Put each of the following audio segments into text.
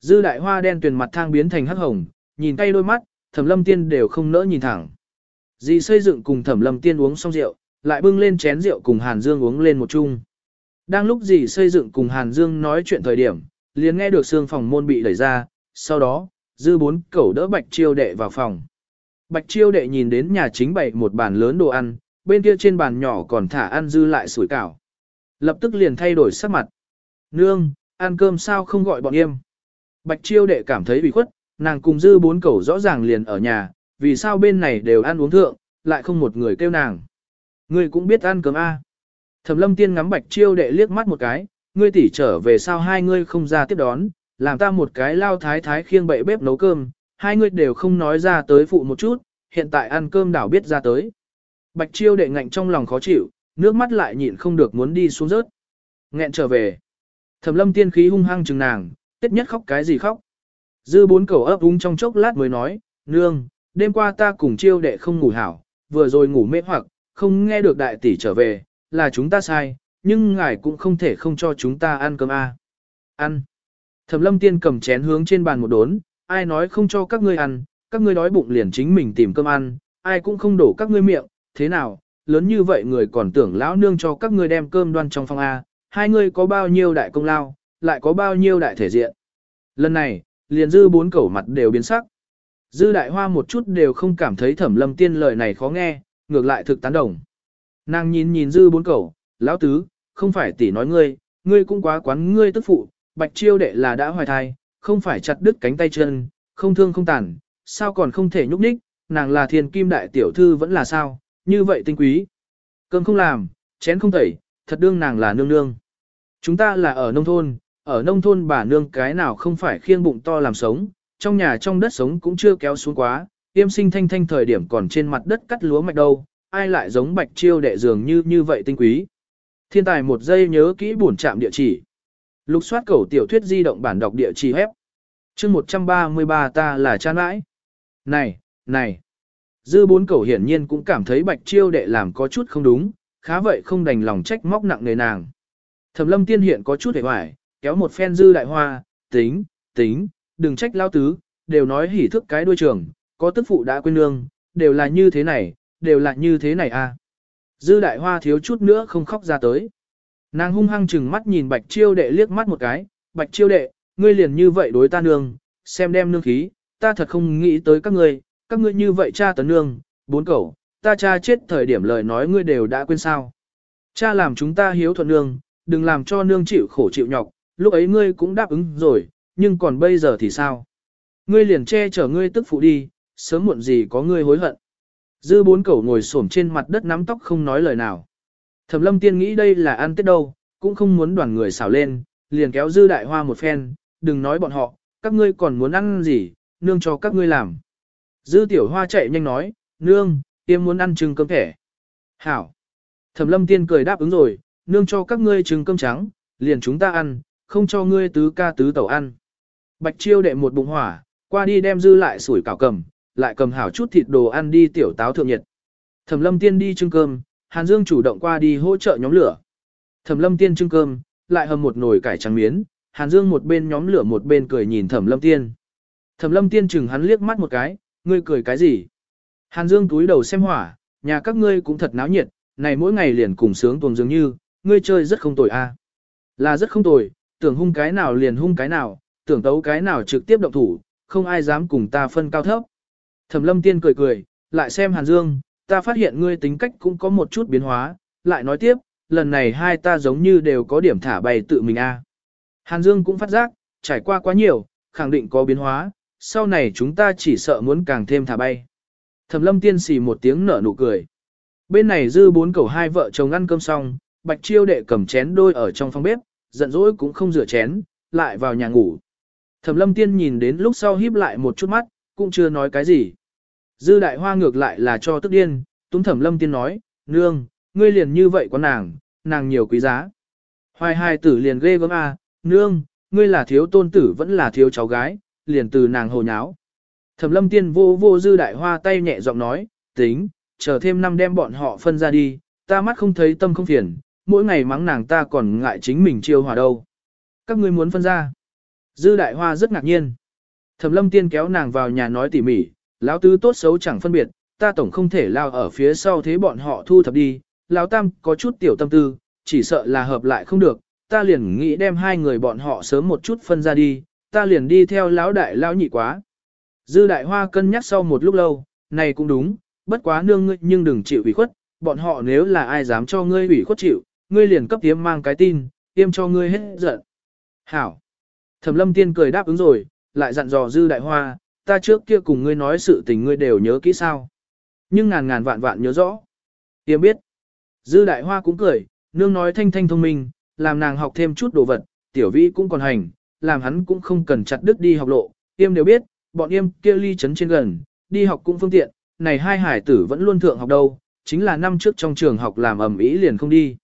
dư đại hoa đen tuyền mặt thang biến thành hắc hồng, nhìn tay đôi mắt, thẩm lâm tiên đều không nỡ nhìn thẳng. Dì xây dựng cùng thẩm lâm tiên uống xong rượu, lại bưng lên chén rượu cùng Hàn Dương uống lên một chung. Đang lúc dì xây dựng cùng Hàn Dương nói chuyện thời điểm, liền nghe được xương phòng môn bị đẩy ra, sau đó, dư bốn cẩu đỡ bạch chiêu đệ vào phòng. Bạch chiêu đệ nhìn đến nhà chính bày một bàn lớn đồ ăn, bên kia trên bàn nhỏ còn thả ăn dư lại sủi cảo. Lập tức liền thay đổi sắc mặt. Nương, ăn cơm sao không gọi bọn em. Bạch chiêu đệ cảm thấy bị khuất, nàng cùng dư bốn cẩu rõ ràng liền ở nhà, vì sao bên này đều ăn uống thượng, lại không một người kêu nàng. Ngươi cũng biết ăn cơm a. À. Thẩm lâm tiên ngắm bạch chiêu đệ liếc mắt một cái, ngươi tỷ trở về sao hai ngươi không ra tiếp đón, làm ta một cái lao thái thái khiêng bậy bếp nấu cơm, hai ngươi đều không nói ra tới phụ một chút, hiện tại ăn cơm đảo biết ra tới. Bạch chiêu đệ ngạnh trong lòng khó chịu, nước mắt lại nhịn không được muốn đi xuống rớt. Nghẹn trở về. Thẩm lâm tiên khí hung hăng chừng nàng, Tết nhất khóc cái gì khóc. Dư bốn cầu ấp úng trong chốc lát mới nói, nương, đêm qua ta cùng chiêu đệ không ngủ hảo, vừa rồi ngủ mê hoặc, không nghe được đại tỷ trở về, là chúng ta sai, nhưng ngài cũng không thể không cho chúng ta ăn cơm a. À. Ăn. Thẩm lâm tiên cầm chén hướng trên bàn một đốn, ai nói không cho các ngươi ăn, các ngươi đói bụng liền chính mình tìm cơm ăn, ai cũng không đổ các ngươi miệng, thế nào, lớn như vậy người còn tưởng lão nương cho các ngươi đem cơm đoan trong phòng A, hai ngươi có bao nhiêu đại công lao, lại có bao nhiêu đại thể diện. Lần này, liền dư bốn cẩu mặt đều biến sắc. Dư đại hoa một chút đều không cảm thấy thẩm lâm tiên lời này khó nghe, ngược lại thực tán đồng. Nàng nhìn nhìn dư bốn cẩu, lão tứ, không phải tỷ nói ngươi, ngươi cũng quá quán ngươi tức phụ, bạch chiêu đệ là đã hoài thai, không phải chặt đứt cánh tay chân, không thương không tàn, sao còn không thể nhúc nhích, nàng là thiên kim đại tiểu thư vẫn là sao, như vậy tinh quý. Cơm không làm, chén không tẩy, thật đương nàng là nương nương. Chúng ta là ở nông thôn, ở nông thôn bà nương cái nào không phải khiêng bụng to làm sống, trong nhà trong đất sống cũng chưa kéo xuống quá, tiêm sinh thanh thanh thời điểm còn trên mặt đất cắt lúa mạch đâu, ai lại giống bạch chiêu đệ dường như như vậy tinh quý. Thiên tài một giây nhớ kỹ buồn chạm địa chỉ. Lục soát cầu tiểu thuyết di động bản đọc địa chỉ hép. chương 133 ta là cha nãi. Này, này. Dư bốn cầu hiển nhiên cũng cảm thấy bạch chiêu đệ làm có chút không đúng, khá vậy không đành lòng trách móc nặng nề nàng. Thẩm lâm tiên hiện có chút hề hoài, kéo một phen dư đại hoa, tính, tính, đừng trách lao tứ, đều nói hỉ thức cái đuôi trường, có tức phụ đã quên nương, đều là như thế này, đều là như thế này à. Dư đại hoa thiếu chút nữa không khóc ra tới. Nàng hung hăng chừng mắt nhìn bạch chiêu đệ liếc mắt một cái, bạch chiêu đệ, ngươi liền như vậy đối ta nương, xem đem nương khí, ta thật không nghĩ tới các ngươi, các ngươi như vậy cha tấn nương, bốn cẩu, ta cha chết thời điểm lời nói ngươi đều đã quên sao. Cha làm chúng ta hiếu thuận nương, đừng làm cho nương chịu khổ chịu nhọc, lúc ấy ngươi cũng đáp ứng rồi, nhưng còn bây giờ thì sao? Ngươi liền che chở ngươi tức phụ đi, sớm muộn gì có ngươi hối hận. Dư bốn cẩu ngồi xổm trên mặt đất nắm tóc không nói lời nào. Thẩm lâm tiên nghĩ đây là ăn tết đâu, cũng không muốn đoàn người xào lên, liền kéo dư đại hoa một phen, đừng nói bọn họ, các ngươi còn muốn ăn gì, nương cho các ngươi làm. Dư tiểu hoa chạy nhanh nói, nương, tiêm muốn ăn trứng cơm thẻ. Hảo. Thẩm lâm tiên cười đáp ứng rồi, nương cho các ngươi trứng cơm trắng, liền chúng ta ăn, không cho ngươi tứ ca tứ tẩu ăn. Bạch chiêu đệ một bụng hỏa, qua đi đem dư lại sủi cảo cầm, lại cầm hảo chút thịt đồ ăn đi tiểu táo thượng nhiệt. Thẩm lâm tiên đi trưng cơm, Hàn Dương chủ động qua đi hỗ trợ nhóm lửa. Thẩm lâm tiên trưng cơm, lại hầm một nồi cải trắng miến, Hàn Dương một bên nhóm lửa một bên cười nhìn Thẩm lâm tiên. Thẩm lâm tiên chừng hắn liếc mắt một cái, ngươi cười cái gì? Hàn Dương túi đầu xem hỏa, nhà các ngươi cũng thật náo nhiệt, này mỗi ngày liền cùng sướng tuồng dường như, ngươi chơi rất không tồi a. Là rất không tồi, tưởng hung cái nào liền hung cái nào, tưởng tấu cái nào trực tiếp động thủ, không ai dám cùng ta phân cao thấp. Thẩm lâm tiên cười cười, lại xem Hàn Dương, ta phát hiện ngươi tính cách cũng có một chút biến hóa, lại nói tiếp, lần này hai ta giống như đều có điểm thả bay tự mình a. Hàn Dương cũng phát giác, trải qua quá nhiều, khẳng định có biến hóa, sau này chúng ta chỉ sợ muốn càng thêm thả bay. Thẩm lâm tiên xì một tiếng nở nụ cười. Bên này dư bốn cầu hai vợ chồng ăn cơm xong, bạch chiêu đệ cầm chén đôi ở trong phòng bếp, giận dỗi cũng không rửa chén, lại vào nhà ngủ. Thẩm lâm tiên nhìn đến lúc sau híp lại một chút mắt, cũng chưa nói cái gì. Dư đại hoa ngược lại là cho tức điên, túng thẩm lâm tiên nói, nương, ngươi liền như vậy có nàng, nàng nhiều quý giá. Hoài hai tử liền ghê gớm à, nương, ngươi là thiếu tôn tử vẫn là thiếu cháu gái, liền từ nàng hồ nháo. Thẩm lâm tiên vô vô dư đại hoa tay nhẹ giọng nói, tính, chờ thêm năm đem bọn họ phân ra đi, ta mắt không thấy tâm không phiền, mỗi ngày mắng nàng ta còn ngại chính mình chiêu hòa đâu. Các ngươi muốn phân ra. Dư đại hoa rất ngạc nhiên. Thẩm lâm tiên kéo nàng vào nhà nói tỉ mỉ, lão tứ tốt xấu chẳng phân biệt, ta tổng không thể lao ở phía sau thế bọn họ thu thập đi, lão tam có chút tiểu tâm tư, chỉ sợ là hợp lại không được, ta liền nghĩ đem hai người bọn họ sớm một chút phân ra đi, ta liền đi theo lão đại lão nhị quá. Dư đại hoa cân nhắc sau một lúc lâu, này cũng đúng, bất quá nương ngươi nhưng đừng chịu ủy khuất, bọn họ nếu là ai dám cho ngươi ủy khuất chịu, ngươi liền cấp tiêm mang cái tin, tiêm cho ngươi hết giận. Hảo. Thẩm lâm tiên cười đáp ứng rồi, lại dặn dò dư đại hoa, ta trước kia cùng ngươi nói sự tình ngươi đều nhớ kỹ sao. Nhưng ngàn ngàn vạn vạn nhớ rõ. Tiêm biết. Dư đại hoa cũng cười, nương nói thanh thanh thông minh, làm nàng học thêm chút đồ vật, tiểu vĩ cũng còn hành, làm hắn cũng không cần chặt đứt đi học lộ, Tiêm đều biết, bọn Tiêm kia ly chấn trên gần, đi học cũng phương tiện, này hai hải tử vẫn luôn thượng học đâu, chính là năm trước trong trường học làm ẩm ý liền không đi.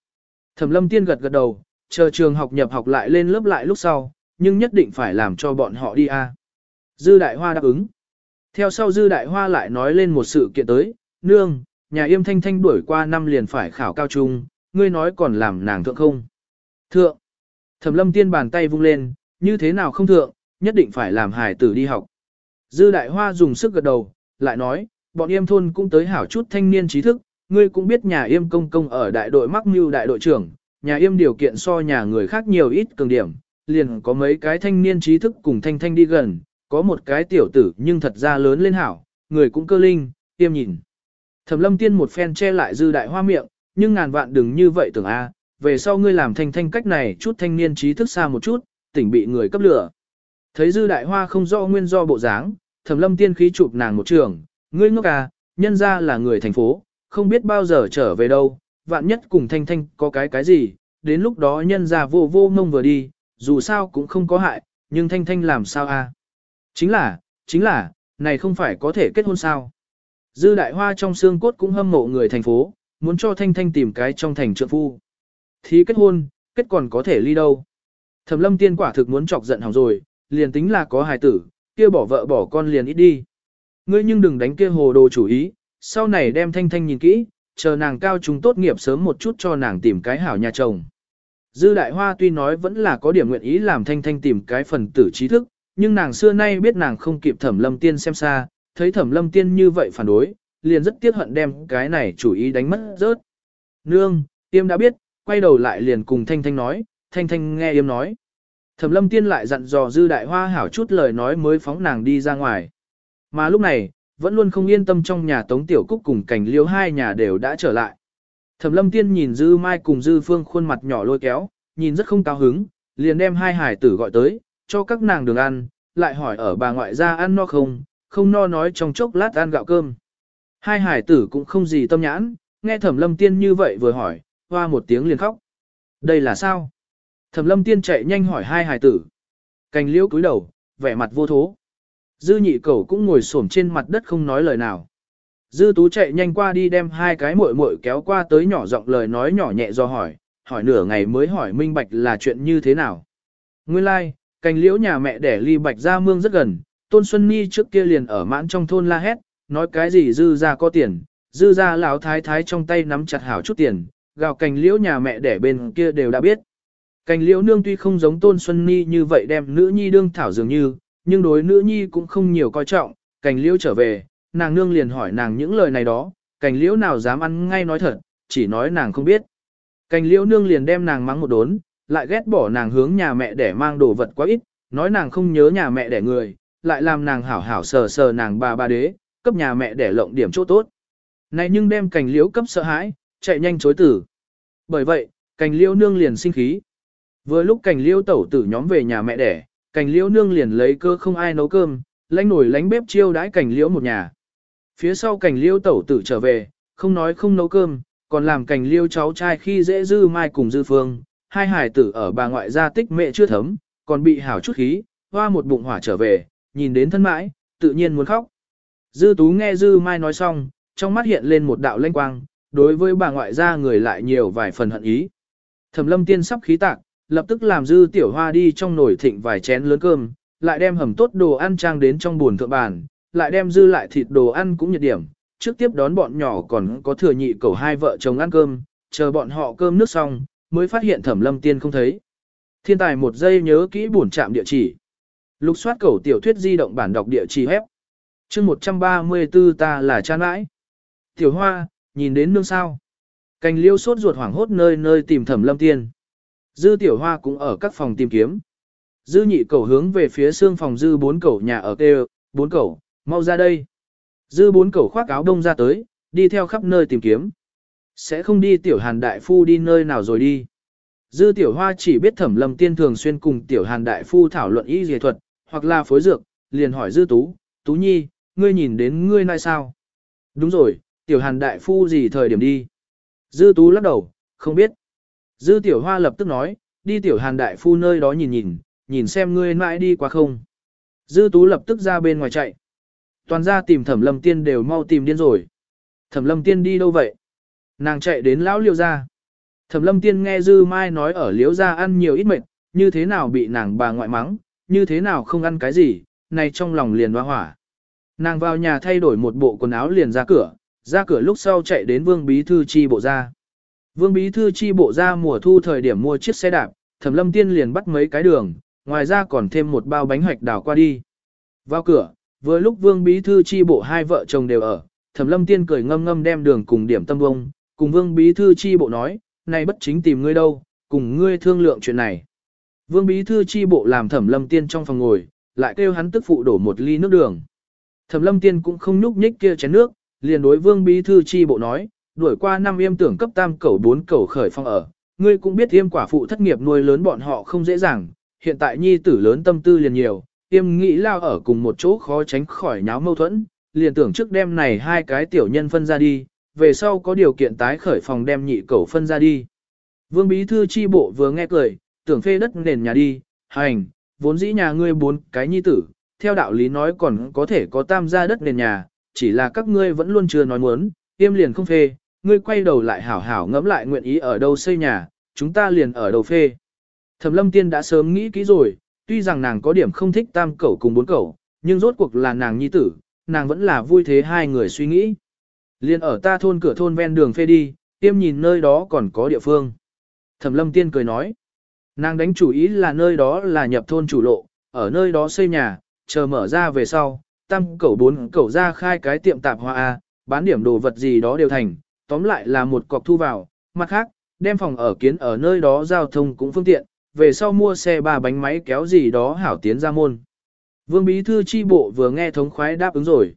Thẩm lâm tiên gật gật đầu, chờ trường học nhập học lại lên lớp lại lúc sau, nhưng nhất định phải làm cho bọn họ đi a. Dư đại hoa đáp ứng. Theo sau dư đại hoa lại nói lên một sự kiện tới, nương, nhà yêm thanh thanh đuổi qua năm liền phải khảo cao trung, ngươi nói còn làm nàng thượng không? Thượng. Thẩm lâm tiên bàn tay vung lên, như thế nào không thượng, nhất định phải làm hài tử đi học. Dư đại hoa dùng sức gật đầu, lại nói, bọn yêm thôn cũng tới hảo chút thanh niên trí thức, ngươi cũng biết nhà yêm công công ở đại đội mắc mưu đại đội trưởng, nhà yêm điều kiện so nhà người khác nhiều ít cường điểm, liền có mấy cái thanh niên trí thức cùng thanh thanh đi gần, có một cái tiểu tử nhưng thật ra lớn lên hảo, người cũng cơ linh, yêm nhìn. Thẩm lâm tiên một phen che lại dư đại hoa miệng, nhưng ngàn vạn đừng như vậy tưởng a, về sau ngươi làm thanh thanh cách này chút thanh niên trí thức xa một chút, tỉnh bị người cấp lửa. Thấy dư đại hoa không rõ nguyên do bộ dáng, thẩm lâm tiên khí chụp nàng một trường, ngươi ngốc à, nhân ra là người thành phố, không biết bao giờ trở về đâu, vạn nhất cùng thanh thanh có cái cái gì, đến lúc đó nhân ra vô vô ngông vừa đi, dù sao cũng không có hại, nhưng thanh thanh làm sao a? À? Chính là, chính là, này không phải có thể kết hôn sao? Dư đại hoa trong xương cốt cũng hâm mộ người thành phố, muốn cho thanh thanh tìm cái trong thành trượng phu. Thì kết hôn, kết còn có thể ly đâu. Thẩm lâm tiên quả thực muốn chọc giận hỏng rồi, liền tính là có hài tử, kia bỏ vợ bỏ con liền ít đi. Ngươi nhưng đừng đánh kia hồ đồ chủ ý, sau này đem thanh thanh nhìn kỹ, chờ nàng cao trung tốt nghiệp sớm một chút cho nàng tìm cái hảo nhà chồng. Dư đại hoa tuy nói vẫn là có điểm nguyện ý làm thanh thanh tìm cái phần tử trí thức, nhưng nàng xưa nay biết nàng không kịp thẩm lâm tiên xem xa, thấy thẩm lâm tiên như vậy phản đối, liền rất tiếc hận đem cái này chủ ý đánh mất rớt. Nương, tiêm đã biết, quay đầu lại liền cùng thanh thanh nói, thanh thanh nghe yêm nói. Thẩm lâm tiên lại dặn dò dư đại hoa hảo chút lời nói mới phóng nàng đi ra ngoài. Mà lúc này, vẫn luôn không yên tâm trong nhà Tống Tiểu Cúc cùng cảnh liêu hai nhà đều đã trở lại. Thẩm lâm tiên nhìn Dư Mai cùng Dư Phương khuôn mặt nhỏ lôi kéo, nhìn rất không cao hứng, liền đem hai hải tử gọi tới, cho các nàng đường ăn, lại hỏi ở bà ngoại ra ăn no không, không no nói trong chốc lát ăn gạo cơm. Hai hải tử cũng không gì tâm nhãn, nghe thẩm lâm tiên như vậy vừa hỏi, hoa một tiếng liền khóc. Đây là sao? Thẩm lâm tiên chạy nhanh hỏi hai hải tử. Cành liễu cúi đầu, vẻ mặt vô thố. Dư nhị cầu cũng ngồi xổm trên mặt đất không nói lời nào. Dư tú chạy nhanh qua đi đem hai cái muội muội kéo qua tới nhỏ giọng lời nói nhỏ nhẹ do hỏi, hỏi nửa ngày mới hỏi minh bạch là chuyện như thế nào. Nguyên lai, like, cành liễu nhà mẹ đẻ ly bạch ra mương rất gần, Tôn Xuân Nhi trước kia liền ở mãn trong thôn la hét, nói cái gì dư ra có tiền, dư ra lão thái thái trong tay nắm chặt hảo chút tiền, gào cành liễu nhà mẹ đẻ bên kia đều đã biết. Cành liễu nương tuy không giống Tôn Xuân Nhi như vậy đem nữ nhi đương thảo dường như, nhưng đối nữ nhi cũng không nhiều coi trọng, cành liễu trở về, nàng nương liền hỏi nàng những lời này đó, cành liễu nào dám ăn ngay nói thật, chỉ nói nàng không biết. Cành liễu nương liền đem nàng mắng một đốn, lại ghét bỏ nàng hướng nhà mẹ để mang đồ vật quá ít, nói nàng không nhớ nhà mẹ để người, lại làm nàng hảo hảo sờ sờ nàng bà bà đế, cấp nhà mẹ để lộng điểm chỗ tốt. Này nhưng đem cành liễu cấp sợ hãi, chạy nhanh chối tử. Bởi vậy, cành liễu nương liền sinh khí. Vừa lúc cành liễu tẩu tử nhóm về nhà mẹ đẻ, Cảnh liễu nương liền lấy cơ không ai nấu cơm, lánh nổi lánh bếp chiêu đãi Cảnh liễu một nhà. Phía sau Cảnh liễu tẩu tử trở về, không nói không nấu cơm, còn làm Cảnh liễu cháu trai khi dễ dư mai cùng dư phương, hai hải tử ở bà ngoại gia tích mẹ chưa thấm, còn bị hảo chút khí, hoa một bụng hỏa trở về, nhìn đến thân mãi, tự nhiên muốn khóc. Dư tú nghe dư mai nói xong, trong mắt hiện lên một đạo lanh quang, đối với bà ngoại gia người lại nhiều vài phần hận ý. Thẩm lâm tiên sắp khí tạc, lập tức làm dư tiểu hoa đi trong nồi thịnh vài chén lớn cơm, lại đem hầm tốt đồ ăn trang đến trong buồn thượng bàn, lại đem dư lại thịt đồ ăn cũng nhiệt điểm, trước tiếp đón bọn nhỏ còn có thừa nhị cầu hai vợ chồng ăn cơm, chờ bọn họ cơm nước xong, mới phát hiện thẩm lâm tiên không thấy. Thiên tài một giây nhớ kỹ buồn trạm địa chỉ. Lục soát cầu tiểu thuyết di động bản đọc địa chỉ hép. chương 134 ta là cha nãi. Tiểu hoa, nhìn đến nương sao. Cành liêu sốt ruột hoảng hốt nơi nơi tìm thẩm lâm tiên. Dư tiểu hoa cũng ở các phòng tìm kiếm. Dư nhị cầu hướng về phía xương phòng dư bốn cầu nhà ở kêu, bốn cầu, mau ra đây. Dư bốn cầu khoác áo đông ra tới, đi theo khắp nơi tìm kiếm. Sẽ không đi tiểu hàn đại phu đi nơi nào rồi đi. Dư tiểu hoa chỉ biết thẩm lâm tiên thường xuyên cùng tiểu hàn đại phu thảo luận y dề thuật, hoặc là phối dược, liền hỏi dư tú, tú nhi, ngươi nhìn đến ngươi nay sao? Đúng rồi, tiểu hàn đại phu gì thời điểm đi? Dư tú lắc đầu, không biết. Dư tiểu hoa lập tức nói, đi tiểu hàn đại phu nơi đó nhìn nhìn, nhìn xem ngươi mãi đi qua không. Dư tú lập tức ra bên ngoài chạy. Toàn ra tìm thẩm lâm tiên đều mau tìm điên rồi. Thẩm lâm tiên đi đâu vậy? Nàng chạy đến lão liêu ra. Thẩm lâm tiên nghe dư mai nói ở liếu ra ăn nhiều ít mệt, như thế nào bị nàng bà ngoại mắng, như thế nào không ăn cái gì, này trong lòng liền hoa hỏa. Nàng vào nhà thay đổi một bộ quần áo liền ra cửa, ra cửa lúc sau chạy đến vương bí thư chi bộ ra. Vương bí thư chi bộ ra mùa thu thời điểm mua chiếc xe đạp, thẩm lâm tiên liền bắt mấy cái đường, ngoài ra còn thêm một bao bánh hoạch đảo qua đi. Vào cửa, vừa lúc vương bí thư chi bộ hai vợ chồng đều ở, thẩm lâm tiên cười ngâm ngâm đem đường cùng điểm tâm bông, cùng vương bí thư chi bộ nói, này bất chính tìm ngươi đâu, cùng ngươi thương lượng chuyện này. Vương bí thư chi bộ làm thẩm lâm tiên trong phòng ngồi, lại kêu hắn tức phụ đổ một ly nước đường. Thẩm lâm tiên cũng không nhúc nhích kia chén nước, liền đối vương bí thư chi bộ nói, đuổi qua năm yêm tưởng cấp tam cẩu bốn cẩu khởi phong ở. Ngươi cũng biết yêm quả phụ thất nghiệp nuôi lớn bọn họ không dễ dàng, hiện tại nhi tử lớn tâm tư liền nhiều, yêm nghĩ lao ở cùng một chỗ khó tránh khỏi nháo mâu thuẫn, liền tưởng trước đêm này hai cái tiểu nhân phân ra đi, về sau có điều kiện tái khởi phòng đem nhị cẩu phân ra đi. Vương bí thư chi bộ vừa nghe cười, tưởng phê đất nền nhà đi, hành, vốn dĩ nhà ngươi bốn cái nhi tử, theo đạo lý nói còn có thể có tam gia đất nền nhà, chỉ là các ngươi vẫn luôn chưa nói muốn, yêm liền không phê, ngươi quay đầu lại hảo hảo ngẫm lại nguyện ý ở đâu xây nhà, chúng ta liền ở đầu phê. Thẩm lâm tiên đã sớm nghĩ kỹ rồi, tuy rằng nàng có điểm không thích tam cẩu cùng bốn cẩu, nhưng rốt cuộc là nàng nhi tử, nàng vẫn là vui thế hai người suy nghĩ. Liên ở ta thôn cửa thôn ven đường phê đi, tiêm nhìn nơi đó còn có địa phương. Thẩm lâm tiên cười nói. Nàng đánh chủ ý là nơi đó là nhập thôn chủ lộ, ở nơi đó xây nhà, chờ mở ra về sau, tam cẩu bốn cẩu ra khai cái tiệm tạp hoa A, bán điểm đồ vật gì đó đều thành, tóm lại là một cọc thu vào, mặt khác, đem phòng ở kiến ở nơi đó giao thông cũng phương tiện, về sau mua xe ba bánh máy kéo gì đó hảo tiến ra môn. Vương Bí Thư chi bộ vừa nghe thống khoái đáp ứng rồi.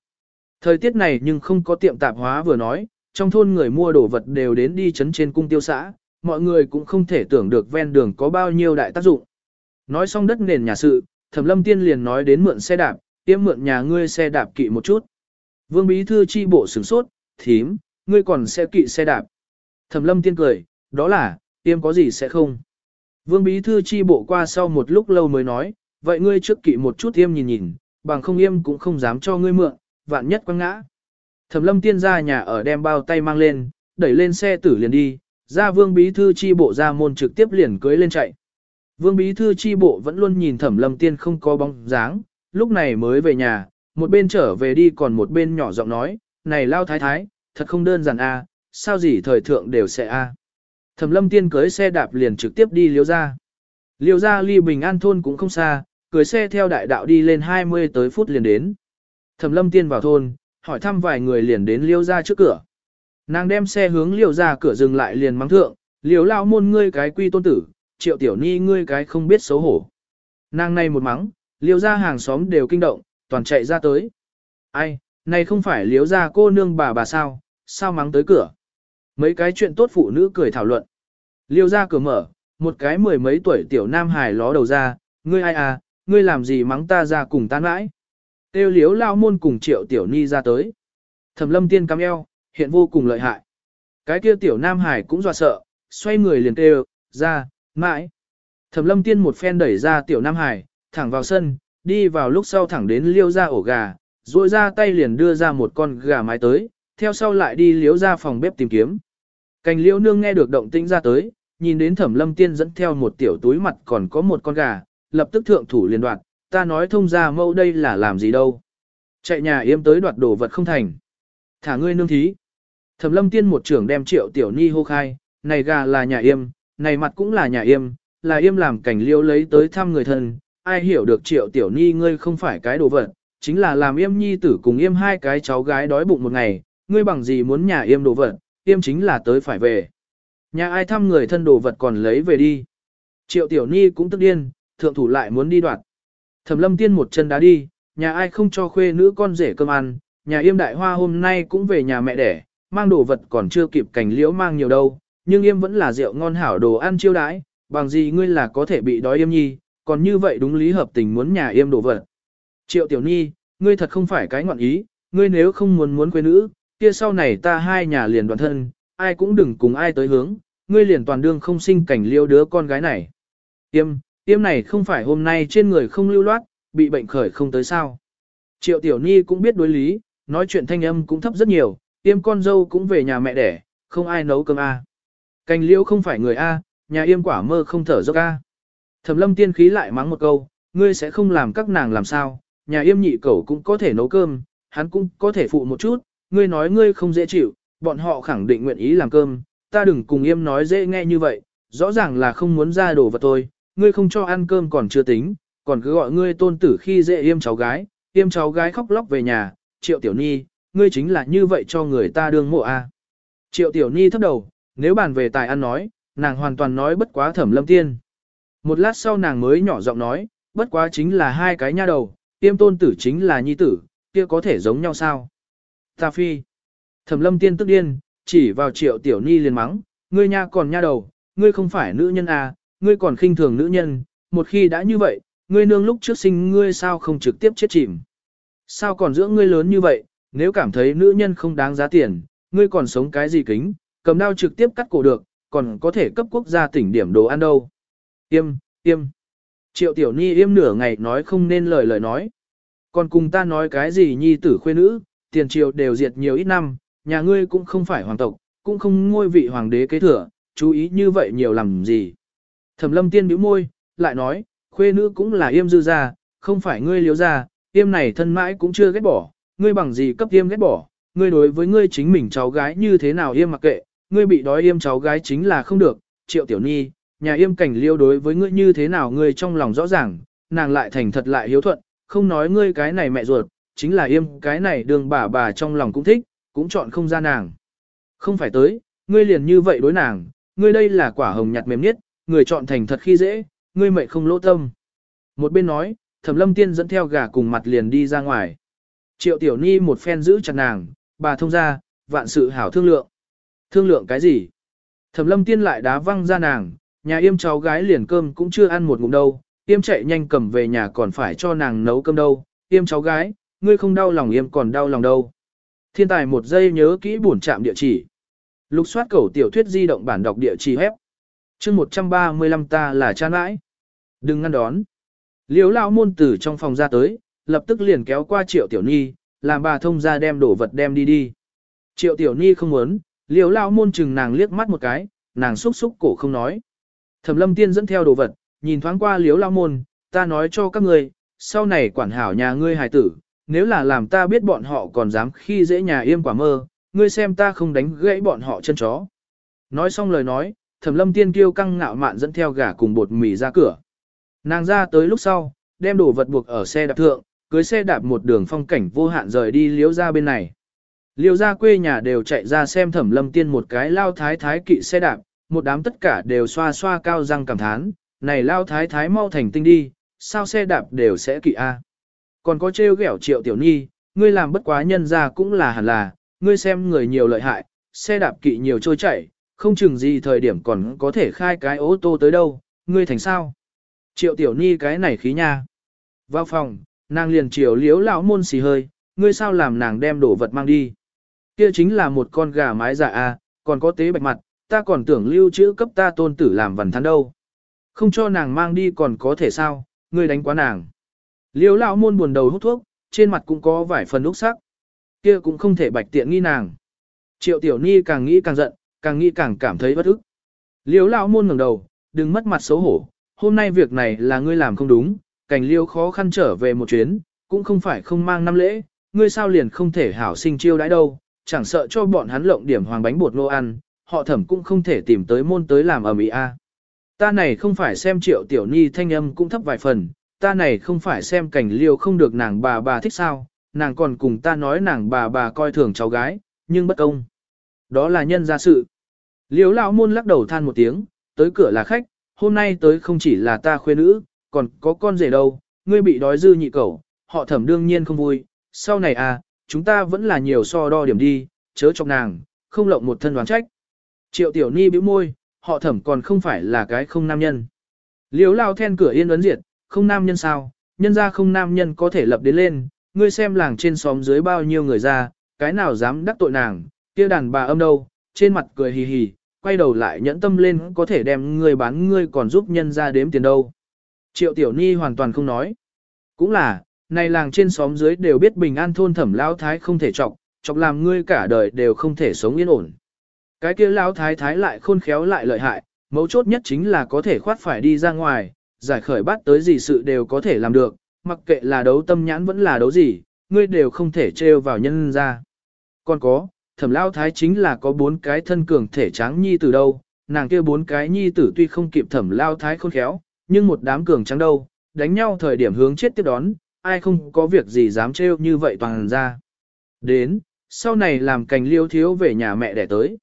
Thời tiết này nhưng không có tiệm tạp hóa vừa nói, trong thôn người mua đồ vật đều đến đi chấn trên cung tiêu xã, mọi người cũng không thể tưởng được ven đường có bao nhiêu đại tác dụng. Nói xong đất nền nhà sự, Thẩm Lâm Tiên liền nói đến mượn xe đạp, tiêm mượn nhà ngươi xe đạp kỵ một chút. Vương Bí Thư chi bộ sửng sốt, thím, ngươi còn sẽ kỵ xe đạp. Thẩm Lâm Tiên cười, đó là, tiêm có gì sẽ không. Vương Bí Thư chi bộ qua sau một lúc lâu mới nói, vậy ngươi trước kỵ một chút tiêm nhìn nhìn, bằng không yêm cũng không dám cho ngươi mượn, vạn nhất quăng ngã. Thẩm lâm tiên ra nhà ở đem bao tay mang lên, đẩy lên xe tử liền đi, ra vương bí thư chi bộ ra môn trực tiếp liền cưới lên chạy. Vương bí thư chi bộ vẫn luôn nhìn thẩm lâm tiên không có bóng dáng, lúc này mới về nhà, một bên trở về đi còn một bên nhỏ giọng nói, này lao thái thái, thật không đơn giản a, sao gì thời thượng đều sẽ a. Thẩm lâm tiên cưới xe đạp liền trực tiếp đi liêu ra. Liêu ra ly bình an thôn cũng không xa, cưới xe theo đại đạo đi lên 20 tới phút liền đến. Thẩm lâm tiên vào thôn, hỏi thăm vài người liền đến liêu ra trước cửa. Nàng đem xe hướng liêu ra cửa dừng lại liền mắng thượng, liêu lao môn ngươi cái quy tôn tử, triệu tiểu ni ngươi cái không biết xấu hổ. Nàng này một mắng, liêu ra hàng xóm đều kinh động, toàn chạy ra tới. Ai, này không phải liêu ra cô nương bà bà sao, sao mắng tới cửa. Mấy cái chuyện tốt phụ nữ cười thảo luận. Liêu ra cửa mở, một cái mười mấy tuổi tiểu nam hài ló đầu ra, ngươi ai à, ngươi làm gì mắng ta ra cùng tan mãi. Têu liếu lao môn cùng triệu tiểu ni ra tới. Thẩm lâm tiên cắm eo, hiện vô cùng lợi hại. Cái kia tiểu nam hải cũng dọa sợ, xoay người liền kêu, ra, mãi. Thẩm lâm tiên một phen đẩy ra tiểu nam hải, thẳng vào sân, đi vào lúc sau thẳng đến liêu ra ổ gà, rồi ra tay liền đưa ra một con gà mái tới, theo sau lại đi liếu ra phòng bếp tìm kiếm. Cành liễu nương nghe được động tĩnh ra tới, nhìn đến thẩm lâm tiên dẫn theo một tiểu túi mặt còn có một con gà, lập tức thượng thủ liền đoạt, ta nói thông ra mẫu đây là làm gì đâu. Chạy nhà yếm tới đoạt đồ vật không thành. Thả ngươi nương thí. Thẩm lâm tiên một trưởng đem triệu tiểu ni hô khai, này gà là nhà yêm, này mặt cũng là nhà yêm, là yêm làm cảnh liêu lấy tới thăm người thân, ai hiểu được triệu tiểu ni ngươi không phải cái đồ vật, chính là làm yêm nhi tử cùng yêm hai cái cháu gái đói bụng một ngày, ngươi bằng gì muốn nhà yêm đồ vật, yêm chính là tới phải về. Nhà ai thăm người thân đồ vật còn lấy về đi. Triệu tiểu ni cũng tức điên, thượng thủ lại muốn đi đoạt. Thẩm lâm tiên một chân đá đi, nhà ai không cho khuê nữ con rể cơm ăn, nhà yêm đại hoa hôm nay cũng về nhà mẹ đẻ, mang đồ vật còn chưa kịp cảnh liễu mang nhiều đâu, nhưng yêm vẫn là rượu ngon hảo đồ ăn chiêu đãi, bằng gì ngươi là có thể bị đói yêm nhi, còn như vậy đúng lý hợp tình muốn nhà yêm đồ vật. Triệu tiểu nhi, ngươi thật không phải cái ngọn ý, ngươi nếu không muốn muốn quê nữ, kia sau này ta hai nhà liền đoàn thân, ai cũng đừng cùng ai tới hướng, ngươi liền toàn đương không sinh cảnh liêu đứa con gái này. Tiêm, tiêm này không phải hôm nay trên người không lưu loát, bị bệnh khởi không tới sao. Triệu tiểu nhi cũng biết đối lý, nói chuyện thanh âm cũng thấp rất nhiều, Tiêm con dâu cũng về nhà mẹ đẻ, không ai nấu cơm a. Cành liễu không phải người a, nhà yêm quả mơ không thở dốc a. Thẩm lâm tiên khí lại mắng một câu, ngươi sẽ không làm các nàng làm sao, nhà yêm nhị cẩu cũng có thể nấu cơm, hắn cũng có thể phụ một chút, ngươi nói ngươi không dễ chịu, bọn họ khẳng định nguyện ý làm cơm, ta đừng cùng yêm nói dễ nghe như vậy, rõ ràng là không muốn ra đồ vật tôi. ngươi không cho ăn cơm còn chưa tính, còn cứ gọi ngươi tôn tử khi dễ yêm cháu gái, yêm cháu gái khóc lóc về nhà, triệu tiểu ni, ngươi chính là như vậy cho người ta đương mộ a. Triệu tiểu ni thấp đầu, nếu bàn về tài ăn nói, nàng hoàn toàn nói bất quá thẩm lâm tiên. Một lát sau nàng mới nhỏ giọng nói, bất quá chính là hai cái nha đầu, tiêm tôn tử chính là nhi tử, kia có thể giống nhau sao? Ta phi. Thẩm lâm tiên tức điên, chỉ vào triệu tiểu ni liền mắng, ngươi nha còn nha đầu, ngươi không phải nữ nhân à, ngươi còn khinh thường nữ nhân, một khi đã như vậy, ngươi nương lúc trước sinh ngươi sao không trực tiếp chết chìm. Sao còn dưỡng ngươi lớn như vậy, nếu cảm thấy nữ nhân không đáng giá tiền, ngươi còn sống cái gì kính, cầm đao trực tiếp cắt cổ được, còn có thể cấp quốc gia tỉnh điểm đồ ăn đâu. Im, im. Triệu tiểu ni im nửa ngày nói không nên lời lời nói. Còn cùng ta nói cái gì nhi tử khuê nữ, tiền triều đều diệt nhiều ít năm, nhà ngươi cũng không phải hoàng tộc, cũng không ngôi vị hoàng đế kế thừa, chú ý như vậy nhiều làm gì. Thẩm lâm tiên bĩu môi, lại nói, khuê nữ cũng là yêm dư gia, không phải ngươi liếu gia, yêm này thân mãi cũng chưa ghét bỏ, ngươi bằng gì cấp yêm ghét bỏ, ngươi đối với ngươi chính mình cháu gái như thế nào yêm mặc kệ, ngươi bị đói yêm cháu gái chính là không được, triệu tiểu ni, nhà yêm cảnh liêu đối với ngươi như thế nào ngươi trong lòng rõ ràng, nàng lại thành thật lại hiếu thuận, không nói ngươi cái này mẹ ruột, chính là yêm cái này đường bà bà trong lòng cũng thích, cũng chọn không ra nàng. Không phải tới, ngươi liền như vậy đối nàng, ngươi đây là quả hồng nhạt mềm nhất, người chọn thành thật khi dễ, ngươi mệnh không lỗ tâm. Một bên nói, thẩm lâm tiên dẫn theo gà cùng mặt liền đi ra ngoài. Triệu tiểu ni một phen giữ chặt nàng, bà thông ra, vạn sự hảo thương lượng. Thương lượng cái gì? Thẩm lâm tiên lại đá văng ra nàng, nhà yêm cháu gái liền cơm cũng chưa ăn một ngụm đâu, yêm chạy nhanh cầm về nhà còn phải cho nàng nấu cơm đâu, yêm cháu gái, ngươi không đau lòng yêm còn đau lòng đâu. Thiên tài một giây nhớ kỹ bổn trạm địa chỉ. Lục soát cầu tiểu thuyết di động bản đọc địa chỉ hép. chương 135 ta là cha nãi. Đừng ngăn đón. Liếu lão môn tử trong phòng ra tới, lập tức liền kéo qua triệu tiểu nhi, làm bà thông ra đem đổ vật đem đi đi. Triệu tiểu nhi không muốn, liếu lão môn chừng nàng liếc mắt một cái, nàng xúc xúc cổ không nói. Thẩm lâm tiên dẫn theo đồ vật, nhìn thoáng qua liếu lão môn, ta nói cho các ngươi, sau này quản hảo nhà ngươi hài tử, nếu là làm ta biết bọn họ còn dám khi dễ nhà yêm quả mơ, ngươi xem ta không đánh gãy bọn họ chân chó. Nói xong lời nói, thẩm lâm tiên kêu căng ngạo mạn dẫn theo gà cùng bột mì ra cửa. Nàng ra tới lúc sau, đem đồ vật buộc ở xe đạp thượng, cưới xe đạp một đường phong cảnh vô hạn rời đi liếu ra bên này. Liêu ra quê nhà đều chạy ra xem thẩm lâm tiên một cái lao thái thái kỵ xe đạp, một đám tất cả đều xoa xoa cao răng cảm thán, này lao thái thái mau thành tinh đi, sao xe đạp đều sẽ kỵ a còn có trêu ghẹo triệu tiểu nhi, ngươi làm bất quá nhân ra cũng là hẳn là, ngươi xem người nhiều lợi hại, xe đạp kỵ nhiều trôi chảy, không chừng gì thời điểm còn có thể khai cái ô tô tới đâu, ngươi thành sao? Triệu tiểu nhi cái này khí nha. Vào phòng, nàng liền chiều liếu lão môn xì hơi, ngươi sao làm nàng đem đồ vật mang đi. Kia chính là một con gà mái dạ a, còn có tế bạch mặt, ta còn tưởng lưu trữ cấp ta tôn tử làm vần thắn đâu. Không cho nàng mang đi còn có thể sao, ngươi đánh quá nàng. Liêu lão môn buồn đầu hút thuốc, trên mặt cũng có vài phần lúc sắc. Kia cũng không thể bạch tiện nghi nàng. Triệu tiểu ni càng nghĩ càng giận, càng nghĩ càng cảm thấy bất ức. Liêu lão môn ngẩng đầu, đừng mất mặt xấu hổ. Hôm nay việc này là ngươi làm không đúng, cảnh liêu khó khăn trở về một chuyến, cũng không phải không mang năm lễ, ngươi sao liền không thể hảo sinh chiêu đãi đâu, chẳng sợ cho bọn hắn lộng điểm hoàng bánh bột nô ăn, họ thẩm cũng không thể tìm tới môn tới làm ở mỹ a. Ta này không phải xem triệu tiểu ni thanh âm cũng thấp vài phần, ta này không phải xem cảnh liêu không được nàng bà bà thích sao, nàng còn cùng ta nói nàng bà bà coi thường cháu gái, nhưng bất công. Đó là nhân gia sự. Liêu lão môn lắc đầu than một tiếng, tới cửa là khách, hôm nay tới không chỉ là ta khuê nữ, còn có con rể đâu, ngươi bị đói dư nhị cẩu, họ thẩm đương nhiên không vui, sau này à, chúng ta vẫn là nhiều so đo điểm đi, chớ chọc nàng, không lộng một thân đoán trách. Triệu tiểu ni bĩu môi, họ thẩm còn không phải là cái không nam nhân. Liêu lao then cửa yên ấn diệt, không nam nhân sao, nhân ra không nam nhân có thể lập đến lên, ngươi xem làng trên xóm dưới bao nhiêu người ra, cái nào dám đắc tội nàng, kia đàn bà âm đâu, trên mặt cười hì hì, quay đầu lại nhẫn tâm lên có thể đem ngươi bán ngươi còn giúp nhân ra đếm tiền đâu. Triệu tiểu ni hoàn toàn không nói. Cũng là, này làng trên xóm dưới đều biết bình an thôn thẩm lão thái không thể trọng, chọc làm ngươi cả đời đều không thể sống yên ổn. Cái kia lão thái thái lại khôn khéo lại lợi hại, mấu chốt nhất chính là có thể khoát phải đi ra ngoài, giải khởi bắt tới gì sự đều có thể làm được, mặc kệ là đấu tâm nhãn vẫn là đấu gì, ngươi đều không thể trêu vào nhân ra. Còn có, thẩm lao thái chính là có bốn cái thân cường thể tráng nhi từ đâu, nàng kia bốn cái nhi tử tuy không kịp thẩm lao thái khôn khéo, nhưng một đám cường trắng đâu, đánh nhau thời điểm hướng chết tiếp đón, ai không có việc gì dám trêu như vậy toàn ra. Đến, sau này làm cành liêu thiếu về nhà mẹ đẻ tới.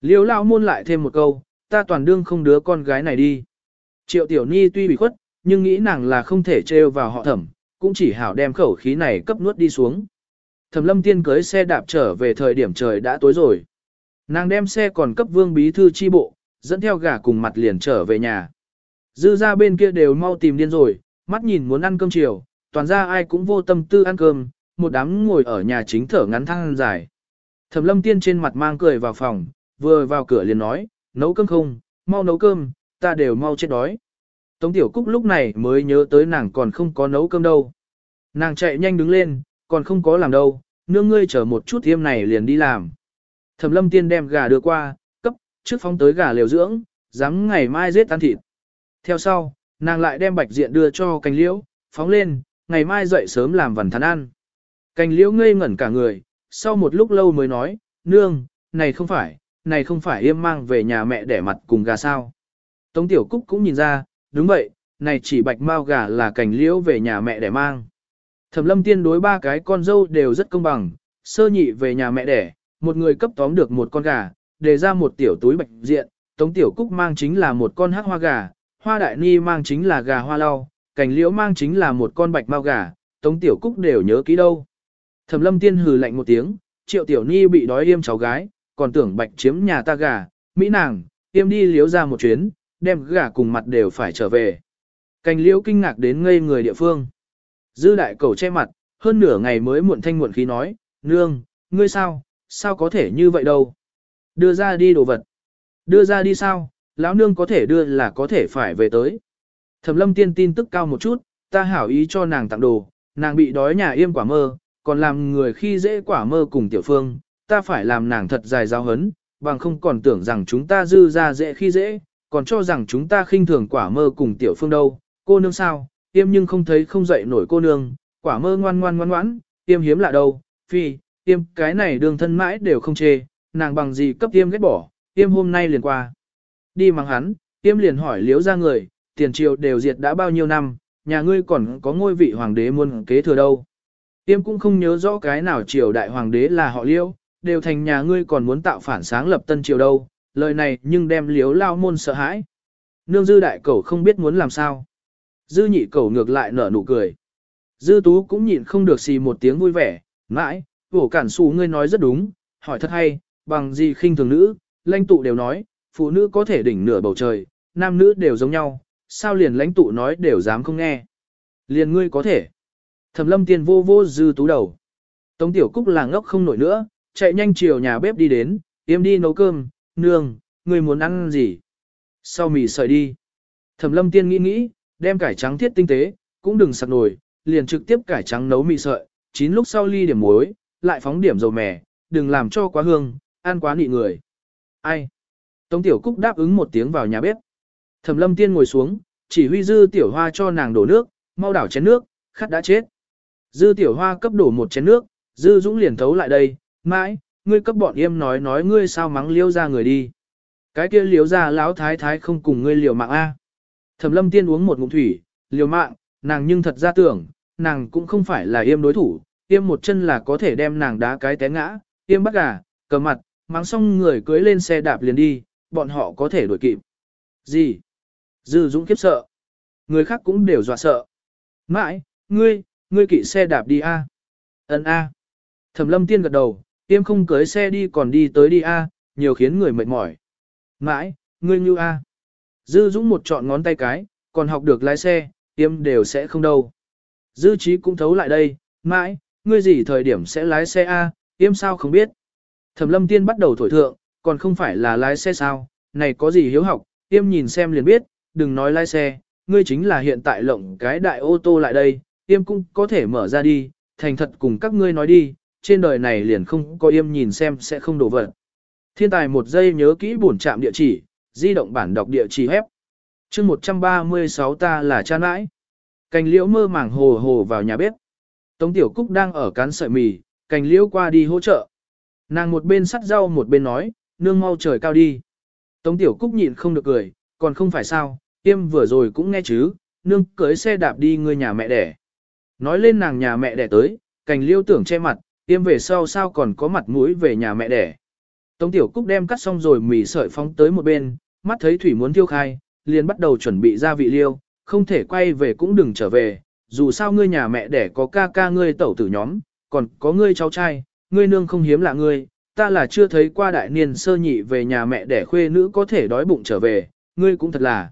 Liêu lao môn lại thêm một câu, ta toàn đương không đứa con gái này đi. Triệu tiểu ni tuy bị khuất, nhưng nghĩ nàng là không thể trêu vào họ thẩm, cũng chỉ hảo đem khẩu khí này cấp nuốt đi xuống. Thẩm lâm tiên cưới xe đạp trở về thời điểm trời đã tối rồi. Nàng đem xe còn cấp vương bí thư chi bộ, dẫn theo gà cùng mặt liền trở về nhà. Dư ra bên kia đều mau tìm điên rồi, mắt nhìn muốn ăn cơm chiều, toàn ra ai cũng vô tâm tư ăn cơm, một đám ngồi ở nhà chính thở ngắn thăng dài. Thẩm lâm tiên trên mặt mang cười vào phòng, vừa vào cửa liền nói, nấu cơm không, mau nấu cơm, ta đều mau chết đói. Tống tiểu cúc lúc này mới nhớ tới nàng còn không có nấu cơm đâu. Nàng chạy nhanh đứng lên, còn không có làm đâu, nương ngươi chờ một chút thiêm này liền đi làm. Thẩm lâm tiên đem gà đưa qua, cấp, trước phóng tới gà liều dưỡng, dám ngày mai giết ăn thịt. Theo sau, nàng lại đem bạch diện đưa cho cành liễu, phóng lên, ngày mai dậy sớm làm vần thắn ăn. Cành liễu ngây ngẩn cả người, sau một lúc lâu mới nói, nương, này không phải, này không phải yêm mang về nhà mẹ để mặt cùng gà sao. Tống tiểu cúc cũng nhìn ra, đúng vậy, này chỉ bạch mao gà là cảnh liễu về nhà mẹ để mang. Thẩm lâm tiên đối ba cái con dâu đều rất công bằng, sơ nhị về nhà mẹ đẻ, một người cấp tóm được một con gà, đề ra một tiểu túi bạch diện, tống tiểu cúc mang chính là một con hắc hoa gà, hoa đại ni mang chính là gà hoa lau, cảnh liễu mang chính là một con bạch mao gà, tống tiểu cúc đều nhớ kỹ đâu. Thẩm lâm tiên hừ lạnh một tiếng, triệu tiểu ni bị đói yêm cháu gái, còn tưởng bạch chiếm nhà ta gà, mỹ nàng, yêm đi liếu ra một chuyến, đem gà cùng mặt đều phải trở về. Cành liễu kinh ngạc đến ngây người địa phương. Dư đại cầu che mặt, hơn nửa ngày mới muộn thanh muộn khí nói, nương, ngươi sao, sao có thể như vậy đâu. Đưa ra đi đồ vật. Đưa ra đi sao, lão nương có thể đưa là có thể phải về tới. Thẩm lâm tiên tin tức cao một chút, ta hảo ý cho nàng tặng đồ, nàng bị đói nhà yêm quả mơ, còn làm người khi dễ quả mơ cùng tiểu phương, ta phải làm nàng thật dài giáo hấn, bằng không còn tưởng rằng chúng ta dư ra dễ khi dễ, còn cho rằng chúng ta khinh thường quả mơ cùng tiểu phương đâu, cô nương sao, yêm nhưng không thấy không dậy nổi cô nương, quả mơ ngoan ngoan ngoan ngoãn, yêm hiếm lạ đâu, phi, yêm cái này đường thân mãi đều không chê, nàng bằng gì cấp yêm ghét bỏ, yêm hôm nay liền qua. Đi mang hắn, yêm liền hỏi liếu ra người, tiền triều đều diệt đã bao nhiêu năm, nhà ngươi còn có ngôi vị hoàng đế muôn kế thừa đâu. Yêm cũng không nhớ rõ cái nào triều đại hoàng đế là họ liêu, đều thành nhà ngươi còn muốn tạo phản sáng lập tân triều đâu, lời này nhưng đem liếu lao môn sợ hãi. Nương dư đại cẩu không biết muốn làm sao. Dư nhị cẩu ngược lại nở nụ cười. Dư tú cũng nhịn không được xì một tiếng vui vẻ, mãi, vổ cản xù ngươi nói rất đúng, hỏi thật hay, bằng gì khinh thường nữ, lãnh tụ đều nói, phụ nữ có thể đỉnh nửa bầu trời, nam nữ đều giống nhau, sao liền lãnh tụ nói đều dám không nghe. Liền ngươi có thể. Thẩm lâm tiên vô vô dư tú đầu. Tống tiểu cúc là ngốc không nổi nữa, chạy nhanh chiều nhà bếp đi đến, im đi nấu cơm, nương, ngươi muốn ăn gì? Sau mì sợi đi. Thẩm lâm tiên nghĩ nghĩ, đem cải trắng thiết tinh tế, cũng đừng sặc nồi, liền trực tiếp cải trắng nấu mì sợi, chín lúc sau ly điểm muối, lại phóng điểm dầu mè, đừng làm cho quá hương, ăn quá nị người. Ai? Tống tiểu cúc đáp ứng một tiếng vào nhà bếp. Thẩm lâm tiên ngồi xuống, chỉ huy dư tiểu hoa cho nàng đổ nước, mau đảo chén nước, khát đã chết. Dư tiểu hoa cấp đổ một chén nước, dư dũng liền thấu lại đây, mãi, ngươi cấp bọn yêm nói nói ngươi sao mắng liêu ra người đi. Cái kia liêu ra lão thái thái không cùng ngươi liều mạng a. Thẩm lâm tiên uống một ngụm thủy, liều mạng, nàng nhưng thật ra tưởng, nàng cũng không phải là yêm đối thủ, yêm một chân là có thể đem nàng đá cái té ngã, yêm bắt gà, cầm mặt, mắng xong người cưới lên xe đạp liền đi, bọn họ có thể đuổi kịp. Gì? Dư Dũng kiếp sợ. Người khác cũng đều dọa sợ. Mãi, ngươi, ngươi kỵ xe đạp đi a. Ấn a. Thẩm Lâm Tiên gật đầu, Tiêm không cưới xe đi còn đi tới đi a, nhiều khiến người mệt mỏi. Mãi, ngươi như a. Dư Dũng một chọn ngón tay cái, còn học được lái xe, tiêm đều sẽ không đâu. Dư trí cũng thấu lại đây, mãi, ngươi gì thời điểm sẽ lái xe A, tiêm sao không biết. Thẩm lâm tiên bắt đầu thổi thượng, còn không phải là lái xe sao, này có gì hiếu học, tiêm nhìn xem liền biết, đừng nói lái xe, ngươi chính là hiện tại lộng cái đại ô tô lại đây, tiêm cũng có thể mở ra đi, thành thật cùng các ngươi nói đi, trên đời này liền không có yêm nhìn xem sẽ không đổ vật. Thiên tài một giây nhớ kỹ bổn trạm địa chỉ, di động bản đọc địa chỉ hép. chương 136 ta là cha nãi. Cành liễu mơ màng hồ hồ vào nhà bếp. Tống Tiểu Cúc đang ở cán sợi mì, cành liễu qua đi hỗ trợ. Nàng một bên sắt rau một bên nói, nương mau trời cao đi. Tống Tiểu Cúc nhịn không được cười, còn không phải sao, tiêm vừa rồi cũng nghe chứ, nương cưới xe đạp đi người nhà mẹ đẻ. Nói lên nàng nhà mẹ đẻ tới, cành liễu tưởng che mặt, tiêm về sau sao còn có mặt mũi về nhà mẹ đẻ. Tống Tiểu Cúc đem cắt xong rồi mì sợi phóng tới một bên, mắt thấy thủy muốn thiêu khai, liền bắt đầu chuẩn bị gia vị liêu, không thể quay về cũng đừng trở về, dù sao ngươi nhà mẹ đẻ có ca ca ngươi tẩu tử nhóm, còn có ngươi cháu trai, ngươi nương không hiếm là ngươi, ta là chưa thấy qua đại niên sơ nhị về nhà mẹ đẻ khuê nữ có thể đói bụng trở về, ngươi cũng thật là.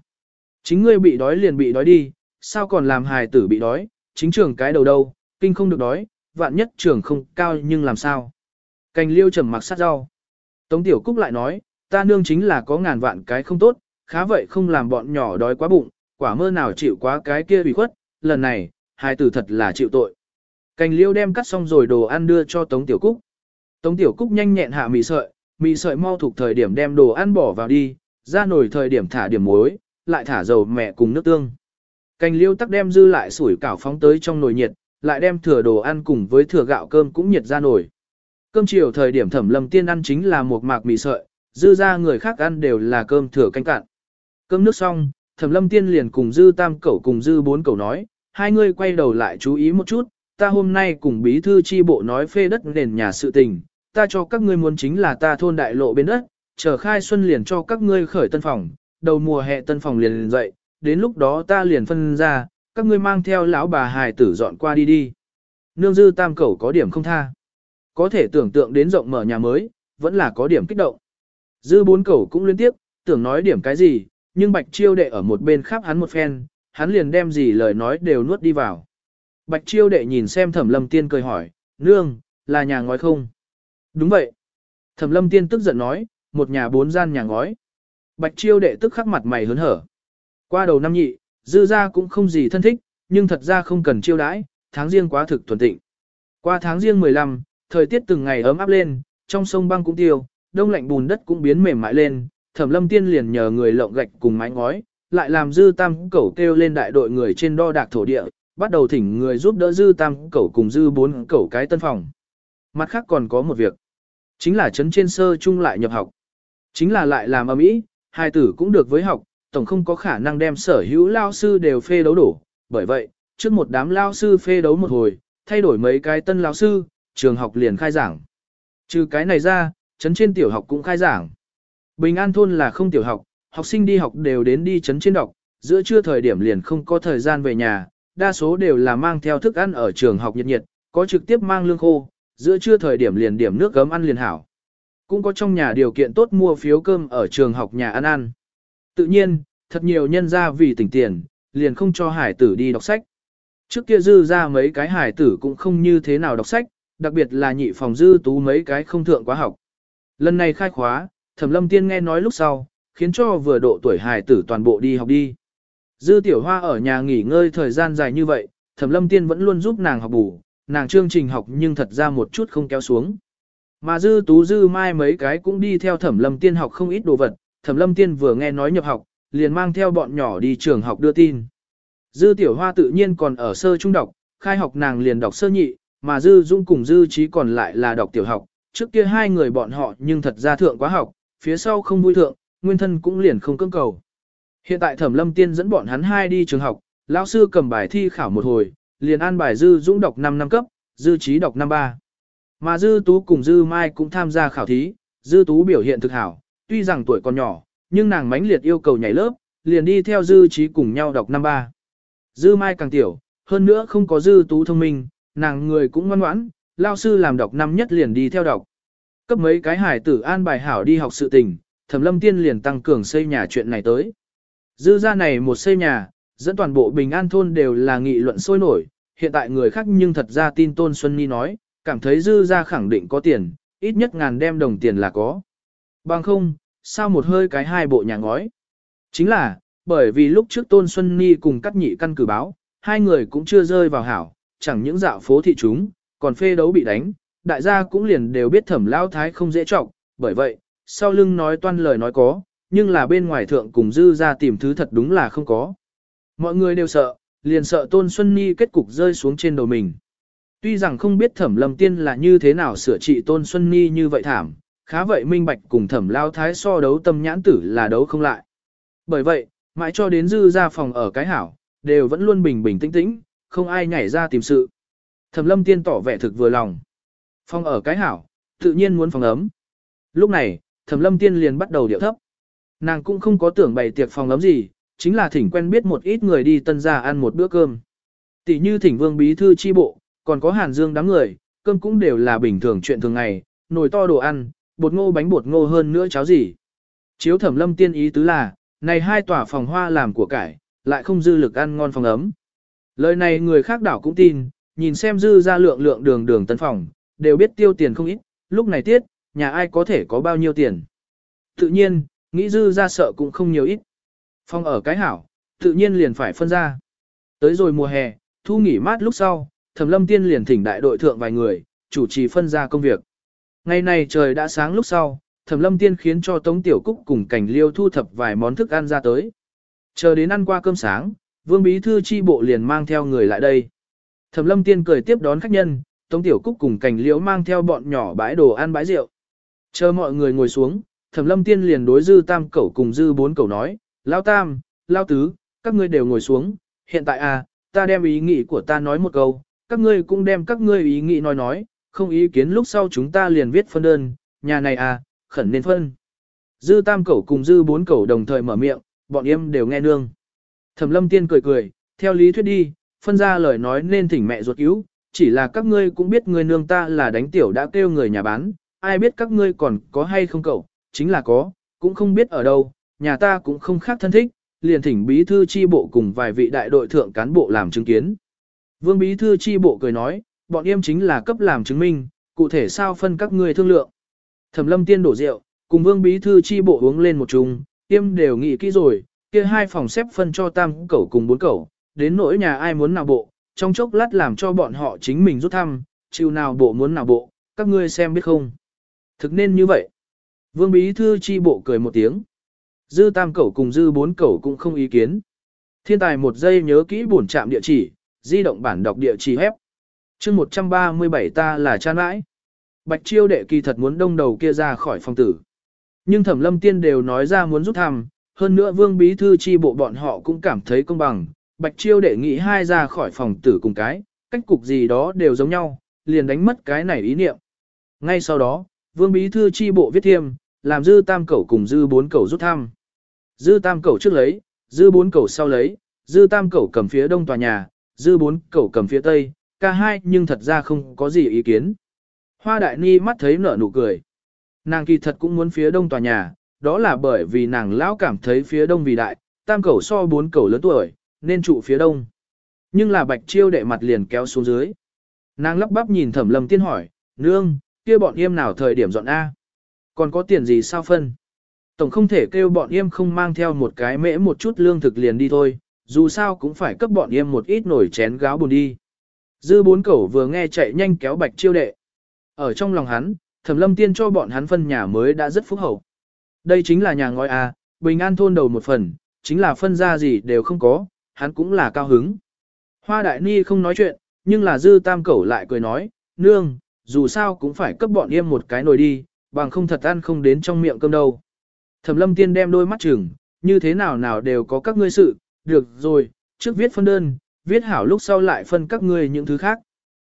Chính ngươi bị đói liền bị đói đi, sao còn làm hài tử bị đói, chính trường cái đầu đâu, kinh không được đói, vạn nhất trường không cao nhưng làm sao. Cành liêu trầm mặc sát rau. Tống Tiểu Cúc lại nói, ta nương chính là có ngàn vạn cái không tốt, khá vậy không làm bọn nhỏ đói quá bụng, quả mơ nào chịu quá cái kia bị khuất, lần này, hai tử thật là chịu tội. Cành liêu đem cắt xong rồi đồ ăn đưa cho Tống Tiểu Cúc. Tống Tiểu Cúc nhanh nhẹn hạ mì sợi, mì sợi mau thuộc thời điểm đem đồ ăn bỏ vào đi, ra nồi thời điểm thả điểm muối, lại thả dầu mẹ cùng nước tương. Cành liêu tắc đem dư lại sủi cảo phóng tới trong nồi nhiệt, lại đem thừa đồ ăn cùng với thừa gạo cơm cũng nhiệt ra nổi. Cơm chiều thời điểm thẩm lâm tiên ăn chính là một mạc mì sợi, dư ra người khác ăn đều là cơm thừa canh cạn. Cơm nước xong, thẩm lâm tiên liền cùng dư tam cẩu cùng dư bốn cẩu nói, hai người quay đầu lại chú ý một chút, ta hôm nay cùng bí thư chi bộ nói phê đất nền nhà sự tình, ta cho các ngươi muốn chính là ta thôn đại lộ bên đất, chờ khai xuân liền cho các ngươi khởi tân phòng, đầu mùa hè tân phòng liền liền dậy, đến lúc đó ta liền phân ra, các ngươi mang theo lão bà hài tử dọn qua đi đi. Nương dư tam cẩu có điểm không tha. Có thể tưởng tượng đến rộng mở nhà mới, vẫn là có điểm kích động. Dư bốn cẩu cũng liên tiếp, tưởng nói điểm cái gì, nhưng Bạch Chiêu đệ ở một bên khắp hắn một phen, hắn liền đem gì lời nói đều nuốt đi vào. Bạch Chiêu đệ nhìn xem Thẩm Lâm Tiên cười hỏi, nương, là nhà ngói không? Đúng vậy. Thẩm Lâm Tiên tức giận nói, một nhà bốn gian nhà ngói. Bạch Chiêu đệ tức khắc mặt mày hớn hở. Qua đầu năm nhị, dư ra cũng không gì thân thích, nhưng thật ra không cần chiêu đãi, tháng riêng quá thực thuần tịnh. Qua tháng riêng 15, thời tiết từng ngày ấm áp lên, trong sông băng cũng tiêu, đông lạnh bùn đất cũng biến mềm mại lên, thẩm lâm tiên liền nhờ người lộng gạch cùng mái ngói, lại làm dư tam cẩu kêu lên đại đội người trên đo đạc thổ địa, bắt đầu thỉnh người giúp đỡ dư tam cẩu cùng dư bốn cẩu cái tân phòng. Mặt khác còn có một việc, chính là chấn trên sơ chung lại nhập học. Chính là lại làm âm ý, hai tử cũng được với học, tổng không có khả năng đem sở hữu lao sư đều phê đấu đổ, bởi vậy, trước một đám lao sư phê đấu một hồi, thay đổi mấy cái tân lao sư, trường học liền khai giảng. Trừ cái này ra, trấn trên tiểu học cũng khai giảng. Bình An thôn là không tiểu học, học sinh đi học đều đến đi trấn trên đọc, giữa trưa thời điểm liền không có thời gian về nhà, đa số đều là mang theo thức ăn ở trường học nhiệt nhiệt, có trực tiếp mang lương khô, giữa trưa thời điểm liền điểm nước gấm ăn liền hảo. Cũng có trong nhà điều kiện tốt mua phiếu cơm ở trường học nhà ăn ăn. Tự nhiên, thật nhiều nhân ra vì tỉnh tiền, liền không cho hải tử đi đọc sách. Trước kia dư ra mấy cái hải tử cũng không như thế nào đọc sách, đặc biệt là nhị phòng dư tú mấy cái không thượng quá học. Lần này khai khóa, Thẩm Lâm Tiên nghe nói lúc sau, khiến cho vừa độ tuổi hải tử toàn bộ đi học đi. Dư Tiểu Hoa ở nhà nghỉ ngơi thời gian dài như vậy, Thẩm Lâm Tiên vẫn luôn giúp nàng học bù, nàng chương trình học nhưng thật ra một chút không kéo xuống. Mà Dư Tú Dư Mai mấy cái cũng đi theo Thẩm Lâm Tiên học không ít đồ vật, Thẩm Lâm Tiên vừa nghe nói nhập học, liền mang theo bọn nhỏ đi trường học đưa tin. Dư Tiểu Hoa tự nhiên còn ở sơ trung đọc, khai học nàng liền đọc sơ nhị, mà Dư Dung cùng Dư Trí còn lại là đọc tiểu học, trước kia hai người bọn họ nhưng thật ra thượng quá học, phía sau không vui thượng, nguyên thân cũng liền không cưỡng cầu. Hiện tại Thẩm Lâm Tiên dẫn bọn hắn hai đi trường học, lão sư cầm bài thi khảo một hồi, liền an bài Dư Dũng đọc 5 năm cấp, Dư Trí đọc năm ba. Mà Dư Tú cùng Dư Mai cũng tham gia khảo thí, Dư Tú biểu hiện thực hảo, tuy rằng tuổi còn nhỏ, nhưng nàng mãnh liệt yêu cầu nhảy lớp, liền đi theo Dư Trí cùng nhau đọc năm ba. Dư Mai càng tiểu, hơn nữa không có Dư Tú thông minh, nàng người cũng ngoan ngoãn, lao sư làm đọc năm nhất liền đi theo đọc. Cấp mấy cái hải tử an bài hảo đi học sự tình, Thẩm Lâm Tiên liền tăng cường xây nhà chuyện này tới. Dư ra này một xây nhà, dẫn toàn bộ bình an thôn đều là nghị luận sôi nổi, hiện tại người khác nhưng thật ra tin Tôn Xuân Nhi nói, cảm thấy dư ra khẳng định có tiền, ít nhất ngàn đem đồng tiền là có. Bằng không, sao một hơi cái hai bộ nhà ngói. Chính là, bởi vì lúc trước Tôn Xuân ni cùng cắt nhị căn cử báo, hai người cũng chưa rơi vào hảo, chẳng những dạo phố thị chúng, còn phê đấu bị đánh, đại gia cũng liền đều biết thẩm lao thái không dễ trọng, bởi vậy, sau lưng nói toan lời nói có, nhưng là bên ngoài thượng cùng dư ra tìm thứ thật đúng là không có. Mọi người đều sợ, liền sợ Tôn Xuân ni kết cục rơi xuống trên đầu mình. Tuy rằng không biết thẩm lâm tiên là như thế nào sửa trị Tôn Xuân ni như vậy thảm, khá vậy minh bạch cùng thẩm lao thái so đấu tâm nhãn tử là đấu không lại. Bởi vậy, mãi cho đến dư ra phòng ở cái hảo, đều vẫn luôn bình bình tĩnh tĩnh, không ai nhảy ra tìm sự. Thẩm lâm tiên tỏ vẻ thực vừa lòng. Phòng ở cái hảo, tự nhiên muốn phòng ấm. Lúc này, thẩm lâm tiên liền bắt đầu điệu thấp. Nàng cũng không có tưởng bày tiệc phòng ấm gì, chính là thỉnh quen biết một ít người đi tân gia ăn một bữa cơm. Tỷ như thỉnh vương bí thư chi bộ, còn có hàn dương đám người, cơm cũng đều là bình thường chuyện thường ngày, nồi to đồ ăn, bột ngô bánh bột ngô hơn nữa cháo gì. Chiếu thẩm lâm tiên ý tứ là, này hai tòa phòng hoa làm của cải, lại không dư lực ăn ngon phòng ấm. Lời này người khác đảo cũng tin, nhìn xem dư ra lượng lượng đường đường tân phòng, đều biết tiêu tiền không ít, lúc này tiết, nhà ai có thể có bao nhiêu tiền. Tự nhiên, nghĩ dư ra sợ cũng không nhiều ít. Phòng ở cái hảo, tự nhiên liền phải phân ra. Tới rồi mùa hè, thu nghỉ mát lúc sau, Thẩm Lâm Tiên liền thỉnh đại đội thượng vài người, chủ trì phân ra công việc. Ngày này trời đã sáng lúc sau, Thẩm Lâm Tiên khiến cho Tống Tiểu Cúc cùng Cảnh Liêu thu thập vài món thức ăn ra tới. Chờ đến ăn qua cơm sáng, Vương Bí Thư chi bộ liền mang theo người lại đây. Thẩm Lâm Tiên cười tiếp đón khách nhân, Tống Tiểu Cúc cùng Cảnh Liêu mang theo bọn nhỏ bãi đồ ăn bãi rượu. Chờ mọi người ngồi xuống, Thẩm Lâm Tiên liền đối Dư Tam Cẩu cùng Dư Bốn Cẩu nói, Lao Tam, Lao Tứ, các ngươi đều ngồi xuống, hiện tại à, ta đem ý nghĩ của ta nói một câu, các ngươi cũng đem các ngươi ý nghĩ nói nói, không ý kiến lúc sau chúng ta liền viết phân đơn, nhà này à, khẩn nên phân. Dư tam cẩu cùng dư bốn cẩu đồng thời mở miệng, bọn em đều nghe nương. Thẩm lâm tiên cười cười, theo lý thuyết đi, phân ra lời nói nên thỉnh mẹ ruột cứu, chỉ là các ngươi cũng biết người nương ta là đánh tiểu đã kêu người nhà bán, ai biết các ngươi còn có hay không cậu, chính là có, cũng không biết ở đâu, nhà ta cũng không khác thân thích, liền thỉnh bí thư chi bộ cùng vài vị đại đội thượng cán bộ làm chứng kiến. Vương bí thư chi bộ cười nói, bọn em chính là cấp làm chứng minh, cụ thể sao phân các ngươi thương lượng. Thẩm lâm tiên đổ rượu, cùng vương bí thư chi bộ uống lên một chung, tiêm đều nghĩ kỹ rồi, kia hai phòng xếp phân cho tam cẩu cùng bốn cẩu, đến nỗi nhà ai muốn nào bộ, trong chốc lát làm cho bọn họ chính mình rút thăm, chịu nào bộ muốn nào bộ, các ngươi xem biết không. Thực nên như vậy. Vương bí thư chi bộ cười một tiếng. Dư tam cẩu cùng dư bốn cẩu cũng không ý kiến. Thiên tài một giây nhớ kỹ bổn trạm địa chỉ, di động bản đọc địa chỉ hép chương 137 ta là cha nãi. Bạch chiêu đệ kỳ thật muốn đông đầu kia ra khỏi phòng tử. Nhưng thẩm lâm tiên đều nói ra muốn rút thăm, hơn nữa vương bí thư chi bộ bọn họ cũng cảm thấy công bằng. Bạch chiêu đệ nghĩ hai ra khỏi phòng tử cùng cái, cách cục gì đó đều giống nhau, liền đánh mất cái này ý niệm. Ngay sau đó, vương bí thư chi bộ viết thiêm, làm dư tam cẩu cùng dư bốn cẩu rút thăm. Dư tam cẩu trước lấy, dư bốn cẩu sau lấy, dư tam cẩu cầm phía đông tòa nhà, dư bốn cẩu cầm phía tây, ca hai nhưng thật ra không có gì ý kiến. Hoa đại ni mắt thấy nở nụ cười. Nàng kỳ thật cũng muốn phía đông tòa nhà, đó là bởi vì nàng lão cảm thấy phía đông vì đại, tam cẩu so bốn cẩu lớn tuổi, nên trụ phía đông. Nhưng là bạch chiêu đệ mặt liền kéo xuống dưới. Nàng lắp bắp nhìn thẩm lâm tiên hỏi, nương, kia bọn yêm nào thời điểm dọn A. Còn có tiền gì sao phân? Tổng không thể kêu bọn yêm không mang theo một cái mễ một chút lương thực liền đi thôi, dù sao cũng phải cấp bọn yêm một ít nổi chén gáo buồn đi. Dư bốn cẩu vừa nghe chạy nhanh kéo bạch chiêu đệ. Ở trong lòng hắn, thẩm lâm tiên cho bọn hắn phân nhà mới đã rất phúc hậu. Đây chính là nhà ngói à, bình an thôn đầu một phần, chính là phân ra gì đều không có, hắn cũng là cao hứng. Hoa đại ni không nói chuyện, nhưng là dư tam cẩu lại cười nói, nương, dù sao cũng phải cấp bọn yêm một cái nồi đi, bằng không thật ăn không đến trong miệng cơm đâu. Thẩm lâm tiên đem đôi mắt chừng, như thế nào nào đều có các ngươi sự, được rồi, trước viết phân đơn, viết hảo lúc sau lại phân các ngươi những thứ khác.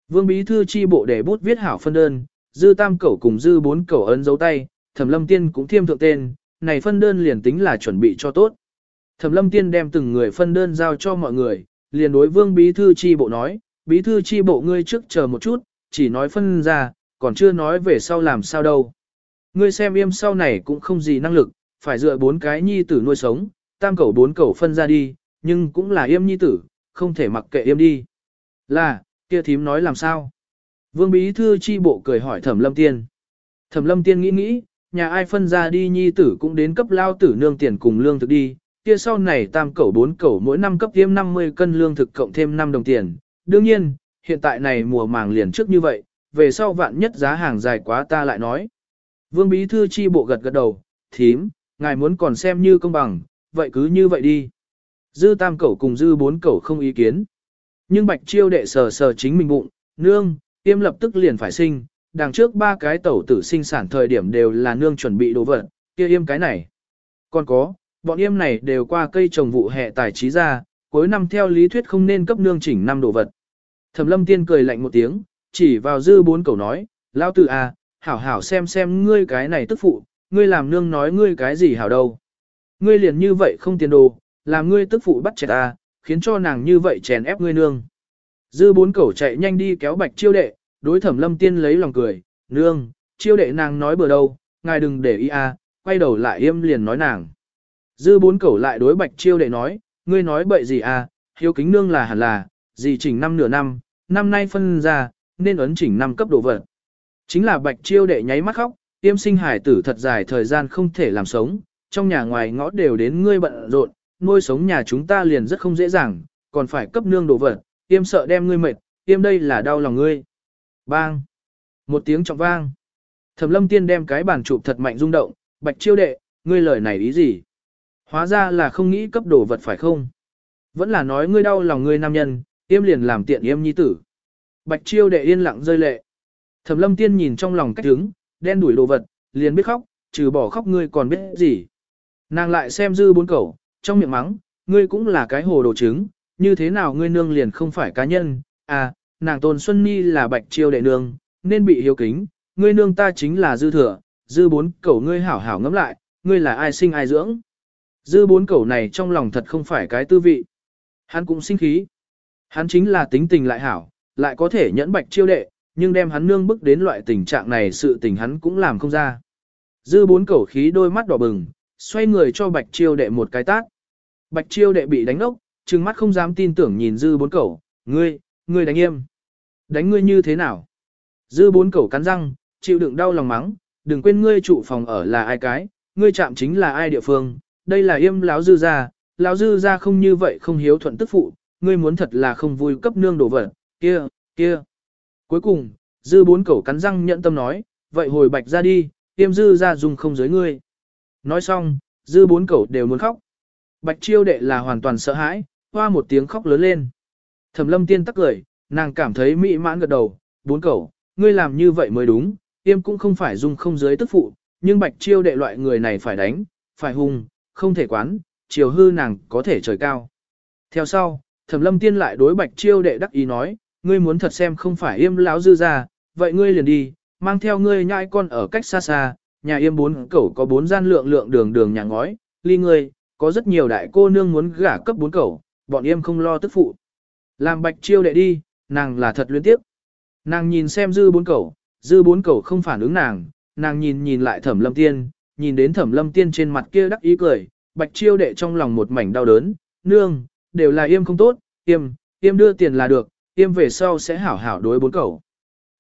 Vương bí thư chi bộ để bút viết hảo phân đơn, dư tam cẩu cùng dư bốn cẩu ấn dấu tay, thẩm lâm tiên cũng thiêm thượng tên, này phân đơn liền tính là chuẩn bị cho tốt. Thẩm lâm tiên đem từng người phân đơn giao cho mọi người, liền đối vương bí thư chi bộ nói, bí thư chi bộ ngươi trước chờ một chút, chỉ nói phân ra, còn chưa nói về sau làm sao đâu. Ngươi xem yêm sau này cũng không gì năng lực, phải dựa bốn cái nhi tử nuôi sống, tam cẩu bốn cẩu phân ra đi, nhưng cũng là yêm nhi tử, không thể mặc kệ yêm đi. Là, kia thím nói làm sao? Vương bí thư chi bộ cười hỏi thẩm lâm tiên. Thẩm lâm tiên nghĩ nghĩ, nhà ai phân ra đi nhi tử cũng đến cấp lao tử nương tiền cùng lương thực đi, kia sau này tam cẩu bốn cẩu mỗi năm cấp thêm 50 cân lương thực cộng thêm 5 đồng tiền. Đương nhiên, hiện tại này mùa màng liền trước như vậy, về sau vạn nhất giá hàng dài quá ta lại nói. Vương bí thư chi bộ gật gật đầu, thím, ngài muốn còn xem như công bằng, vậy cứ như vậy đi. Dư tam cẩu cùng dư bốn cẩu không ý kiến. Nhưng bạch chiêu đệ sờ sờ chính mình bụng, nương, tiêm lập tức liền phải sinh, đằng trước ba cái tẩu tử sinh sản thời điểm đều là nương chuẩn bị đồ vật, kia yêm cái này. Còn có, bọn yêm này đều qua cây trồng vụ hệ tài trí ra, cuối năm theo lý thuyết không nên cấp nương chỉnh năm đồ vật. Thẩm lâm tiên cười lạnh một tiếng, chỉ vào dư bốn cẩu nói, lao tử à, hảo hảo xem xem ngươi cái này tức phụ, ngươi làm nương nói ngươi cái gì hảo đâu. Ngươi liền như vậy không tiền đồ, làm ngươi tức phụ bắt trẻ ta, khiến cho nàng như vậy chèn ép ngươi nương. Dư bốn cẩu chạy nhanh đi kéo bạch chiêu đệ, đối thẩm lâm tiên lấy lòng cười, nương, chiêu đệ nàng nói bừa đâu, ngài đừng để ý à, quay đầu lại im liền nói nàng. Dư bốn cẩu lại đối bạch chiêu đệ nói, ngươi nói bậy gì à, hiếu kính nương là hẳn là, gì chỉnh năm nửa năm, năm nay phân ra, nên ấn chỉnh năm cấp độ vật. Chính là bạch chiêu đệ nháy mắt khóc, tiêm sinh hải tử thật dài thời gian không thể làm sống, trong nhà ngoài ngõ đều đến ngươi bận rộn, nuôi sống nhà chúng ta liền rất không dễ dàng, còn phải cấp nương đồ vật, tiêm sợ đem ngươi mệt, tiêm đây là đau lòng ngươi. Bang! Một tiếng trọng vang. Thẩm lâm tiên đem cái bàn chụp thật mạnh rung động, bạch chiêu đệ, ngươi lời này ý gì? Hóa ra là không nghĩ cấp đồ vật phải không? Vẫn là nói ngươi đau lòng ngươi nam nhân, tiêm liền làm tiện yêm nhi tử. Bạch chiêu đệ yên lặng rơi lệ. Thẩm lâm tiên nhìn trong lòng cách đứng, đen đuổi đồ vật, liền biết khóc, trừ bỏ khóc ngươi còn biết gì. Nàng lại xem dư bốn cẩu, trong miệng mắng, ngươi cũng là cái hồ đồ trứng, như thế nào ngươi nương liền không phải cá nhân, à, nàng tôn Xuân nhi là bạch chiêu đệ nương, nên bị hiếu kính, ngươi nương ta chính là dư thừa, dư bốn cẩu ngươi hảo hảo ngẫm lại, ngươi là ai sinh ai dưỡng. Dư bốn cẩu này trong lòng thật không phải cái tư vị. Hắn cũng sinh khí. Hắn chính là tính tình lại hảo, lại có thể nhẫn bạch chiêu đệ, nhưng đem hắn nương bức đến loại tình trạng này sự tình hắn cũng làm không ra. Dư bốn cẩu khí đôi mắt đỏ bừng, xoay người cho bạch chiêu đệ một cái tát. Bạch chiêu đệ bị đánh ốc, trừng mắt không dám tin tưởng nhìn dư bốn cẩu, ngươi, ngươi đánh im. Đánh ngươi như thế nào? Dư bốn cẩu cắn răng, chịu đựng đau lòng mắng, đừng quên ngươi trụ phòng ở là ai cái, ngươi chạm chính là ai địa phương, đây là im láo dư ra, láo dư ra không như vậy không hiếu thuận tức phụ, ngươi muốn thật là không vui cấp nương đổ vật, kia, kia. Cuối cùng, dư bốn cẩu cắn răng nhận tâm nói, vậy hồi bạch ra đi, tiêm dư ra dùng không giới ngươi. Nói xong, dư bốn cẩu đều muốn khóc. Bạch chiêu đệ là hoàn toàn sợ hãi, hoa một tiếng khóc lớn lên. Thẩm lâm tiên tắc cười, nàng cảm thấy mỹ mãn gật đầu, bốn cẩu, ngươi làm như vậy mới đúng, tiêm cũng không phải dung không giới tức phụ, nhưng bạch chiêu đệ loại người này phải đánh, phải hung, không thể quán, chiều hư nàng có thể trời cao. Theo sau, thẩm lâm tiên lại đối bạch chiêu đệ đắc ý nói, ngươi muốn thật xem không phải yêm lão dư ra, vậy ngươi liền đi, mang theo ngươi nhai con ở cách xa xa, nhà yêm bốn cẩu có bốn gian lượng lượng đường đường nhà ngói, ly ngươi, có rất nhiều đại cô nương muốn gả cấp bốn cẩu, bọn yêm không lo tức phụ. Làm bạch chiêu đệ đi, nàng là thật luyến tiếp. Nàng nhìn xem dư bốn cẩu, dư bốn cẩu không phản ứng nàng, nàng nhìn nhìn lại thẩm lâm tiên, nhìn đến thẩm lâm tiên trên mặt kia đắc ý cười, bạch chiêu đệ trong lòng một mảnh đau đớn, nương, đều là yêm không tốt, yêm, yêm đưa tiền là được, yêm về sau sẽ hảo hảo đối bốn cẩu.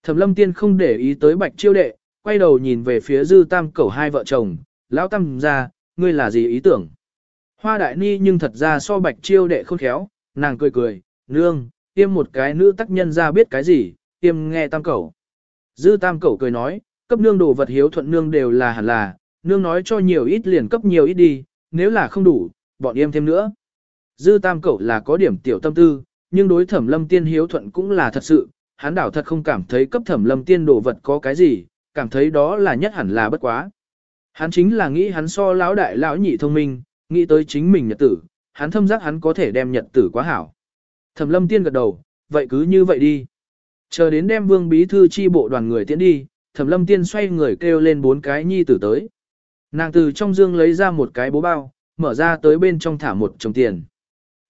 Thẩm lâm tiên không để ý tới bạch chiêu đệ, quay đầu nhìn về phía dư tam cẩu hai vợ chồng, lão tam ra, ngươi là gì ý tưởng? Hoa đại ni nhưng thật ra so bạch chiêu đệ khôn khéo, nàng cười cười, nương, tiêm một cái nữ tác nhân ra biết cái gì, tiêm nghe tam cẩu. Dư tam cẩu cười nói, cấp nương đồ vật hiếu thuận nương đều là hẳn là, nương nói cho nhiều ít liền cấp nhiều ít đi, nếu là không đủ, bọn em thêm nữa. Dư tam cẩu là có điểm tiểu tâm tư, nhưng đối thẩm lâm tiên hiếu thuận cũng là thật sự, hắn đảo thật không cảm thấy cấp thẩm lâm tiên đồ vật có cái gì, cảm thấy đó là nhất hẳn là bất quá. Hắn chính là nghĩ hắn so lão đại lão nhị thông minh, nghĩ tới chính mình nhật tử, hắn thâm giác hắn có thể đem nhật tử quá hảo. Thẩm lâm tiên gật đầu, vậy cứ như vậy đi. Chờ đến đem vương bí thư chi bộ đoàn người tiến đi, thẩm lâm tiên xoay người kêu lên bốn cái nhi tử tới. Nàng từ trong dương lấy ra một cái bố bao, mở ra tới bên trong thả một chồng tiền.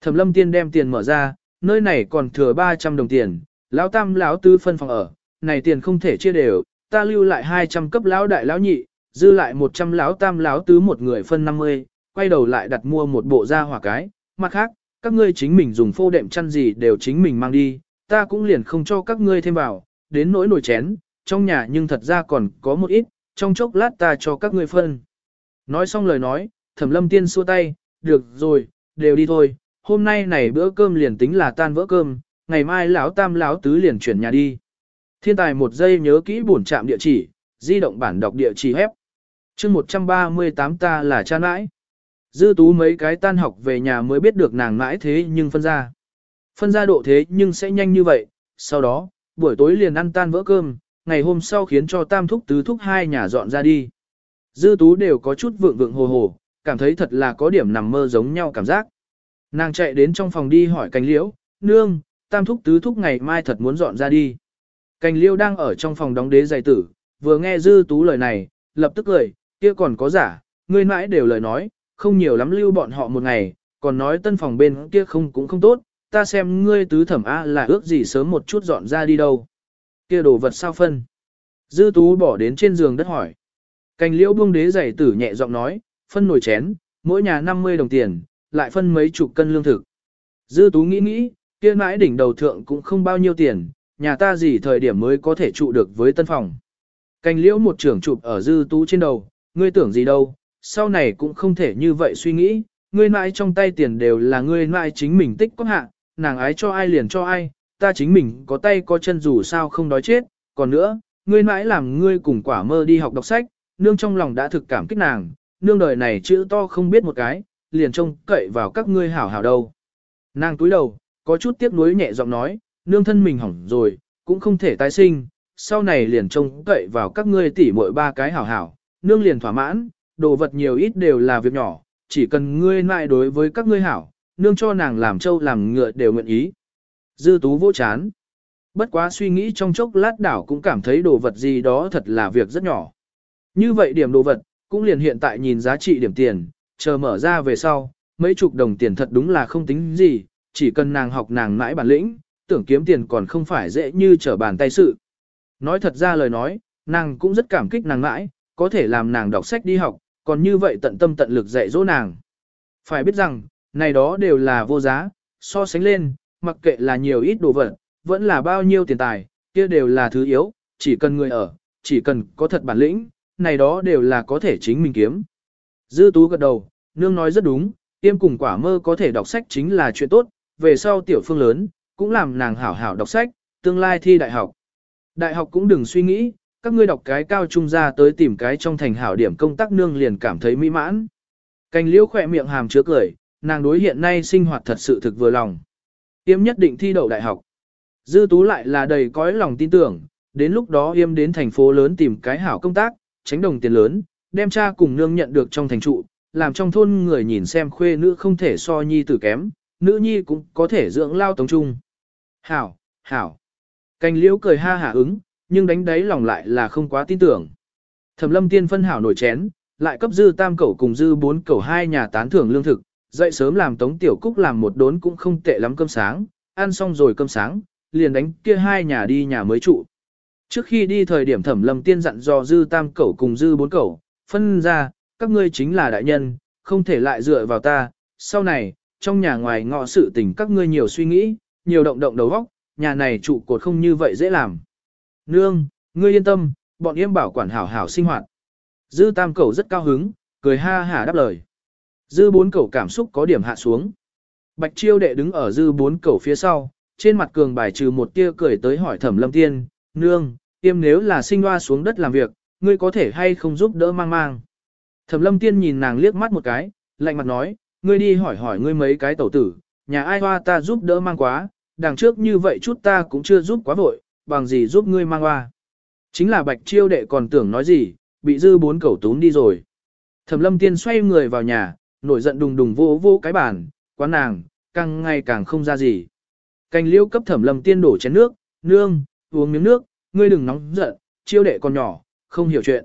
Thẩm lâm tiên đem tiền mở ra, nơi này còn thừa 300 đồng tiền, lão tam lão tứ phân phòng ở, này tiền không thể chia đều, ta lưu lại 200 cấp lão đại lão nhị, dư lại 100 lão tam lão tứ một người phân 50, quay đầu lại đặt mua một bộ da hỏa cái, mặt khác, các ngươi chính mình dùng phô đệm chăn gì đều chính mình mang đi, ta cũng liền không cho các ngươi thêm vào, đến nỗi nồi chén, trong nhà nhưng thật ra còn có một ít, trong chốc lát ta cho các ngươi phân. Nói xong lời nói, thẩm lâm tiên xua tay, được rồi, đều đi thôi, hôm nay này bữa cơm liền tính là tan vỡ cơm, ngày mai lão tam lão tứ liền chuyển nhà đi. Thiên tài một giây nhớ kỹ bổn trạm địa chỉ, di động bản đọc địa chỉ hép. chương 138 ta là cha nãi. Dư tú mấy cái tan học về nhà mới biết được nàng mãi thế nhưng phân ra. Phân ra độ thế nhưng sẽ nhanh như vậy, sau đó, buổi tối liền ăn tan vỡ cơm, ngày hôm sau khiến cho tam thúc tứ thúc hai nhà dọn ra đi. Dư tú đều có chút vượng vượng hồ hồ, cảm thấy thật là có điểm nằm mơ giống nhau cảm giác. Nàng chạy đến trong phòng đi hỏi cánh liễu, nương, tam thúc tứ thúc ngày mai thật muốn dọn ra đi. Cành Liêu đang ở trong phòng đóng đế giày tử, vừa nghe dư tú lời này, lập tức cười, kia còn có giả, ngươi mãi đều lời nói, không nhiều lắm lưu bọn họ một ngày, còn nói tân phòng bên kia không cũng không tốt, ta xem ngươi tứ thẩm A là ước gì sớm một chút dọn ra đi đâu. Kia đồ vật sao phân? Dư tú bỏ đến trên giường đất hỏi. Cành liễu buông đế giày tử nhẹ giọng nói, phân nồi chén, mỗi nhà 50 đồng tiền, lại phân mấy chục cân lương thực. Dư tú nghĩ nghĩ, kia mãi đỉnh đầu thượng cũng không bao nhiêu tiền, nhà ta gì thời điểm mới có thể trụ được với tân phòng. Cành liễu một trưởng chụp ở dư tú trên đầu, ngươi tưởng gì đâu, sau này cũng không thể như vậy suy nghĩ, ngươi mãi trong tay tiền đều là ngươi mãi chính mình tích có hạ, nàng ái cho ai liền cho ai, ta chính mình có tay có chân dù sao không đói chết, còn nữa, ngươi mãi làm ngươi cùng quả mơ đi học đọc sách, nương trong lòng đã thực cảm kích nàng, nương đời này chữ to không biết một cái, liền trông cậy vào các ngươi hảo hảo đâu. Nàng túi đầu, có chút tiếc nuối nhẹ giọng nói, nương thân mình hỏng rồi, cũng không thể tái sinh, sau này liền trông cậy vào các ngươi tỉ muội ba cái hảo hảo, nương liền thỏa mãn, đồ vật nhiều ít đều là việc nhỏ, chỉ cần ngươi lại đối với các ngươi hảo, nương cho nàng làm trâu làm ngựa đều nguyện ý. Dư tú vô chán. Bất quá suy nghĩ trong chốc lát đảo cũng cảm thấy đồ vật gì đó thật là việc rất nhỏ. Như vậy điểm đồ vật, cũng liền hiện tại nhìn giá trị điểm tiền, chờ mở ra về sau, mấy chục đồng tiền thật đúng là không tính gì, chỉ cần nàng học nàng mãi bản lĩnh, tưởng kiếm tiền còn không phải dễ như trở bàn tay sự. Nói thật ra lời nói, nàng cũng rất cảm kích nàng mãi, có thể làm nàng đọc sách đi học, còn như vậy tận tâm tận lực dạy dỗ nàng. Phải biết rằng, này đó đều là vô giá, so sánh lên, mặc kệ là nhiều ít đồ vật, vẫn là bao nhiêu tiền tài, kia đều là thứ yếu, chỉ cần người ở, chỉ cần có thật bản lĩnh, này đó đều là có thể chính mình kiếm. Dư tú gật đầu, nương nói rất đúng, tiêm cùng quả mơ có thể đọc sách chính là chuyện tốt, về sau tiểu phương lớn, cũng làm nàng hảo hảo đọc sách, tương lai thi đại học. Đại học cũng đừng suy nghĩ, các ngươi đọc cái cao trung ra tới tìm cái trong thành hảo điểm công tác nương liền cảm thấy mỹ mãn. Cành liễu khỏe miệng hàm chứa cười, nàng đối hiện nay sinh hoạt thật sự thực vừa lòng. Yêm nhất định thi đậu đại học. Dư tú lại là đầy cõi lòng tin tưởng, đến lúc đó Yêm đến thành phố lớn tìm cái hảo công tác, tránh đồng tiền lớn, đem cha cùng nương nhận được trong thành trụ, làm trong thôn người nhìn xem khuê nữ không thể so nhi tử kém, nữ nhi cũng có thể dưỡng lao tống trung. Hảo, hảo. Cành liễu cười ha hả ứng, nhưng đánh đáy lòng lại là không quá tin tưởng. Thẩm lâm tiên phân hảo nổi chén, lại cấp dư tam cẩu cùng dư bốn cẩu hai nhà tán thưởng lương thực, dậy sớm làm tống tiểu cúc làm một đốn cũng không tệ lắm cơm sáng, ăn xong rồi cơm sáng, liền đánh kia hai nhà đi nhà mới trụ. Trước khi đi thời điểm thẩm lâm tiên dặn dò dư tam cẩu cùng dư bốn cẩu, phân ra, các ngươi chính là đại nhân, không thể lại dựa vào ta, sau này, trong nhà ngoài ngọ sự tình các ngươi nhiều suy nghĩ, nhiều động động đầu góc, nhà này trụ cột không như vậy dễ làm. Nương, ngươi yên tâm, bọn yêm bảo quản hảo hảo sinh hoạt. Dư tam cẩu rất cao hứng, cười ha hả đáp lời. Dư bốn cẩu cảm xúc có điểm hạ xuống. Bạch chiêu đệ đứng ở dư bốn cẩu phía sau, trên mặt cường bài trừ một tia cười tới hỏi thẩm lâm tiên, nương, tiêm nếu là sinh hoa xuống đất làm việc, ngươi có thể hay không giúp đỡ mang mang. Thẩm lâm tiên nhìn nàng liếc mắt một cái, lạnh mặt nói, ngươi đi hỏi hỏi ngươi mấy cái tẩu tử, nhà ai hoa ta giúp đỡ mang quá, đằng trước như vậy chút ta cũng chưa giúp quá vội, bằng gì giúp ngươi mang hoa. Chính là bạch chiêu đệ còn tưởng nói gì, bị dư bốn cẩu tún đi rồi. Thẩm lâm tiên xoay người vào nhà, nổi giận đùng đùng vô vô cái bàn, quán nàng, càng ngày càng không ra gì. Cành liễu cấp thẩm lâm tiên đổ chén nước, nương, uống miếng nước, ngươi đừng nóng giận, chiêu đệ còn nhỏ, không hiểu chuyện.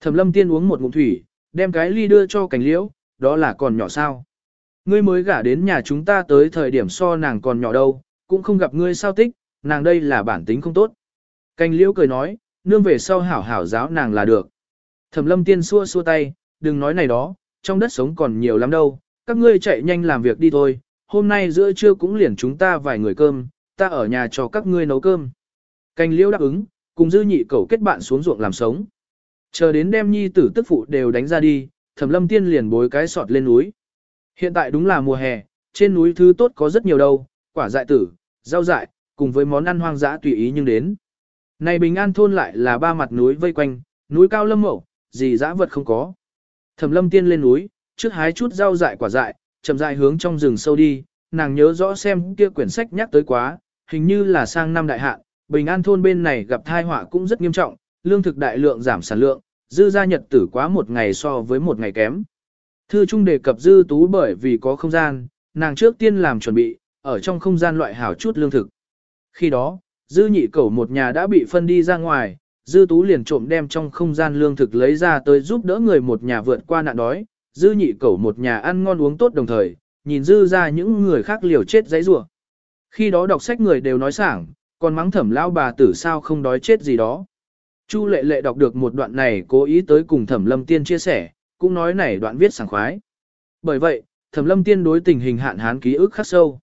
Thẩm lâm tiên uống một ngụm thủy, đem cái ly đưa cho cành liễu, đó là còn nhỏ sao. Ngươi mới gả đến nhà chúng ta tới thời điểm so nàng còn nhỏ đâu, cũng không gặp ngươi sao tích, nàng đây là bản tính không tốt. Cành liễu cười nói, nương về sau hảo hảo giáo nàng là được. Thẩm lâm tiên xua xua tay, đừng nói này đó, trong đất sống còn nhiều lắm đâu, các ngươi chạy nhanh làm việc đi thôi, hôm nay giữa trưa cũng liền chúng ta vài người cơm, ta ở nhà cho các ngươi nấu cơm. Cành liễu đáp ứng, cùng dư nhị cầu kết bạn xuống ruộng làm sống. Chờ đến đem nhi tử tức phụ đều đánh ra đi, thẩm lâm tiên liền bối cái sọt lên núi. Hiện tại đúng là mùa hè, trên núi thứ tốt có rất nhiều đâu, quả dại tử, rau dại, cùng với món ăn hoang dã tùy ý nhưng đến. Này bình an thôn lại là ba mặt núi vây quanh, núi cao lâm mậu, gì dã vật không có. Thẩm lâm tiên lên núi, trước hái chút rau dại quả dại, chậm rãi hướng trong rừng sâu đi, nàng nhớ rõ xem kia quyển sách nhắc tới quá, hình như là sang năm đại hạn, bình an thôn bên này gặp tai họa cũng rất nghiêm trọng, lương thực đại lượng giảm sản lượng, dư gia nhật tử quá một ngày so với một ngày kém. Thư trung đề cập dư tú bởi vì có không gian, nàng trước tiên làm chuẩn bị, ở trong không gian loại hảo chút lương thực. Khi đó, dư nhị cẩu một nhà đã bị phân đi ra ngoài, dư tú liền trộm đem trong không gian lương thực lấy ra tới giúp đỡ người một nhà vượt qua nạn đói, dư nhị cẩu một nhà ăn ngon uống tốt đồng thời, nhìn dư ra những người khác liều chết giấy rủa Khi đó đọc sách người đều nói sảng, còn mắng thẩm lao bà tử sao không đói chết gì đó. Chu lệ lệ đọc được một đoạn này cố ý tới cùng thẩm lâm tiên chia sẻ, cũng nói này đoạn viết sảng khoái. Bởi vậy, thẩm lâm tiên đối tình hình hạn hán ký ức khắc sâu.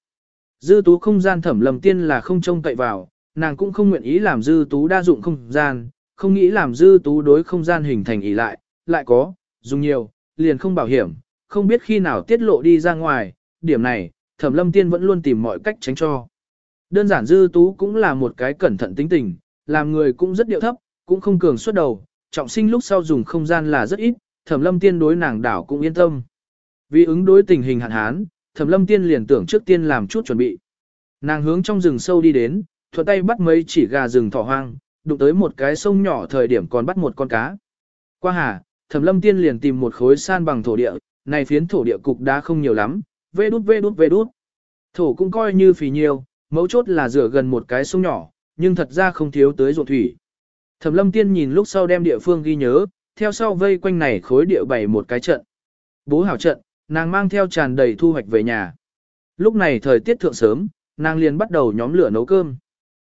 Dư tú không gian thẩm lâm tiên là không trông cậy vào, nàng cũng không nguyện ý làm dư tú đa dụng không gian, không nghĩ làm dư tú đối không gian hình thành ý lại, lại có, dùng nhiều, liền không bảo hiểm, không biết khi nào tiết lộ đi ra ngoài, điểm này, thẩm lâm tiên vẫn luôn tìm mọi cách tránh cho. Đơn giản dư tú cũng là một cái cẩn thận tính tình, làm người cũng rất điệu thấp, cũng không cường suốt đầu, trọng sinh lúc sau dùng không gian là rất ít, thẩm lâm tiên đối nàng đảo cũng yên tâm. Vì ứng đối tình hình hạn hán, thẩm lâm tiên liền tưởng trước tiên làm chút chuẩn bị. Nàng hướng trong rừng sâu đi đến, thuận tay bắt mấy chỉ gà rừng thỏ hoang, đụng tới một cái sông nhỏ thời điểm còn bắt một con cá. Qua hà, thẩm lâm tiên liền tìm một khối san bằng thổ địa, này phiến thổ địa cục đá không nhiều lắm, vê đút vê đút vê đút. Thổ cũng coi như phì nhiều, mấu chốt là rửa gần một cái sông nhỏ, nhưng thật ra không thiếu tới ruộng thủy. Thẩm lâm tiên nhìn lúc sau đem địa phương ghi nhớ, theo sau vây quanh này khối địa bày một cái trận. Bố hảo trận, nàng mang theo tràn đầy thu hoạch về nhà. Lúc này thời tiết thượng sớm, nàng liền bắt đầu nhóm lửa nấu cơm.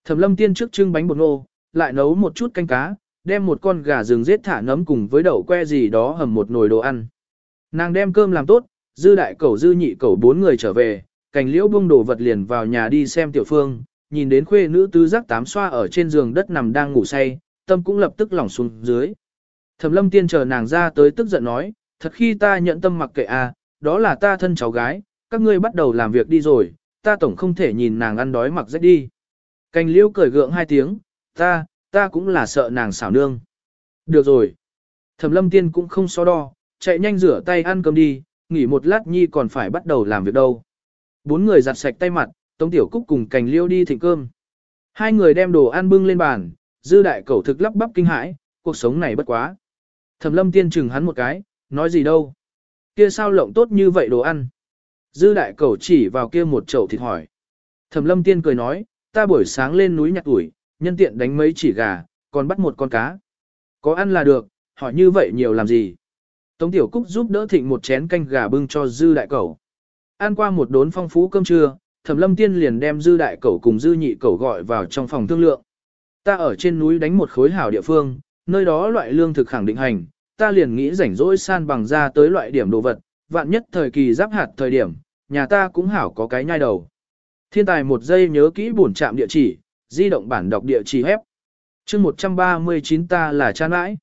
Thẩm lâm tiên trước trưng bánh bột ngô, lại nấu một chút canh cá, đem một con gà rừng giết thả nấm cùng với đậu que gì đó hầm một nồi đồ ăn. Nàng đem cơm làm tốt, dư đại cẩu dư nhị cẩu bốn người trở về, cành liễu buông đồ vật liền vào nhà đi xem tiểu phương, nhìn đến khuê nữ tứ giác tám xoa ở trên giường đất nằm đang ngủ say, tâm cũng lập tức lỏng xuống dưới. Thẩm lâm tiên chờ nàng ra tới tức giận nói, thật khi ta nhận tâm mặc kệ à, đó là ta thân cháu gái, các ngươi bắt đầu làm việc đi rồi, ta tổng không thể nhìn nàng ăn đói mặc rách đi. Cành liễu cười gượng hai tiếng, ta, ta cũng là sợ nàng xảo nương. Được rồi. Thẩm lâm tiên cũng không so đo, chạy nhanh rửa tay ăn cơm đi, nghỉ một lát nhi còn phải bắt đầu làm việc đâu. Bốn người giặt sạch tay mặt, Tống Tiểu Cúc cùng cành liêu đi thịnh cơm. Hai người đem đồ ăn bưng lên bàn, dư đại cẩu thực lắp bắp kinh hãi, cuộc sống này bất quá. Thẩm lâm tiên chừng hắn một cái, nói gì đâu. Kia sao lộng tốt như vậy đồ ăn. Dư đại cẩu chỉ vào kia một chậu thịt hỏi. Thẩm lâm tiên cười nói, ta buổi sáng lên núi nhặt ủi, nhân tiện đánh mấy chỉ gà, còn bắt một con cá. Có ăn là được, hỏi như vậy nhiều làm gì. Tống Tiểu Cúc giúp đỡ thịnh một chén canh gà bưng cho dư đại cẩu. Ăn qua một đốn phong phú cơm trưa, Thẩm Lâm Tiên liền đem dư đại cẩu cùng dư nhị cẩu gọi vào trong phòng thương lượng. Ta ở trên núi đánh một khối hảo địa phương, nơi đó loại lương thực khẳng định hành, ta liền nghĩ rảnh rỗi san bằng ra tới loại điểm đồ vật, vạn nhất thời kỳ giáp hạt thời điểm, nhà ta cũng hảo có cái nhai đầu. Thiên tài một giây nhớ kỹ bổn trạm địa chỉ, di động bản đọc địa chỉ hép. chương 139 ta là cha nãi.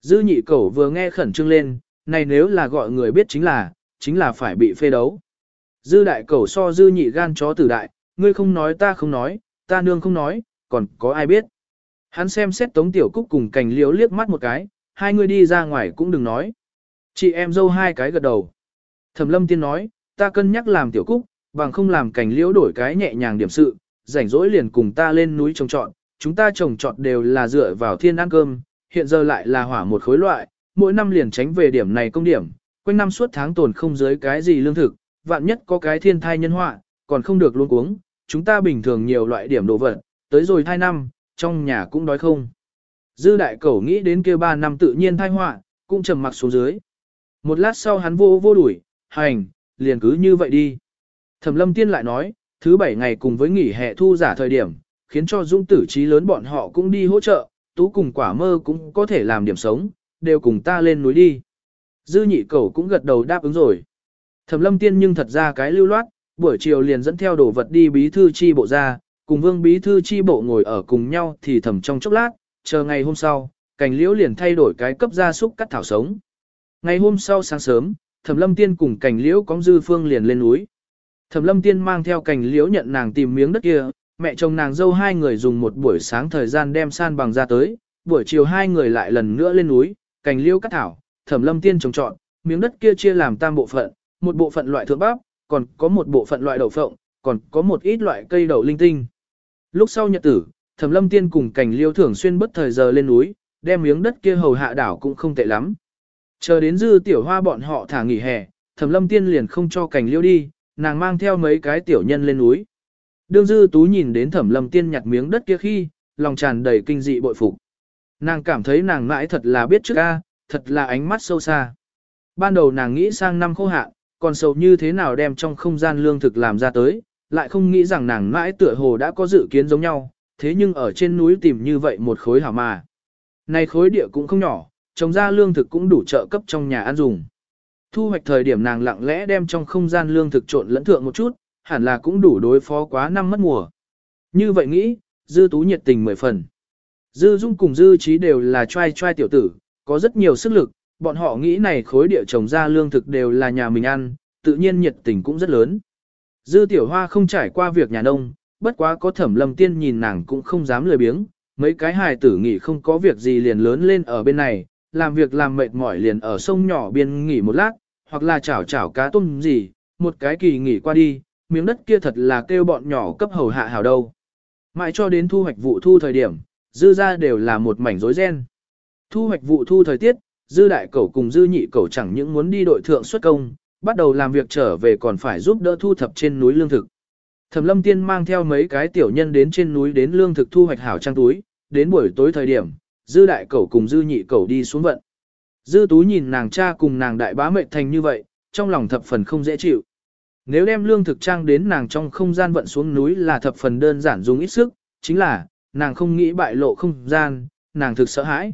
Dư nhị cẩu vừa nghe khẩn trương lên, này nếu là gọi người biết chính là, chính là phải bị phê đấu. Dư đại cẩu so dư nhị gan chó tử đại, ngươi không nói ta không nói, ta nương không nói, còn có ai biết. Hắn xem xét tống tiểu cúc cùng cành liếu liếc mắt một cái, hai người đi ra ngoài cũng đừng nói. Chị em dâu hai cái gật đầu. Thẩm lâm tiên nói, ta cân nhắc làm tiểu cúc, bằng không làm cảnh liễu đổi cái nhẹ nhàng điểm sự, rảnh rỗi liền cùng ta lên núi trồng trọt, chúng ta trồng trọt đều là dựa vào thiên ăn cơm, hiện giờ lại là hỏa một khối loại, mỗi năm liền tránh về điểm này công điểm, quanh năm suốt tháng tồn không dưới cái gì lương thực, vạn nhất có cái thiên thai nhân họa, còn không được luôn uống, chúng ta bình thường nhiều loại điểm đồ vật, tới rồi thai năm, trong nhà cũng đói không. Dư đại cẩu nghĩ đến kia ba năm tự nhiên thai họa, cũng trầm mặc xuống dưới. Một lát sau hắn vô vô đuổi, hành, liền cứ như vậy đi. Thẩm lâm tiên lại nói, thứ bảy ngày cùng với nghỉ hè thu giả thời điểm, khiến cho dũng tử trí lớn bọn họ cũng đi hỗ trợ, tú cùng quả mơ cũng có thể làm điểm sống, đều cùng ta lên núi đi. Dư nhị cẩu cũng gật đầu đáp ứng rồi. Thẩm lâm tiên nhưng thật ra cái lưu loát, buổi chiều liền dẫn theo đồ vật đi bí thư chi bộ ra, cùng vương bí thư chi bộ ngồi ở cùng nhau thì thầm trong chốc lát, chờ ngày hôm sau, cành liễu liền thay đổi cái cấp gia súc cắt thảo sống. Ngày hôm sau sáng sớm, thẩm lâm tiên cùng cành liễu cóng dư phương liền lên núi. Thẩm lâm tiên mang theo cành liễu nhận nàng tìm miếng đất kia, mẹ chồng nàng dâu hai người dùng một buổi sáng thời gian đem san bằng ra tới, buổi chiều hai người lại lần nữa lên núi, cành liễu cắt thảo, thẩm lâm tiên trồng trọt. miếng đất kia chia làm tam bộ phận, một bộ phận loại thượng bắp, còn có một bộ phận loại đậu phộng, còn có một ít loại cây đậu linh tinh. Lúc sau nhật tử, Thẩm Lâm Tiên cùng Cảnh Liêu thường xuyên bất thời giờ lên núi, đem miếng đất kia hầu hạ đảo cũng không tệ lắm. Chờ đến dư tiểu hoa bọn họ thả nghỉ hè, Thẩm Lâm Tiên liền không cho Cảnh Liêu đi, nàng mang theo mấy cái tiểu nhân lên núi. Đương dư tú nhìn đến Thẩm Lâm Tiên nhặt miếng đất kia khi, lòng tràn đầy kinh dị bội phục. Nàng cảm thấy nàng mãi thật là biết trước a, thật là ánh mắt sâu xa. Ban đầu nàng nghĩ sang năm khô hạn, còn sầu như thế nào đem trong không gian lương thực làm ra tới, lại không nghĩ rằng nàng mãi tựa hồ đã có dự kiến giống nhau, thế nhưng ở trên núi tìm như vậy một khối hảo mà. Này khối địa cũng không nhỏ, trồng ra lương thực cũng đủ trợ cấp trong nhà ăn dùng. Thu hoạch thời điểm nàng lặng lẽ đem trong không gian lương thực trộn lẫn thượng một chút, hẳn là cũng đủ đối phó quá năm mất mùa. Như vậy nghĩ, dư tú nhiệt tình mười phần. Dư dung cùng dư trí đều là trai trai tiểu tử, có rất nhiều sức lực, bọn họ nghĩ này khối địa trồng ra lương thực đều là nhà mình ăn, tự nhiên nhiệt tình cũng rất lớn. Dư tiểu hoa không trải qua việc nhà nông, bất quá có thẩm lâm tiên nhìn nàng cũng không dám lười biếng, mấy cái hài tử nghỉ không có việc gì liền lớn lên ở bên này, làm việc làm mệt mỏi liền ở sông nhỏ biên nghỉ một lát, hoặc là chảo chảo cá tôm gì, một cái kỳ nghỉ qua đi, miếng đất kia thật là kêu bọn nhỏ cấp hầu hạ hào đâu. Mãi cho đến thu hoạch vụ thu thời điểm, dư ra đều là một mảnh rối ren. Thu hoạch vụ thu thời tiết, dư đại cẩu cùng dư nhị cẩu chẳng những muốn đi đội thượng xuất công, bắt đầu làm việc trở về còn phải giúp đỡ thu thập trên núi lương thực. Thẩm lâm tiên mang theo mấy cái tiểu nhân đến trên núi đến lương thực thu hoạch hảo trang túi, đến buổi tối thời điểm, dư đại cẩu cùng dư nhị cẩu đi xuống vận. Dư tú nhìn nàng cha cùng nàng đại bá mệnh thành như vậy, trong lòng thập phần không dễ chịu. Nếu đem lương thực trang đến nàng trong không gian vận xuống núi là thập phần đơn giản dùng ít sức, chính là, nàng không nghĩ bại lộ không gian, nàng thực sợ hãi.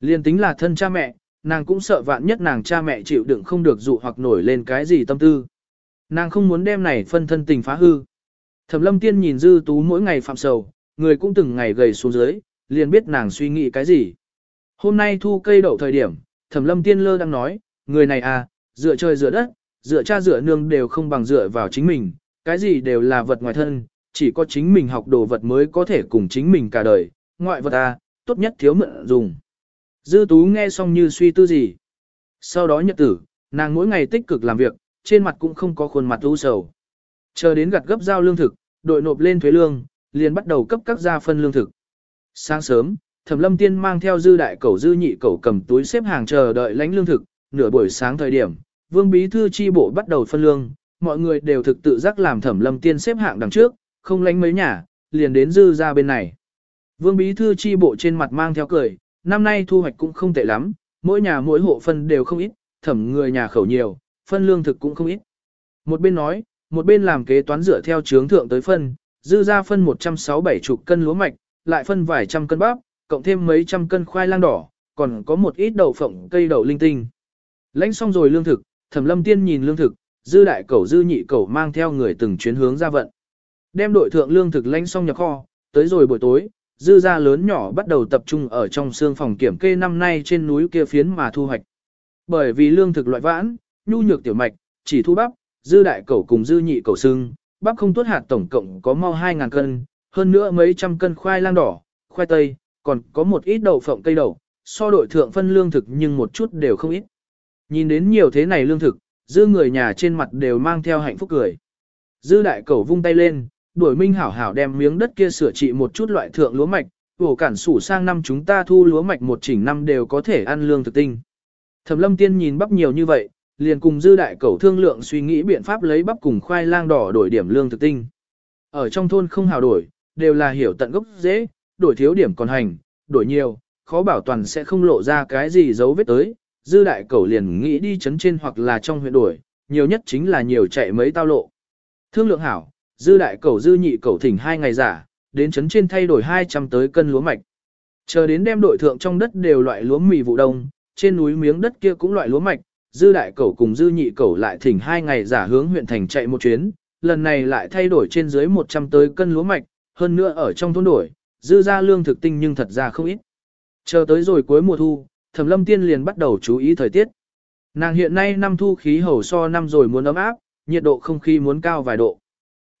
Liên tính là thân cha mẹ, nàng cũng sợ vạn nhất nàng cha mẹ chịu đựng không được dụ hoặc nổi lên cái gì tâm tư. Nàng không muốn đem này phân thân tình phá hư. Thẩm lâm tiên nhìn dư tú mỗi ngày phạm sầu, người cũng từng ngày gầy xuống dưới, liền biết nàng suy nghĩ cái gì. Hôm nay thu cây đậu thời điểm, thẩm lâm tiên lơ đang nói, người này à, dựa trời dựa đất, dựa cha dựa nương đều không bằng dựa vào chính mình, cái gì đều là vật ngoài thân, chỉ có chính mình học đồ vật mới có thể cùng chính mình cả đời, ngoại vật à, tốt nhất thiếu mượn dùng. Dư tú nghe xong như suy tư gì. Sau đó nhật tử, nàng mỗi ngày tích cực làm việc, trên mặt cũng không có khuôn mặt u sầu. Chờ đến gặt gấp giao lương thực, đội nộp lên thuế lương, liền bắt đầu cấp các gia phân lương thực. Sáng sớm, Thẩm Lâm Tiên mang theo dư đại cẩu dư nhị cẩu cầm túi xếp hàng chờ đợi lãnh lương thực, nửa buổi sáng thời điểm, Vương bí thư chi bộ bắt đầu phân lương, mọi người đều thực tự giác làm Thẩm Lâm Tiên xếp hạng đằng trước, không lãnh mấy nhà, liền đến dư ra bên này. Vương bí thư chi bộ trên mặt mang theo cười, năm nay thu hoạch cũng không tệ lắm, mỗi nhà mỗi hộ phân đều không ít, thẩm người nhà khẩu nhiều, phân lương thực cũng không ít. Một bên nói, một bên làm kế toán dựa theo chướng thượng tới phân, dư ra phân 167 chục cân lúa mạch, lại phân vài trăm cân bắp, cộng thêm mấy trăm cân khoai lang đỏ, còn có một ít đậu phộng cây đậu linh tinh. Lãnh xong rồi lương thực, thẩm lâm tiên nhìn lương thực, dư đại cẩu dư nhị cẩu mang theo người từng chuyến hướng ra vận. Đem đội thượng lương thực lãnh xong nhập kho, tới rồi buổi tối, dư gia lớn nhỏ bắt đầu tập trung ở trong xương phòng kiểm kê năm nay trên núi kia phiến mà thu hoạch. Bởi vì lương thực loại vãn, nhu nhược tiểu mạch, chỉ thu bắp, dư đại cẩu cùng dư nhị cẩu xương, bắp không tuốt hạt tổng cộng có mau 2.000 cân, hơn nữa mấy trăm cân khoai lang đỏ, khoai tây, còn có một ít đậu phộng cây đậu, so đội thượng phân lương thực nhưng một chút đều không ít. Nhìn đến nhiều thế này lương thực, dư người nhà trên mặt đều mang theo hạnh phúc cười. Dư đại cẩu vung tay lên, đuổi minh hảo hảo đem miếng đất kia sửa trị một chút loại thượng lúa mạch, vổ cản sủ sang năm chúng ta thu lúa mạch một chỉnh năm đều có thể ăn lương thực tinh. Thẩm lâm tiên nhìn bắp nhiều như vậy, liền cùng dư đại cẩu thương lượng suy nghĩ biện pháp lấy bắp cùng khoai lang đỏ đổi điểm lương thực tinh. Ở trong thôn không hào đổi, đều là hiểu tận gốc dễ, đổi thiếu điểm còn hành, đổi nhiều, khó bảo toàn sẽ không lộ ra cái gì dấu vết tới. Dư đại cẩu liền nghĩ đi chấn trên hoặc là trong huyện đổi, nhiều nhất chính là nhiều chạy mấy tao lộ. Thương lượng hảo, dư đại cẩu dư nhị cẩu thỉnh hai ngày giả, đến chấn trên thay đổi 200 tới cân lúa mạch. Chờ đến đem đội thượng trong đất đều loại lúa mì vụ đông, trên núi miếng đất kia cũng loại lúa mạch, dư đại cẩu cùng dư nhị cẩu lại thỉnh hai ngày giả hướng huyện thành chạy một chuyến, lần này lại thay đổi trên dưới 100 tới cân lúa mạch, hơn nữa ở trong thôn đổi, dư ra lương thực tinh nhưng thật ra không ít. Chờ tới rồi cuối mùa thu, Thẩm Lâm Tiên liền bắt đầu chú ý thời tiết. Nàng hiện nay năm thu khí hầu so năm rồi muốn ấm áp, nhiệt độ không khí muốn cao vài độ.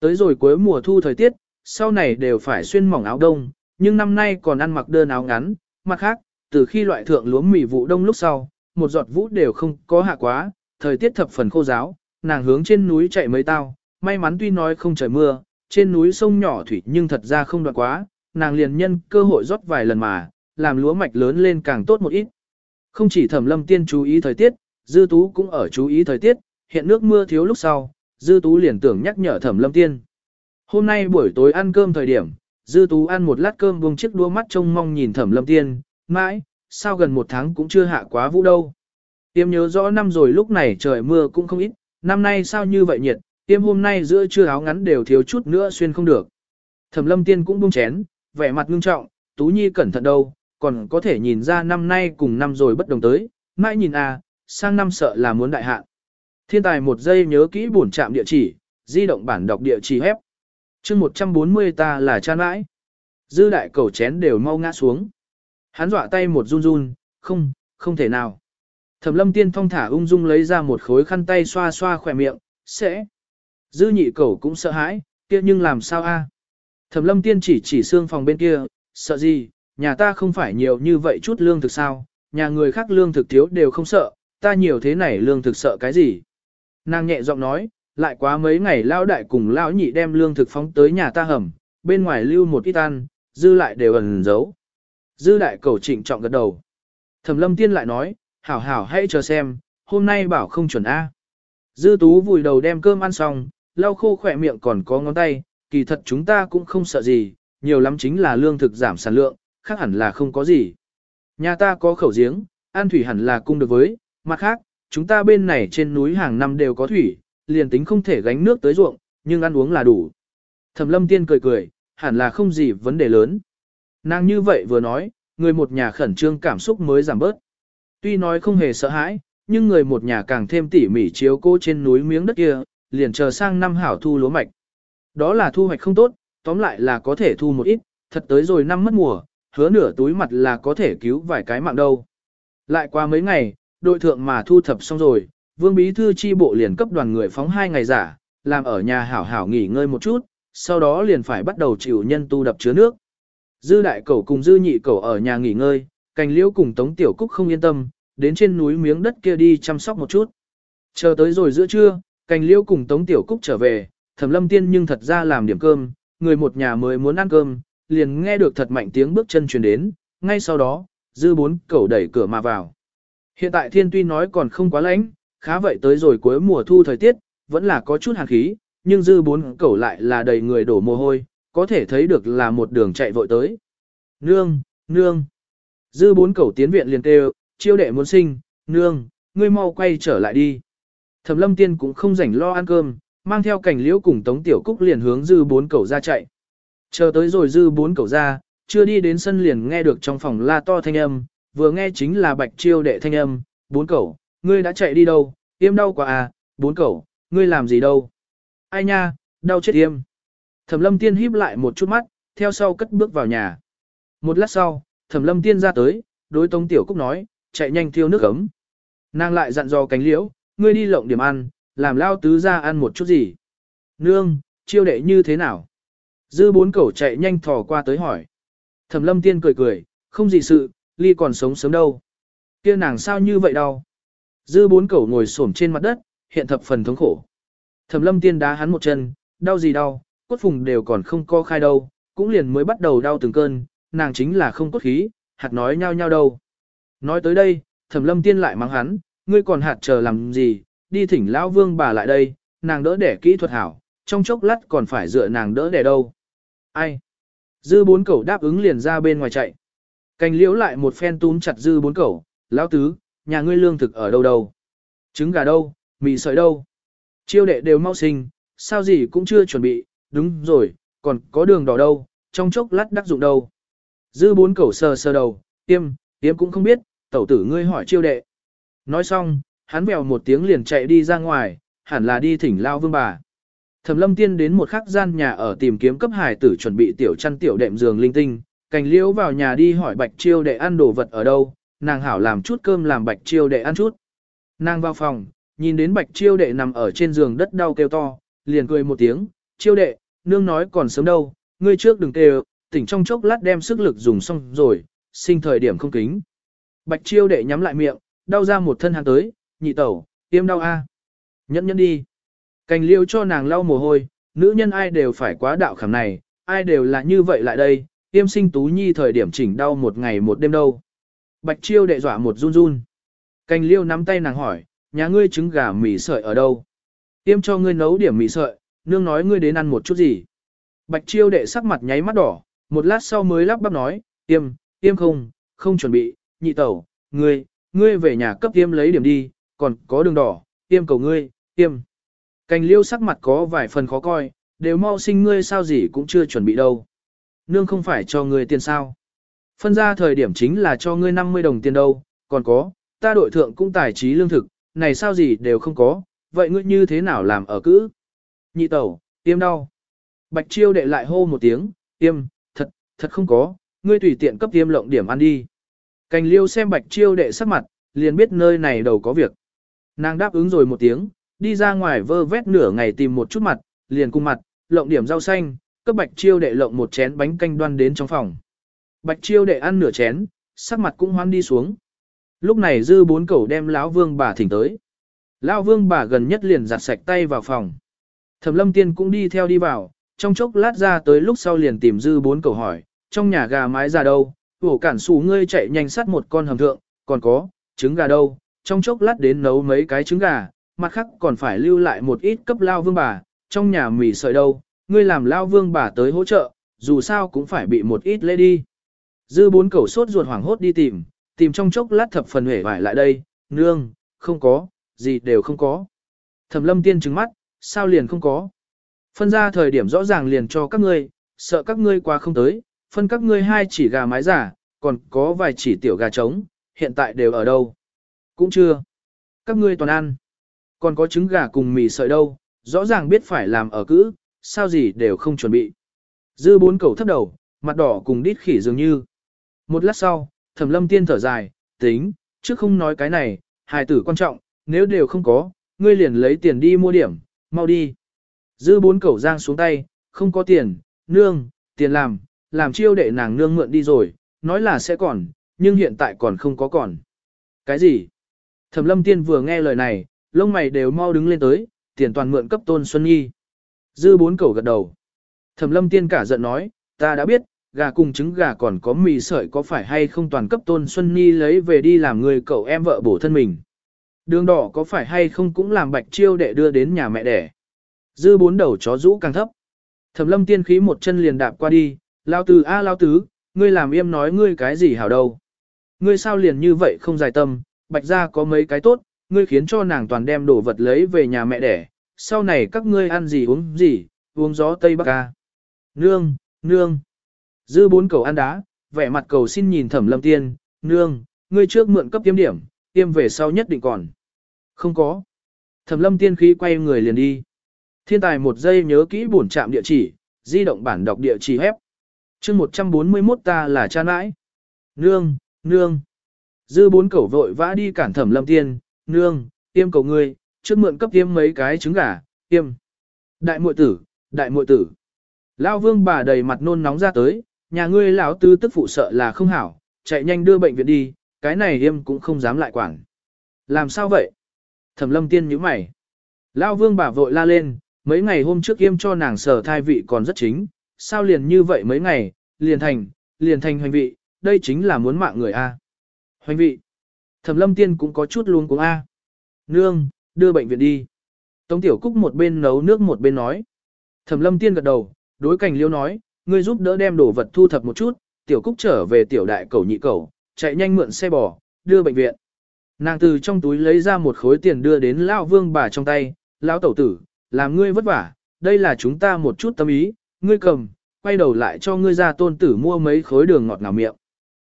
Tới rồi cuối mùa thu thời tiết, sau này đều phải xuyên mỏng áo đông, nhưng năm nay còn ăn mặc đơn áo ngắn, mặt khác, từ khi loại thượng lúa mì vụ đông lúc sau, một giọt vũ đều không có hạ quá, thời tiết thập phần khô giáo, nàng hướng trên núi chạy mấy tao, may mắn tuy nói không trời mưa, trên núi sông nhỏ thủy nhưng thật ra không đoạn quá, nàng liền nhân cơ hội rót vài lần mà, làm lúa mạch lớn lên càng tốt một ít. Không chỉ thẩm lâm tiên chú ý thời tiết, dư tú cũng ở chú ý thời tiết, hiện nước mưa thiếu lúc sau, dư tú liền tưởng nhắc nhở thẩm lâm tiên. Hôm nay buổi tối ăn cơm thời điểm, dư tú ăn một lát cơm buông chiếc đua mắt trông mong nhìn thẩm lâm tiên, mãi, sao gần một tháng cũng chưa hạ quá vũ đâu. Tiêm nhớ rõ năm rồi lúc này trời mưa cũng không ít, năm nay sao như vậy nhiệt, tiêm hôm nay giữa trưa áo ngắn đều thiếu chút nữa xuyên không được. Thẩm lâm tiên cũng buông chén, vẻ mặt ngưng trọng, Tú Nhi cẩn thận đâu, còn có thể nhìn ra năm nay cùng năm rồi bất đồng tới, mãi nhìn à, sang năm sợ là muốn đại hạn. Thiên tài một giây nhớ kỹ bổn trạm địa chỉ, di động bản đọc địa chỉ hép. chương 140 ta là cha mãi. Dư đại cầu chén đều mau ngã xuống. Hắn dọa tay một run run, không, không thể nào. Thẩm lâm tiên thong thả ung dung lấy ra một khối khăn tay xoa xoa khỏe miệng, sẽ. Dư nhị cẩu cũng sợ hãi, kia nhưng làm sao a? Thẩm lâm tiên chỉ chỉ xương phòng bên kia, sợ gì, nhà ta không phải nhiều như vậy chút lương thực sao, nhà người khác lương thực thiếu đều không sợ, ta nhiều thế này lương thực sợ cái gì. Nàng nhẹ giọng nói, lại quá mấy ngày lao đại cùng lão nhị đem lương thực phóng tới nhà ta hầm, bên ngoài lưu một ít ăn, dư lại đều ẩn giấu. Dư đại cầu trịnh trọng gật đầu. Thẩm lâm tiên lại nói, hảo hảo hãy chờ xem, hôm nay bảo không chuẩn A. Dư tú vùi đầu đem cơm ăn xong, lau khô khỏe miệng còn có ngón tay, kỳ thật chúng ta cũng không sợ gì, nhiều lắm chính là lương thực giảm sản lượng, khác hẳn là không có gì. Nhà ta có khẩu giếng, an thủy hẳn là cung được với, mặt khác, chúng ta bên này trên núi hàng năm đều có thủy, liền tính không thể gánh nước tới ruộng, nhưng ăn uống là đủ. Thẩm lâm tiên cười cười, hẳn là không gì vấn đề lớn. Nàng như vậy vừa nói, người một nhà khẩn trương cảm xúc mới giảm bớt. Tuy nói không hề sợ hãi, nhưng người một nhà càng thêm tỉ mỉ chiếu cô trên núi miếng đất kia, liền chờ sang năm hảo thu lúa mạch. Đó là thu hoạch không tốt, tóm lại là có thể thu một ít, thật tới rồi năm mất mùa, hứa nửa túi mặt là có thể cứu vài cái mạng đâu. Lại qua mấy ngày, đội thượng mà thu thập xong rồi, vương bí thư chi bộ liền cấp đoàn người phóng hai ngày giả, làm ở nhà hảo hảo nghỉ ngơi một chút, sau đó liền phải bắt đầu chịu nhân tu đập chứa nước. Dư đại cẩu cùng dư nhị cẩu ở nhà nghỉ ngơi, cành liễu cùng tống tiểu cúc không yên tâm, đến trên núi miếng đất kia đi chăm sóc một chút. Chờ tới rồi giữa trưa, cành liễu cùng tống tiểu cúc trở về, thẩm lâm tiên nhưng thật ra làm điểm cơm, người một nhà mới muốn ăn cơm, liền nghe được thật mạnh tiếng bước chân truyền đến, ngay sau đó, dư bốn cẩu đẩy cửa mà vào. Hiện tại thiên tuy nói còn không quá lạnh, khá vậy tới rồi cuối mùa thu thời tiết, vẫn là có chút hàn khí, nhưng dư bốn cẩu lại là đầy người đổ mồ hôi, có thể thấy được là một đường chạy vội tới. Nương, nương. Dư bốn cẩu tiến viện liền kêu, chiêu đệ muốn sinh, nương, ngươi mau quay trở lại đi. Thẩm lâm tiên cũng không rảnh lo ăn cơm, mang theo cảnh liễu cùng tống tiểu cúc liền hướng dư bốn cẩu ra chạy. Chờ tới rồi dư bốn cẩu ra, chưa đi đến sân liền nghe được trong phòng la to thanh âm, vừa nghe chính là bạch chiêu đệ thanh âm, bốn cẩu, ngươi đã chạy đi đâu, yêm đau quá à, bốn cẩu, ngươi làm gì đâu. Ai nha, đau chết yêm. Thẩm lâm tiên híp lại một chút mắt, theo sau cất bước vào nhà. Một lát sau, thẩm lâm tiên ra tới, đối tống tiểu cúc nói, chạy nhanh thiêu nước ấm. Nàng lại dặn dò cánh liễu, ngươi đi lộng điểm ăn, làm lao tứ ra ăn một chút gì. Nương, chiêu đệ như thế nào? Dư bốn cẩu chạy nhanh thò qua tới hỏi. Thẩm lâm tiên cười cười, không gì sự, ly còn sống sớm đâu. kia nàng sao như vậy đâu? Dư bốn cẩu ngồi xổm trên mặt đất, hiện thập phần thống khổ. Thẩm lâm tiên đá hắn một chân, đau gì đau, cốt phùng đều còn không co khai đâu, cũng liền mới bắt đầu đau từng cơn, nàng chính là không cốt khí, hạt nói nhau nhau đâu. Nói tới đây, thẩm lâm tiên lại mắng hắn, ngươi còn hạt chờ làm gì, đi thỉnh lão vương bà lại đây, nàng đỡ đẻ kỹ thuật hảo, trong chốc lát còn phải dựa nàng đỡ đẻ đâu. Ai? Dư bốn cẩu đáp ứng liền ra bên ngoài chạy. Cành liễu lại một phen túm chặt dư bốn cẩu, lão tứ, nhà ngươi lương thực ở đâu đâu? Trứng gà đâu, mì sợi đâu? Chiêu đệ đều mau sinh, sao gì cũng chưa chuẩn bị, đúng rồi, còn có đường đỏ đâu, trong chốc lát đắc dụng đâu. Dư bốn cẩu sờ sờ đầu, tiêm, tiêm cũng không biết, tẩu tử ngươi hỏi chiêu đệ. Nói xong, hắn vèo một tiếng liền chạy đi ra ngoài, hẳn là đi thỉnh lao vương bà. Thẩm lâm tiên đến một khắc gian nhà ở tìm kiếm cấp hải tử chuẩn bị tiểu chăn tiểu đệm giường linh tinh, cành liễu vào nhà đi hỏi bạch chiêu đệ ăn đồ vật ở đâu, nàng hảo làm chút cơm làm bạch chiêu đệ ăn chút. Nàng vào phòng, nhìn đến bạch chiêu đệ nằm ở trên giường đất đau kêu to, liền cười một tiếng, chiêu đệ, nương nói còn sớm đâu, ngươi trước đừng kêu, tỉnh trong chốc lát đem sức lực dùng xong rồi, sinh thời điểm không kính. Bạch chiêu đệ nhắm lại miệng, đau ra một thân hàng tới, nhị tẩu, tiêm đau a. Nhẫn nhẫn đi. Cành liêu cho nàng lau mồ hôi, nữ nhân ai đều phải quá đạo khảm này, ai đều là như vậy lại đây, tiêm sinh tú nhi thời điểm chỉnh đau một ngày một đêm đâu. Bạch chiêu đệ dọa một run run. Cành liêu nắm tay nàng hỏi, nhà ngươi trứng gà mì sợi ở đâu? Tiêm cho ngươi nấu điểm mì sợi, nương nói ngươi đến ăn một chút gì. Bạch chiêu đệ sắc mặt nháy mắt đỏ, một lát sau mới lắp bắp nói, tiêm, tiêm không, không chuẩn bị, nhị tẩu, ngươi, ngươi về nhà cấp tiêm lấy điểm đi, còn có đường đỏ, tiêm cầu ngươi, tiêm. Cành liêu sắc mặt có vài phần khó coi, đều mau sinh ngươi sao gì cũng chưa chuẩn bị đâu. Nương không phải cho ngươi tiền sao. Phân ra thời điểm chính là cho ngươi 50 đồng tiền đâu, còn có, ta đội thượng cũng tài trí lương thực, này sao gì đều không có, vậy ngươi như thế nào làm ở cữ? Nhị tẩu, tiêm đau. Bạch chiêu đệ lại hô một tiếng, tiêm, thật, thật không có, ngươi tùy tiện cấp tiêm lộng điểm ăn đi. Cành liêu xem bạch chiêu đệ sắc mặt, liền biết nơi này đầu có việc. Nàng đáp ứng rồi một tiếng, đi ra ngoài vơ vét nửa ngày tìm một chút mặt, liền cung mặt, lộng điểm rau xanh, cấp bạch chiêu đệ lộng một chén bánh canh đoan đến trong phòng. Bạch chiêu đệ ăn nửa chén, sắc mặt cũng hoan đi xuống. Lúc này dư bốn cẩu đem lão vương bà thỉnh tới. Lão vương bà gần nhất liền giặt sạch tay vào phòng. Thẩm lâm tiên cũng đi theo đi vào, trong chốc lát ra tới lúc sau liền tìm dư bốn cầu hỏi, trong nhà gà mái ra đâu, hổ cản xù ngươi chạy nhanh sát một con hầm thượng, còn có, trứng gà đâu, trong chốc lát đến nấu mấy cái trứng gà, mặt khác còn phải lưu lại một ít cấp lao vương bà, trong nhà mì sợi đâu, ngươi làm lao vương bà tới hỗ trợ, dù sao cũng phải bị một ít lễ đi. Dư bốn cầu sốt ruột hoảng hốt đi tìm, tìm trong chốc lát thập phần hể vải lại đây, nương, không có, gì đều không có. Thẩm lâm tiên trừng mắt, sao liền không có. Phân ra thời điểm rõ ràng liền cho các ngươi, sợ các ngươi qua không tới, phân các ngươi hai chỉ gà mái giả, còn có vài chỉ tiểu gà trống, hiện tại đều ở đâu. Cũng chưa. Các ngươi toàn ăn. Còn có trứng gà cùng mì sợi đâu, rõ ràng biết phải làm ở cữ, sao gì đều không chuẩn bị. Dư bốn cầu thấp đầu, mặt đỏ cùng đít khỉ dường như. Một lát sau, thẩm lâm tiên thở dài, tính, chứ không nói cái này, hài tử quan trọng, nếu đều không có, ngươi liền lấy tiền đi mua điểm, mau đi. Dư bốn cẩu giang xuống tay, không có tiền, nương, tiền làm, làm chiêu đệ nàng nương mượn đi rồi, nói là sẽ còn, nhưng hiện tại còn không có còn. Cái gì? Thẩm lâm tiên vừa nghe lời này, lông mày đều mau đứng lên tới, tiền toàn mượn cấp tôn Xuân Nhi. Dư bốn cẩu gật đầu. Thẩm lâm tiên cả giận nói, ta đã biết, gà cùng trứng gà còn có mì sợi có phải hay không toàn cấp tôn Xuân Nhi lấy về đi làm người cậu em vợ bổ thân mình. Đường đỏ có phải hay không cũng làm bạch chiêu để đưa đến nhà mẹ đẻ. Dư bốn đầu chó rũ càng thấp. Thẩm lâm tiên khí một chân liền đạp qua đi, lao tứ a lao tứ, ngươi làm im nói ngươi cái gì hảo đâu. Ngươi sao liền như vậy không dài tâm, bạch ra có mấy cái tốt, ngươi khiến cho nàng toàn đem đồ vật lấy về nhà mẹ đẻ, sau này các ngươi ăn gì uống gì, uống gió Tây Bắc ca. Nương, nương. Dư bốn cầu ăn đá, vẻ mặt cầu xin nhìn thẩm lâm tiên, nương, ngươi trước mượn cấp tiêm điểm, tiêm về sau nhất định còn. Không có. Thẩm lâm tiên khí quay người liền đi. Thiên tài một giây nhớ kỹ bổn trạm địa chỉ, di động bản đọc địa chỉ hép. chương 141 ta là cha nãi. Nương, nương. Dư bốn cẩu vội vã đi cản thẩm lâm tiên, nương, tiêm cầu ngươi, trước mượn cấp tiêm mấy cái trứng gà, tiêm. Đại muội tử, đại muội tử. Lao vương bà đầy mặt nôn nóng ra tới, nhà ngươi lão tư tức phụ sợ là không hảo, chạy nhanh đưa bệnh viện đi, cái này yêm cũng không dám lại quản. Làm sao vậy? Thẩm lâm tiên nhíu mày. Lao vương bà vội la lên, mấy ngày hôm trước yêm cho nàng sở thai vị còn rất chính, sao liền như vậy mấy ngày, liền thành, liền thành hoành vị, đây chính là muốn mạng người A. Hoành vị. Thẩm lâm tiên cũng có chút luôn cuống A. Nương, đưa bệnh viện đi. Tống Tiểu Cúc một bên nấu nước một bên nói. Thẩm lâm tiên gật đầu, đối cảnh liêu nói, ngươi giúp đỡ đem đồ vật thu thập một chút, Tiểu Cúc trở về tiểu đại cầu nhị cầu, chạy nhanh mượn xe bò, đưa bệnh viện. Nàng từ trong túi lấy ra một khối tiền đưa đến Lão Vương bà trong tay, Lão Tẩu Tử, làm ngươi vất vả, đây là chúng ta một chút tâm ý, ngươi cầm, quay đầu lại cho ngươi ra tôn tử mua mấy khối đường ngọt ngào miệng.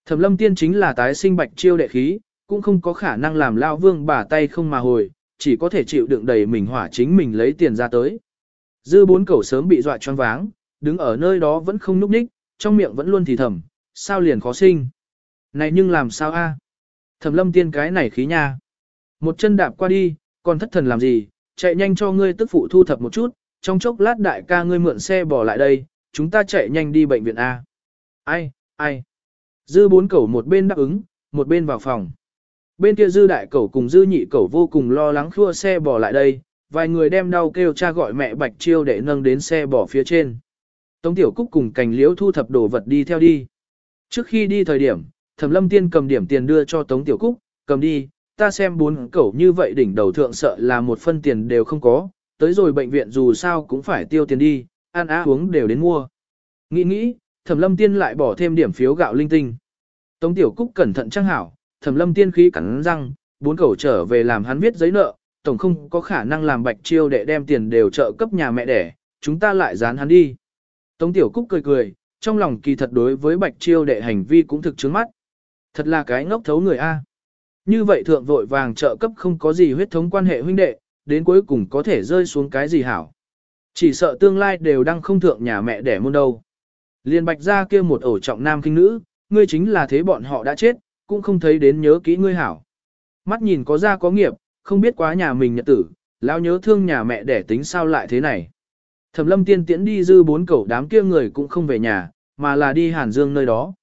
Thẩm lâm tiên chính là tái sinh bạch chiêu đệ khí, cũng không có khả năng làm Lão Vương bà tay không mà hồi, chỉ có thể chịu đựng đầy mình hỏa chính mình lấy tiền ra tới. Dư bốn cẩu sớm bị dọa choáng váng, đứng ở nơi đó vẫn không núp ních, trong miệng vẫn luôn thì thầm, sao liền khó sinh. Này nhưng làm sao a? Thẩm lâm tiên cái này khí nha. Một chân đạp qua đi, còn thất thần làm gì, chạy nhanh cho ngươi tức phụ thu thập một chút, trong chốc lát đại ca ngươi mượn xe bỏ lại đây, chúng ta chạy nhanh đi bệnh viện A. Ai, ai. Dư bốn cẩu một bên đáp ứng, một bên vào phòng. Bên kia dư đại cẩu cùng dư nhị cẩu vô cùng lo lắng khua xe bỏ lại đây, vài người đem đau kêu cha gọi mẹ bạch chiêu để nâng đến xe bỏ phía trên. Tống tiểu cúc cùng cành liễu thu thập đồ vật đi theo đi. Trước khi đi thời điểm, Thẩm lâm tiên cầm điểm tiền đưa cho Tống Tiểu Cúc, cầm đi, ta xem bốn cẩu như vậy đỉnh đầu thượng sợ là một phân tiền đều không có, tới rồi bệnh viện dù sao cũng phải tiêu tiền đi, ăn á uống đều đến mua. Nghĩ nghĩ, Thẩm lâm tiên lại bỏ thêm điểm phiếu gạo linh tinh. Tống Tiểu Cúc cẩn thận trang hảo, Thẩm lâm tiên khí cắn răng, bốn cẩu trở về làm hắn viết giấy nợ, tổng không có khả năng làm bạch chiêu để đem tiền đều trợ cấp nhà mẹ đẻ, chúng ta lại dán hắn đi. Tống Tiểu Cúc cười cười, trong lòng kỳ thật đối với bạch chiêu đệ hành vi cũng thực chứng mắt. Thật là cái ngốc thấu người A. Như vậy thượng vội vàng trợ cấp không có gì huyết thống quan hệ huynh đệ, đến cuối cùng có thể rơi xuống cái gì hảo. Chỉ sợ tương lai đều đang không thượng nhà mẹ đẻ môn đâu. Liên bạch ra kia một ổ trọng nam kinh nữ, ngươi chính là thế bọn họ đã chết, cũng không thấy đến nhớ kỹ ngươi hảo. Mắt nhìn có ra có nghiệp, không biết quá nhà mình nhật tử, lão nhớ thương nhà mẹ đẻ tính sao lại thế này. Thẩm lâm tiên tiễn đi dư bốn cẩu đám kia người cũng không về nhà, mà là đi Hàn Dương nơi đó.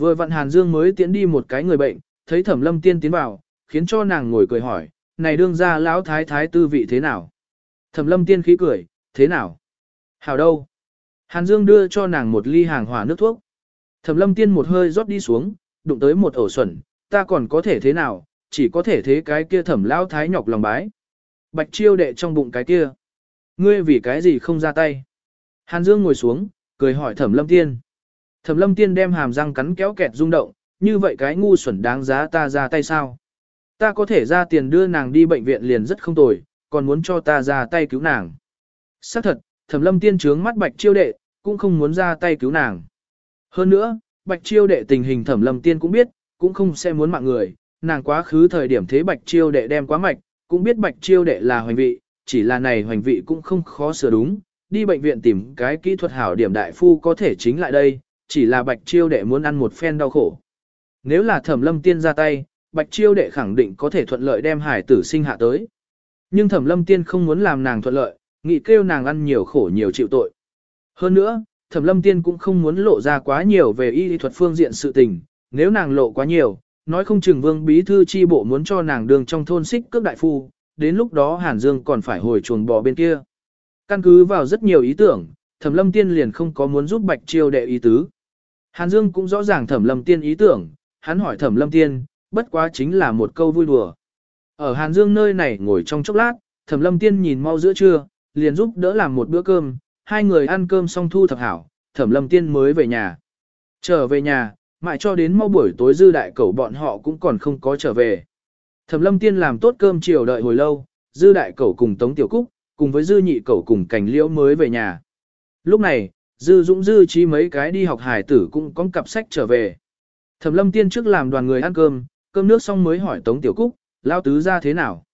Vừa vặn Hàn Dương mới tiến đi một cái người bệnh, thấy Thẩm Lâm Tiên tiến vào, khiến cho nàng ngồi cười hỏi, này đương ra lão thái thái tư vị thế nào? Thẩm Lâm Tiên khí cười, thế nào? Hảo đâu? Hàn Dương đưa cho nàng một ly hàng hỏa nước thuốc. Thẩm Lâm Tiên một hơi rót đi xuống, đụng tới một ổ xuẩn, ta còn có thể thế nào, chỉ có thể thế cái kia Thẩm lão thái nhọc lòng bái. Bạch chiêu đệ trong bụng cái kia. Ngươi vì cái gì không ra tay? Hàn Dương ngồi xuống, cười hỏi Thẩm Lâm Tiên. Thẩm lâm tiên đem hàm răng cắn kéo kẹt rung động, như vậy cái ngu xuẩn đáng giá ta ra tay sao? Ta có thể ra tiền đưa nàng đi bệnh viện liền rất không tồi, còn muốn cho ta ra tay cứu nàng. Xác thật, thẩm lâm tiên trướng mắt bạch chiêu đệ, cũng không muốn ra tay cứu nàng. Hơn nữa, bạch chiêu đệ tình hình thẩm lâm tiên cũng biết, cũng không sẽ muốn mạng người, nàng quá khứ thời điểm thế bạch chiêu đệ đem quá mạch, cũng biết bạch chiêu đệ là hoành vị, chỉ là này hoành vị cũng không khó sửa đúng, đi bệnh viện tìm cái kỹ thuật hảo điểm đại phu có thể chính lại đây, chỉ là bạch chiêu đệ muốn ăn một phen đau khổ. Nếu là thẩm lâm tiên ra tay, bạch chiêu đệ khẳng định có thể thuận lợi đem hải tử sinh hạ tới. Nhưng thẩm lâm tiên không muốn làm nàng thuận lợi, nghĩ kêu nàng ăn nhiều khổ nhiều chịu tội. Hơn nữa, thẩm lâm tiên cũng không muốn lộ ra quá nhiều về y thuật phương diện sự tình, nếu nàng lộ quá nhiều, nói không chừng vương bí thư chi bộ muốn cho nàng đường trong thôn xích cước đại phu, đến lúc đó Hàn Dương còn phải hồi chuồng bò bên kia. Căn cứ vào rất nhiều ý tưởng, thẩm lâm tiên liền không có muốn giúp bạch chiêu đệ ý tứ. Hàn Dương cũng rõ ràng thẩm lâm tiên ý tưởng, hắn hỏi thẩm lâm tiên, bất quá chính là một câu vui đùa. Ở Hàn Dương nơi này ngồi trong chốc lát, thẩm lâm tiên nhìn mau giữa trưa, liền giúp đỡ làm một bữa cơm, hai người ăn cơm xong thu thập hảo, thẩm lâm tiên mới về nhà. Trở về nhà, mãi cho đến mau buổi tối dư đại cẩu bọn họ cũng còn không có trở về. Thẩm lâm tiên làm tốt cơm chiều đợi hồi lâu, dư đại cẩu cùng tống tiểu cúc, cùng với dư nhị cẩu cùng cảnh liễu mới về nhà. Lúc này, Dư Dũng Dư trí mấy cái đi học hải tử cũng có cặp sách trở về. Thẩm lâm tiên trước làm đoàn người ăn cơm, cơm nước xong mới hỏi Tống Tiểu Cúc, lao tứ ra thế nào.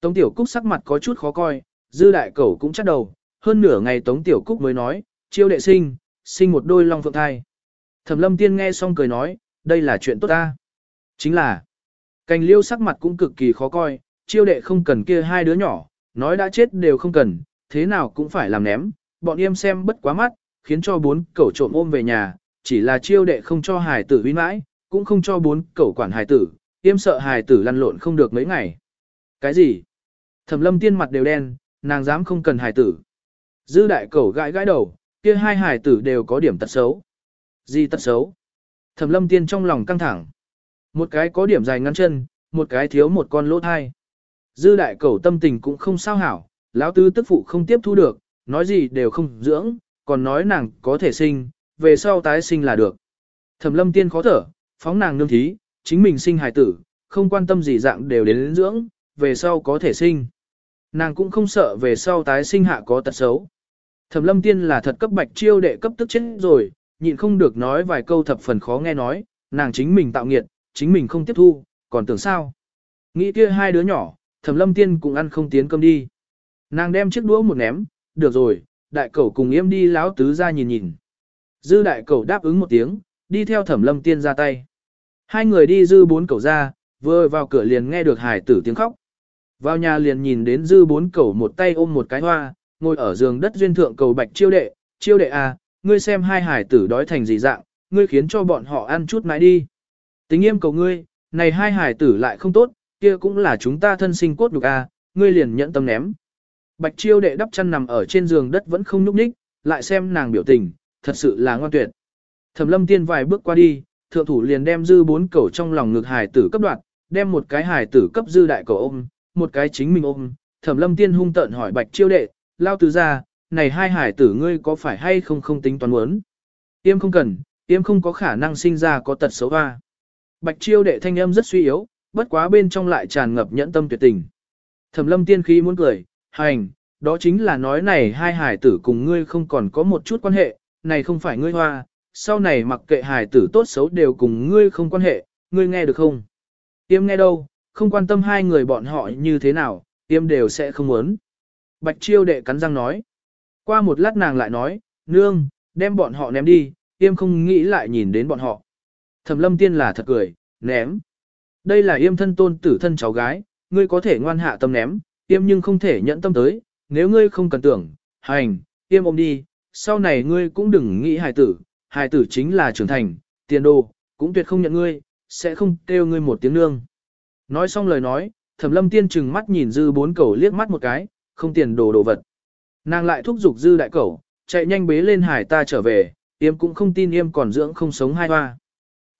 Tống Tiểu Cúc sắc mặt có chút khó coi, Dư đại cẩu cũng chắc đầu, hơn nửa ngày Tống Tiểu Cúc mới nói, chiêu đệ sinh, sinh một đôi long phượng thai. Thẩm lâm tiên nghe xong cười nói, đây là chuyện tốt ta. Chính là, cành liêu sắc mặt cũng cực kỳ khó coi, chiêu đệ không cần kia hai đứa nhỏ, nói đã chết đều không cần, thế nào cũng phải làm ném, bọn em xem bất quá mắt, khiến cho bốn cẩu trộm ôm về nhà, chỉ là chiêu đệ không cho hài tử uy mãi, cũng không cho bốn cẩu quản hài tử, tiêm sợ hài tử lăn lộn không được mấy ngày. Cái gì? Thẩm lâm tiên mặt đều đen, nàng dám không cần hài tử. Dư đại cẩu gãi gãi đầu, kia hai hài tử đều có điểm tật xấu. Gì tật xấu? Thẩm lâm tiên trong lòng căng thẳng. Một cái có điểm dài ngắn chân, một cái thiếu một con lỗ thai. Dư đại cẩu tâm tình cũng không sao hảo, lão tư tức phụ không tiếp thu được, nói gì đều không dưỡng, còn nói nàng có thể sinh, về sau tái sinh là được. Thẩm lâm tiên khó thở, phóng nàng nương thí, chính mình sinh hài tử, không quan tâm gì dạng đều đến dưỡng, về sau có thể sinh. Nàng cũng không sợ về sau tái sinh hạ có tật xấu. Thẩm lâm tiên là thật cấp bạch chiêu đệ cấp tức chết rồi, nhịn không được nói vài câu thập phần khó nghe nói, nàng chính mình tạo nghiệt, chính mình không tiếp thu, còn tưởng sao. Nghĩ kia hai đứa nhỏ, thẩm lâm tiên cũng ăn không tiến cơm đi. Nàng đem chiếc đũa một ném, được rồi, đại cẩu cùng yêm đi lão tứ ra nhìn nhìn. Dư đại cẩu đáp ứng một tiếng, đi theo thẩm lâm tiên ra tay. Hai người đi dư bốn cẩu ra, vừa vào cửa liền nghe được hải tử tiếng khóc. Vào nhà liền nhìn đến dư bốn cẩu một tay ôm một cái hoa, ngồi ở giường đất duyên thượng cầu bạch chiêu đệ, chiêu đệ à, ngươi xem hai hải tử đói thành gì dạng, ngươi khiến cho bọn họ ăn chút mãi đi. Tính nghiêm cầu ngươi, này hai hải tử lại không tốt, kia cũng là chúng ta thân sinh cốt nhục à, ngươi liền nhận tâm ném. Bạch chiêu đệ đắp chăn nằm ở trên giường đất vẫn không nhúc nhích, lại xem nàng biểu tình, thật sự là ngoan tuyệt. Thẩm lâm tiên vài bước qua đi, thượng thủ liền đem dư bốn cẩu trong lòng ngực hải tử cấp đoạn, đem một cái hải tử cấp dư đại cầu ôm, một cái chính mình ôm. Thẩm lâm tiên hung tợn hỏi bạch chiêu đệ, lao tứ ra, này hai hải tử ngươi có phải hay không không tính toán muốn. Tiêm không cần, tiêm không có khả năng sinh ra có tật xấu hoa. Bạch chiêu đệ thanh âm rất suy yếu, bất quá bên trong lại tràn ngập nhẫn tâm tuyệt tình. Thẩm lâm tiên khí muốn cười, hành, đó chính là nói này hai hải tử cùng ngươi không còn có một chút quan hệ, này không phải ngươi hoa, sau này mặc kệ hải tử tốt xấu đều cùng ngươi không quan hệ, ngươi nghe được không? Tiêm nghe đâu, không quan tâm hai người bọn họ như thế nào, tiêm đều sẽ không muốn. Bạch chiêu đệ cắn răng nói. Qua một lát nàng lại nói, nương, đem bọn họ ném đi, tiêm không nghĩ lại nhìn đến bọn họ. Thẩm lâm tiên là thật cười, ném. Đây là yêm thân tôn tử thân cháu gái, ngươi có thể ngoan hạ tâm ném, tiêm nhưng không thể nhận tâm tới, nếu ngươi không cần tưởng, hành, tiêm ôm đi, sau này ngươi cũng đừng nghĩ hài tử, hài tử chính là trưởng thành, tiền đồ, cũng tuyệt không nhận ngươi, sẽ không kêu ngươi một tiếng nương. Nói xong lời nói, thẩm lâm tiên chừng mắt nhìn dư bốn cầu liếc mắt một cái, không tiền đồ đồ vật. Nàng lại thúc giục dư đại cầu, chạy nhanh bế lên hải ta trở về, yêm cũng không tin yêm còn dưỡng không sống hai hoa.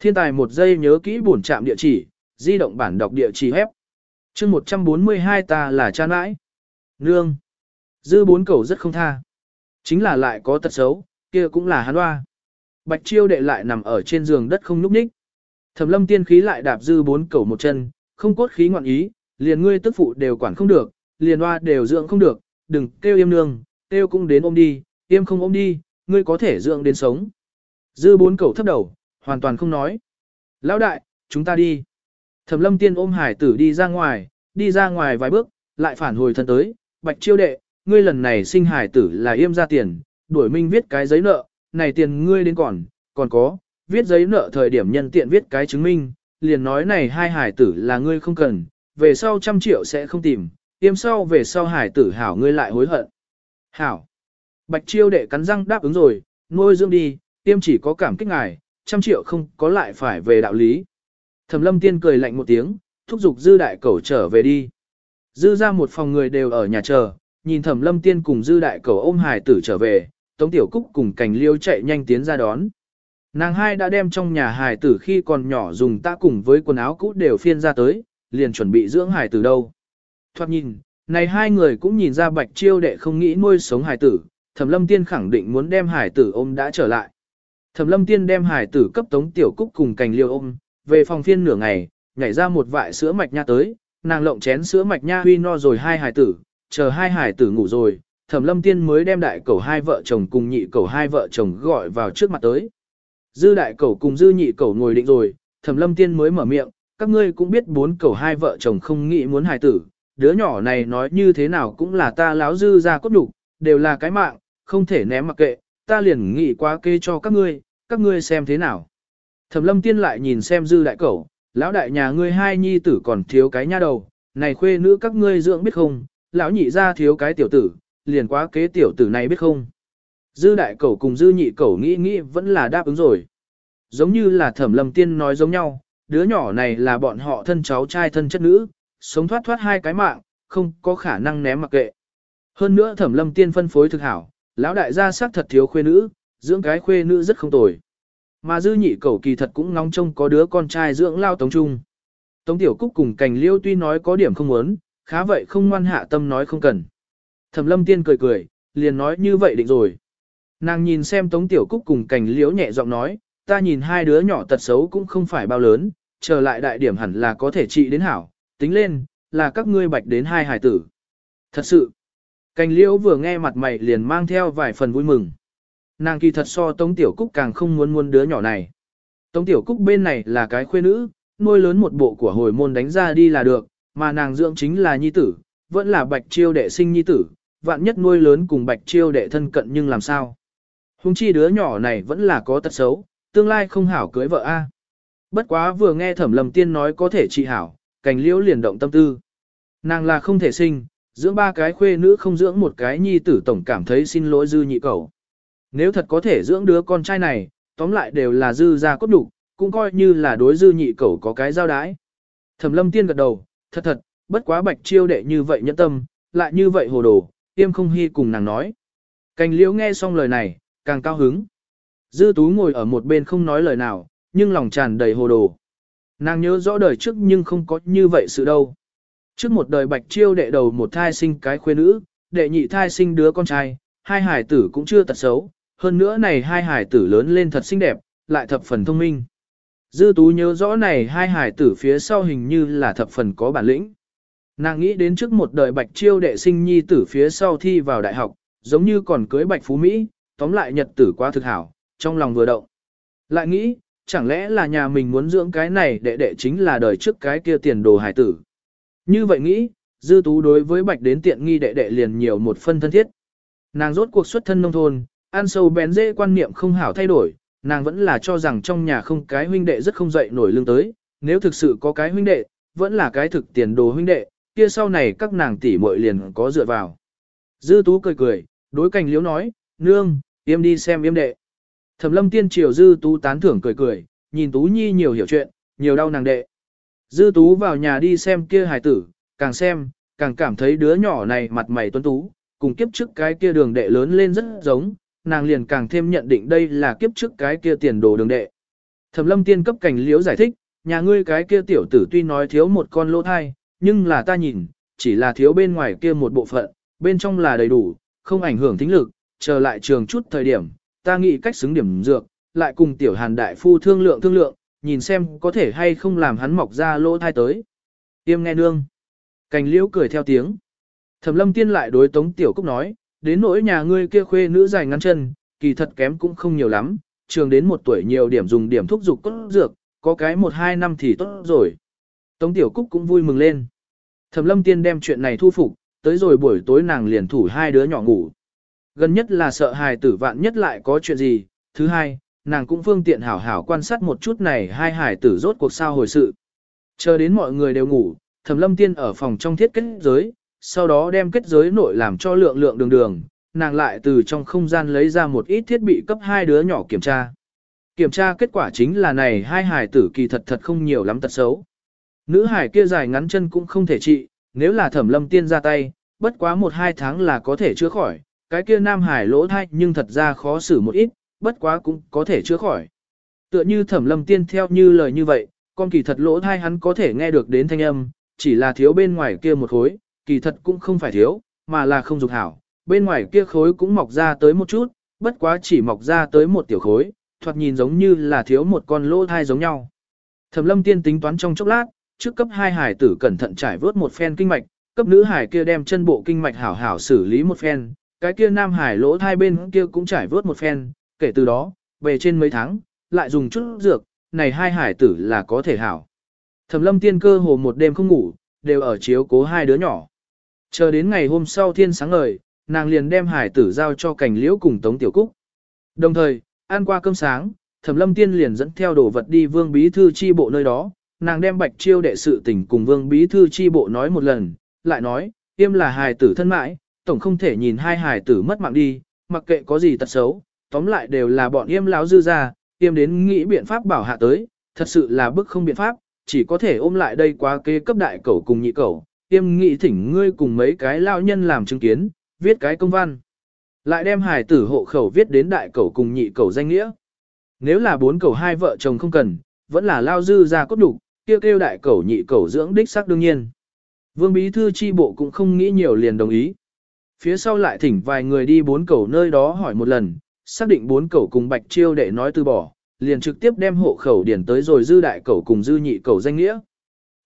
Thiên tài một giây nhớ kỹ bổn trạm địa chỉ, di động bản đọc địa chỉ hép chương 142 ta là cha nãi. Nương. Dư bốn cầu rất không tha. Chính là lại có tật xấu, kia cũng là hắn hoa. Bạch chiêu đệ lại nằm ở trên giường đất không núp ních. Thẩm lâm tiên khí lại đạp dư bốn cầu một chân, không cốt khí ngoạn ý, liền ngươi tức phụ đều quản không được, liền hoa đều dưỡng không được, đừng kêu yêm nương, kêu cũng đến ôm đi, yêm không ôm đi, ngươi có thể dưỡng đến sống. Dư bốn cầu thấp đầu, hoàn toàn không nói. Lão đại, chúng ta đi. Thẩm lâm tiên ôm hải tử đi ra ngoài, đi ra ngoài vài bước, lại phản hồi thân tới, bạch chiêu đệ, ngươi lần này sinh hải tử là yêm ra tiền, đuổi minh viết cái giấy nợ, này tiền ngươi đến còn, còn có, viết giấy nợ thời điểm nhân tiện viết cái chứng minh, liền nói này hai hải tử là ngươi không cần, về sau trăm triệu sẽ không tìm, Yêm sau về sau hải tử hảo ngươi lại hối hận. Hảo. Bạch chiêu đệ cắn răng đáp ứng rồi, nuôi dưỡng đi, tiêm chỉ có cảm kích ngài, trăm triệu không có lại phải về đạo lý. Thẩm lâm tiên cười lạnh một tiếng, thúc giục dư đại cẩu trở về đi. Dư ra một phòng người đều ở nhà chờ, nhìn thẩm lâm tiên cùng dư đại cẩu ôm hải tử trở về, tống tiểu cúc cùng cảnh liêu chạy nhanh tiến ra đón. Nàng hai đã đem trong nhà hải tử khi còn nhỏ dùng ta cùng với quần áo cũ đều phiên ra tới, liền chuẩn bị dưỡng hải tử đâu. Thoát nhìn, này hai người cũng nhìn ra bạch chiêu đệ không nghĩ nuôi sống hải tử, thẩm lâm tiên khẳng định muốn đem hải tử ôm đã trở lại. Thẩm lâm tiên đem hải tử cấp tống tiểu cúc cùng cành liêu ôm, về phòng phiên nửa ngày, nhảy ra một vại sữa mạch nha tới, nàng lộng chén sữa mạch nha huy no rồi hai hải tử, chờ hai hải tử ngủ rồi, thẩm lâm tiên mới đem đại cầu hai vợ chồng cùng nhị cầu hai vợ chồng gọi vào trước mặt tới. Dư đại cầu cùng dư nhị cầu ngồi định rồi, thẩm lâm tiên mới mở miệng, các ngươi cũng biết bốn cầu hai vợ chồng không nghĩ muốn hài tử, đứa nhỏ này nói như thế nào cũng là ta láo dư ra cốt đủ, đều là cái mạng, không thể ném mặc kệ, ta liền nghĩ quá kê cho các ngươi, các ngươi xem thế nào. Thẩm lâm tiên lại nhìn xem dư đại Cẩu, lão đại nhà ngươi hai nhi tử còn thiếu cái nha đầu, này khuê nữ các ngươi dưỡng biết không, lão nhị ra thiếu cái tiểu tử, liền quá kế tiểu tử này biết không. Dư đại cẩu cùng dư nhị cẩu nghĩ nghĩ vẫn là đáp ứng rồi. Giống như là thẩm lâm tiên nói giống nhau, đứa nhỏ này là bọn họ thân cháu trai thân chất nữ, sống thoát thoát hai cái mạng, không có khả năng ném mặc kệ. Hơn nữa thẩm lâm tiên phân phối thực hảo, lão đại gia xác thật thiếu khuê nữ, dưỡng cái khuê nữ rất không tồi. Mà dư nhị cầu kỳ thật cũng ngóng trông có đứa con trai dưỡng lao tống trung. Tống tiểu cúc cùng cành liêu tuy nói có điểm không muốn, khá vậy không ngoan hạ tâm nói không cần. Thẩm lâm tiên cười cười, liền nói như vậy định rồi. Nàng nhìn xem Tống Tiểu Cúc cùng cảnh liễu nhẹ giọng nói, ta nhìn hai đứa nhỏ tật xấu cũng không phải bao lớn, trở lại đại điểm hẳn là có thể trị đến hảo, tính lên, là các ngươi bạch đến hai hải tử. Thật sự, cảnh liễu vừa nghe mặt mày liền mang theo vài phần vui mừng. Nàng kỳ thật so Tống Tiểu Cúc càng không muốn muốn đứa nhỏ này. Tống Tiểu Cúc bên này là cái khuê nữ, nuôi lớn một bộ của hồi môn đánh ra đi là được, mà nàng dưỡng chính là nhi tử, vẫn là bạch chiêu đệ sinh nhi tử, vạn nhất nuôi lớn cùng bạch chiêu đệ thân cận nhưng làm sao. Hùng chi đứa nhỏ này vẫn là có tật xấu, tương lai không hảo cưới vợ a. Bất quá vừa nghe thẩm lầm tiên nói có thể trị hảo, cành liễu liền động tâm tư. Nàng là không thể sinh, dưỡng ba cái khuê nữ không dưỡng một cái nhi tử tổng cảm thấy xin lỗi dư nhị cầu. Nếu thật có thể dưỡng đứa con trai này, tóm lại đều là dư ra cốt đủ, cũng coi như là đối dư nhị cẩu có cái giao đái. Thẩm lâm tiên gật đầu, thật thật, bất quá bạch chiêu đệ như vậy nhẫn tâm, lại như vậy hồ đồ, tiêm không hy cùng nàng nói. Cành liễu nghe xong lời này, càng cao hứng. Dư tú ngồi ở một bên không nói lời nào, nhưng lòng tràn đầy hồ đồ. Nàng nhớ rõ đời trước nhưng không có như vậy sự đâu. Trước một đời bạch chiêu đệ đầu một thai sinh cái khuê nữ, đệ nhị thai sinh đứa con trai, hai hải tử cũng chưa tật xấu, hơn nữa này hai hải tử lớn lên thật xinh đẹp, lại thập phần thông minh. Dư tú nhớ rõ này hai hải tử phía sau hình như là thập phần có bản lĩnh. Nàng nghĩ đến trước một đời bạch chiêu đệ sinh nhi tử phía sau thi vào đại học, giống như còn cưới bạch phú Mỹ, tóm lại nhật tử quá thực hảo, trong lòng vừa động. Lại nghĩ, chẳng lẽ là nhà mình muốn dưỡng cái này đệ đệ chính là đời trước cái kia tiền đồ hải tử. Như vậy nghĩ, dư tú đối với bạch đến tiện nghi đệ đệ liền nhiều một phân thân thiết. Nàng rốt cuộc xuất thân nông thôn, ăn sâu bén dễ quan niệm không hảo thay đổi, nàng vẫn là cho rằng trong nhà không cái huynh đệ rất không dậy nổi lương tới, nếu thực sự có cái huynh đệ, vẫn là cái thực tiền đồ huynh đệ, kia sau này các nàng tỷ muội liền có dựa vào. Dư tú cười cười, đối cảnh liếu nói, nương, Yêm đi xem yêm đệ. Thẩm lâm tiên triều dư tú tán thưởng cười cười, nhìn tú nhi nhiều hiểu chuyện, nhiều đau nàng đệ. Dư tú vào nhà đi xem kia hài tử, càng xem, càng cảm thấy đứa nhỏ này mặt mày tuấn tú, cùng kiếp trước cái kia đường đệ lớn lên rất giống, nàng liền càng thêm nhận định đây là kiếp trước cái kia tiền đồ đường đệ. Thẩm lâm tiên cấp cảnh liễu giải thích, nhà ngươi cái kia tiểu tử tuy nói thiếu một con lỗ thai, nhưng là ta nhìn, chỉ là thiếu bên ngoài kia một bộ phận, bên trong là đầy đủ, không ảnh hưởng tính lực, chờ lại trường chút thời điểm, ta nghĩ cách xứng điểm dược, lại cùng tiểu hàn đại phu thương lượng thương lượng, nhìn xem có thể hay không làm hắn mọc ra lỗ thai tới. Tiêm nghe nương. Cành liễu cười theo tiếng. Thẩm lâm tiên lại đối tống tiểu cúc nói, đến nỗi nhà ngươi kia khuê nữ dài ngắn chân, kỳ thật kém cũng không nhiều lắm, trường đến một tuổi nhiều điểm dùng điểm thúc dục cốt dược, có cái một hai năm thì tốt rồi. Tống tiểu cúc cũng vui mừng lên. Thẩm lâm tiên đem chuyện này thu phục, tới rồi buổi tối nàng liền thủ hai đứa nhỏ ngủ. Gần nhất là sợ hài tử vạn nhất lại có chuyện gì, thứ hai, nàng cũng phương tiện hảo hảo quan sát một chút này hai hài tử rốt cuộc sao hồi sự. Chờ đến mọi người đều ngủ, thẩm lâm tiên ở phòng trong thiết kết giới, sau đó đem kết giới nội làm cho lượng lượng đường đường, nàng lại từ trong không gian lấy ra một ít thiết bị cấp hai đứa nhỏ kiểm tra. Kiểm tra kết quả chính là này hai hài tử kỳ thật thật không nhiều lắm tật xấu. Nữ hải kia dài ngắn chân cũng không thể trị, nếu là thẩm lâm tiên ra tay, bất quá một hai tháng là có thể chữa khỏi, cái kia nam hải lỗ thai nhưng thật ra khó xử một ít, bất quá cũng có thể chữa khỏi. Tựa như thẩm lâm tiên theo như lời như vậy, con kỳ thật lỗ thai hắn có thể nghe được đến thanh âm, chỉ là thiếu bên ngoài kia một khối, kỳ thật cũng không phải thiếu, mà là không dục hảo, bên ngoài kia khối cũng mọc ra tới một chút, bất quá chỉ mọc ra tới một tiểu khối, thoạt nhìn giống như là thiếu một con lỗ thai giống nhau. Thẩm lâm tiên tính toán trong chốc lát, trước cấp hai hải tử cẩn thận trải vớt một phen kinh mạch, cấp nữ hải kia đem chân bộ kinh mạch hảo hảo xử lý một phen, cái kia Nam Hải lỗ thai bên kia cũng trải vớt một phen, kể từ đó, về trên mấy tháng, lại dùng chút dược, này hai hải tử là có thể hảo. Thẩm lâm tiên cơ hồ một đêm không ngủ, đều ở chiếu cố hai đứa nhỏ. Chờ đến ngày hôm sau thiên sáng ngời, nàng liền đem hải tử giao cho cảnh liễu cùng Tống Tiểu Cúc. Đồng thời, ăn qua cơm sáng, Thẩm lâm tiên liền dẫn theo đồ vật đi vương bí thư chi bộ nơi đó, nàng đem bạch chiêu đệ sự tình cùng vương bí thư chi bộ nói một lần, lại nói, im là hài tử thân mãi, tổng không thể nhìn hai hài tử mất mạng đi, mặc kệ có gì tật xấu, tóm lại đều là bọn yêm láo dư ra, yêm đến nghĩ biện pháp bảo hạ tới, thật sự là bức không biện pháp, chỉ có thể ôm lại đây quá kế cấp đại cẩu cùng nhị cẩu, Tiêm nghị thỉnh ngươi cùng mấy cái lao nhân làm chứng kiến, viết cái công văn. Lại đem hài tử hộ khẩu viết đến đại cầu cùng nhị cầu danh nghĩa. Nếu là bốn cầu hai vợ chồng không cần, vẫn là lao dư ra cốt đủ, kêu kêu đại cầu nhị cầu dưỡng đích xác đương nhiên. Vương Bí Thư chi bộ cũng không nghĩ nhiều liền đồng ý. Phía sau lại thỉnh vài người đi bốn cầu nơi đó hỏi một lần, xác định bốn cầu cùng Bạch Chiêu để nói từ bỏ, liền trực tiếp đem hộ khẩu điền tới rồi dư đại cầu cùng dư nhị cầu danh nghĩa.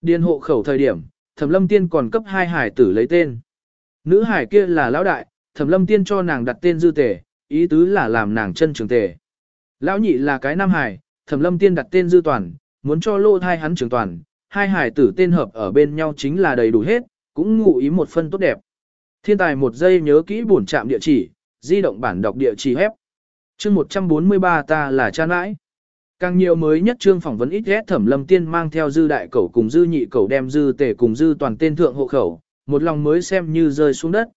Điền hộ khẩu thời điểm, Thẩm Lâm Tiên còn cấp hai hải tử lấy tên. Nữ hải kia là lão đại, Thẩm Lâm Tiên cho nàng đặt tên dư tề, ý tứ là làm nàng chân trường tề. Lão nhị là cái nam hải, Thẩm Lâm Tiên đặt tên dư toàn, muốn cho lô thai hắn trường toàn, hai hải tử tên hợp ở bên nhau chính là đầy đủ hết, cũng ngụ ý một phân tốt đẹp. Thiên tài một giây nhớ kỹ bổn trạm địa chỉ, di động bản đọc địa chỉ hép. Chương 143 ta là cha nãi. Càng nhiều mới nhất trương phỏng vấn ít ghét thẩm lâm tiên mang theo dư đại cẩu cùng dư nhị cẩu đem dư tể cùng dư toàn tên thượng hộ khẩu, một lòng mới xem như rơi xuống đất.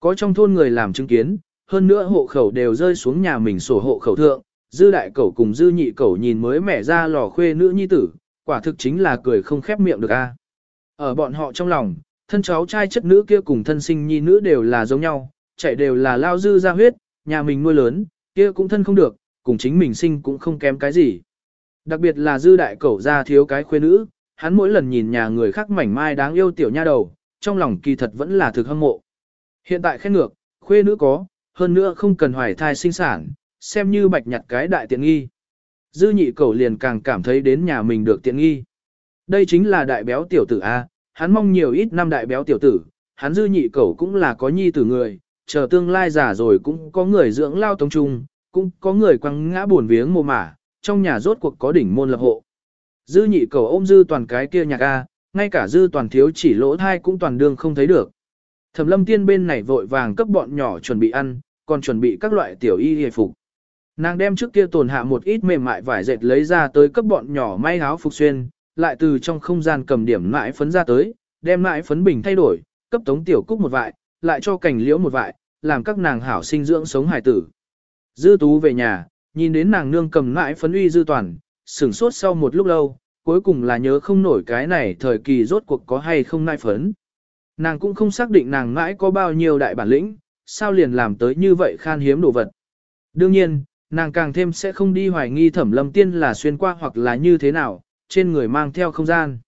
Có trong thôn người làm chứng kiến, hơn nữa hộ khẩu đều rơi xuống nhà mình sổ hộ khẩu thượng, dư đại cẩu cùng dư nhị cẩu nhìn mới mẻ ra lò khuê nữ nhi tử, quả thực chính là cười không khép miệng được a. Ở bọn họ trong lòng, thân cháu trai chất nữ kia cùng thân sinh nhi nữ đều là giống nhau, chạy đều là lao dư ra huyết, nhà mình nuôi lớn, kia cũng thân không được, cùng chính mình sinh cũng không kém cái gì. Đặc biệt là dư đại cẩu ra thiếu cái khuê nữ, hắn mỗi lần nhìn nhà người khác mảnh mai đáng yêu tiểu nha đầu, trong lòng kỳ thật vẫn là thực hâm mộ. Hiện tại khen ngược, khuê nữ có, hơn nữa không cần hoài thai sinh sản, xem như bạch nhặt cái đại tiện nghi. Dư nhị cẩu liền càng cảm thấy đến nhà mình được tiện nghi. Đây chính là đại béo tiểu tử A, hắn mong nhiều ít năm đại béo tiểu tử, hắn dư nhị cẩu cũng là có nhi tử người, chờ tương lai già rồi cũng có người dưỡng lao tông trung, cũng có người quăng ngã buồn viếng mồ mả, trong nhà rốt cuộc có đỉnh môn lập hộ. Dư nhị cầu ôm dư toàn cái kia nhạc A, ngay cả dư toàn thiếu chỉ lỗ thai cũng toàn đương không thấy được. Thẩm lâm tiên bên này vội vàng cấp bọn nhỏ chuẩn bị ăn, còn chuẩn bị các loại tiểu y hề phục. Nàng đem trước kia tồn hạ một ít mềm mại vải dệt lấy ra tới cấp bọn nhỏ may áo phục xuyên, lại từ trong không gian cầm điểm mãi phấn ra tới, đem mãi phấn bình thay đổi, cấp tống tiểu cúc một vại, lại cho cảnh liễu một vại, làm các nàng hảo sinh dưỡng sống hải tử. Dư tú về nhà, nhìn đến nàng nương cầm mãi phấn uy dư toàn, sửng sốt sau một lúc lâu, cuối cùng là nhớ không nổi cái này thời kỳ rốt cuộc có hay không nai phấn. Nàng cũng không xác định nàng ngãi có bao nhiêu đại bản lĩnh, sao liền làm tới như vậy khan hiếm đồ vật. Đương nhiên, nàng càng thêm sẽ không đi hoài nghi thẩm lâm tiên là xuyên qua hoặc là như thế nào, trên người mang theo không gian.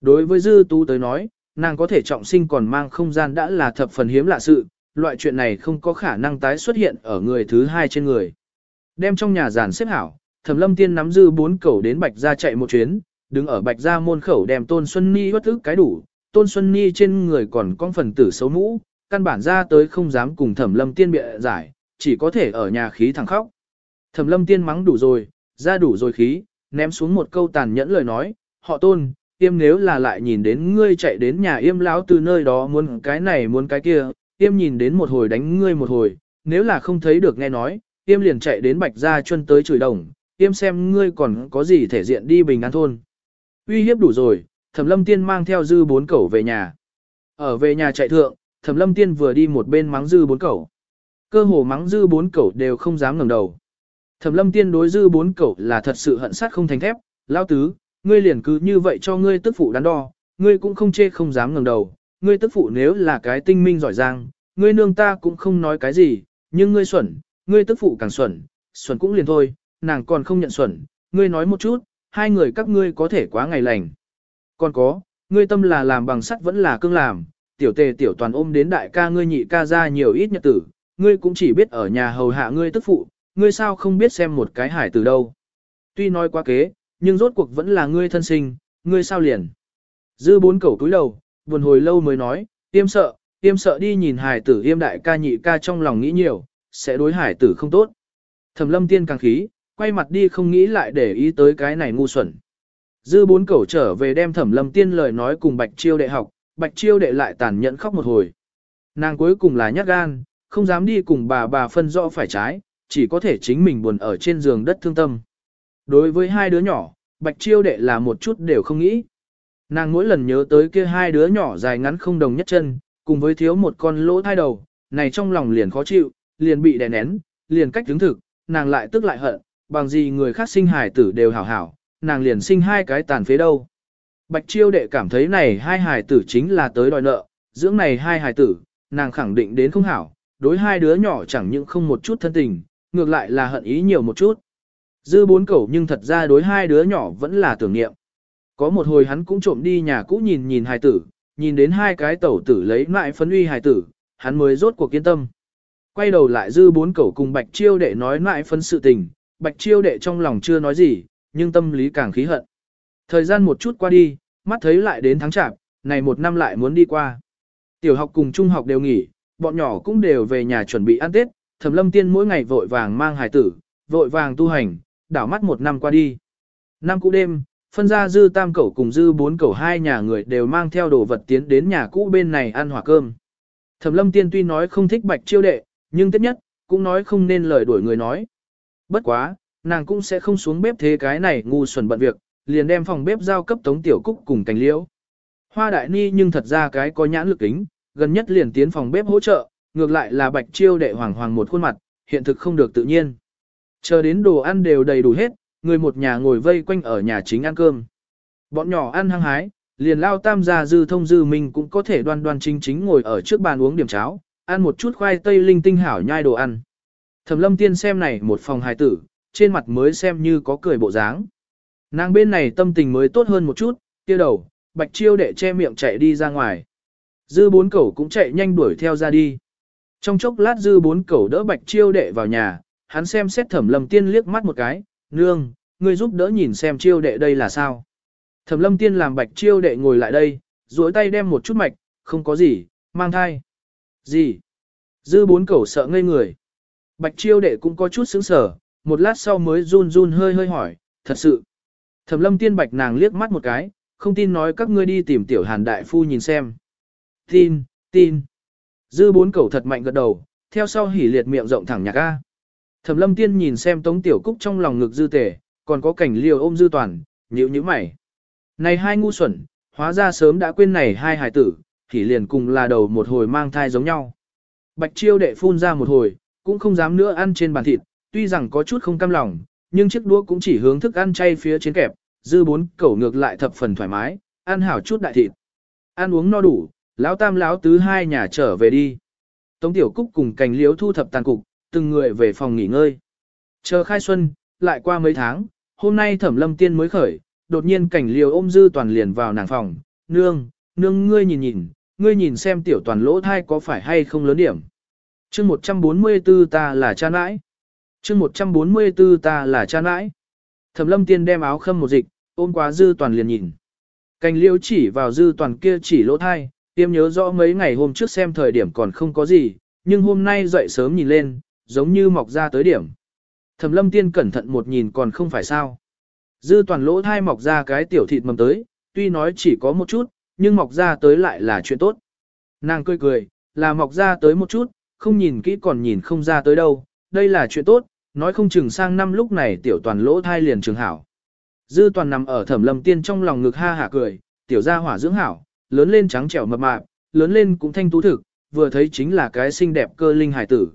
Đối với dư tú tới nói, nàng có thể trọng sinh còn mang không gian đã là thập phần hiếm lạ sự, loại chuyện này không có khả năng tái xuất hiện ở người thứ hai trên người. Đem trong nhà giàn xếp hảo, thẩm lâm tiên nắm dư bốn cẩu đến bạch gia chạy một chuyến, đứng ở bạch gia môn khẩu đem tôn xuân ni bất ức cái đủ, tôn xuân ni trên người còn con phần tử xấu mũ, căn bản ra tới không dám cùng thẩm lâm tiên bịa giải, chỉ có thể ở nhà khí thẳng khóc. Thẩm lâm tiên mắng đủ rồi, ra đủ rồi khí, ném xuống một câu tàn nhẫn lời nói, họ tôn, yêm nếu là lại nhìn đến ngươi chạy đến nhà yêm lão từ nơi đó muốn cái này muốn cái kia, tiêm nhìn đến một hồi đánh ngươi một hồi, nếu là không thấy được nghe nói, tiêm liền chạy đến bạch gia chân tới chửi đồng, tiêm xem ngươi còn có gì thể diện đi bình an thôn. Uy hiếp đủ rồi, thẩm lâm tiên mang theo dư bốn cẩu về nhà. Ở về nhà chạy thượng, thẩm lâm tiên vừa đi một bên mắng dư bốn cẩu. Cơ hồ mắng dư bốn cẩu đều không dám ngẩng đầu. Thẩm lâm tiên đối dư bốn cẩu là thật sự hận sát không thành thép, lao tứ, ngươi liền cứ như vậy cho ngươi tức phụ đắn đo, ngươi cũng không chê không dám ngẩng đầu, ngươi tức phụ nếu là cái tinh minh giỏi giang, ngươi nương ta cũng không nói cái gì, nhưng ngươi xuẩn, ngươi tức phụ càng xuẩn, xuẩn cũng liền thôi, nàng còn không nhận xuẩn, ngươi nói một chút, hai người các ngươi có thể quá ngày lành. Còn có, ngươi tâm là làm bằng sắt vẫn là cương làm, tiểu tề tiểu toàn ôm đến đại ca ngươi nhị ca ra nhiều ít nhật tử, ngươi cũng chỉ biết ở nhà hầu hạ ngươi tức phụ, ngươi sao không biết xem một cái hải từ đâu. Tuy nói quá kế, nhưng rốt cuộc vẫn là ngươi thân sinh, ngươi sao liền. Dư bốn cẩu túi đầu, buồn hồi lâu mới nói, tiêm sợ, tiêm sợ đi nhìn hải tử yêm đại ca nhị ca trong lòng nghĩ nhiều, sẽ đối hải tử không tốt. Thẩm lâm tiên càng khí, quay mặt đi không nghĩ lại để ý tới cái này ngu xuẩn. Dư bốn cẩu trở về đem thẩm lâm tiên lời nói cùng bạch chiêu đệ học, bạch chiêu đệ lại tàn nhẫn khóc một hồi. Nàng cuối cùng là nhát gan, không dám đi cùng bà bà phân rõ phải trái, chỉ có thể chính mình buồn ở trên giường đất thương tâm. Đối với hai đứa nhỏ, bạch chiêu đệ là một chút đều không nghĩ. Nàng mỗi lần nhớ tới kia hai đứa nhỏ dài ngắn không đồng nhất chân, cùng với thiếu một con lỗ thai đầu, này trong lòng liền khó chịu, liền bị đè nén, liền cách đứng thực, nàng lại tức lại hận, bằng gì người khác sinh hài tử đều hảo hảo, nàng liền sinh hai cái tàn phế đâu. Bạch chiêu đệ cảm thấy này hai hài tử chính là tới đòi nợ, dưỡng này hai hài tử, nàng khẳng định đến không hảo, đối hai đứa nhỏ chẳng những không một chút thân tình, ngược lại là hận ý nhiều một chút. Dư bốn cẩu nhưng thật ra đối hai đứa nhỏ vẫn là tưởng niệm. Có một hồi hắn cũng trộm đi nhà cũ nhìn nhìn hài tử, nhìn đến hai cái tẩu tử lấy lại phấn uy hài tử, hắn mới rốt cuộc kiên tâm. Quay đầu lại dư bốn cẩu cùng bạch chiêu đệ nói lại phấn sự tình, bạch chiêu đệ trong lòng chưa nói gì, nhưng tâm lý càng khí hận. Thời gian một chút qua đi, mắt thấy lại đến tháng chạp, này một năm lại muốn đi qua. Tiểu học cùng trung học đều nghỉ, bọn nhỏ cũng đều về nhà chuẩn bị ăn Tết, Thẩm Lâm Tiên mỗi ngày vội vàng mang hài tử, vội vàng tu hành, đảo mắt một năm qua đi. Năm cũ đêm, phân ra dư tam cẩu cùng dư bốn cẩu hai nhà người đều mang theo đồ vật tiến đến nhà cũ bên này ăn hỏa cơm. Thẩm Lâm Tiên tuy nói không thích bạch chiêu đệ, nhưng tất nhất, cũng nói không nên lời đuổi người nói. Bất quá, nàng cũng sẽ không xuống bếp thế cái này ngu xuẩn bận việc, liền đem phòng bếp giao cấp Tống Tiểu Cúc cùng cành liễu. Hoa đại ni nhưng thật ra cái có nhãn lực kính, gần nhất liền tiến phòng bếp hỗ trợ, ngược lại là bạch chiêu đệ hoàng hoàng một khuôn mặt, hiện thực không được tự nhiên. Chờ đến đồ ăn đều đầy đủ hết, người một nhà ngồi vây quanh ở nhà chính ăn cơm. Bọn nhỏ ăn hăng hái, liền lao tam gia dư thông dư mình cũng có thể đoan đoan chính chính ngồi ở trước bàn uống điểm cháo, ăn một chút khoai tây linh tinh hảo nhai đồ ăn. Thẩm lâm tiên xem này một phòng hài tử, trên mặt mới xem như có cười bộ dáng. Nàng bên này tâm tình mới tốt hơn một chút, kia đầu, bạch chiêu đệ che miệng chạy đi ra ngoài. Dư bốn cẩu cũng chạy nhanh đuổi theo ra đi. Trong chốc lát dư bốn cẩu đỡ bạch chiêu đệ vào nhà, hắn xem xét thẩm lâm tiên liếc mắt một cái, nương, ngươi giúp đỡ nhìn xem chiêu đệ đây là sao. Thẩm lâm tiên làm bạch chiêu đệ ngồi lại đây, duỗi tay đem một chút mạch, không có gì, mang thai. Gì? Dư bốn cẩu sợ ngây người. Bạch chiêu đệ cũng có chút sững sờ, một lát sau mới run run hơi hơi hỏi, thật sự. Thẩm lâm tiên bạch nàng liếc mắt một cái, không tin nói các ngươi đi tìm tiểu hàn đại phu nhìn xem. Tin, tin. Dư bốn cẩu thật mạnh gật đầu, theo sau hỉ liệt miệng rộng thẳng nhạc A. Thẩm lâm tiên nhìn xem tống tiểu cúc trong lòng ngực dư tể, còn có cảnh liều ôm dư toàn, nhíu nhíu mày. Này hai ngu xuẩn, hóa ra sớm đã quên này hai hải tử, thì liền cùng là đầu một hồi mang thai giống nhau. Bạch chiêu đệ phun ra một hồi, cũng không dám nữa ăn trên bàn thịt, tuy rằng có chút không cam lòng, nhưng chiếc đũa cũng chỉ hướng thức ăn chay phía trên kẹp, dư bốn cẩu ngược lại thập phần thoải mái, ăn hảo chút đại thịt. Ăn uống no đủ, lão tam lão tứ hai nhà trở về đi. Tống tiểu cúc cùng cành liếu thu thập tàn cục, từng người về phòng nghỉ ngơi. Chờ khai xuân, lại qua mấy tháng, hôm nay thẩm lâm tiên mới khởi, đột nhiên cảnh liều ôm dư toàn liền vào nàng phòng, nương, nương ngươi nhìn nhìn, ngươi nhìn xem tiểu toàn lỗ thai có phải hay không lớn điểm. chương 144 ta là cha nãi. chương 144 ta là cha nãi. Thẩm lâm tiên đem áo khâm một dịch, ôm quá dư toàn liền nhìn. Cành liễu chỉ vào dư toàn kia chỉ lỗ thai, tiêm nhớ rõ mấy ngày hôm trước xem thời điểm còn không có gì, nhưng hôm nay dậy sớm nhìn lên, giống như mọc ra tới điểm. Thẩm lâm tiên cẩn thận một nhìn còn không phải sao. Dư toàn lỗ thai mọc ra cái tiểu thịt mầm tới, tuy nói chỉ có một chút, nhưng mọc ra tới lại là chuyện tốt. Nàng cười cười, là mọc ra tới một chút, không nhìn kỹ còn nhìn không ra tới đâu, đây là chuyện tốt, nói không chừng sang năm lúc này tiểu toàn lỗ thai liền trường hảo. Dư toàn nằm ở thẩm lâm tiên trong lòng ngực ha hả cười, tiểu gia hỏa dưỡng hảo, lớn lên trắng trẻo mập mạp, lớn lên cũng thanh tú thực, vừa thấy chính là cái xinh đẹp cơ linh hải tử.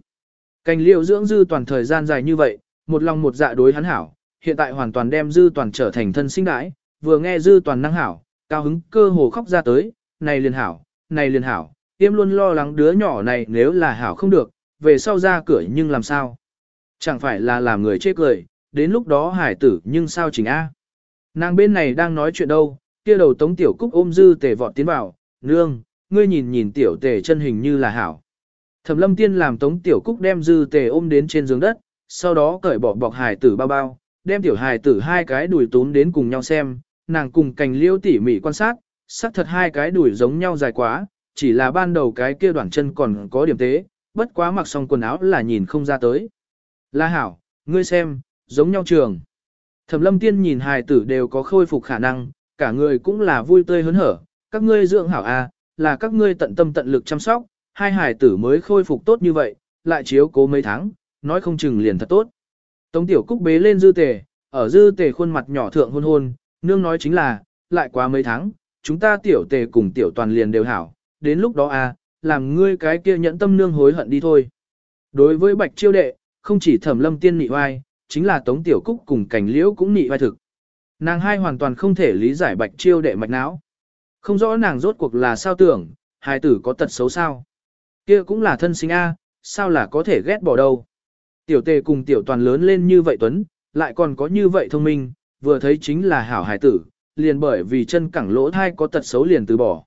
Cành liễu dưỡng dư toàn thời gian dài như vậy, một lòng một dạ đối hắn hảo, hiện tại hoàn toàn đem dư toàn trở thành thân sinh đãi, vừa nghe dư toàn năng hảo, cao hứng cơ hồ khóc ra tới, này liền hảo, này liền hảo, tiêm luôn lo lắng đứa nhỏ này nếu là hảo không được, về sau ra cửa nhưng làm sao? Chẳng phải là làm người chê cười, đến lúc đó hải tử nhưng sao chỉnh A. Nàng bên này đang nói chuyện đâu, kia đầu tống tiểu cúc ôm dư tề vọt tiến vào, nương, ngươi nhìn nhìn tiểu tề chân hình như là hảo. Thẩm lâm tiên làm tống tiểu cúc đem dư tề ôm đến trên giường đất, sau đó cởi bỏ bọc hài tử bao bao, đem tiểu hài tử hai cái đùi tốn đến cùng nhau xem, nàng cùng cành liêu tỉ mỉ quan sát, xác thật hai cái đùi giống nhau dài quá, chỉ là ban đầu cái kia đoạn chân còn có điểm tế, bất quá mặc xong quần áo là nhìn không ra tới. La hảo, ngươi xem, giống nhau trường. Thẩm lâm tiên nhìn hài tử đều có khôi phục khả năng, cả người cũng là vui tươi hớn hở, các ngươi dưỡng hảo a, à, là các ngươi tận tâm tận lực chăm sóc, hai hải tử mới khôi phục tốt như vậy, lại chiếu cố mấy tháng, nói không chừng liền thật tốt. Tống tiểu cúc bế lên dư tề, ở dư tề khuôn mặt nhỏ thượng hôn hôn, nương nói chính là, lại qua mấy tháng, chúng ta tiểu tề cùng tiểu toàn liền đều hảo, đến lúc đó à, làm ngươi cái kia nhẫn tâm nương hối hận đi thôi. Đối với bạch chiêu đệ, không chỉ thẩm lâm tiên nị oai, chính là tống tiểu cúc cùng cảnh liễu cũng nị oai thực. Nàng hai hoàn toàn không thể lý giải bạch chiêu đệ mạch não. Không rõ nàng rốt cuộc là sao tưởng, hai tử có tật xấu sao. Kia cũng là thân sinh A, sao là có thể ghét bỏ đâu. Tiểu tề cùng tiểu toàn lớn lên như vậy Tuấn, lại còn có như vậy thông minh, vừa thấy chính là hảo hải tử, liền bởi vì chân cẳng lỗ thai có tật xấu liền từ bỏ.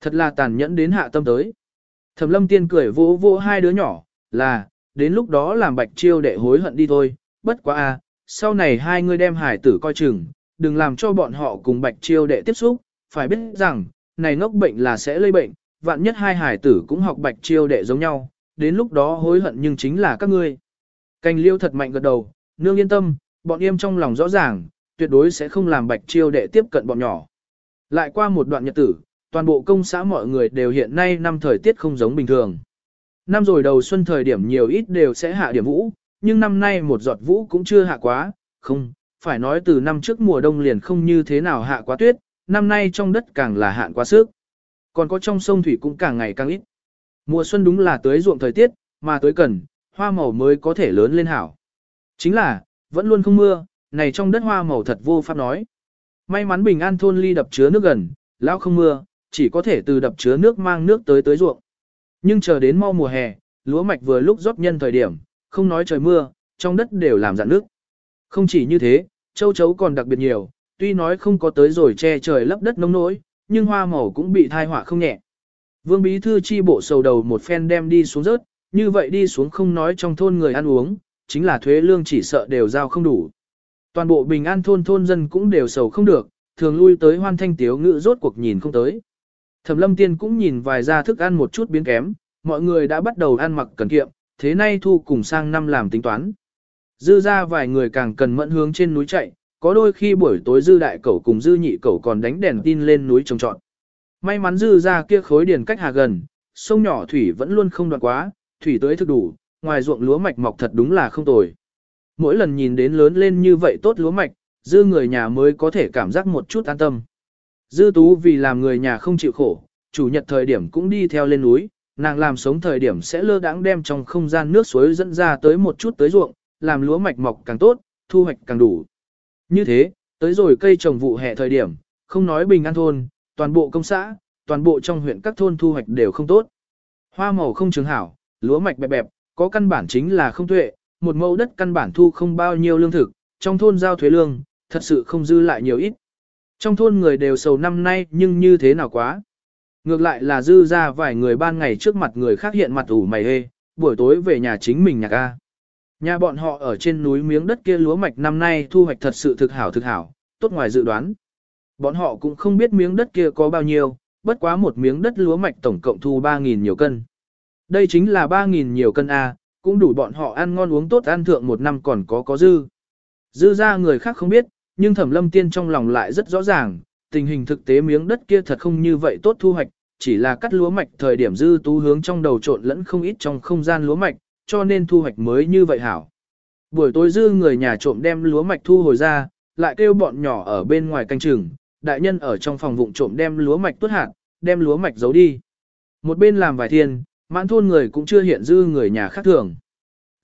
Thật là tàn nhẫn đến hạ tâm tới. Thẩm lâm tiên cười vỗ vỗ hai đứa nhỏ, là, đến lúc đó làm bạch chiêu đệ hối hận đi thôi, bất quá a, sau này hai người đem hải tử coi chừng, đừng làm cho bọn họ cùng bạch chiêu đệ tiếp xúc, phải biết rằng, này ngốc bệnh là sẽ lây bệnh, vạn nhất hai hải tử cũng học bạch chiêu đệ giống nhau, đến lúc đó hối hận nhưng chính là các ngươi. Cành liêu thật mạnh gật đầu, nương yên tâm, bọn em trong lòng rõ ràng, tuyệt đối sẽ không làm bạch chiêu đệ tiếp cận bọn nhỏ. Lại qua một đoạn nhật tử, toàn bộ công xã mọi người đều hiện nay năm thời tiết không giống bình thường. Năm rồi đầu xuân thời điểm nhiều ít đều sẽ hạ điểm vũ, nhưng năm nay một giọt vũ cũng chưa hạ quá, không, phải nói từ năm trước mùa đông liền không như thế nào hạ quá tuyết, năm nay trong đất càng là hạn quá sức. Còn có trong sông thủy cũng càng ngày càng ít. Mùa xuân đúng là tới ruộng thời tiết, mà tới cần, hoa màu mới có thể lớn lên hảo. Chính là, vẫn luôn không mưa, này trong đất hoa màu thật vô pháp nói. May mắn bình an thôn ly đập chứa nước gần, lão không mưa, chỉ có thể từ đập chứa nước mang nước tới tới ruộng. Nhưng chờ đến mau mùa hè, lúa mạch vừa lúc rót nhân thời điểm, không nói trời mưa, trong đất đều làm dạn nước. Không chỉ như thế, châu chấu còn đặc biệt nhiều, tuy nói không có tới rồi che trời lấp đất nông nỗi, nhưng hoa màu cũng bị thai họa không nhẹ. Vương Bí Thư chi bộ sầu đầu một phen đem đi xuống rớt, như vậy đi xuống không nói trong thôn người ăn uống, chính là thuế lương chỉ sợ đều giao không đủ. Toàn bộ bình an thôn thôn dân cũng đều sầu không được, thường lui tới hoan thanh tiếu ngự rốt cuộc nhìn không tới. Thẩm lâm tiên cũng nhìn vài gia thức ăn một chút biến kém, mọi người đã bắt đầu ăn mặc cần kiệm, thế nay thu cùng sang năm làm tính toán. Dư ra vài người càng cần mẫn hướng trên núi chạy, có đôi khi buổi tối dư đại cẩu cùng dư nhị cẩu còn đánh đèn tin lên núi trồng trọn. May mắn dư ra kia khối điền cách hà gần, sông nhỏ thủy vẫn luôn không đoạn quá, thủy tới thực đủ, ngoài ruộng lúa mạch mọc thật đúng là không tồi. Mỗi lần nhìn đến lớn lên như vậy tốt lúa mạch, dư người nhà mới có thể cảm giác một chút an tâm. Dư tú vì làm người nhà không chịu khổ, chủ nhật thời điểm cũng đi theo lên núi, nàng làm sống thời điểm sẽ lơ đãng đem trong không gian nước suối dẫn ra tới một chút tới ruộng, làm lúa mạch mọc càng tốt, thu hoạch càng đủ. Như thế, tới rồi cây trồng vụ hè thời điểm, không nói bình an thôn, toàn bộ công xã, toàn bộ trong huyện các thôn thu hoạch đều không tốt. Hoa màu không trường hảo, lúa mạch bẹp bẹp, có căn bản chính là không tuệ, một mẫu đất căn bản thu không bao nhiêu lương thực, trong thôn giao thuế lương, thật sự không dư lại nhiều ít. Trong thôn người đều sầu năm nay nhưng như thế nào quá. Ngược lại là dư ra vài người ban ngày trước mặt người khác hiện mặt ủ mày hê, buổi tối về nhà chính mình nhạc ca. Nhà bọn họ ở trên núi miếng đất kia lúa mạch năm nay thu hoạch thật sự thực hảo thực hảo, tốt ngoài dự đoán. Bọn họ cũng không biết miếng đất kia có bao nhiêu, bất quá một miếng đất lúa mạch tổng cộng thu 3.000 nhiều cân. Đây chính là 3.000 nhiều cân A, cũng đủ bọn họ ăn ngon uống tốt ăn thượng một năm còn có có dư. Dư ra người khác không biết, nhưng thẩm lâm tiên trong lòng lại rất rõ ràng, tình hình thực tế miếng đất kia thật không như vậy tốt thu hoạch, chỉ là cắt lúa mạch thời điểm dư tú hướng trong đầu trộn lẫn không ít trong không gian lúa mạch, cho nên thu hoạch mới như vậy hảo. Buổi tối dư người nhà trộm đem lúa mạch thu hồi ra, lại kêu bọn nhỏ ở bên ngoài canh chừng, đại nhân ở trong phòng vụng trộm đem lúa mạch tuốt hạt, đem lúa mạch giấu đi. Một bên làm vài thiên, mãn thôn người cũng chưa hiện dư người nhà khác thường.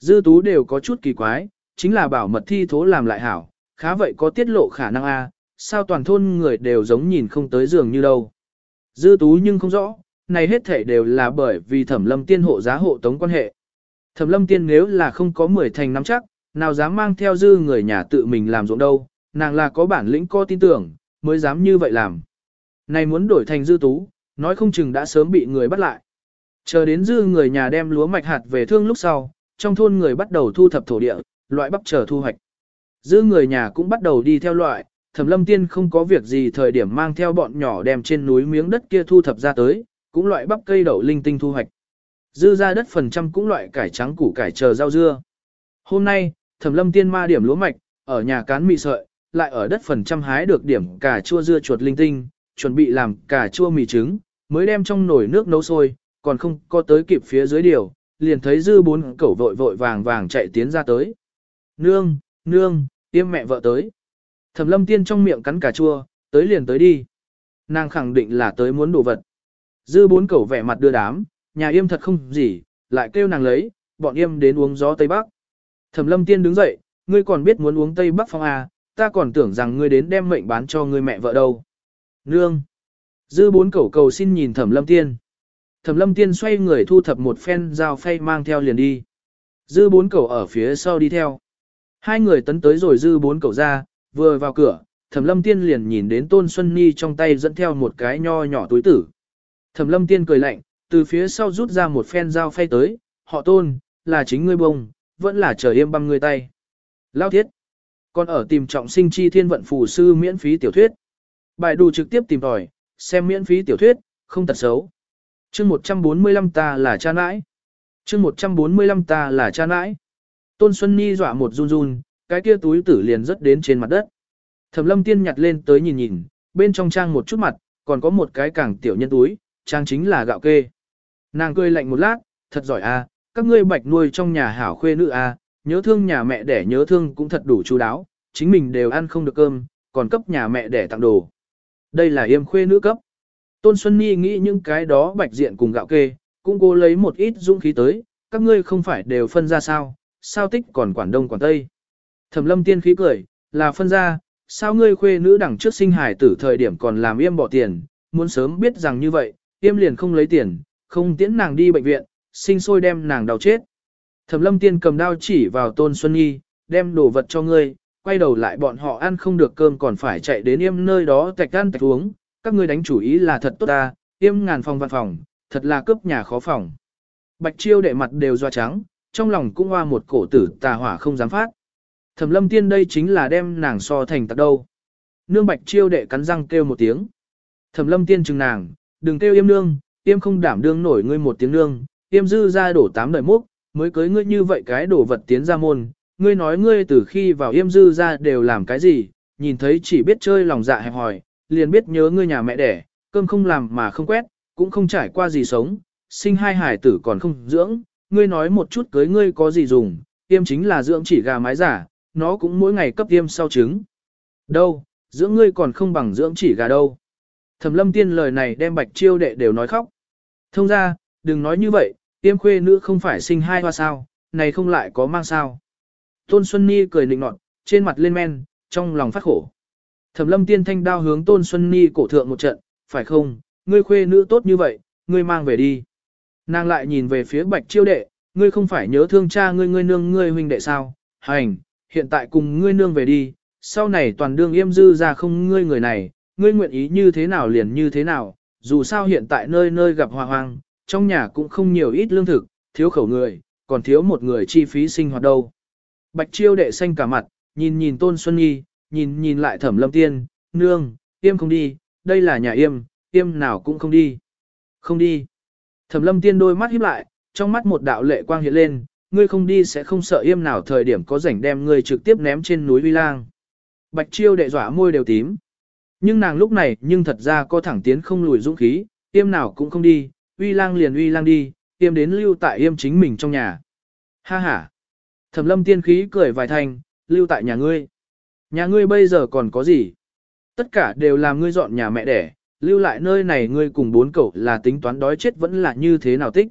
Dư tú đều có chút kỳ quái, chính là bảo mật thi thố làm lại hảo, khá vậy có tiết lộ khả năng a, sao toàn thôn người đều giống nhìn không tới giường như đâu. Dư tú nhưng không rõ, này hết thể đều là bởi vì thẩm lâm tiên hộ giá hộ tống quan hệ. Thẩm lâm tiên nếu là không có mười thành nắm chắc, nào dám mang theo dư người nhà tự mình làm ruộng đâu, nàng là có bản lĩnh có tin tưởng, mới dám như vậy làm. Này muốn đổi thành dư tú, nói không chừng đã sớm bị người bắt lại. Chờ đến dư người nhà đem lúa mạch hạt về thương lúc sau, trong thôn người bắt đầu thu thập thổ địa, loại bắp chờ thu hoạch. Dư người nhà cũng bắt đầu đi theo loại, thẩm lâm tiên không có việc gì thời điểm mang theo bọn nhỏ đem trên núi miếng đất kia thu thập ra tới, cũng loại bắp cây đậu linh tinh thu hoạch. Dư ra đất phần trăm cũng loại cải trắng củ cải chờ rau dưa. Hôm nay, thẩm lâm tiên ma điểm lúa mạch, ở nhà cán mì sợi, lại ở đất phần trăm hái được điểm cà chua dưa chuột linh tinh, chuẩn bị làm cà chua mì trứng, mới đem trong nồi nước nấu sôi, còn không có tới kịp phía dưới điều, liền thấy dư bốn cẩu vội vội vàng vàng chạy tiến ra tới. Nương, nương, tiêm mẹ vợ tới. Thẩm lâm tiên trong miệng cắn cà chua, tới liền tới đi. Nàng khẳng định là tới muốn đồ vật. Dư bốn cẩu vẻ mặt đưa đám, nhà yêm thật không gì, lại kêu nàng lấy, bọn yêm đến uống gió Tây Bắc. Thẩm lâm tiên đứng dậy, ngươi còn biết muốn uống Tây Bắc phong à, ta còn tưởng rằng ngươi đến đem mệnh bán cho ngươi mẹ vợ đâu. Nương. Dư bốn cẩu cầu xin nhìn thẩm lâm tiên. Thẩm lâm tiên xoay người thu thập một phen dao phay mang theo liền đi. Dư bốn cẩu ở phía sau đi theo. Hai người tấn tới rồi dư bốn cẩu ra, vừa vào cửa, thẩm lâm tiên liền nhìn đến tôn xuân ni trong tay dẫn theo một cái nho nhỏ túi tử. Thẩm lâm tiên cười lạnh, từ phía sau rút ra một phen dao phay tới, họ tôn, là chính ngươi bông, vẫn là chờ im băm ngươi tay. Lao thiết, còn ở tìm trọng sinh chi thiên vận phù sư miễn phí tiểu thuyết. Bài đủ trực tiếp tìm tòi, xem miễn phí tiểu thuyết, không tật xấu. chương 145 ta là cha nãi. chương 145 ta là cha nãi. Tôn Xuân Nhi dọa một run run, cái kia túi tử liền rớt đến trên mặt đất. Thẩm lâm tiên nhặt lên tới nhìn nhìn, bên trong trang một chút mặt, còn có một cái càng tiểu nhân túi, trang chính là gạo kê. Nàng cười lạnh một lát, thật giỏi a, các ngươi bạch nuôi trong nhà hảo khuê nữ a, nhớ thương nhà mẹ đẻ nhớ thương cũng thật đủ chú đáo, chính mình đều ăn không được cơm, còn cấp nhà mẹ đẻ tặng đồ. Đây là yêm khuê nữ cấp. Tôn Xuân Nhi nghĩ những cái đó bạch diện cùng gạo kê, cũng cố lấy một ít dũng khí tới, các ngươi không phải đều phân ra sao, sao tích còn quản đông quản tây. Thẩm lâm tiên khí cười, là phân ra, sao ngươi khuê nữ đẳng trước sinh hải tử thời điểm còn làm yêm bỏ tiền, muốn sớm biết rằng như vậy, yêm liền không lấy tiền, không tiễn nàng đi bệnh viện, sinh sôi đem nàng đau chết. Thẩm lâm tiên cầm đao chỉ vào tôn Xuân Nhi, đem đồ vật cho ngươi, quay đầu lại bọn họ ăn không được cơm còn phải chạy đến yêm nơi đó tạch ăn tạch uống, các ngươi đánh chủ ý là thật tốt ta, yêm ngàn phòng văn phòng, thật là cướp nhà khó phòng. Bạch chiêu đệ mặt đều doa trắng, trong lòng cũng hoa một cổ tử tà hỏa không dám phát. Thẩm lâm tiên đây chính là đem nàng so thành tạc đâu. Nương bạch chiêu đệ cắn răng kêu một tiếng. Thẩm lâm tiên chừng nàng, đừng kêu yêm nương, yêm không đảm đương nổi ngươi một tiếng nương, yêm dư ra đổ tám đời múc, mới cưới ngươi như vậy cái đổ vật tiến ra môn. Ngươi nói ngươi từ khi vào yêm dư ra đều làm cái gì, nhìn thấy chỉ biết chơi lòng dạ hẹp hòi, liền biết nhớ ngươi nhà mẹ đẻ, cơm không làm mà không quét, cũng không trải qua gì sống, sinh hai hải tử còn không dưỡng, ngươi nói một chút cưới ngươi có gì dùng, yêm chính là dưỡng chỉ gà mái giả, nó cũng mỗi ngày cấp tiêm sau trứng. Đâu, dưỡng ngươi còn không bằng dưỡng chỉ gà đâu. Thẩm lâm tiên lời này đem bạch chiêu đệ đều nói khóc. Thông ra, đừng nói như vậy, tiêm khuê nữ không phải sinh hai hoa sao, này không lại có mang sao. Tôn Xuân Ni cười nịnh nọt, trên mặt lên men, trong lòng phát khổ. Thẩm lâm tiên thanh đao hướng Tôn Xuân Ni cổ thượng một trận, phải không, ngươi khuê nữ tốt như vậy, ngươi mang về đi. Nàng lại nhìn về phía bạch chiêu đệ, ngươi không phải nhớ thương cha ngươi ngươi nương ngươi huynh đệ sao, hành, hiện tại cùng ngươi nương về đi, sau này toàn đương yêm dư ra không ngươi người này, ngươi nguyện ý như thế nào liền như thế nào, dù sao hiện tại nơi nơi gặp hòa hoang, trong nhà cũng không nhiều ít lương thực, thiếu khẩu người, còn thiếu một người chi phí sinh hoạt đâu. Bạch chiêu đệ xanh cả mặt, nhìn nhìn Tôn Xuân Nhi, nhìn nhìn lại thẩm lâm tiên, nương, yêm không đi, đây là nhà yêm, yêm nào cũng không đi. Không đi. Thẩm lâm tiên đôi mắt híp lại, trong mắt một đạo lệ quang hiện lên, ngươi không đi sẽ không sợ yêm nào thời điểm có rảnh đem ngươi trực tiếp ném trên núi Vi Lang. Bạch chiêu đệ dọa môi đều tím. Nhưng nàng lúc này nhưng thật ra có thẳng tiến không lùi dũng khí, yêm nào cũng không đi, uy lang liền uy lang đi, yêm đến lưu tại yêm chính mình trong nhà. Ha ha. Thẩm lâm tiên khí cười vài thành, lưu tại nhà ngươi. Nhà ngươi bây giờ còn có gì? Tất cả đều làm ngươi dọn nhà mẹ đẻ, lưu lại nơi này ngươi cùng bốn cậu là tính toán đói chết vẫn là như thế nào tích.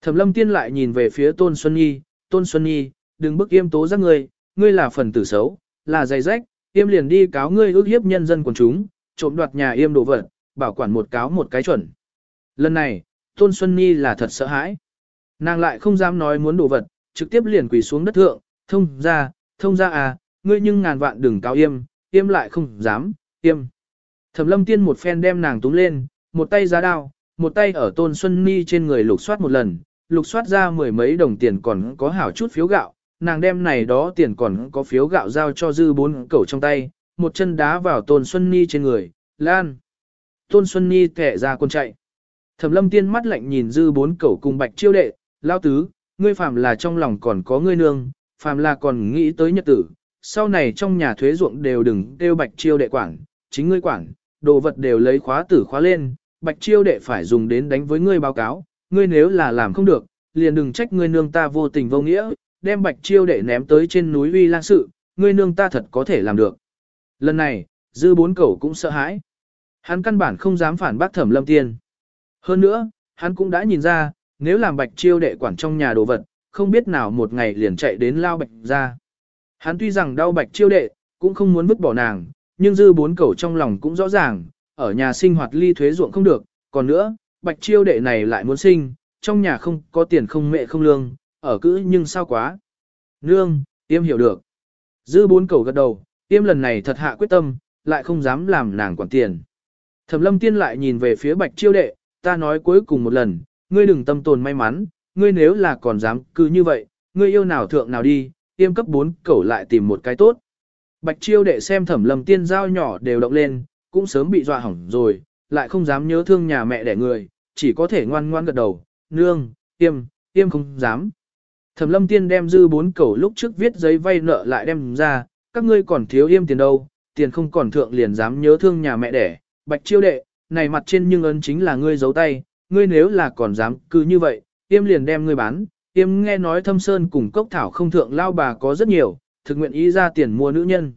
Thẩm lâm tiên lại nhìn về phía Tôn Xuân Nhi, Tôn Xuân Nhi, đừng bức yêm tố giác ngươi, ngươi là phần tử xấu, là dày rách, yêm liền đi cáo ngươi ước hiếp nhân dân quần chúng, trộm đoạt nhà yêm đồ vật, bảo quản một cáo một cái chuẩn. Lần này, Tôn Xuân Nhi là thật sợ hãi. Nàng lại không dám nói muốn đồ vật, trực tiếp liền quỳ xuống đất thượng, thông ra, thông ra à, ngươi nhưng ngàn vạn đừng cáo yêm, yêm lại không dám, yêm. Thẩm lâm tiên một phen đem nàng túm lên, một tay giá đao, một tay ở Tôn Xuân Nhi trên người lục soát một lần, lục soát ra mười mấy đồng tiền còn có hảo chút phiếu gạo, nàng đem này đó tiền còn có phiếu gạo giao cho dư bốn cẩu trong tay, một chân đá vào Tôn Xuân Ni trên người, lan. Tôn Xuân Ni thẻ ra quân chạy. Thẩm lâm tiên mắt lạnh nhìn dư bốn cẩu cùng bạch chiêu đệ, lao tứ, ngươi phàm là trong lòng còn có ngươi nương, phàm là còn nghĩ tới nhật tử, sau này trong nhà thuế ruộng đều đừng kêu bạch chiêu đệ quản, chính ngươi quản, đồ vật đều lấy khóa tử khóa lên, bạch chiêu đệ phải dùng đến đánh với ngươi báo cáo, ngươi nếu là làm không được, liền đừng trách ngươi nương ta vô tình vô nghĩa, đem bạch chiêu đệ ném tới trên núi uy lang sự, ngươi nương ta thật có thể làm được. Lần này, dư bốn cẩu cũng sợ hãi. Hắn căn bản không dám phản bác thẩm lâm tiên. Hơn nữa, hắn cũng đã nhìn ra, nếu làm bạch chiêu đệ quản trong nhà đồ vật, không biết nào một ngày liền chạy đến lao bạch ra. Hắn tuy rằng đau bạch chiêu đệ, cũng không muốn vứt bỏ nàng, nhưng dư bốn cẩu trong lòng cũng rõ ràng, ở nhà sinh hoạt ly thuế ruộng không được, còn nữa, bạch chiêu đệ này lại muốn sinh, trong nhà không có tiền không mẹ không lương, ở cữ nhưng sao quá. Nương, tiêm hiểu được. Dư bốn cầu gật đầu, tiêm lần này thật hạ quyết tâm, lại không dám làm nàng quản tiền. Thẩm lâm tiên lại nhìn về phía bạch chiêu đệ, ta nói cuối cùng một lần, ngươi đừng tâm tồn may mắn, ngươi nếu là còn dám cứ như vậy, ngươi yêu nào thượng nào đi, tiêm cấp 4 cẩu lại tìm một cái tốt. Bạch chiêu đệ xem thẩm lâm tiên giao nhỏ đều động lên, cũng sớm bị dọa hỏng rồi, lại không dám nhớ thương nhà mẹ đẻ người, chỉ có thể ngoan ngoan gật đầu, nương, tiêm, tiêm không dám. Thẩm lâm tiên đem dư bốn cẩu lúc trước viết giấy vay nợ lại đem ra, các ngươi còn thiếu yêm tiền đâu, tiền không còn thượng liền dám nhớ thương nhà mẹ đẻ, bạch chiêu đệ, này mặt trên nhưng ấn chính là ngươi giấu tay, ngươi nếu là còn dám cứ như vậy, Yêm liền đem ngươi bán, Yêm nghe nói thâm sơn cùng cốc thảo không thượng lao bà có rất nhiều, thực nguyện ý ra tiền mua nữ nhân.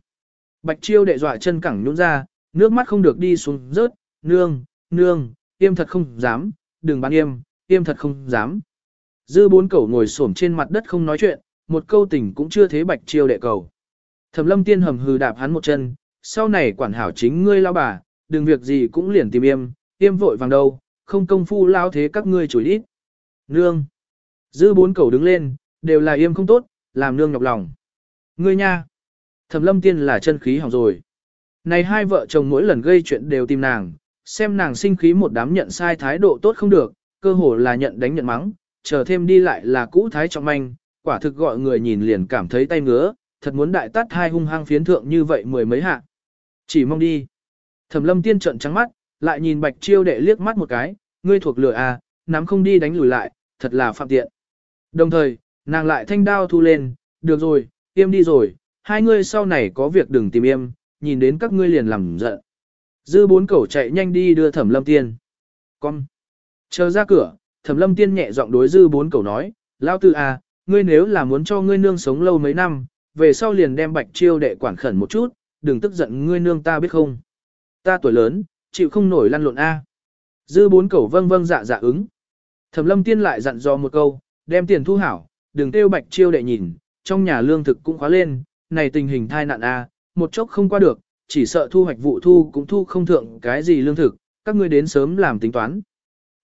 Bạch chiêu đệ dọa chân cẳng nhún ra, nước mắt không được đi xuống rớt, nương, nương, Yêm thật không dám, đừng bán yêm, Yêm thật không dám. Dư bốn cẩu ngồi xổm trên mặt đất không nói chuyện, một câu tình cũng chưa thế bạch chiêu đệ cầu. Thẩm lâm tiên hầm hừ đạp hắn một chân, sau này quản hảo chính ngươi lao bà, đừng việc gì cũng liền tìm im, im vội vàng đâu, không công phu lao thế các ngươi chửi ít. Nương. Dư bốn cẩu đứng lên, đều là im không tốt, làm nương nhọc lòng. Ngươi nha. Thẩm lâm tiên là chân khí hỏng rồi. Này hai vợ chồng mỗi lần gây chuyện đều tìm nàng, xem nàng sinh khí một đám nhận sai thái độ tốt không được, cơ hồ là nhận đánh nhận mắng, chờ thêm đi lại là cũ thái trọng manh, quả thực gọi người nhìn liền cảm thấy tay ngứa, thật muốn đại tát hai hung hăng phiến thượng như vậy mười mấy hạ. Chỉ mong đi. Thẩm lâm tiên trận trắng mắt, lại nhìn bạch chiêu đệ liếc mắt một cái, ngươi thuộc lửa à, nắm không đi đánh lùi lại, thật là phạm tiện. Đồng thời, nàng lại thanh đao thu lên, được rồi, im đi rồi, hai ngươi sau này có việc đừng tìm im, nhìn đến các ngươi liền làm giận. Dư bốn cẩu chạy nhanh đi đưa thẩm lâm tiên. Con. Chờ ra cửa, thẩm lâm tiên nhẹ giọng đối dư bốn cầu nói, Lão tư à, ngươi nếu là muốn cho ngươi nương sống lâu mấy năm, về sau liền đem bạch chiêu đệ quản khẩn một chút, đừng tức giận ngươi nương ta biết không. Ta tuổi lớn, chịu không nổi lăn lộn A. Dư bốn cầu vâng vâng dạ dạ ứng. Thẩm lâm tiên lại dặn dò một câu, đem tiền thu hảo, đừng tiêu bạch chiêu đệ nhìn, trong nhà lương thực cũng khóa lên, này tình hình thai nạn A, một chốc không qua được, chỉ sợ thu hoạch vụ thu cũng thu không thượng cái gì lương thực, các ngươi đến sớm làm tính toán.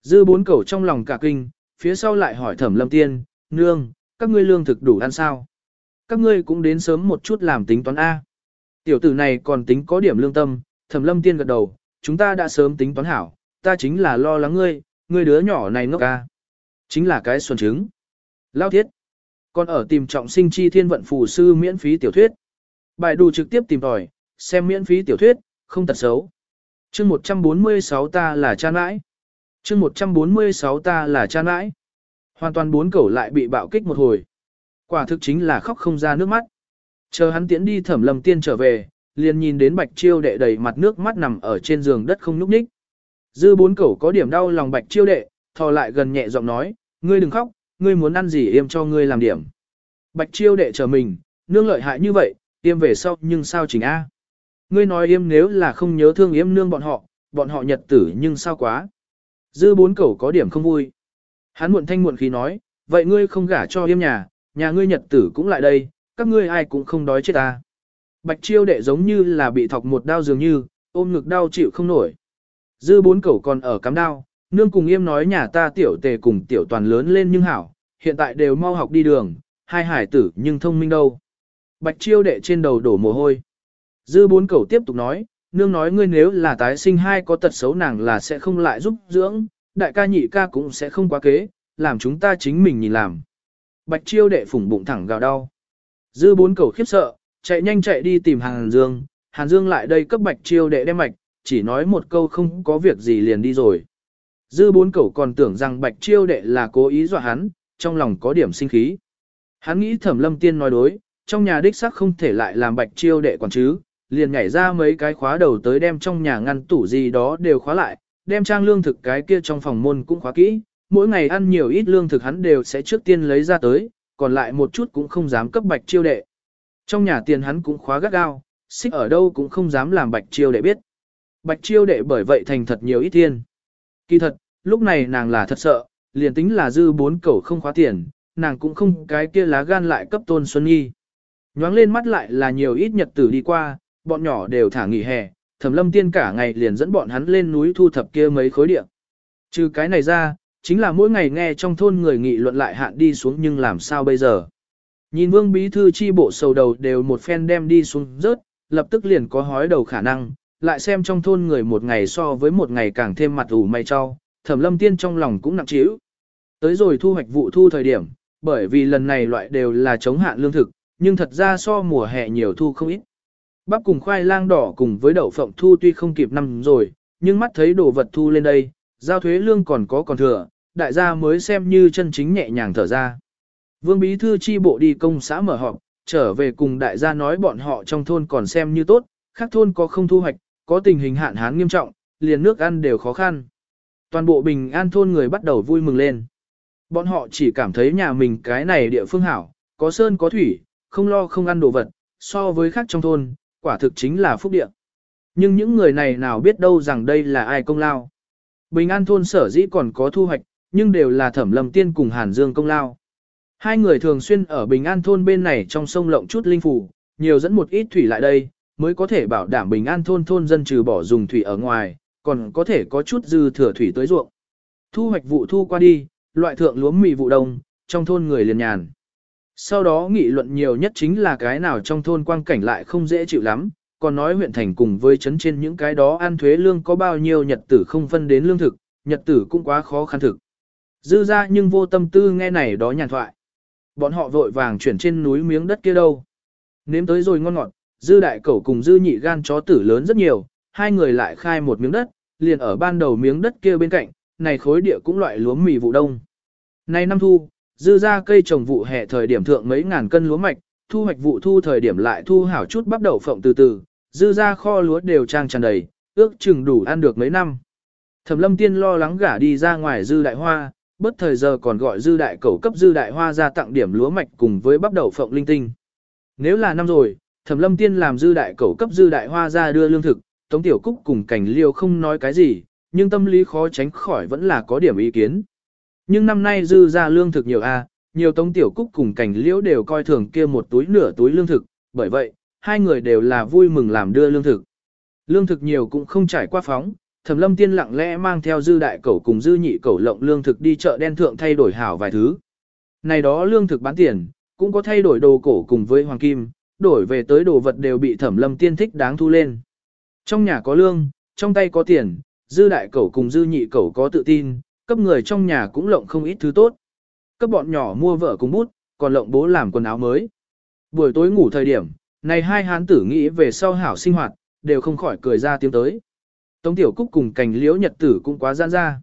Dư bốn cẩu trong lòng cả kinh, phía sau lại hỏi thẩm lâm tiên, nương, các ngươi lương thực đủ ăn sao? Các ngươi cũng đến sớm một chút làm tính toán A. Tiểu tử này còn tính có điểm lương tâm, thẩm lâm tiên gật đầu, chúng ta đã sớm tính toán hảo, ta chính là lo lắng ngươi, ngươi đứa nhỏ này ngốc A. Chính là cái xuân trứng. Lao thiết. Còn ở tìm trọng sinh chi thiên vận phù sư miễn phí tiểu thuyết. Bài đủ trực tiếp tìm tòi, xem miễn phí tiểu thuyết, không tật xấu. chương 146 ta là cha nãi chương 146 ta là cha nãi. Hoàn toàn bốn cẩu lại bị bạo kích một hồi. Quả thực chính là khóc không ra nước mắt. Chờ hắn tiến đi thẩm lầm tiên trở về, liền nhìn đến bạch chiêu đệ đầy mặt nước mắt nằm ở trên giường đất không nhúc nhích. Dư bốn cẩu có điểm đau lòng bạch chiêu đệ, thò lại gần nhẹ giọng nói, ngươi đừng khóc, ngươi muốn ăn gì em cho ngươi làm điểm. Bạch chiêu đệ chờ mình, nương lợi hại như vậy, yêm về sau nhưng sao chỉnh A. Ngươi nói yêm nếu là không nhớ thương yêm nương bọn họ, bọn họ nhật tử nhưng sao quá. Dư bốn cẩu có điểm không vui. Hắn muộn thanh muộn khí nói, vậy ngươi không gả cho yêm nhà, nhà ngươi nhật tử cũng lại đây, các ngươi ai cũng không đói chết ta. Bạch chiêu đệ giống như là bị thọc một đao dường như, ôm ngực đau chịu không nổi. Dư bốn cẩu còn ở cắm đao, nương cùng yêm nói nhà ta tiểu tề cùng tiểu toàn lớn lên nhưng hảo, hiện tại đều mau học đi đường, hai hải tử nhưng thông minh đâu. Bạch chiêu đệ trên đầu đổ mồ hôi. Dư bốn cẩu tiếp tục nói, nương nói ngươi nếu là tái sinh hai có tật xấu nàng là sẽ không lại giúp dưỡng, đại ca nhị ca cũng sẽ không quá kế, làm chúng ta chính mình nhìn làm. Bạch chiêu đệ phủng bụng thẳng gào đau. Dư bốn cẩu khiếp sợ, chạy nhanh chạy đi tìm Hàn Dương, Hàn Dương lại đây cấp bạch chiêu đệ đem mạch, chỉ nói một câu không có việc gì liền đi rồi. Dư bốn cẩu còn tưởng rằng bạch chiêu đệ là cố ý dọa hắn, trong lòng có điểm sinh khí. Hắn nghĩ thẩm lâm tiên nói đối, trong nhà đích xác không thể lại làm bạch chiêu đệ quản chứ, liền nhảy ra mấy cái khóa đầu tới đem trong nhà ngăn tủ gì đó đều khóa lại, đem trang lương thực cái kia trong phòng môn cũng khóa kỹ, mỗi ngày ăn nhiều ít lương thực hắn đều sẽ trước tiên lấy ra tới, còn lại một chút cũng không dám cấp bạch chiêu đệ. Trong nhà tiền hắn cũng khóa gắt gao, xích ở đâu cũng không dám làm bạch chiêu đệ biết. Bạch chiêu đệ bởi vậy thành thật nhiều ít tiền. Kỳ thật, lúc này nàng là thật sợ, liền tính là dư bốn cẩu không khóa tiền, nàng cũng không cái kia lá gan lại cấp tôn Xuân Nhi. Nhoáng lên mắt lại là nhiều ít nhật tử đi qua, bọn nhỏ đều thả nghỉ hè, thẩm lâm tiên cả ngày liền dẫn bọn hắn lên núi thu thập kia mấy khối địa. Trừ cái này ra, chính là mỗi ngày nghe trong thôn người nghị luận lại hạn đi xuống nhưng làm sao bây giờ. Nhìn vương bí thư chi bộ sầu đầu đều một phen đem đi xuống rớt, lập tức liền có hói đầu khả năng, lại xem trong thôn người một ngày so với một ngày càng thêm mặt ủ mày cho, thẩm lâm tiên trong lòng cũng nặng trĩu. Tới rồi thu hoạch vụ thu thời điểm, bởi vì lần này loại đều là chống hạn lương thực, nhưng thật ra so mùa hè nhiều thu không ít. Bắp cùng khoai lang đỏ cùng với đậu phộng thu tuy không kịp năm rồi, nhưng mắt thấy đồ vật thu lên đây, giao thuế lương còn có còn thừa, đại gia mới xem như chân chính nhẹ nhàng thở ra. Vương Bí Thư chi bộ đi công xã mở họp, trở về cùng đại gia nói bọn họ trong thôn còn xem như tốt, khác thôn có không thu hoạch, có tình hình hạn hán nghiêm trọng, liền nước ăn đều khó khăn. Toàn bộ bình an thôn người bắt đầu vui mừng lên. Bọn họ chỉ cảm thấy nhà mình cái này địa phương hảo, có sơn có thủy, không lo không ăn đồ vật, so với khác trong thôn, quả thực chính là phúc địa. Nhưng những người này nào biết đâu rằng đây là ai công lao. Bình an thôn sở dĩ còn có thu hoạch, nhưng đều là thẩm lầm tiên cùng Hàn Dương công lao. Hai người thường xuyên ở Bình An thôn bên này trong sông lộng chút linh phủ, nhiều dẫn một ít thủy lại đây, mới có thể bảo đảm Bình An thôn thôn dân trừ bỏ dùng thủy ở ngoài, còn có thể có chút dư thừa thủy tới ruộng. Thu hoạch vụ thu qua đi, loại thượng lúa mì vụ đông, trong thôn người liền nhàn. Sau đó nghị luận nhiều nhất chính là cái nào trong thôn quang cảnh lại không dễ chịu lắm, còn nói huyện thành cùng với chấn trên những cái đó ăn thuế lương có bao nhiêu nhật tử không phân đến lương thực, nhật tử cũng quá khó khăn thực. Dư ra nhưng vô tâm tư nghe này đó nhàn thoại. Bọn họ vội vàng chuyển trên núi miếng đất kia đâu. Nếm tới rồi ngon ngọt, dư đại cẩu cùng dư nhị gan chó tử lớn rất nhiều, hai người lại khai một miếng đất, liền ở ban đầu miếng đất kia bên cạnh, này khối địa cũng loại lúa mì vụ đông. Nay năm thu, dư ra cây trồng vụ hè thời điểm thượng mấy ngàn cân lúa mạch, thu hoạch vụ thu thời điểm lại thu hảo chút bắp đậu phộng từ từ, dư ra kho lúa đều trang tràn đầy, ước chừng đủ ăn được mấy năm. Thẩm lâm tiên lo lắng gả đi ra ngoài dư đại hoa, bất thời giờ còn gọi dư đại cầu cấp dư đại hoa ra tặng điểm lúa mạch cùng với bắp đậu phộng linh tinh. Nếu là năm rồi, Thẩm Lâm Tiên làm dư đại cầu cấp dư đại hoa ra đưa lương thực, Tống Tiểu Cúc cùng Cảnh Liêu không nói cái gì, nhưng tâm lý khó tránh khỏi vẫn là có điểm ý kiến. Nhưng năm nay dư ra lương thực nhiều a, nhiều Tống Tiểu Cúc cùng Cảnh Liễu đều coi thường kia một túi nửa túi lương thực, bởi vậy, hai người đều là vui mừng làm đưa lương thực. Lương thực nhiều cũng không trải qua phóng, Thẩm Lâm Tiên lặng lẽ mang theo dư đại cẩu cùng dư nhị cẩu lộng lương thực đi chợ đen thượng thay đổi hảo vài thứ. Này đó lương thực bán tiền, cũng có thay đổi đồ cổ cùng với hoàng kim, đổi về tới đồ vật đều bị Thẩm Lâm Tiên thích đáng thu lên. Trong nhà có lương, trong tay có tiền, dư đại cẩu cùng dư nhị cẩu có tự tin, cấp người trong nhà cũng lộng không ít thứ tốt. Cấp bọn nhỏ mua vợ cùng bút, còn lộng bố làm quần áo mới. Buổi tối ngủ thời điểm, này hai hán tử nghĩ về sau hảo sinh hoạt, đều không khỏi cười ra tiếng tới. Tống Tiểu Cúc cùng cành liễu nhật tử cũng quá gian ra.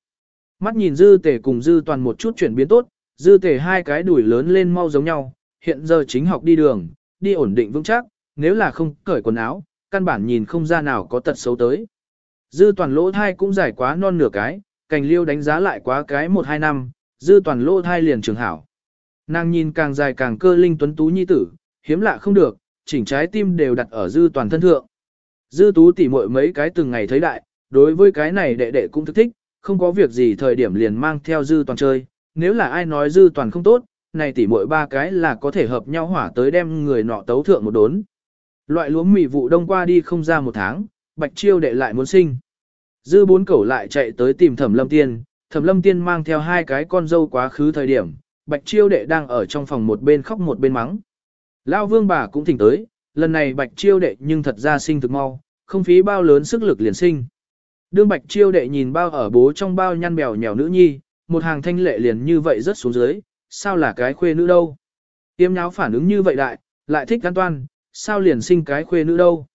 Mắt nhìn dư tề cùng dư toàn một chút chuyển biến tốt, dư tề hai cái đuổi lớn lên mau giống nhau, hiện giờ chính học đi đường, đi ổn định vững chắc, nếu là không cởi quần áo, căn bản nhìn không ra nào có tật xấu tới. Dư toàn lỗ thai cũng dài quá non nửa cái, cành liêu đánh giá lại quá cái một hai năm, dư toàn lỗ thai liền trường hảo. Nàng nhìn càng dài càng cơ linh tuấn tú nhi tử, hiếm lạ không được, chỉnh trái tim đều đặt ở dư toàn thân thượng. Dư tú tỉ muội mấy cái từng ngày thấy đại, đối với cái này đệ đệ cũng thức thích, không có việc gì thời điểm liền mang theo dư toàn chơi, nếu là ai nói dư toàn không tốt, này tỉ muội ba cái là có thể hợp nhau hỏa tới đem người nọ tấu thượng một đốn. Loại lúa mì vụ đông qua đi không ra một tháng, bạch chiêu đệ lại muốn sinh. Dư bốn cẩu lại chạy tới tìm thẩm lâm tiên, thẩm lâm tiên mang theo hai cái con dâu quá khứ thời điểm, bạch chiêu đệ đang ở trong phòng một bên khóc một bên mắng. Lao vương bà cũng thỉnh tới, lần này bạch chiêu đệ nhưng thật ra sinh thực mau, không phí bao lớn sức lực liền sinh. Đương bạch chiêu đệ nhìn bao ở bố trong bao nhăn bèo nhèo nữ nhi, một hàng thanh lệ liền như vậy rất xuống dưới, sao là cái khuê nữ đâu. Tiêm nháo phản ứng như vậy đại, lại thích an toan, sao liền sinh cái khuê nữ đâu.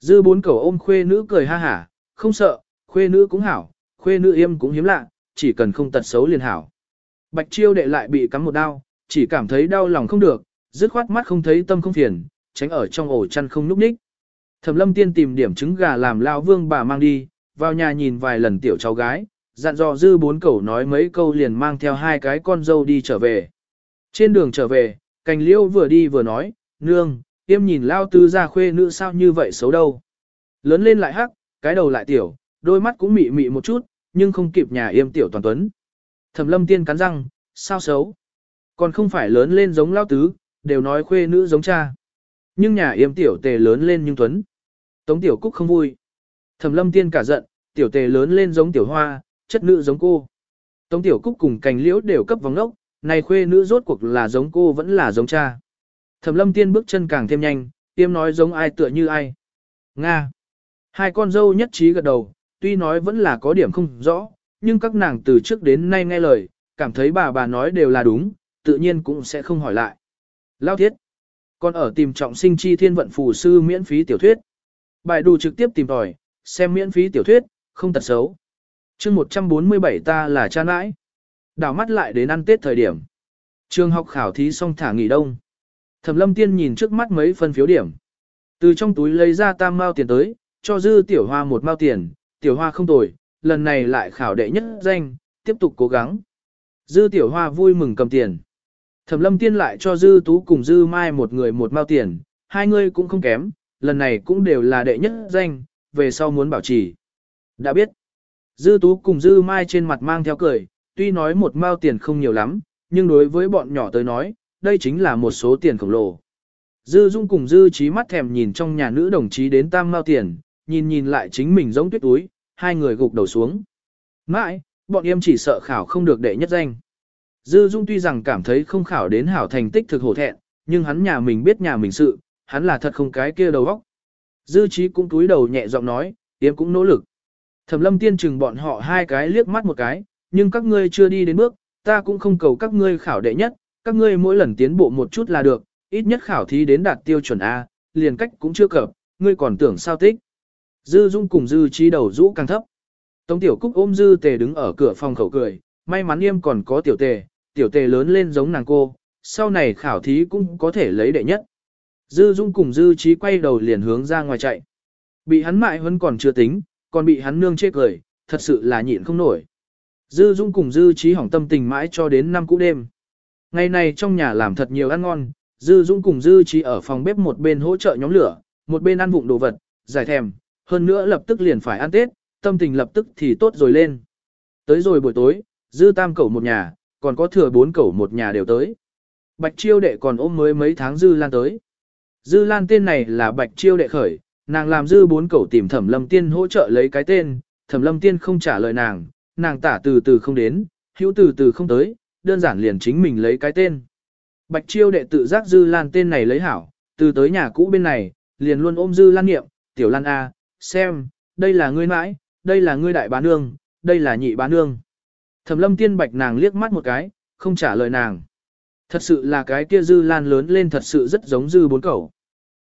Dư bốn cầu ôm khuê nữ cười ha hả, không sợ, khuê nữ cũng hảo, khuê nữ yêm cũng hiếm lạ, chỉ cần không tật xấu liền hảo. Bạch chiêu đệ lại bị cắm một đao, chỉ cảm thấy đau lòng không được, dứt khoát mắt không thấy tâm không phiền, tránh ở trong ổ chăn không núp ních. Thẩm lâm tiên tìm điểm trứng gà làm lao vương bà mang đi, vào nhà nhìn vài lần tiểu cháu gái, dặn dò dư bốn cẩu nói mấy câu liền mang theo hai cái con dâu đi trở về. Trên đường trở về, cành liêu vừa đi vừa nói, nương, tiêm nhìn lao tư ra khuê nữ sao như vậy xấu đâu. Lớn lên lại hắc, cái đầu lại tiểu, đôi mắt cũng mị mị một chút, nhưng không kịp nhà yêm tiểu toàn tuấn. Thẩm lâm tiên cắn răng, sao xấu. Còn không phải lớn lên giống lao tứ, đều nói khuê nữ giống cha. Nhưng nhà yêm tiểu tề lớn lên nhưng tuấn. Tống tiểu cúc không vui. Thẩm lâm tiên cả giận, tiểu tề lớn lên giống tiểu hoa, chất nữ giống cô. Tống tiểu cúc cùng cành liễu đều cấp vòng ốc, này khuê nữ rốt cuộc là giống cô vẫn là giống cha. Thẩm lâm tiên bước chân càng thêm nhanh, tiêm nói giống ai tựa như ai. Nga. Hai con dâu nhất trí gật đầu, tuy nói vẫn là có điểm không rõ, nhưng các nàng từ trước đến nay nghe lời, cảm thấy bà bà nói đều là đúng, tự nhiên cũng sẽ không hỏi lại. Lao thiết. Còn ở tìm trọng sinh chi thiên vận phù sư miễn phí tiểu thuyết. Bài đủ trực tiếp tìm tòi, xem miễn phí tiểu thuyết, không tật xấu. chương 147 ta là cha nãi. Đảo mắt lại đến ăn tết thời điểm. Trường học khảo thí xong thả nghỉ đông. Thẩm lâm tiên nhìn trước mắt mấy phân phiếu điểm. Từ trong túi lấy ra tam mao tiền tới, cho dư tiểu hoa một mao tiền, tiểu hoa không tồi, lần này lại khảo đệ nhất danh, tiếp tục cố gắng. Dư tiểu hoa vui mừng cầm tiền. Thẩm lâm tiên lại cho dư tú cùng dư mai một người một mao tiền, hai người cũng không kém, lần này cũng đều là đệ nhất danh, về sau muốn bảo trì. Đã biết, dư tú cùng dư mai trên mặt mang theo cười, tuy nói một mao tiền không nhiều lắm, nhưng đối với bọn nhỏ tới nói, đây chính là một số tiền khổng lồ. Dư Dung cùng Dư trí mắt thèm nhìn trong nhà nữ đồng chí đến tam mao tiền, nhìn nhìn lại chính mình giống tuyết túi, hai người gục đầu xuống. Mãi, bọn em chỉ sợ khảo không được đệ nhất danh. Dư Dung tuy rằng cảm thấy không khảo đến hảo thành tích thực hổ thẹn, nhưng hắn nhà mình biết nhà mình sự, hắn là thật không cái kia đầu óc. Dư trí cũng túi đầu nhẹ giọng nói, em cũng nỗ lực. Thẩm lâm tiên chừng bọn họ hai cái liếc mắt một cái, nhưng các ngươi chưa đi đến bước, ta cũng không cầu các ngươi khảo đệ nhất, các ngươi mỗi lần tiến bộ một chút là được, ít nhất khảo thí đến đạt tiêu chuẩn A, liền cách cũng chưa cập, ngươi còn tưởng sao tích. Dư Dung cùng Dư Trí đầu rũ càng thấp. Tống Tiểu Cúc ôm Dư Tề đứng ở cửa phòng khẩu cười, may mắn yêm còn có Tiểu Tề, Tiểu Tề lớn lên giống nàng cô, sau này khảo thí cũng có thể lấy đệ nhất. Dư Dung cùng Dư Trí quay đầu liền hướng ra ngoài chạy. Bị hắn mại hơn còn chưa tính, còn bị hắn nương chê cười, thật sự là nhịn không nổi. Dư Dung cùng Dư Trí hỏng tâm tình mãi cho đến năm cũ đêm. Ngày này trong nhà làm thật nhiều ăn ngon, Dư Dung cùng Dư Trí ở phòng bếp một bên hỗ trợ nhóm lửa, một bên ăn vụng đồ vật, giải thèm, hơn nữa lập tức liền phải ăn Tết, tâm tình lập tức thì tốt rồi lên. Tới rồi buổi tối, Dư Tam cẩu một nhà, còn có thừa bốn cẩu một nhà đều tới. Bạch Chiêu đệ còn ôm mới mấy tháng Dư Lan tới. Dư Lan tên này là Bạch Chiêu đệ khởi, nàng làm Dư bốn cẩu tìm Thẩm Lâm Tiên hỗ trợ lấy cái tên, Thẩm Lâm Tiên không trả lời nàng, nàng tả từ từ không đến, hữu từ từ không tới, đơn giản liền chính mình lấy cái tên. Bạch chiêu đệ tự giác dư lan tên này lấy hảo, từ tới nhà cũ bên này, liền luôn ôm dư lan niệm, tiểu lan A, xem, đây là ngươi mãi, đây là ngươi đại bá nương, đây là nhị bá nương. Thẩm lâm tiên bạch nàng liếc mắt một cái, không trả lời nàng. Thật sự là cái kia dư lan lớn lên thật sự rất giống dư bốn cẩu.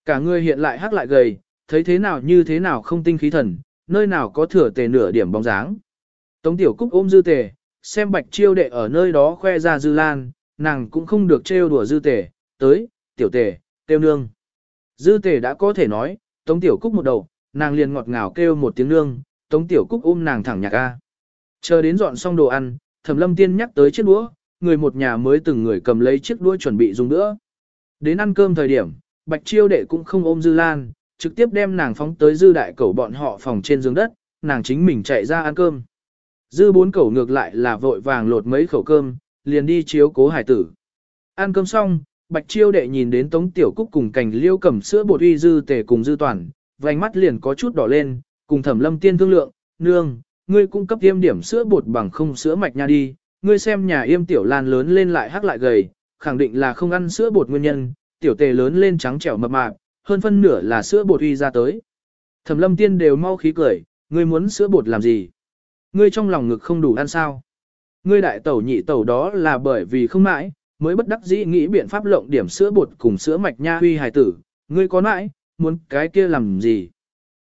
Cả người hiện lại hắc lại gầy, thấy thế nào như thế nào không tinh khí thần, nơi nào có thừa tề nửa điểm bóng dáng. Tống tiểu cúc ôm dư tề, xem bạch chiêu đệ ở nơi đó khoe ra dư lan, nàng cũng không được trêu đùa dư tề, tới, tiểu tề, tiêu nương. Dư tề đã có thể nói, tống tiểu cúc một đầu, nàng liền ngọt ngào kêu một tiếng nương, tống tiểu cúc ôm nàng thẳng nhạc a. Chờ đến dọn xong đồ ăn, thẩm lâm tiên nhắc tới chiếc đũa, người một nhà mới từng người cầm lấy chiếc đũa chuẩn bị dùng nữa. Đến ăn cơm thời điểm, bạch chiêu đệ cũng không ôm dư lan, trực tiếp đem nàng phóng tới dư đại cầu bọn họ phòng trên giường đất, nàng chính mình chạy ra ăn cơm. Dư bốn cẩu ngược lại là vội vàng lột mấy khẩu cơm, liền đi chiếu cố hải tử. Ăn cơm xong, Bạch Chiêu đệ nhìn đến Tống Tiểu Cúc cùng cảnh liêu cầm sữa bột uy dư tề cùng dư toàn, vành mắt liền có chút đỏ lên, cùng thẩm lâm tiên thương lượng, nương, ngươi cung cấp tiêm điểm sữa bột bằng không sữa mạch nha đi, ngươi xem nhà yêm tiểu lan lớn lên lại hắc lại gầy, khẳng định là không ăn sữa bột nguyên nhân, tiểu tề lớn lên trắng trẻo mập mạp, hơn phân nửa là sữa bột uy ra tới. Thẩm lâm tiên đều mau khí cười, ngươi muốn sữa bột làm gì? Ngươi trong lòng ngực không đủ ăn sao? Ngươi đại tẩu nhị tẩu đó là bởi vì không mãi, mới bất đắc dĩ nghĩ biện pháp lộng điểm sữa bột cùng sữa mạch nha huy hài tử, ngươi có mãi, muốn cái kia làm gì?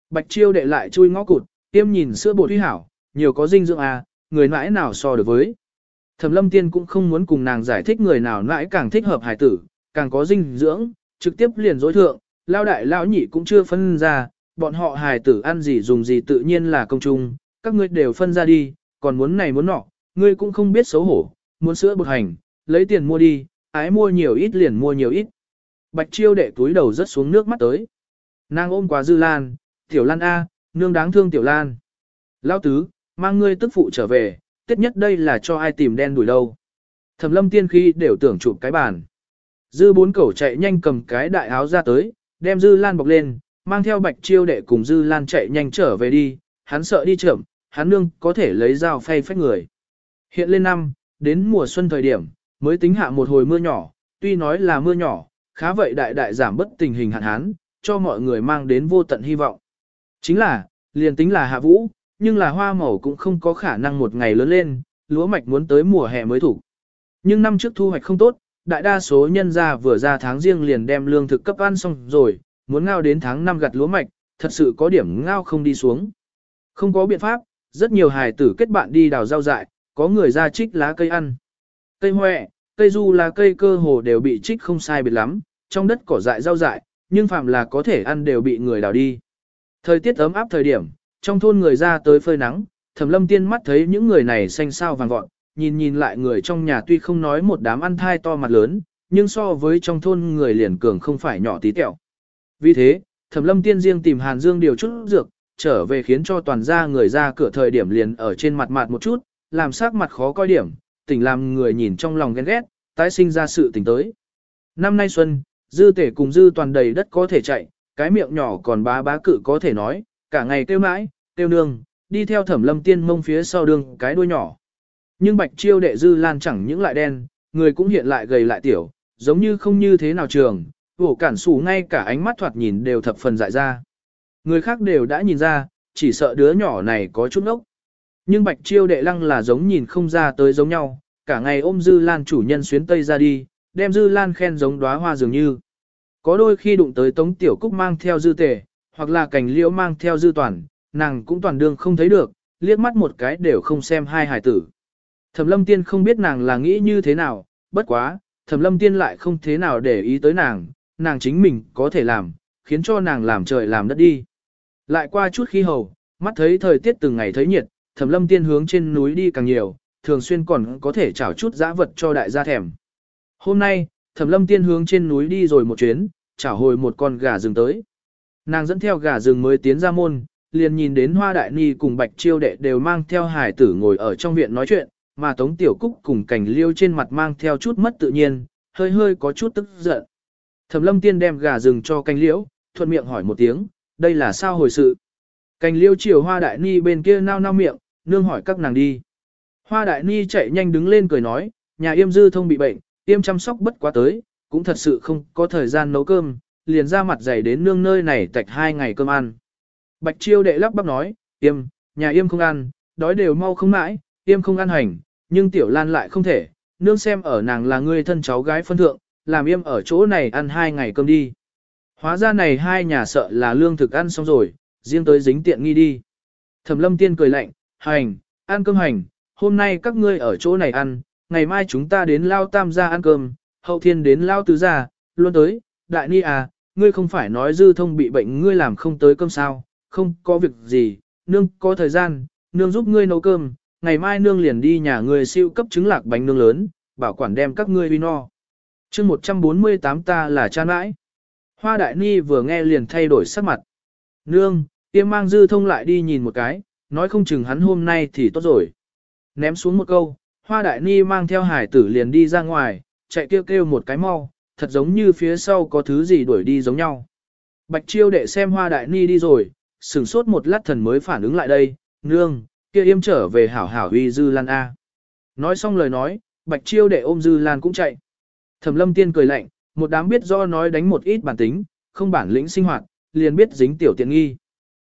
Bạch chiêu đệ lại chui ngõ cụt, tiêm nhìn sữa bột huy hảo, nhiều có dinh dưỡng à, người nãi nào so được với. Thẩm lâm tiên cũng không muốn cùng nàng giải thích người nào nãi càng thích hợp hài tử, càng có dinh dưỡng, trực tiếp liền dối thượng, lao đại lao nhị cũng chưa phân ra, bọn họ hài tử ăn gì dùng gì tự nhiên là công chung, các ngươi đều phân ra đi, còn muốn này muốn nọ, ngươi cũng không biết xấu hổ, muốn sữa bột hành, lấy tiền mua đi, ái mua nhiều ít liền mua nhiều ít. Bạch chiêu đệ túi đầu rất xuống nước mắt tới. Nàng ôm quá dư lan, tiểu lan A, nương đáng thương tiểu lan. Lão tứ, mang ngươi tức phụ trở về, tiết nhất đây là cho ai tìm đen đuổi đâu. Thẩm lâm tiên khi đều tưởng chụp cái bàn. Dư bốn cẩu chạy nhanh cầm cái đại áo ra tới, đem dư lan bọc lên, mang theo bạch chiêu đệ cùng dư lan chạy nhanh trở về đi, hắn sợ đi chậm, hắn nương có thể lấy dao phay phách người. Hiện lên năm, đến mùa xuân thời điểm, mới tính hạ một hồi mưa nhỏ, tuy nói là mưa nhỏ, khá vậy đại đại giảm bất tình hình hạn hán, cho mọi người mang đến vô tận hy vọng. Chính là, liền tính là hạ vũ, nhưng là hoa màu cũng không có khả năng một ngày lớn lên, lúa mạch muốn tới mùa hè mới thủ. Nhưng năm trước thu hoạch không tốt, đại đa số nhân gia vừa ra tháng riêng liền đem lương thực cấp ăn xong rồi, muốn ngao đến tháng 5 gặt lúa mạch, thật sự có điểm ngao không đi xuống. Không có biện pháp, rất nhiều hài tử kết bạn đi đào rau dại, có người ra trích lá cây ăn. Cây hoẹ, cây du là cây cơ hồ đều bị trích không sai biệt lắm, trong đất cỏ dại rau dại, nhưng phạm là có thể ăn đều bị người đào đi. Thời tiết ấm áp thời điểm, trong thôn người ra tới phơi nắng, thẩm lâm tiên mắt thấy những người này xanh sao vàng vọt, nhìn nhìn lại người trong nhà tuy không nói một đám ăn thai to mặt lớn, nhưng so với trong thôn người liền cường không phải nhỏ tí tẹo. Vì thế, thẩm lâm tiên riêng tìm Hàn Dương điều chút dược, trở về khiến cho toàn gia người ra cửa thời điểm liền ở trên mặt mặt một chút, làm sắc mặt khó coi điểm, tỉnh làm người nhìn trong lòng ghen ghét, tái sinh ra sự tỉnh tới. Năm nay xuân, dư tể cùng dư toàn đầy đất có thể chạy, cái miệng nhỏ còn bá bá cự có thể nói, cả ngày kêu mãi, kêu nương, đi theo thẩm lâm tiên mông phía sau đường cái đuôi nhỏ. Nhưng bạch chiêu đệ dư lan chẳng những lại đen, người cũng hiện lại gầy lại tiểu, giống như không như thế nào trường, vổ cản sủ ngay cả ánh mắt thoạt nhìn đều thập phần dại ra. Người khác đều đã nhìn ra, chỉ sợ đứa nhỏ này có chút ốc. Nhưng bạch chiêu đệ lăng là giống nhìn không ra tới giống nhau, cả ngày ôm dư lan chủ nhân xuyến tây ra đi, đem dư lan khen giống đóa hoa dường như. Có đôi khi đụng tới tống tiểu cúc mang theo dư tề, hoặc là cảnh liễu mang theo dư toàn, nàng cũng toàn đương không thấy được, liếc mắt một cái đều không xem hai hải tử. Thẩm lâm tiên không biết nàng là nghĩ như thế nào, bất quá, thẩm lâm tiên lại không thế nào để ý tới nàng, nàng chính mình có thể làm, khiến cho nàng làm trời làm đất đi. Lại qua chút khí hầu, mắt thấy thời tiết từng ngày thấy nhiệt, thẩm lâm tiên hướng trên núi đi càng nhiều, thường xuyên còn có thể chảo chút dã vật cho đại gia thèm. Hôm nay, thẩm lâm tiên hướng trên núi đi rồi một chuyến, trả hồi một con gà rừng tới. Nàng dẫn theo gà rừng mới tiến ra môn, liền nhìn đến hoa đại ni cùng bạch chiêu đệ đều mang theo hải tử ngồi ở trong viện nói chuyện, mà tống tiểu cúc cùng cảnh liêu trên mặt mang theo chút mất tự nhiên, hơi hơi có chút tức giận. Thẩm lâm tiên đem gà rừng cho Cảnh liễu, thuận miệng hỏi một tiếng, đây là sao hồi sự. Cảnh liêu chiều hoa đại ni bên kia nao nao miệng, nương hỏi các nàng đi. Hoa đại ni chạy nhanh đứng lên cười nói, nhà yêm dư thông bị bệnh, Tiêm chăm sóc bất quá tới, cũng thật sự không có thời gian nấu cơm, liền ra mặt dày đến nương nơi này tạch hai ngày cơm ăn. Bạch chiêu đệ lắp bắp nói, Tiêm, nhà yêm không ăn, đói đều mau không mãi, yêm không ăn hành, nhưng tiểu lan lại không thể, nương xem ở nàng là người thân cháu gái phân thượng, làm yêm ở chỗ này ăn hai ngày cơm đi. Hóa ra này hai nhà sợ là lương thực ăn xong rồi, riêng tới dính tiện nghi đi. Thẩm lâm tiên cười lạnh, hành, ăn cơm hành, hôm nay các ngươi ở chỗ này ăn, ngày mai chúng ta đến lao tam gia ăn cơm, hậu thiên đến lao tứ gia, luôn tới, đại ni à, ngươi không phải nói dư thông bị bệnh ngươi làm không tới cơm sao, không có việc gì, nương có thời gian, nương giúp ngươi nấu cơm, ngày mai nương liền đi nhà ngươi siêu cấp trứng lạc bánh nương lớn, bảo quản đem các ngươi uy no. chương 148 ta là cha nãi. Hoa đại ni vừa nghe liền thay đổi sắc mặt. Nương, tiêm mang dư thông lại đi nhìn một cái, nói không chừng hắn hôm nay thì tốt rồi. Ném xuống một câu, hoa đại ni mang theo hải tử liền đi ra ngoài, chạy kêu kêu một cái mau, thật giống như phía sau có thứ gì đuổi đi giống nhau. Bạch chiêu đệ xem hoa đại ni đi rồi, sửng sốt một lát thần mới phản ứng lại đây, nương, kia im trở về hảo hảo uy dư lan A. Nói xong lời nói, bạch chiêu đệ ôm dư lan cũng chạy. Thẩm lâm tiên cười lạnh, một đám biết do nói đánh một ít bản tính, không bản lĩnh sinh hoạt, liền biết dính tiểu tiện nghi.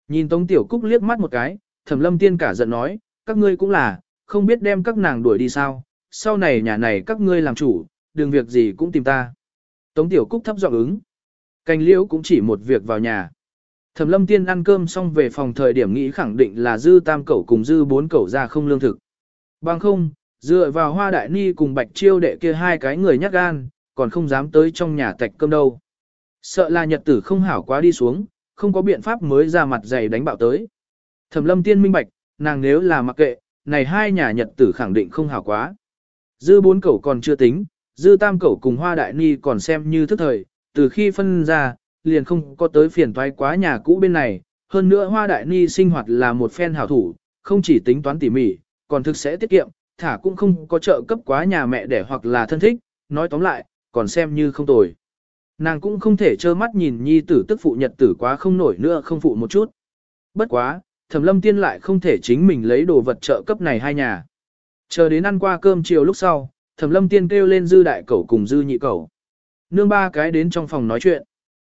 Nhìn Tống Tiểu Cúc liếc mắt một cái, Thẩm Lâm Tiên cả giận nói, các ngươi cũng là, không biết đem các nàng đuổi đi sao, sau này nhà này các ngươi làm chủ, đừng việc gì cũng tìm ta. Tống Tiểu Cúc thấp giọng ứng. Canh liễu cũng chỉ một việc vào nhà. Thẩm lâm tiên ăn cơm xong về phòng thời điểm nghĩ khẳng định là dư tam cẩu cùng dư bốn cẩu ra không lương thực. Bằng không, dựa vào hoa đại ni cùng bạch chiêu đệ kia hai cái người nhát gan, còn không dám tới trong nhà tạch cơm đâu. Sợ là nhật tử không hảo quá đi xuống, không có biện pháp mới ra mặt dày đánh bạo tới. Thẩm lâm tiên minh bạch, nàng nếu là mặc kệ, này hai nhà nhật tử khẳng định không hảo quá. Dư bốn cẩu còn chưa tính, dư tam cẩu cùng hoa đại ni còn xem như thức thời, từ khi phân ra, liền không có tới phiền toái quá nhà cũ bên này, hơn nữa hoa đại ni sinh hoạt là một phen hảo thủ, không chỉ tính toán tỉ mỉ, còn thực sẽ tiết kiệm, thả cũng không có trợ cấp quá nhà mẹ để hoặc là thân thích, nói tóm lại, còn xem như không tồi. Nàng cũng không thể trơ mắt nhìn nhi tử tức phụ nhật tử quá không nổi nữa không phụ một chút. Bất quá, thẩm lâm tiên lại không thể chính mình lấy đồ vật trợ cấp này hai nhà. Chờ đến ăn qua cơm chiều lúc sau, thẩm lâm tiên kêu lên dư đại cẩu cùng dư nhị cẩu. Nương ba cái đến trong phòng nói chuyện.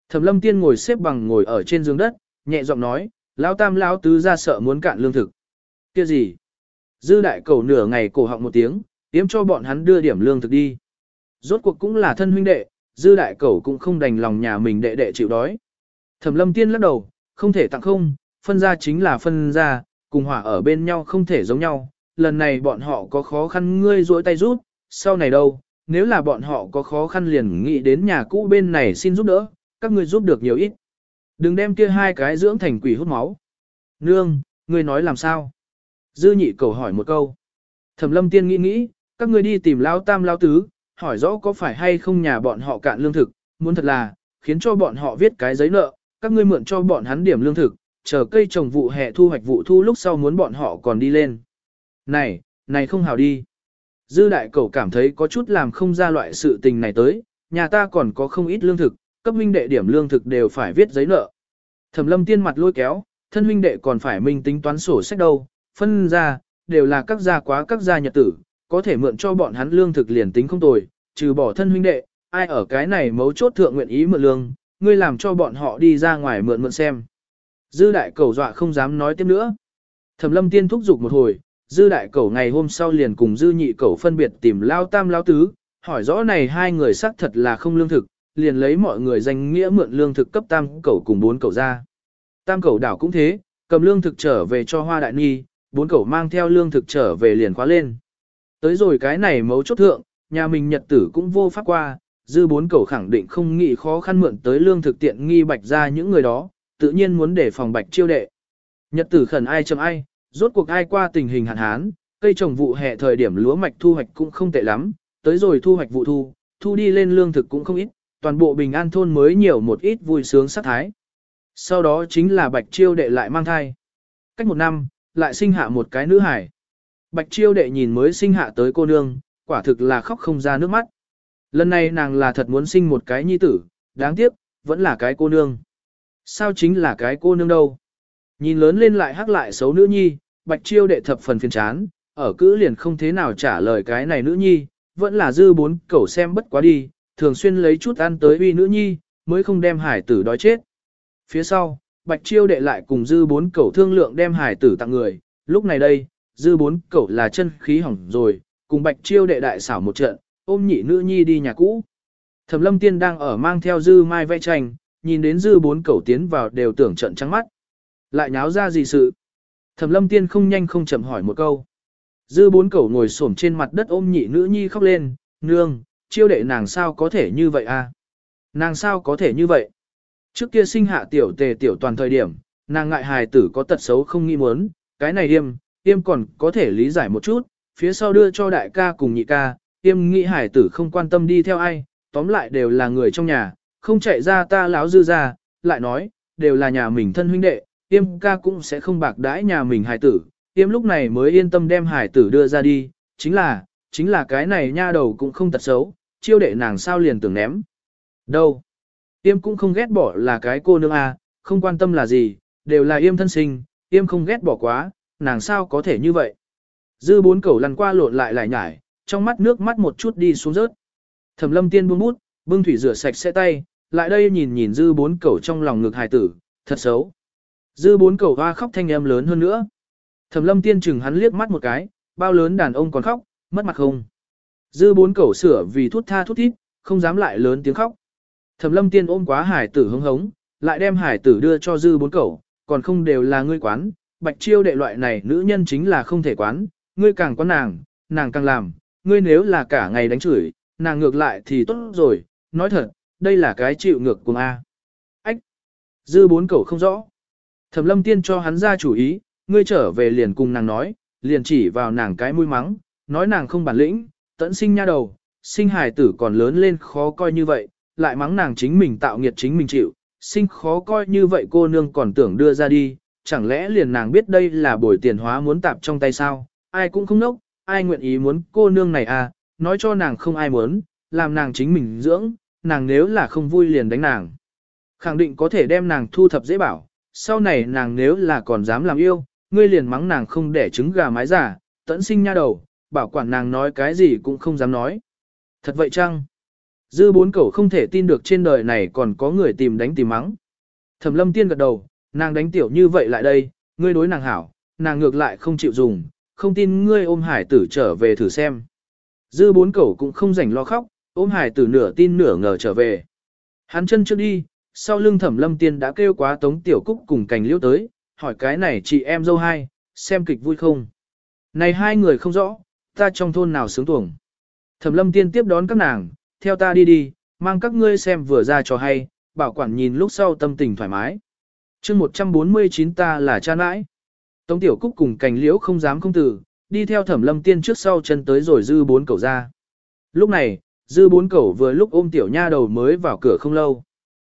Thẩm lâm tiên ngồi xếp bằng ngồi ở trên giường đất, nhẹ giọng nói, lão tam lão tứ ra sợ muốn cạn lương thực. Kia gì? Dư đại Cẩu nửa ngày cổ họng một tiếng, tiếm cho bọn hắn đưa điểm lương thực đi. Rốt cuộc cũng là thân huynh đệ, dư đại Cẩu cũng không đành lòng nhà mình đệ đệ chịu đói. Thẩm lâm tiên lắc đầu, không thể tặng không, phân ra chính là phân ra, cùng hỏa ở bên nhau không thể giống nhau. Lần này bọn họ có khó khăn ngươi duỗi tay rút, sau này đâu, nếu là bọn họ có khó khăn liền nghĩ đến nhà cũ bên này xin giúp đỡ, các ngươi giúp được nhiều ít. Đừng đem kia hai cái dưỡng thành quỷ hút máu. Nương, ngươi nói làm sao? Dư nhị cầu hỏi một câu. Thẩm lâm tiên nghĩ nghĩ, các ngươi đi tìm lao tam lao tứ, hỏi rõ có phải hay không nhà bọn họ cạn lương thực, muốn thật là, khiến cho bọn họ viết cái giấy nợ, các ngươi mượn cho bọn hắn điểm lương thực, chờ cây trồng vụ hè thu hoạch vụ thu lúc sau muốn bọn họ còn đi lên. Này, này không hào đi. Dư đại cầu cảm thấy có chút làm không ra loại sự tình này tới, nhà ta còn có không ít lương thực, cấp huynh đệ điểm lương thực đều phải viết giấy nợ. Thẩm lâm tiên mặt lôi kéo, thân huynh đệ còn phải minh tính toán sổ sách đâu, phân ra, đều là các gia quá các gia nhật tử, có thể mượn cho bọn hắn lương thực liền tính không tồi, trừ bỏ thân huynh đệ, ai ở cái này mấu chốt thượng nguyện ý mượn lương, ngươi làm cho bọn họ đi ra ngoài mượn mượn xem. Dư đại cầu dọa không dám nói tiếp nữa. Thẩm lâm tiên thúc giục một hồi, dư đại cầu ngày hôm sau liền cùng dư nhị cầu phân biệt tìm lao tam lao tứ, hỏi rõ này hai người xác thật là không lương thực, liền lấy mọi người danh nghĩa mượn lương thực cấp tam cầu cùng bốn cầu ra. Tam cầu đảo cũng thế, cầm lương thực trở về cho hoa đại nghi, bốn cầu mang theo lương thực trở về liền khóa lên. Tới rồi cái này mấu chốt thượng, nhà mình nhật tử cũng vô pháp qua, dư bốn cầu khẳng định không nghĩ khó khăn mượn tới lương thực tiện nghi bạch ra những người đó, tự nhiên muốn để phòng bạch chiêu đệ. Nhật tử khẩn ai chấm ai, rốt cuộc ai qua tình hình hạn hán, cây trồng vụ hè thời điểm lúa mạch thu hoạch cũng không tệ lắm, tới rồi thu hoạch vụ thu, thu đi lên lương thực cũng không ít, toàn bộ bình an thôn mới nhiều một ít vui sướng sát thái. Sau đó chính là bạch chiêu đệ lại mang thai. Cách một năm, lại sinh hạ một cái nữ hải. Bạch chiêu đệ nhìn mới sinh hạ tới cô nương, quả thực là khóc không ra nước mắt. Lần này nàng là thật muốn sinh một cái nhi tử, đáng tiếc, vẫn là cái cô nương. Sao chính là cái cô nương đâu? Nhìn lớn lên lại hắc lại xấu nữ nhi, bạch chiêu đệ thập phần phiền chán, ở cữ liền không thế nào trả lời cái này nữ nhi, vẫn là dư bốn cẩu xem bất quá đi, thường xuyên lấy chút ăn tới uy nữ nhi, mới không đem hải tử đói chết. Phía sau, bạch chiêu đệ lại cùng dư bốn cẩu thương lượng đem hải tử tặng người, lúc này đây, dư bốn cẩu là chân khí hỏng rồi, cùng bạch chiêu đệ đại xảo một trận, ôm nhị nữ nhi đi nhà cũ. Thẩm lâm tiên đang ở mang theo dư mai vẽ tranh, nhìn đến dư bốn cẩu tiến vào đều tưởng trận trắng mắt. Lại nháo ra gì sự? Thẩm lâm tiên không nhanh không chậm hỏi một câu. Dư bốn cẩu ngồi xổm trên mặt đất ôm nhị nữ nhi khóc lên, nương, chiêu đệ nàng sao có thể như vậy à? Nàng sao có thể như vậy? Trước kia sinh hạ tiểu tề tiểu toàn thời điểm, nàng ngại hài tử có tật xấu không nghĩ muốn, cái này yêm, yêm còn có thể lý giải một chút, phía sau đưa cho đại ca cùng nhị ca, yêm nghĩ hài tử không quan tâm đi theo ai, tóm lại đều là người trong nhà, không chạy ra ta láo dư ra, lại nói, đều là nhà mình thân huynh đệ, yêm ca cũng sẽ không bạc đãi nhà mình hải tử, yêm lúc này mới yên tâm đem hải tử đưa ra đi, chính là, chính là cái này nha đầu cũng không tật xấu, chiêu đệ nàng sao liền tưởng ném. Đâu? Yêm cũng không ghét bỏ là cái cô nương à, không quan tâm là gì, đều là yêm thân sinh, yêm không ghét bỏ quá, nàng sao có thể như vậy. Dư bốn cẩu lăn qua lộn lại lại nhải, trong mắt nước mắt một chút đi xuống rớt. Thẩm lâm tiên buông bút, bưng thủy rửa sạch sẽ tay, lại đây nhìn nhìn dư bốn cẩu trong lòng ngực hài tử, thật xấu. Dư bốn cẩu hoa khóc thanh em lớn hơn nữa. Thẩm lâm tiên chừng hắn liếc mắt một cái, bao lớn đàn ông còn khóc, mất mặt không. Dư bốn cẩu sửa vì thút tha thút thít, không dám lại lớn tiếng khóc. Thẩm lâm tiên ôm quá hải tử hứng hống, lại đem hải tử đưa cho dư bốn cẩu, còn không đều là ngươi quán, bạch chiêu đệ loại này nữ nhân chính là không thể quán, ngươi càng quán nàng, nàng càng làm, ngươi nếu là cả ngày đánh chửi, nàng ngược lại thì tốt rồi, nói thật, đây là cái chịu ngược cùng A. Ách! Dư bốn cậu không rõ. Thẩm lâm tiên cho hắn ra chủ ý, ngươi trở về liền cùng nàng nói, liền chỉ vào nàng cái mũi mắng, nói nàng không bản lĩnh, tẫn sinh nha đầu, sinh hài tử còn lớn lên khó coi như vậy, lại mắng nàng chính mình tạo nghiệt chính mình chịu, sinh khó coi như vậy cô nương còn tưởng đưa ra đi, chẳng lẽ liền nàng biết đây là bồi tiền hóa muốn tạp trong tay sao, ai cũng không nốc, ai nguyện ý muốn cô nương này à, nói cho nàng không ai muốn, làm nàng chính mình dưỡng, nàng nếu là không vui liền đánh nàng. Khẳng định có thể đem nàng thu thập dễ bảo, sau này nàng nếu là còn dám làm yêu, ngươi liền mắng nàng không để trứng gà mái giả, tẫn sinh nha đầu, bảo quản nàng nói cái gì cũng không dám nói. Thật vậy chăng? Dư bốn cẩu không thể tin được trên đời này còn có người tìm đánh tìm mắng. Thẩm lâm tiên gật đầu, nàng đánh tiểu như vậy lại đây, ngươi đối nàng hảo, nàng ngược lại không chịu dùng, không tin ngươi ôm hải tử trở về thử xem. Dư bốn cẩu cũng không rảnh lo khóc, ôm hải tử nửa tin nửa ngờ trở về. Hắn chân trước đi, sau lưng thẩm lâm tiên đã kêu quá tống tiểu cúc cùng cành liễu tới, hỏi cái này chị em dâu hai, xem kịch vui không. Này hai người không rõ, ta trong thôn nào sướng tuồng. Thẩm lâm tiên tiếp đón các nàng, theo ta đi đi, mang các ngươi xem vừa ra cho hay, bảo quản nhìn lúc sau tâm tình thoải mái. chương 149 ta là cha nãi. Tống tiểu cúc cùng cành liễu không dám không từ, đi theo thẩm lâm tiên trước sau chân tới rồi dư bốn cầu ra. Lúc này, dư bốn cầu vừa lúc ôm tiểu nha đầu mới vào cửa không lâu.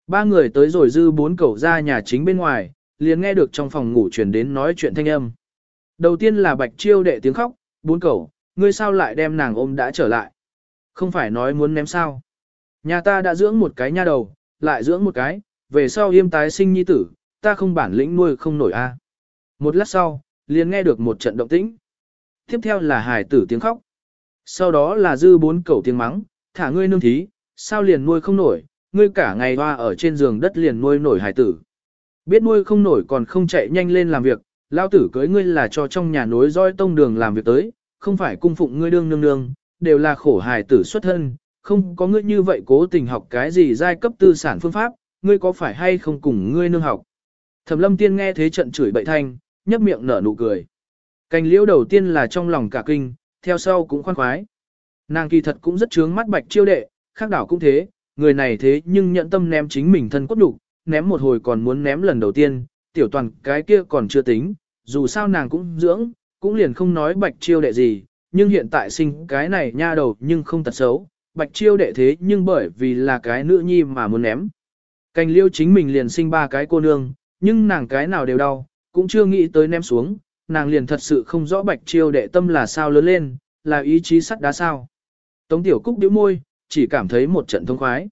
Ba người tới rồi dư bốn cầu ra nhà chính bên ngoài, liền nghe được trong phòng ngủ truyền đến nói chuyện thanh âm. Đầu tiên là bạch chiêu đệ tiếng khóc, bốn cầu, ngươi sao lại đem nàng ôm đã trở lại. Không phải nói muốn ném sao. Nhà ta đã dưỡng một cái nha đầu, lại dưỡng một cái, về sau yêm tái sinh nhi tử, ta không bản lĩnh nuôi không nổi a. Một lát sau, liền nghe được một trận động tĩnh. Tiếp theo là hải tử tiếng khóc. Sau đó là dư bốn cẩu tiếng mắng, thả ngươi nương thí, sao liền nuôi không nổi, ngươi cả ngày hoa ở trên giường đất liền nuôi nổi hải tử. Biết nuôi không nổi còn không chạy nhanh lên làm việc, lao tử cưới ngươi là cho trong nhà nối roi tông đường làm việc tới, không phải cung phụng ngươi đương nương nương, đều là khổ hài tử xuất thân, không có ngươi như vậy cố tình học cái gì giai cấp tư sản phương pháp, ngươi có phải hay không cùng ngươi nương học. Thẩm lâm tiên nghe thế trận chửi bậy thanh, nhấp miệng nở nụ cười. Cành liễu đầu tiên là trong lòng cả kinh, theo sau cũng khoan khoái. Nàng kỳ thật cũng rất chướng mắt bạch chiêu đệ, khác đảo cũng thế, người này thế nhưng nhận tâm ném chính mình thân cốt đủ, ném một hồi còn muốn ném lần đầu tiên, tiểu toàn cái kia còn chưa tính, dù sao nàng cũng dưỡng, cũng liền không nói bạch chiêu đệ gì, nhưng hiện tại sinh cái này nha đầu nhưng không tật xấu, bạch chiêu đệ thế nhưng bởi vì là cái nữ nhi mà muốn ném. Cành liêu chính mình liền sinh ba cái cô nương, nhưng nàng cái nào đều đau, cũng chưa nghĩ tới ném xuống, nàng liền thật sự không rõ bạch chiêu đệ tâm là sao lớn lên, là ý chí sắt đá sao. Tống tiểu cúc điếu môi, chỉ cảm thấy một trận thông khoái.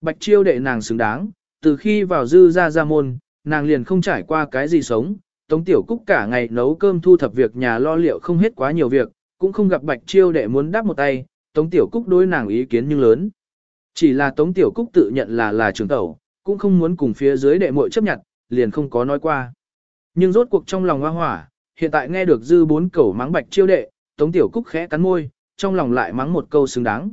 Bạch chiêu đệ nàng xứng đáng, từ khi vào dư ra ra môn, nàng liền không trải qua cái gì sống. Tống tiểu cúc cả ngày nấu cơm thu thập việc nhà lo liệu không hết quá nhiều việc, cũng không gặp bạch chiêu đệ muốn đáp một tay, Tống tiểu cúc đối nàng ý kiến nhưng lớn. Chỉ là Tống tiểu cúc tự nhận là là trưởng tẩu, cũng không muốn cùng phía dưới đệ muội chấp nhận, liền không có nói qua. Nhưng rốt cuộc trong lòng hoa hỏa, hiện tại nghe được dư bốn cẩu mắng bạch chiêu đệ, Tống tiểu cúc khẽ cắn môi, trong lòng lại mắng một câu xứng đáng.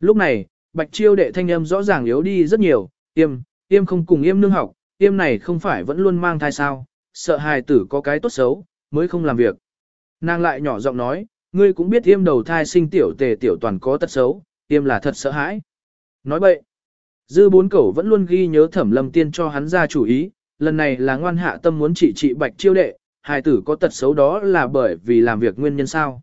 Lúc này, bạch chiêu đệ thanh âm rõ ràng yếu đi rất nhiều, yêm yêm không cùng yêm nương học, yêm này không phải vẫn luôn mang thai sao, sợ hài tử có cái tốt xấu, mới không làm việc. Nàng lại nhỏ giọng nói, ngươi cũng biết yêm đầu thai sinh tiểu tề tiểu toàn có tật xấu, yêm là thật sợ hãi. Nói bậy, dư bốn cẩu vẫn luôn ghi nhớ thẩm lâm tiên cho hắn ra chủ ý, lần này là ngoan hạ tâm muốn trị trị bạch chiêu đệ, hài tử có tật xấu đó là bởi vì làm việc nguyên nhân sao.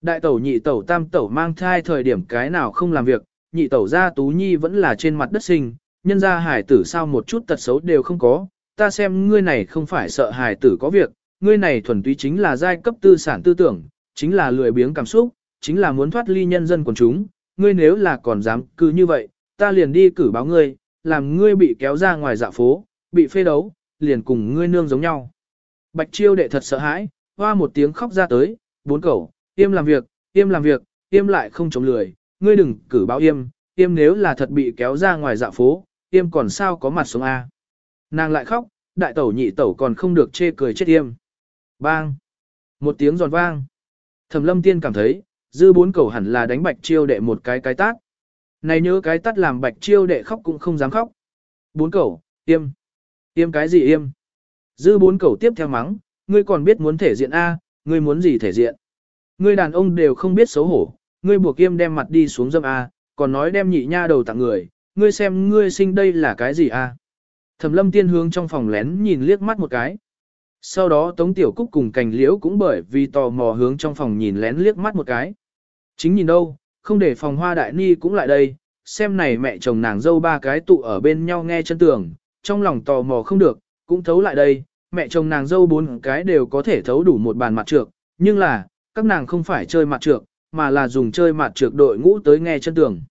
Đại tẩu nhị tẩu tam tẩu mang thai thời điểm cái nào không làm việc, nhị tẩu gia tú nhi vẫn là trên mặt đất sinh, nhân ra hải tử sao một chút tật xấu đều không có, ta xem ngươi này không phải sợ hải tử có việc, ngươi này thuần túy chính là giai cấp tư sản tư tưởng, chính là lười biếng cảm xúc, chính là muốn thoát ly nhân dân quần chúng, ngươi nếu là còn dám cứ như vậy, ta liền đi cử báo ngươi, làm ngươi bị kéo ra ngoài dạ phố, bị phê đấu, liền cùng ngươi nương giống nhau. Bạch chiêu đệ thật sợ hãi, hoa một tiếng khóc ra tới, bốn cẩu, Yêm làm việc, Yêm làm việc, Yêm lại không chống lười, ngươi đừng cử báo Yêm, Yêm nếu là thật bị kéo ra ngoài dạ phố, Yêm còn sao có mặt sống A. Nàng lại khóc, đại tẩu nhị tẩu còn không được chê cười chết Yêm. Bang! Một tiếng giòn vang. Thẩm lâm tiên cảm thấy, dư bốn cầu hẳn là đánh bạch chiêu đệ một cái cái tát. Này nhớ cái tát làm bạch chiêu đệ khóc cũng không dám khóc. Bốn cầu, Yêm. Yêm cái gì Yêm? Dư bốn cầu tiếp theo mắng, ngươi còn biết muốn thể diện A, ngươi muốn gì thể diện? Ngươi đàn ông đều không biết xấu hổ, ngươi buộc kiêm đem mặt đi xuống dâm A, còn nói đem nhị nha đầu tặng người, ngươi xem ngươi sinh đây là cái gì A. Thẩm lâm tiên hướng trong phòng lén nhìn liếc mắt một cái. Sau đó Tống Tiểu Cúc cùng cành liễu cũng bởi vì tò mò hướng trong phòng nhìn lén liếc mắt một cái. Chính nhìn đâu, không để phòng hoa đại ni cũng lại đây, xem này mẹ chồng nàng dâu ba cái tụ ở bên nhau nghe chân tường, trong lòng tò mò không được, cũng thấu lại đây, mẹ chồng nàng dâu bốn cái đều có thể thấu đủ một bàn mặt trược, nhưng là, các nàng không phải chơi mặt trược, mà là dùng chơi mặt trược đội ngũ tới nghe chân tường.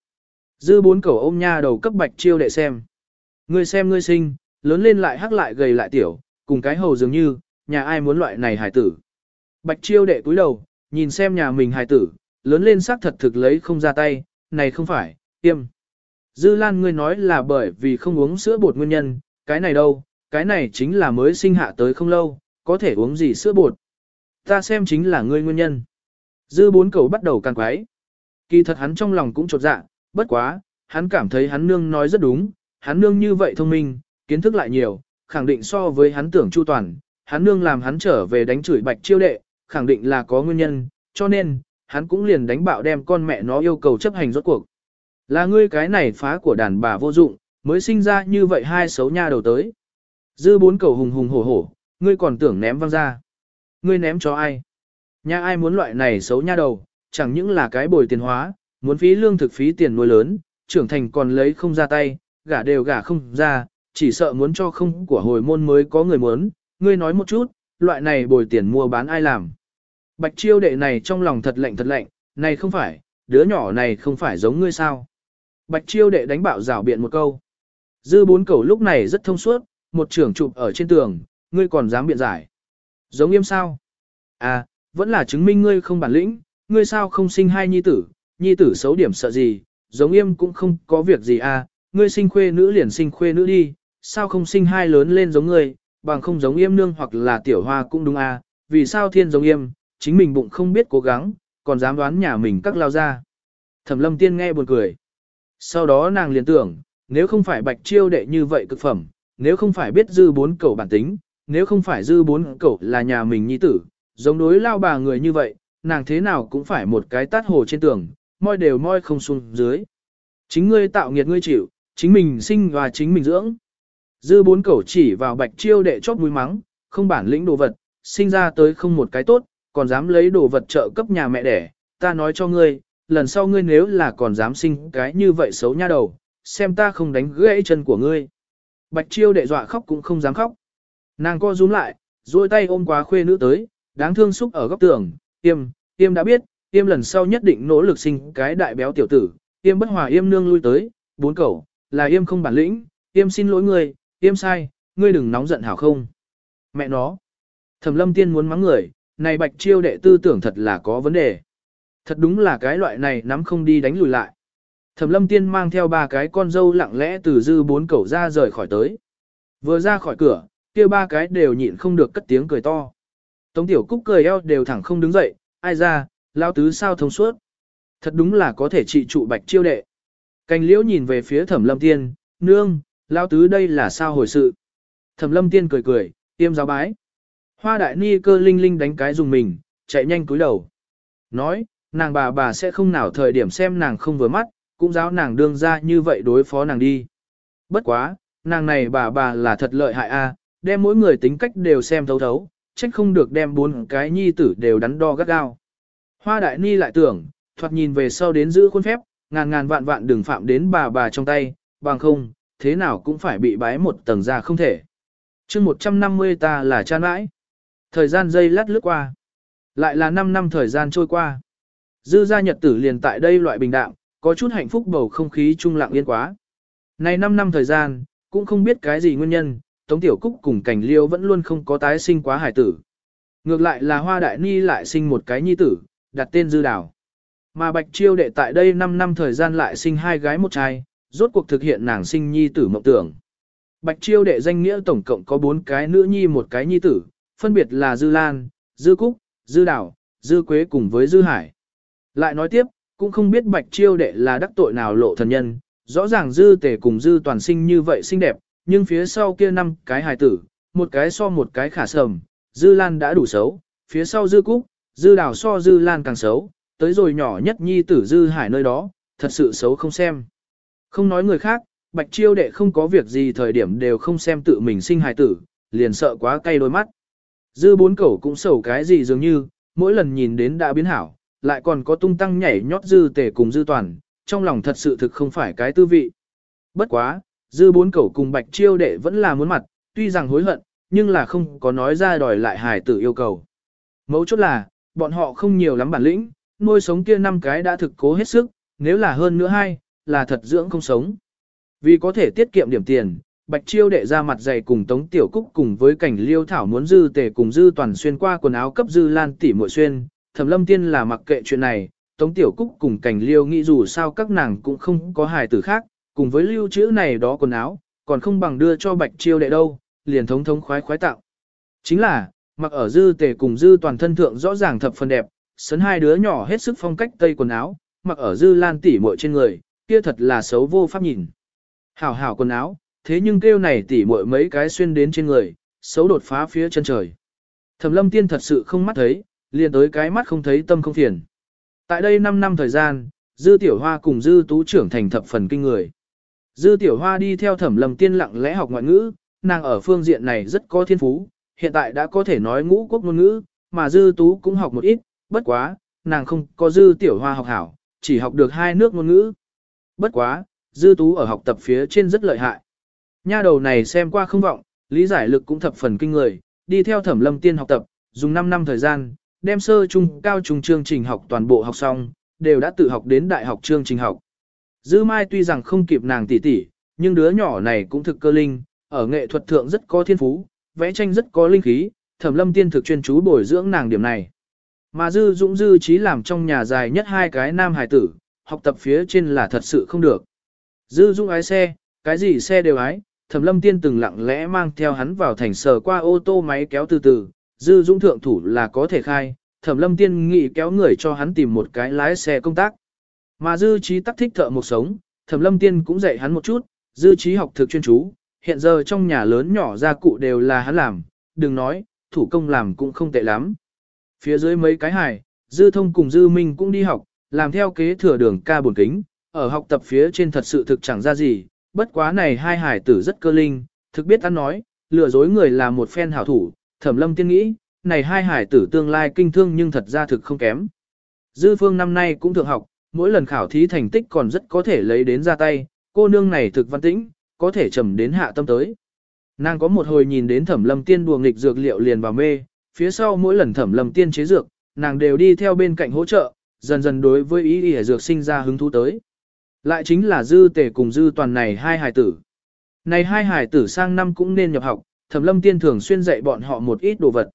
Dư bốn cầu ôm nha đầu cấp bạch chiêu để xem. Ngươi xem ngươi sinh, lớn lên lại hắc lại gầy lại tiểu, cùng cái hầu dường như, nhà ai muốn loại này hải tử. Bạch chiêu đệ cúi đầu, nhìn xem nhà mình hải tử, lớn lên xác thật thực lấy không ra tay, này không phải, tiêm. Dư Lan ngươi nói là bởi vì không uống sữa bột nguyên nhân, cái này đâu, cái này chính là mới sinh hạ tới không lâu, có thể uống gì sữa bột ta xem chính là ngươi nguyên nhân. Dư bốn cầu bắt đầu càng quái. Kỳ thật hắn trong lòng cũng trột dạ, bất quá, hắn cảm thấy hắn nương nói rất đúng, hắn nương như vậy thông minh, kiến thức lại nhiều, khẳng định so với hắn tưởng chu toàn, hắn nương làm hắn trở về đánh chửi bạch chiêu đệ, khẳng định là có nguyên nhân, cho nên, hắn cũng liền đánh bạo đem con mẹ nó yêu cầu chấp hành rốt cuộc. Là ngươi cái này phá của đàn bà vô dụng, mới sinh ra như vậy hai xấu nha đầu tới. Dư bốn cầu hùng hùng hổ hổ, ngươi còn tưởng ném văng ra. Ngươi ném cho ai? Nhà ai muốn loại này xấu nha đầu, chẳng những là cái bồi tiền hóa, muốn phí lương thực phí tiền nuôi lớn, trưởng thành còn lấy không ra tay, gả đều gả không ra, chỉ sợ muốn cho không của hồi môn mới có người muốn, ngươi nói một chút, loại này bồi tiền mua bán ai làm. Bạch chiêu đệ này trong lòng thật lạnh thật lạnh, này không phải, đứa nhỏ này không phải giống ngươi sao. Bạch chiêu đệ đánh bạo rào biện một câu. Dư bốn cầu lúc này rất thông suốt, một trưởng chụp ở trên tường, ngươi còn dám biện giải. Giống nghiêm sao? À, vẫn là chứng minh ngươi không bản lĩnh, ngươi sao không sinh hai nhi tử, nhi tử xấu điểm sợ gì, giống yêm cũng không có việc gì à, ngươi sinh khuê nữ liền sinh khuê nữ đi, sao không sinh hai lớn lên giống ngươi, bằng không giống yêm nương hoặc là tiểu hoa cũng đúng à, vì sao thiên giống yêm, chính mình bụng không biết cố gắng, còn dám đoán nhà mình các lao ra. Thẩm lâm tiên nghe buồn cười. Sau đó nàng liền tưởng, nếu không phải bạch chiêu đệ như vậy cực phẩm, nếu không phải biết dư bốn cầu bản tính, nếu không phải dư bốn cậu là nhà mình nhi tử, giống đối lao bà người như vậy, nàng thế nào cũng phải một cái tát hồ trên tường, moi đều moi không xuống dưới. Chính ngươi tạo nghiệt ngươi chịu, chính mình sinh và chính mình dưỡng. Dư bốn cẩu chỉ vào bạch chiêu đệ chót mũi mắng, không bản lĩnh đồ vật, sinh ra tới không một cái tốt, còn dám lấy đồ vật trợ cấp nhà mẹ đẻ, ta nói cho ngươi, lần sau ngươi nếu là còn dám sinh cái như vậy xấu nha đầu, xem ta không đánh gãy chân của ngươi. Bạch chiêu đệ dọa khóc cũng không dám khóc. Nàng co rúm lại, duỗi tay ôm quá khuê nữ tới, đáng thương xúc ở góc tường, tiêm, tiêm đã biết, tiêm lần sau nhất định nỗ lực sinh cái đại béo tiểu tử, tiêm bất hòa yêm nương lui tới, bốn cẩu, là yêm không bản lĩnh, tiêm xin lỗi người, tiêm sai, ngươi đừng nóng giận hảo không. Mẹ nó, thẩm lâm tiên muốn mắng người, này bạch chiêu đệ tư tưởng thật là có vấn đề. Thật đúng là cái loại này nắm không đi đánh lùi lại. Thẩm lâm tiên mang theo ba cái con dâu lặng lẽ từ dư bốn cẩu ra rời khỏi tới. Vừa ra khỏi cửa, kia ba cái đều nhịn không được cất tiếng cười to. Tống tiểu cúc cười eo đều thẳng không đứng dậy, ai ra, lao tứ sao thông suốt. Thật đúng là có thể trị trụ bạch chiêu đệ. Cành liễu nhìn về phía thẩm lâm tiên, nương, lao tứ đây là sao hồi sự. Thẩm lâm tiên cười cười, tiêm giáo bái. Hoa đại ni cơ linh linh đánh cái dùng mình, chạy nhanh cúi đầu. Nói, nàng bà bà sẽ không nào thời điểm xem nàng không vừa mắt, cũng giáo nàng đương ra như vậy đối phó nàng đi. Bất quá, nàng này bà bà là thật lợi hại a, đem mỗi người tính cách đều xem thấu thấu, trách không được đem bốn cái nhi tử đều đắn đo gắt gao. Hoa đại ni lại tưởng, thoạt nhìn về sau đến giữ khuôn phép, ngàn ngàn vạn vạn đừng phạm đến bà bà trong tay, bằng không, thế nào cũng phải bị bái một tầng ra không thể. chương 150 ta là cha mãi. Thời gian dây lát lướt qua. Lại là 5 năm thời gian trôi qua. Dư gia nhật tử liền tại đây loại bình đạm, có chút hạnh phúc bầu không khí trung lặng yên quá. Này 5 năm thời gian, cũng không biết cái gì nguyên nhân, Tống Tiểu Cúc cùng Cảnh Liêu vẫn luôn không có tái sinh quá hải tử. Ngược lại là Hoa Đại Ni lại sinh một cái nhi tử, đặt tên Dư Đào. Mà Bạch Chiêu đệ tại đây 5 năm thời gian lại sinh hai gái một trai, rốt cuộc thực hiện nàng sinh nhi tử mộng tưởng. Bạch Chiêu đệ danh nghĩa tổng cộng có 4 cái nữ nhi một cái nhi tử, phân biệt là Dư Lan, Dư Cúc, Dư Đào, Dư Quế cùng với Dư Hải. Lại nói tiếp, cũng không biết Bạch Chiêu đệ là đắc tội nào lộ thần nhân, rõ ràng Dư Tề cùng Dư toàn sinh như vậy xinh đẹp, nhưng phía sau kia năm cái hài tử, một cái so một cái khả sầm, Dư Lan đã đủ xấu, phía sau Dư Cúc, Dư Đào so Dư Lan càng xấu, tới rồi nhỏ nhất nhi tử Dư Hải nơi đó, thật sự xấu không xem. Không nói người khác, Bạch Chiêu đệ không có việc gì thời điểm đều không xem tự mình sinh hài tử, liền sợ quá cay đôi mắt. Dư bốn cẩu cũng sầu cái gì dường như, mỗi lần nhìn đến đã biến hảo, lại còn có tung tăng nhảy nhót dư tể cùng dư toàn, trong lòng thật sự thực không phải cái tư vị. Bất quá, dư bốn cẩu cùng bạch chiêu đệ vẫn là muốn mặt, tuy rằng hối hận, nhưng là không có nói ra đòi lại hài tử yêu cầu. Mấu chốt là, bọn họ không nhiều lắm bản lĩnh, nuôi sống kia năm cái đã thực cố hết sức, nếu là hơn nữa hai, là thật dưỡng không sống. Vì có thể tiết kiệm điểm tiền, Bạch Chiêu đệ ra mặt dày cùng Tống Tiểu Cúc cùng với cảnh liêu thảo muốn dư tề cùng dư toàn xuyên qua quần áo cấp dư lan tỷ muội xuyên, Thẩm Lâm Tiên là mặc kệ chuyện này, Tống Tiểu Cúc cùng cảnh liêu nghĩ dù sao các nàng cũng không có hài tử khác, cùng với lưu trữ này đó quần áo, còn không bằng đưa cho Bạch Chiêu đệ đâu, liền thống thống khoái khoái tạo. Chính là, Mặc ở dư tề cùng dư toàn thân thượng rõ ràng thập phần đẹp, sấn hai đứa nhỏ hết sức phong cách tây quần áo, mặc ở dư lan tỉ muội trên người, kia thật là xấu vô pháp nhìn. Hảo hảo quần áo, thế nhưng kêu này tỉ muội mấy cái xuyên đến trên người, xấu đột phá phía chân trời. Thẩm lâm tiên thật sự không mắt thấy, liền tới cái mắt không thấy tâm không phiền. Tại đây 5 năm thời gian, dư tiểu hoa cùng dư tú trưởng thành thập phần kinh người. Dư tiểu hoa đi theo thẩm lâm tiên lặng lẽ học ngoại ngữ, nàng ở phương diện này rất có thiên phú, hiện tại đã có thể nói ngũ quốc ngôn ngữ, mà dư tú cũng học một ít, bất quá, nàng không có dư tiểu hoa học hảo, chỉ học được hai nước ngôn ngữ. Bất quá, dư tú ở học tập phía trên rất lợi hại. Nha đầu này xem qua không vọng, lý giải lực cũng thập phần kinh người, đi theo thẩm lâm tiên học tập, dùng 5 năm thời gian, đem sơ trung cao trung chương trình học toàn bộ học xong, đều đã tự học đến đại học chương trình học. Dư Mai tuy rằng không kịp nàng tỷ tỷ, nhưng đứa nhỏ này cũng thực cơ linh, ở nghệ thuật thượng rất có thiên phú, vẽ tranh rất có linh khí, thẩm lâm tiên thực chuyên chú bồi dưỡng nàng điểm này. Mà Dư Dũng Dư trí làm trong nhà dài nhất hai cái nam hài tử, học tập phía trên là thật sự không được. Dư Dũng ái xe, cái gì xe đều ái, thẩm lâm tiên từng lặng lẽ mang theo hắn vào thành sở qua ô tô máy kéo từ từ, Dư Dũng thượng thủ là có thể khai, thẩm lâm tiên nghị kéo người cho hắn tìm một cái lái xe công tác. Mà Dư trí tắc thích thợ một sống, thẩm lâm tiên cũng dạy hắn một chút, Dư trí học thực chuyên chú, hiện giờ trong nhà lớn nhỏ gia cụ đều là hắn làm, đừng nói, thủ công làm cũng không tệ lắm. Phía dưới mấy cái hài, Dư Thông cùng Dư Minh cũng đi học, làm theo kế thừa đường ca bổn kính, ở học tập phía trên thật sự thực chẳng ra gì, bất quá này hai hải tử rất cơ linh, thực biết ăn nói, lừa dối người là một phen hảo thủ, thẩm lâm tiên nghĩ, này hai hải tử tương lai kinh thương nhưng thật ra thực không kém. Dư Phương năm nay cũng thường học, mỗi lần khảo thí thành tích còn rất có thể lấy đến ra tay, cô nương này thực văn tĩnh, có thể trầm đến hạ tâm tới. Nàng có một hồi nhìn đến thẩm lâm tiên đùa nghịch dược liệu liền vào mê, phía sau mỗi lần thẩm lâm tiên chế dược, nàng đều đi theo bên cạnh hỗ trợ, dần dần đối với ý ý dược sinh ra hứng thú tới. Lại chính là dư tề cùng dư toàn này hai hài tử. Này hai hài tử sang năm cũng nên nhập học, thẩm lâm tiên thường xuyên dạy bọn họ một ít đồ vật.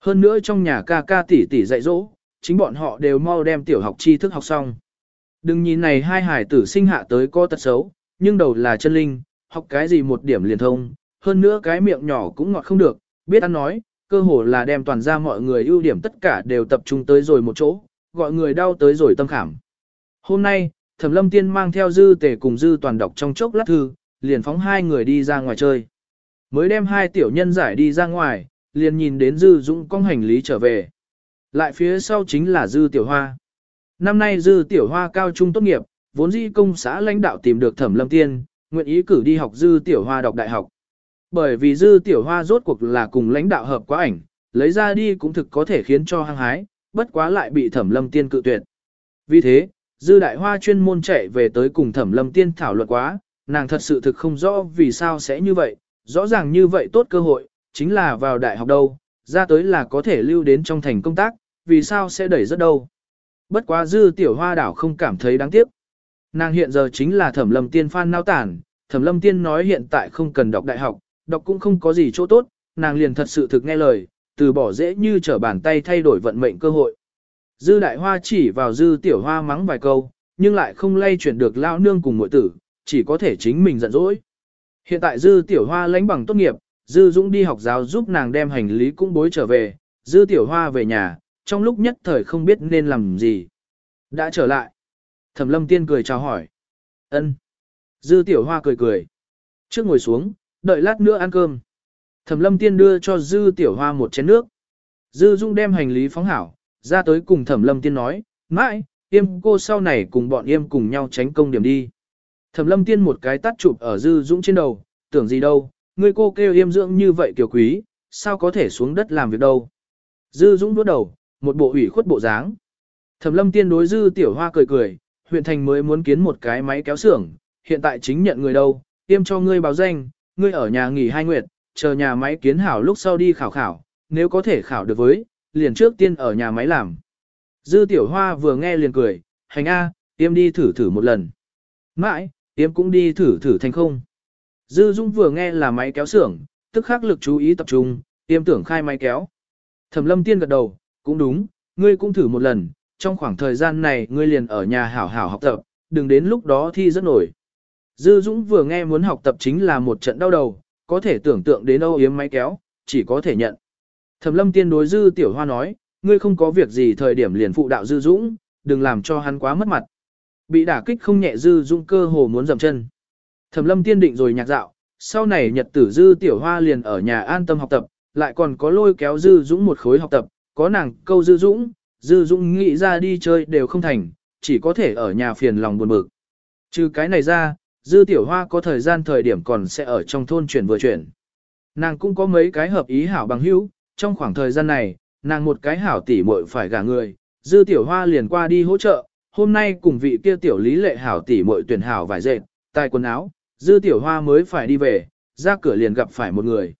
Hơn nữa trong nhà ca ca tỷ tỷ dạy dỗ, chính bọn họ đều mau đem tiểu học tri thức học xong. Đừng nhìn này hai hải tử sinh hạ tới có tật xấu, nhưng đầu là chân linh, học cái gì một điểm liền thông, hơn nữa cái miệng nhỏ cũng ngọt không được, biết ăn nói, cơ hồ là đem toàn ra mọi người ưu điểm tất cả đều tập trung tới rồi một chỗ, gọi người đau tới rồi tâm khảm. Hôm nay, Thẩm Lâm Tiên mang theo Dư Tề cùng Dư Toàn đọc trong chốc lát thư, liền phóng hai người đi ra ngoài chơi. Mới đem hai tiểu nhân giải đi ra ngoài, liền nhìn đến Dư Dũng cong hành lý trở về. Lại phía sau chính là Dư Tiểu Hoa. Năm nay Dư Tiểu Hoa cao trung tốt nghiệp, vốn dĩ công xã lãnh đạo tìm được Thẩm Lâm Tiên, nguyện ý cử đi học Dư Tiểu Hoa đọc đại học. Bởi vì Dư Tiểu Hoa rốt cuộc là cùng lãnh đạo hợp quá ảnh, lấy ra đi cũng thực có thể khiến cho hăng hái, bất quá lại bị Thẩm Lâm Tiên cự tuyệt. Vì thế, Dư Đại Hoa chuyên môn chạy về tới cùng Thẩm Lâm Tiên thảo luận quá, nàng thật sự thực không rõ vì sao sẽ như vậy, rõ ràng như vậy tốt cơ hội, chính là vào đại học đâu, ra tới là có thể lưu đến trong thành công tác, vì sao sẽ đẩy rất đâu. Bất quá Dư Tiểu Hoa đảo không cảm thấy đáng tiếc. Nàng hiện giờ chính là Thẩm Lâm Tiên phan nao tản, Thẩm Lâm Tiên nói hiện tại không cần đọc đại học, đọc cũng không có gì chỗ tốt, nàng liền thật sự thực nghe lời, từ bỏ dễ như trở bàn tay thay đổi vận mệnh cơ hội. Dư đại hoa chỉ vào dư tiểu hoa mắng vài câu, nhưng lại không lay chuyển được lao nương cùng muội tử, chỉ có thể chính mình giận dỗi. Hiện tại dư tiểu hoa lãnh bằng tốt nghiệp, dư dũng đi học giáo giúp nàng đem hành lý cũng bối trở về, dư tiểu hoa về nhà, trong lúc nhất thời không biết nên làm gì. Đã trở lại. Thẩm lâm tiên cười chào hỏi. ân Dư tiểu hoa cười cười. Trước ngồi xuống, đợi lát nữa ăn cơm. Thẩm lâm tiên đưa cho dư tiểu hoa một chén nước. Dư dung đem hành lý phóng hảo, ra tới cùng thẩm lâm tiên nói, mãi, yêm cô sau này cùng bọn yêm cùng nhau tránh công điểm đi. Thẩm lâm tiên một cái tắt chụp ở dư dũng trên đầu, tưởng gì đâu, người cô kêu yêm dưỡng như vậy kiểu quý, sao có thể xuống đất làm việc đâu. Dư dũng đuốt đầu, một bộ ủy khuất bộ dáng. Thẩm lâm tiên đối dư tiểu hoa cười cười, huyện thành mới muốn kiến một cái máy kéo xưởng, hiện tại chính nhận người đâu, tiêm cho ngươi báo danh, ngươi ở nhà nghỉ hai nguyệt, chờ nhà máy kiến hảo lúc sau đi khảo khảo, nếu có thể khảo được với, liền trước tiên ở nhà máy làm. Dư tiểu hoa vừa nghe liền cười, hành A, tiêm đi thử thử một lần. Mãi, tiêm cũng đi thử thử thành không. Dư Dung vừa nghe là máy kéo xưởng, tức khắc lực chú ý tập trung, tiêm tưởng khai máy kéo. Thẩm lâm tiên gật đầu, cũng đúng, ngươi cũng thử một lần, trong khoảng thời gian này ngươi liền ở nhà hảo hảo học tập, đừng đến lúc đó thi rất nổi. Dư Dũng vừa nghe muốn học tập chính là một trận đau đầu, có thể tưởng tượng đến âu yếm máy kéo, chỉ có thể nhận. Thẩm lâm tiên đối dư tiểu hoa nói, ngươi không có việc gì thời điểm liền phụ đạo dư dũng, đừng làm cho hắn quá mất mặt. Bị đả kích không nhẹ dư dũng cơ hồ muốn dầm chân. Thẩm lâm tiên định rồi nhạc dạo, sau này nhật tử dư tiểu hoa liền ở nhà an tâm học tập, lại còn có lôi kéo dư dũng một khối học tập, có nàng câu dư dũng, dư dũng nghĩ ra đi chơi đều không thành, chỉ có thể ở nhà phiền lòng buồn bực. Trừ cái này ra, dư tiểu hoa có thời gian thời điểm còn sẽ ở trong thôn chuyển vừa chuyển. Nàng cũng có mấy cái hợp ý hảo bằng hữu, trong khoảng thời gian này, nàng một cái hảo tỷ muội phải gả người, dư tiểu hoa liền qua đi hỗ trợ, hôm nay cùng vị kia tiểu lý lệ hảo tỷ muội tuyển hảo vải dệt, tài quần áo, dư tiểu hoa mới phải đi về, ra cửa liền gặp phải một người.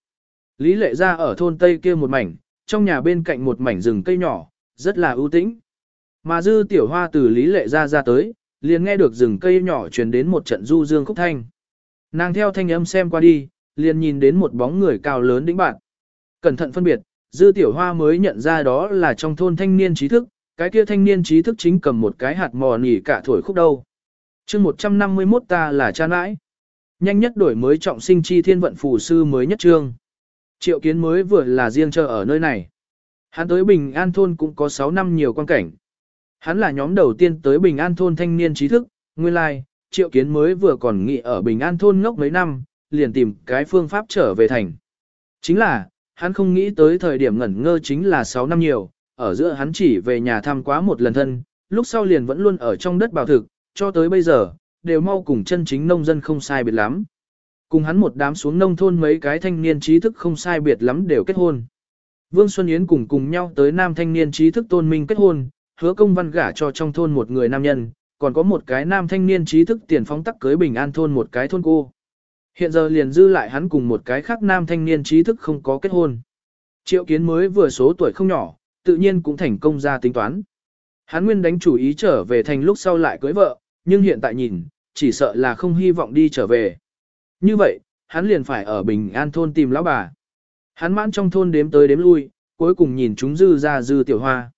Lý lệ ra ở thôn Tây kia một mảnh, trong nhà bên cạnh một mảnh rừng cây nhỏ, rất là ưu tĩnh. Mà dư tiểu hoa từ lý lệ ra ra tới, liền nghe được rừng cây nhỏ truyền đến một trận du dương khúc thanh. Nàng theo thanh âm xem qua đi, liền nhìn đến một bóng người cao lớn đĩnh bạn. Cẩn thận phân biệt, dư tiểu hoa mới nhận ra đó là trong thôn thanh niên trí thức, cái kia thanh niên trí thức chính cầm một cái hạt mò nỉ cả thổi khúc đâu. chương 151 ta là cha nãi. Nhanh nhất đổi mới trọng sinh chi thiên vận phù sư mới nhất trương. Triệu kiến mới vừa là riêng chờ ở nơi này. Hắn tới Bình An Thôn cũng có 6 năm nhiều quan cảnh. Hắn là nhóm đầu tiên tới Bình An Thôn thanh niên trí thức, nguyên lai, like, triệu kiến mới vừa còn nghỉ ở Bình An Thôn ngốc mấy năm, liền tìm cái phương pháp trở về thành. Chính là, hắn không nghĩ tới thời điểm ngẩn ngơ chính là 6 năm nhiều, ở giữa hắn chỉ về nhà thăm quá một lần thân, lúc sau liền vẫn luôn ở trong đất bảo thực, cho tới bây giờ, đều mau cùng chân chính nông dân không sai biệt lắm. Cùng hắn một đám xuống nông thôn mấy cái thanh niên trí thức không sai biệt lắm đều kết hôn. Vương Xuân Yến cùng cùng nhau tới nam thanh niên trí thức tôn minh kết hôn, hứa công văn gả cho trong thôn một người nam nhân, còn có một cái nam thanh niên trí thức tiền phóng tắc cưới bình an thôn một cái thôn cô. Hiện giờ liền dư lại hắn cùng một cái khác nam thanh niên trí thức không có kết hôn. Triệu kiến mới vừa số tuổi không nhỏ, tự nhiên cũng thành công ra tính toán. Hắn nguyên đánh chủ ý trở về thành lúc sau lại cưới vợ, nhưng hiện tại nhìn, chỉ sợ là không hy vọng đi trở về. Như vậy, hắn liền phải ở Bình An thôn tìm lão bà. Hắn mãn trong thôn đếm tới đếm lui, cuối cùng nhìn chúng dư ra dư tiểu hoa.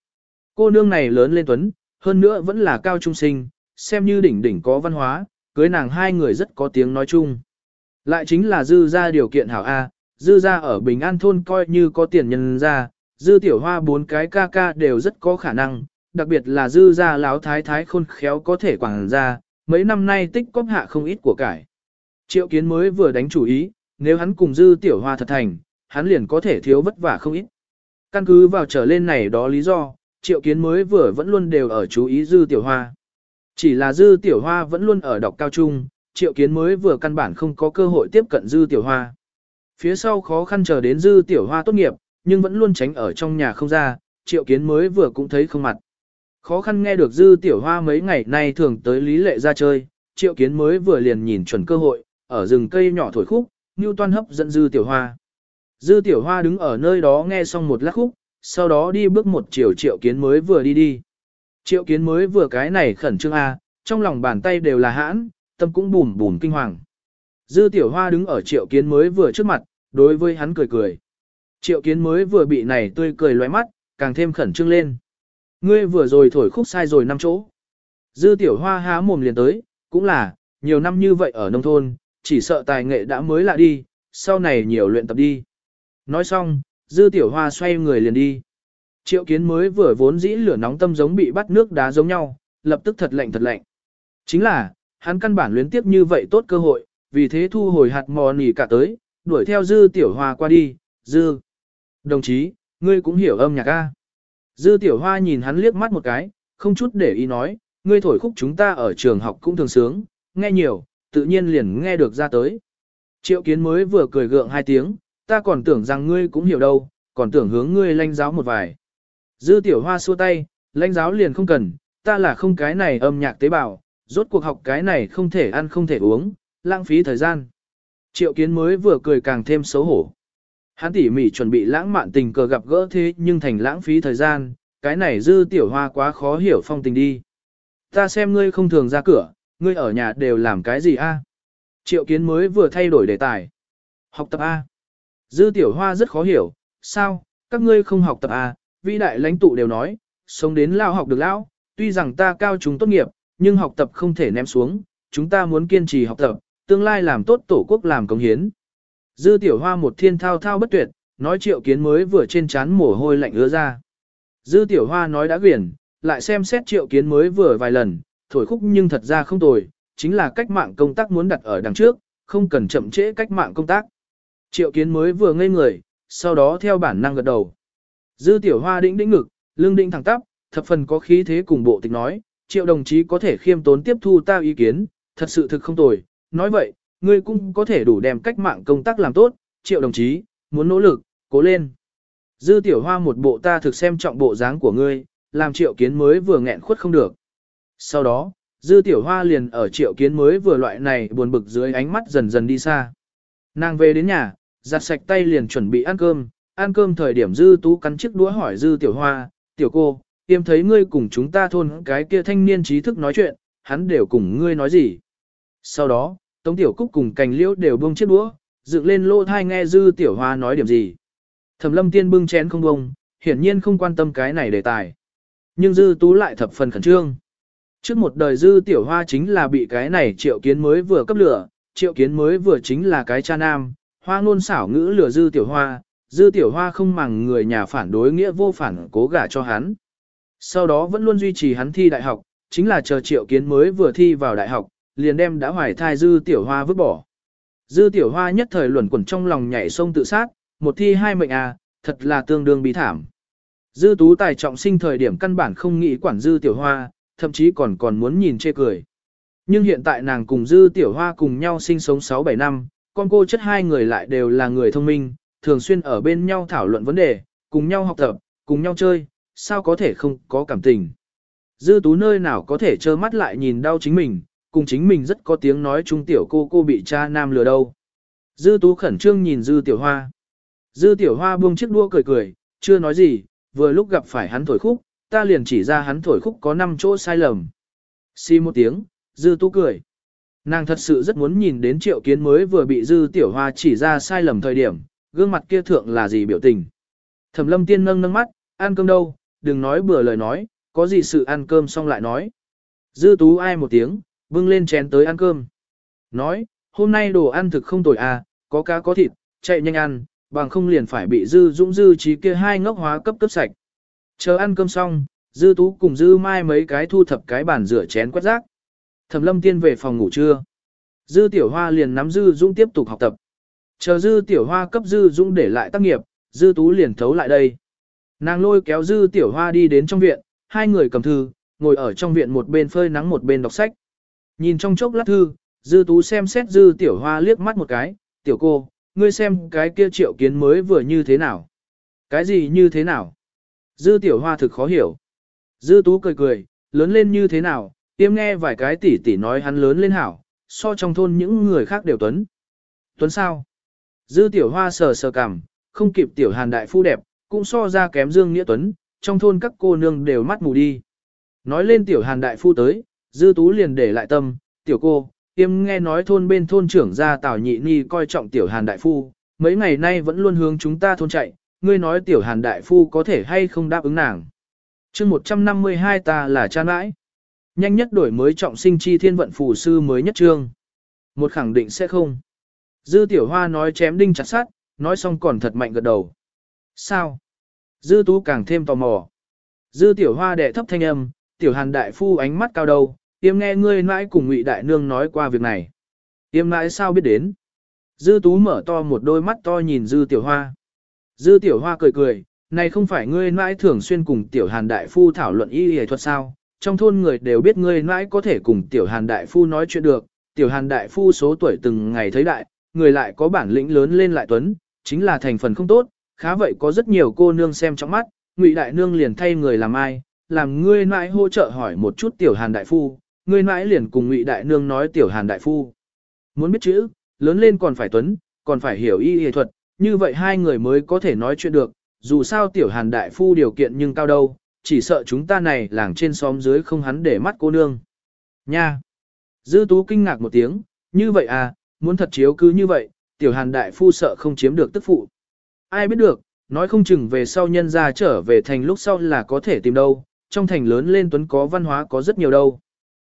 Cô nương này lớn lên tuấn, hơn nữa vẫn là cao trung sinh, xem như đỉnh đỉnh có văn hóa, cưới nàng hai người rất có tiếng nói chung. Lại chính là dư ra điều kiện hảo A, dư ra ở Bình An thôn coi như có tiền nhân ra, dư tiểu hoa bốn cái ca ca đều rất có khả năng, đặc biệt là dư ra láo thái thái khôn khéo có thể quảng ra, mấy năm nay tích cóp hạ không ít của cải. Triệu kiến mới vừa đánh chủ ý, nếu hắn cùng dư tiểu hoa thật thành, hắn liền có thể thiếu vất vả không ít. Căn cứ vào trở lên này đó lý do, triệu kiến mới vừa vẫn luôn đều ở chú ý dư tiểu hoa. Chỉ là dư tiểu hoa vẫn luôn ở đọc cao trung, triệu kiến mới vừa căn bản không có cơ hội tiếp cận dư tiểu hoa. Phía sau khó khăn chờ đến dư tiểu hoa tốt nghiệp, nhưng vẫn luôn tránh ở trong nhà không ra, triệu kiến mới vừa cũng thấy không mặt. Khó khăn nghe được dư tiểu hoa mấy ngày nay thường tới lý lệ ra chơi, triệu kiến mới vừa liền nhìn chuẩn cơ hội, ở rừng cây nhỏ thổi khúc, như toan hấp dẫn dư tiểu hoa. Dư tiểu hoa đứng ở nơi đó nghe xong một lát khúc, sau đó đi bước một chiều triệu kiến mới vừa đi đi. Triệu kiến mới vừa cái này khẩn trương A, trong lòng bàn tay đều là hãn, tâm cũng bùm bùm kinh hoàng. Dư tiểu hoa đứng ở triệu kiến mới vừa trước mặt, đối với hắn cười cười. Triệu kiến mới vừa bị này tươi cười loé mắt, càng thêm khẩn trương lên. Ngươi vừa rồi thổi khúc sai rồi năm chỗ. Dư tiểu hoa há mồm liền tới, cũng là, nhiều năm như vậy ở nông thôn, chỉ sợ tài nghệ đã mới lạ đi, sau này nhiều luyện tập đi. Nói xong, dư tiểu hoa xoay người liền đi. Triệu kiến mới vừa vốn dĩ lửa nóng tâm giống bị bắt nước đá giống nhau, lập tức thật lạnh thật lạnh. Chính là, hắn căn bản luyến tiếp như vậy tốt cơ hội, vì thế thu hồi hạt mò nỉ cả tới, đuổi theo dư tiểu hoa qua đi, dư. Đồng chí, ngươi cũng hiểu âm nhạc a. Dư tiểu hoa nhìn hắn liếc mắt một cái, không chút để ý nói, ngươi thổi khúc chúng ta ở trường học cũng thường sướng, nghe nhiều, tự nhiên liền nghe được ra tới. Triệu kiến mới vừa cười gượng hai tiếng, ta còn tưởng rằng ngươi cũng hiểu đâu, còn tưởng hướng ngươi lanh giáo một vài. Dư tiểu hoa xua tay, lanh giáo liền không cần, ta là không cái này âm nhạc tế bào, rốt cuộc học cái này không thể ăn không thể uống, lãng phí thời gian. Triệu kiến mới vừa cười càng thêm xấu hổ. Hắn tỉ mỉ chuẩn bị lãng mạn tình cờ gặp gỡ thế nhưng thành lãng phí thời gian, cái này dư tiểu hoa quá khó hiểu phong tình đi. Ta xem ngươi không thường ra cửa, ngươi ở nhà đều làm cái gì a? Triệu kiến mới vừa thay đổi đề tài. Học tập A. Dư tiểu hoa rất khó hiểu, sao, các ngươi không học tập A, vĩ đại lãnh tụ đều nói, sống đến lao học được lao, tuy rằng ta cao chúng tốt nghiệp, nhưng học tập không thể ném xuống, chúng ta muốn kiên trì học tập, tương lai làm tốt tổ quốc làm công hiến. Dư tiểu hoa một thiên thao thao bất tuyệt, nói triệu kiến mới vừa trên chán mồ hôi lạnh ứa ra. Dư tiểu hoa nói đã quyển, lại xem xét triệu kiến mới vừa vài lần, thổi khúc nhưng thật ra không tồi, chính là cách mạng công tác muốn đặt ở đằng trước, không cần chậm trễ cách mạng công tác. Triệu kiến mới vừa ngây người, sau đó theo bản năng gật đầu. Dư tiểu hoa đĩnh đĩnh ngực, lưng đĩnh thẳng tắp, thập phần có khí thế cùng bộ tịch nói, triệu đồng chí có thể khiêm tốn tiếp thu ta ý kiến, thật sự thực không tồi, nói vậy, ngươi cũng có thể đủ đem cách mạng công tác làm tốt, triệu đồng chí, muốn nỗ lực, cố lên. Dư tiểu hoa một bộ ta thực xem trọng bộ dáng của ngươi, làm triệu kiến mới vừa nghẹn khuất không được. Sau đó, dư tiểu hoa liền ở triệu kiến mới vừa loại này buồn bực dưới ánh mắt dần dần đi xa. Nàng về đến nhà, giặt sạch tay liền chuẩn bị ăn cơm, ăn cơm thời điểm dư tú cắn chiếc đũa hỏi dư tiểu hoa, tiểu cô, tiêm thấy ngươi cùng chúng ta thôn cái kia thanh niên trí thức nói chuyện, hắn đều cùng ngươi nói gì. Sau đó, Tống Tiểu Cúc cùng cành liễu đều buông chiếc đũa, dựng lên lô thai nghe dư tiểu hoa nói điểm gì. Thẩm lâm tiên bưng chén không bông, hiển nhiên không quan tâm cái này đề tài. Nhưng dư tú lại thập phần khẩn trương. Trước một đời dư tiểu hoa chính là bị cái này triệu kiến mới vừa cấp lửa, triệu kiến mới vừa chính là cái cha nam, hoa ngôn xảo ngữ lửa dư tiểu hoa, dư tiểu hoa không màng người nhà phản đối nghĩa vô phản cố gả cho hắn. Sau đó vẫn luôn duy trì hắn thi đại học, chính là chờ triệu kiến mới vừa thi vào đại học, liền đem đã hoài thai dư tiểu hoa vứt bỏ. Dư tiểu hoa nhất thời luẩn quẩn trong lòng nhảy sông tự sát, một thi hai mệnh à, thật là tương đương bí thảm. Dư tú tài trọng sinh thời điểm căn bản không nghĩ quản dư tiểu hoa, thậm chí còn còn muốn nhìn chê cười. Nhưng hiện tại nàng cùng dư tiểu hoa cùng nhau sinh sống 6-7 năm, con cô chất hai người lại đều là người thông minh, thường xuyên ở bên nhau thảo luận vấn đề, cùng nhau học tập, cùng nhau chơi, sao có thể không có cảm tình. Dư tú nơi nào có thể trơ mắt lại nhìn đau chính mình, cùng chính mình rất có tiếng nói trung tiểu cô cô bị cha nam lừa đâu. Dư tú khẩn trương nhìn dư tiểu hoa. Dư tiểu hoa buông chiếc đua cười cười, chưa nói gì, vừa lúc gặp phải hắn thổi khúc, ta liền chỉ ra hắn thổi khúc có 5 chỗ sai lầm. Xi một tiếng, dư tú cười. Nàng thật sự rất muốn nhìn đến triệu kiến mới vừa bị dư tiểu hoa chỉ ra sai lầm thời điểm, gương mặt kia thượng là gì biểu tình. Thẩm lâm tiên nâng nâng mắt, ăn cơm đâu, đừng nói bừa lời nói, có gì sự ăn cơm xong lại nói. Dư tú ai một tiếng, bưng lên chén tới ăn cơm. Nói, hôm nay đồ ăn thực không tồi à, có cá có thịt, chạy nhanh ăn, bằng không liền phải bị dư dũng dư trí kia hai ngốc hóa cấp cấp sạch. Chờ ăn cơm xong, dư tú cùng dư mai mấy cái thu thập cái bàn rửa chén quét rác. Thẩm lâm tiên về phòng ngủ trưa. Dư tiểu hoa liền nắm dư dũng tiếp tục học tập. Chờ dư tiểu hoa cấp dư dũng để lại tác nghiệp, dư tú liền thấu lại đây. Nàng lôi kéo dư tiểu hoa đi đến trong viện, hai người cầm thư, ngồi ở trong viện một bên phơi nắng một bên đọc sách. Nhìn trong chốc lát thư, dư tú xem xét dư tiểu hoa liếc mắt một cái, tiểu cô, ngươi xem cái kia triệu kiến mới vừa như thế nào. Cái gì như thế nào? Dư tiểu hoa thực khó hiểu. Dư tú cười cười, lớn lên như thế nào, tiêm nghe vài cái tỉ tỉ nói hắn lớn lên hảo, so trong thôn những người khác đều tuấn. Tuấn sao? Dư tiểu hoa sờ sờ cằm, không kịp tiểu hàn đại phu đẹp, cũng so ra kém dương nghĩa tuấn, trong thôn các cô nương đều mắt mù đi. Nói lên tiểu hàn đại phu tới, dư tú liền để lại tâm, tiểu cô, tiêm nghe nói thôn bên thôn trưởng gia Tào Nhị Ni coi trọng tiểu Hàn Đại Phu, mấy ngày nay vẫn luôn hướng chúng ta thôn chạy, ngươi nói tiểu Hàn Đại Phu có thể hay không đáp ứng nàng. chương 152 ta là cha nãi. Nhanh nhất đổi mới trọng sinh chi thiên vận phù sư mới nhất trương. Một khẳng định sẽ không. Dư tiểu hoa nói chém đinh chặt sát, nói xong còn thật mạnh gật đầu. Sao? Dư tú càng thêm tò mò. Dư tiểu hoa đệ thấp thanh âm, tiểu hàn đại phu ánh mắt cao đầu, Tiêm nghe ngươi mãi cùng Ngụy Đại Nương nói qua việc này. Tiêm nãi sao biết đến? Dư Tú mở to một đôi mắt to nhìn Dư Tiểu Hoa. Dư Tiểu Hoa cười cười, này không phải ngươi mãi thường xuyên cùng Tiểu Hàn Đại Phu thảo luận y y thuật sao? Trong thôn người đều biết ngươi mãi có thể cùng Tiểu Hàn Đại Phu nói chuyện được. Tiểu Hàn Đại Phu số tuổi từng ngày thấy đại, người lại có bản lĩnh lớn lên lại tuấn, chính là thành phần không tốt, khá vậy có rất nhiều cô nương xem trong mắt, Ngụy Đại Nương liền thay người làm ai, làm ngươi mãi hỗ trợ hỏi một chút Tiểu Hàn Đại Phu, ngươi mãi liền cùng Ngụy Đại Nương nói tiểu Hàn Đại Phu. Muốn biết chữ, lớn lên còn phải tuấn, còn phải hiểu y y thuật, như vậy hai người mới có thể nói chuyện được, dù sao tiểu Hàn Đại Phu điều kiện nhưng cao đâu, chỉ sợ chúng ta này làng trên xóm dưới không hắn để mắt cô nương. Nha! Dư Tú kinh ngạc một tiếng, như vậy à, muốn thật chiếu cứ như vậy, tiểu Hàn Đại Phu sợ không chiếm được tức phụ. Ai biết được, nói không chừng về sau nhân ra trở về thành lúc sau là có thể tìm đâu, trong thành lớn lên tuấn có văn hóa có rất nhiều đâu.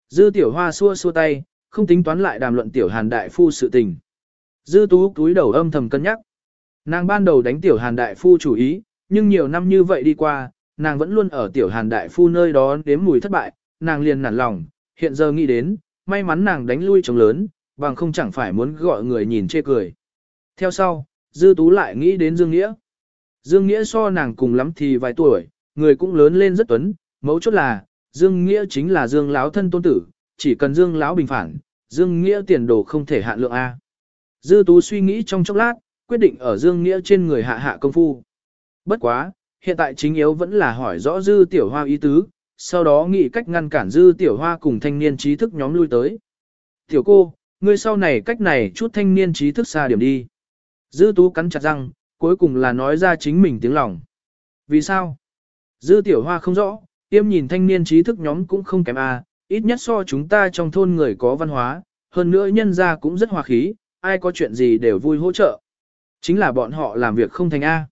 Dư tiểu hoa xua xua tay, không tính toán lại đàm luận tiểu hàn đại phu sự tình. Dư tú túi đầu âm thầm cân nhắc. Nàng ban đầu đánh tiểu hàn đại phu chủ ý, nhưng nhiều năm như vậy đi qua, nàng vẫn luôn ở tiểu hàn đại phu nơi đó đếm mùi thất bại, nàng liền nản lòng, hiện giờ nghĩ đến, may mắn nàng đánh lui chồng lớn, bằng không chẳng phải muốn gọi người nhìn chê cười. Theo sau, Dư Tú lại nghĩ đến Dương Nghĩa. Dương Nghĩa so nàng cùng lắm thì vài tuổi, người cũng lớn lên rất tuấn, mấu chốt là, Dương Nghĩa chính là Dương Láo thân tôn tử, chỉ cần Dương Láo bình phản, Dương Nghĩa tiền đồ không thể hạn lượng A. Dư Tú suy nghĩ trong chốc lát, quyết định ở Dương Nghĩa trên người hạ hạ công phu. Bất quá, hiện tại chính yếu vẫn là hỏi rõ Dư Tiểu Hoa ý tứ, sau đó nghĩ cách ngăn cản Dư Tiểu Hoa cùng thanh niên trí thức nhóm lui tới. Tiểu cô, ngươi sau này cách này chút thanh niên trí thức xa điểm đi. Dư Tú cắn chặt răng, cuối cùng là nói ra chính mình tiếng lòng. Vì sao? Dư Tiểu Hoa không rõ, tiêm nhìn thanh niên trí thức nhóm cũng không kém a, ít nhất so chúng ta trong thôn người có văn hóa, hơn nữa nhân gia cũng rất hòa khí, ai có chuyện gì đều vui hỗ trợ. Chính là bọn họ làm việc không thành A.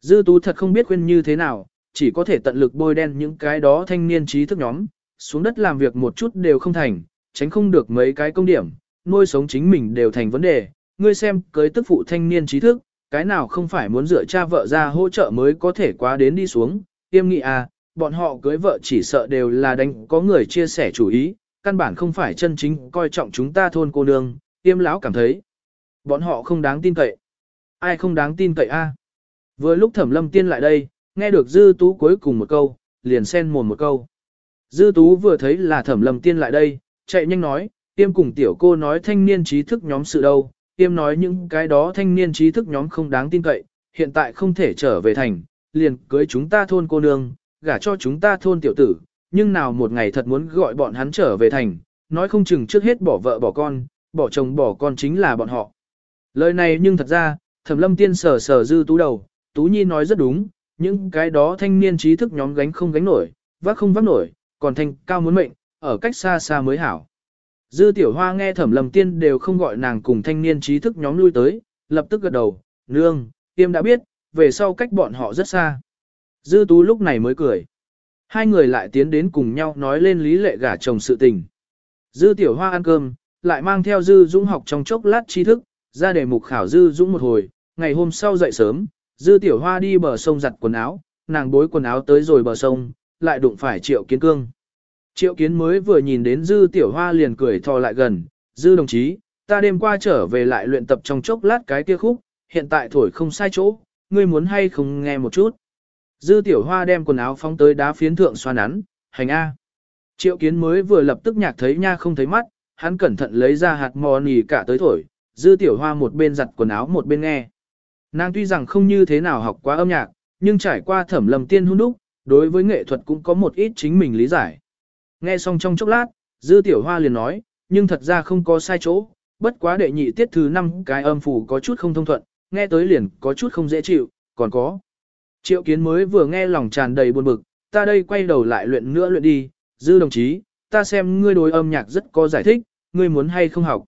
Dư tú thật không biết khuyên như thế nào, chỉ có thể tận lực bôi đen những cái đó thanh niên trí thức nhóm, xuống đất làm việc một chút đều không thành, tránh không được mấy cái công điểm, nuôi sống chính mình đều thành vấn đề. Ngươi xem, cưới tức phụ thanh niên trí thức, cái nào không phải muốn dựa cha vợ ra hỗ trợ mới có thể quá đến đi xuống, tiêm nghị à, bọn họ cưới vợ chỉ sợ đều là đánh có người chia sẻ chủ ý, căn bản không phải chân chính coi trọng chúng ta thôn cô nương, tiêm lão cảm thấy. Bọn họ không đáng tin cậy. Ai không đáng tin cậy a? Vừa lúc thẩm lâm tiên lại đây, nghe được dư tú cuối cùng một câu, liền xen mồm một câu. Dư tú vừa thấy là thẩm lâm tiên lại đây, chạy nhanh nói, tiêm cùng tiểu cô nói thanh niên trí thức nhóm sự đâu, tiêm nói những cái đó thanh niên trí thức nhóm không đáng tin cậy, hiện tại không thể trở về thành, liền cưới chúng ta thôn cô nương, gả cho chúng ta thôn tiểu tử, nhưng nào một ngày thật muốn gọi bọn hắn trở về thành, nói không chừng trước hết bỏ vợ bỏ con, bỏ chồng bỏ con chính là bọn họ. Lời này nhưng thật ra, thẩm lâm tiên sờ sờ dư tú đầu, tú nhi nói rất đúng, những cái đó thanh niên trí thức nhóm gánh không gánh nổi, vác không vác nổi, còn thanh cao muốn mệnh, ở cách xa xa mới hảo. Dư tiểu hoa nghe thẩm lâm tiên đều không gọi nàng cùng thanh niên trí thức nhóm lui tới, lập tức gật đầu, nương, tiêm đã biết, về sau cách bọn họ rất xa. Dư tú lúc này mới cười. Hai người lại tiến đến cùng nhau nói lên lý lệ gả chồng sự tình. Dư tiểu hoa ăn cơm, lại mang theo dư dũng học trong chốc lát tri thức, ra đề mục khảo dư dũng một hồi, ngày hôm sau dậy sớm, dư tiểu hoa đi bờ sông giặt quần áo, nàng bối quần áo tới rồi bờ sông, lại đụng phải triệu kiến cương. Triệu kiến mới vừa nhìn đến dư tiểu hoa liền cười thò lại gần, dư đồng chí, ta đêm qua trở về lại luyện tập trong chốc lát cái kia khúc, hiện tại thổi không sai chỗ, ngươi muốn hay không nghe một chút. Dư tiểu hoa đem quần áo phóng tới đá phiến thượng xoa nắn, hành A. Triệu kiến mới vừa lập tức nhạc thấy nha không thấy mắt, hắn cẩn thận lấy ra hạt mò nì cả tới thổi, dư tiểu hoa một bên giặt quần áo một bên nghe. Nàng tuy rằng không như thế nào học quá âm nhạc, nhưng trải qua thẩm lầm tiên hôn đúc, đối với nghệ thuật cũng có một ít chính mình lý giải. Nghe xong trong chốc lát, dư tiểu hoa liền nói, nhưng thật ra không có sai chỗ, bất quá đệ nhị tiết thứ năm cái âm phủ có chút không thông thuận, nghe tới liền có chút không dễ chịu, còn có. Triệu kiến mới vừa nghe lòng tràn đầy buồn bực, ta đây quay đầu lại luyện nữa luyện đi, dư đồng chí, ta xem ngươi đối âm nhạc rất có giải thích, ngươi muốn hay không học.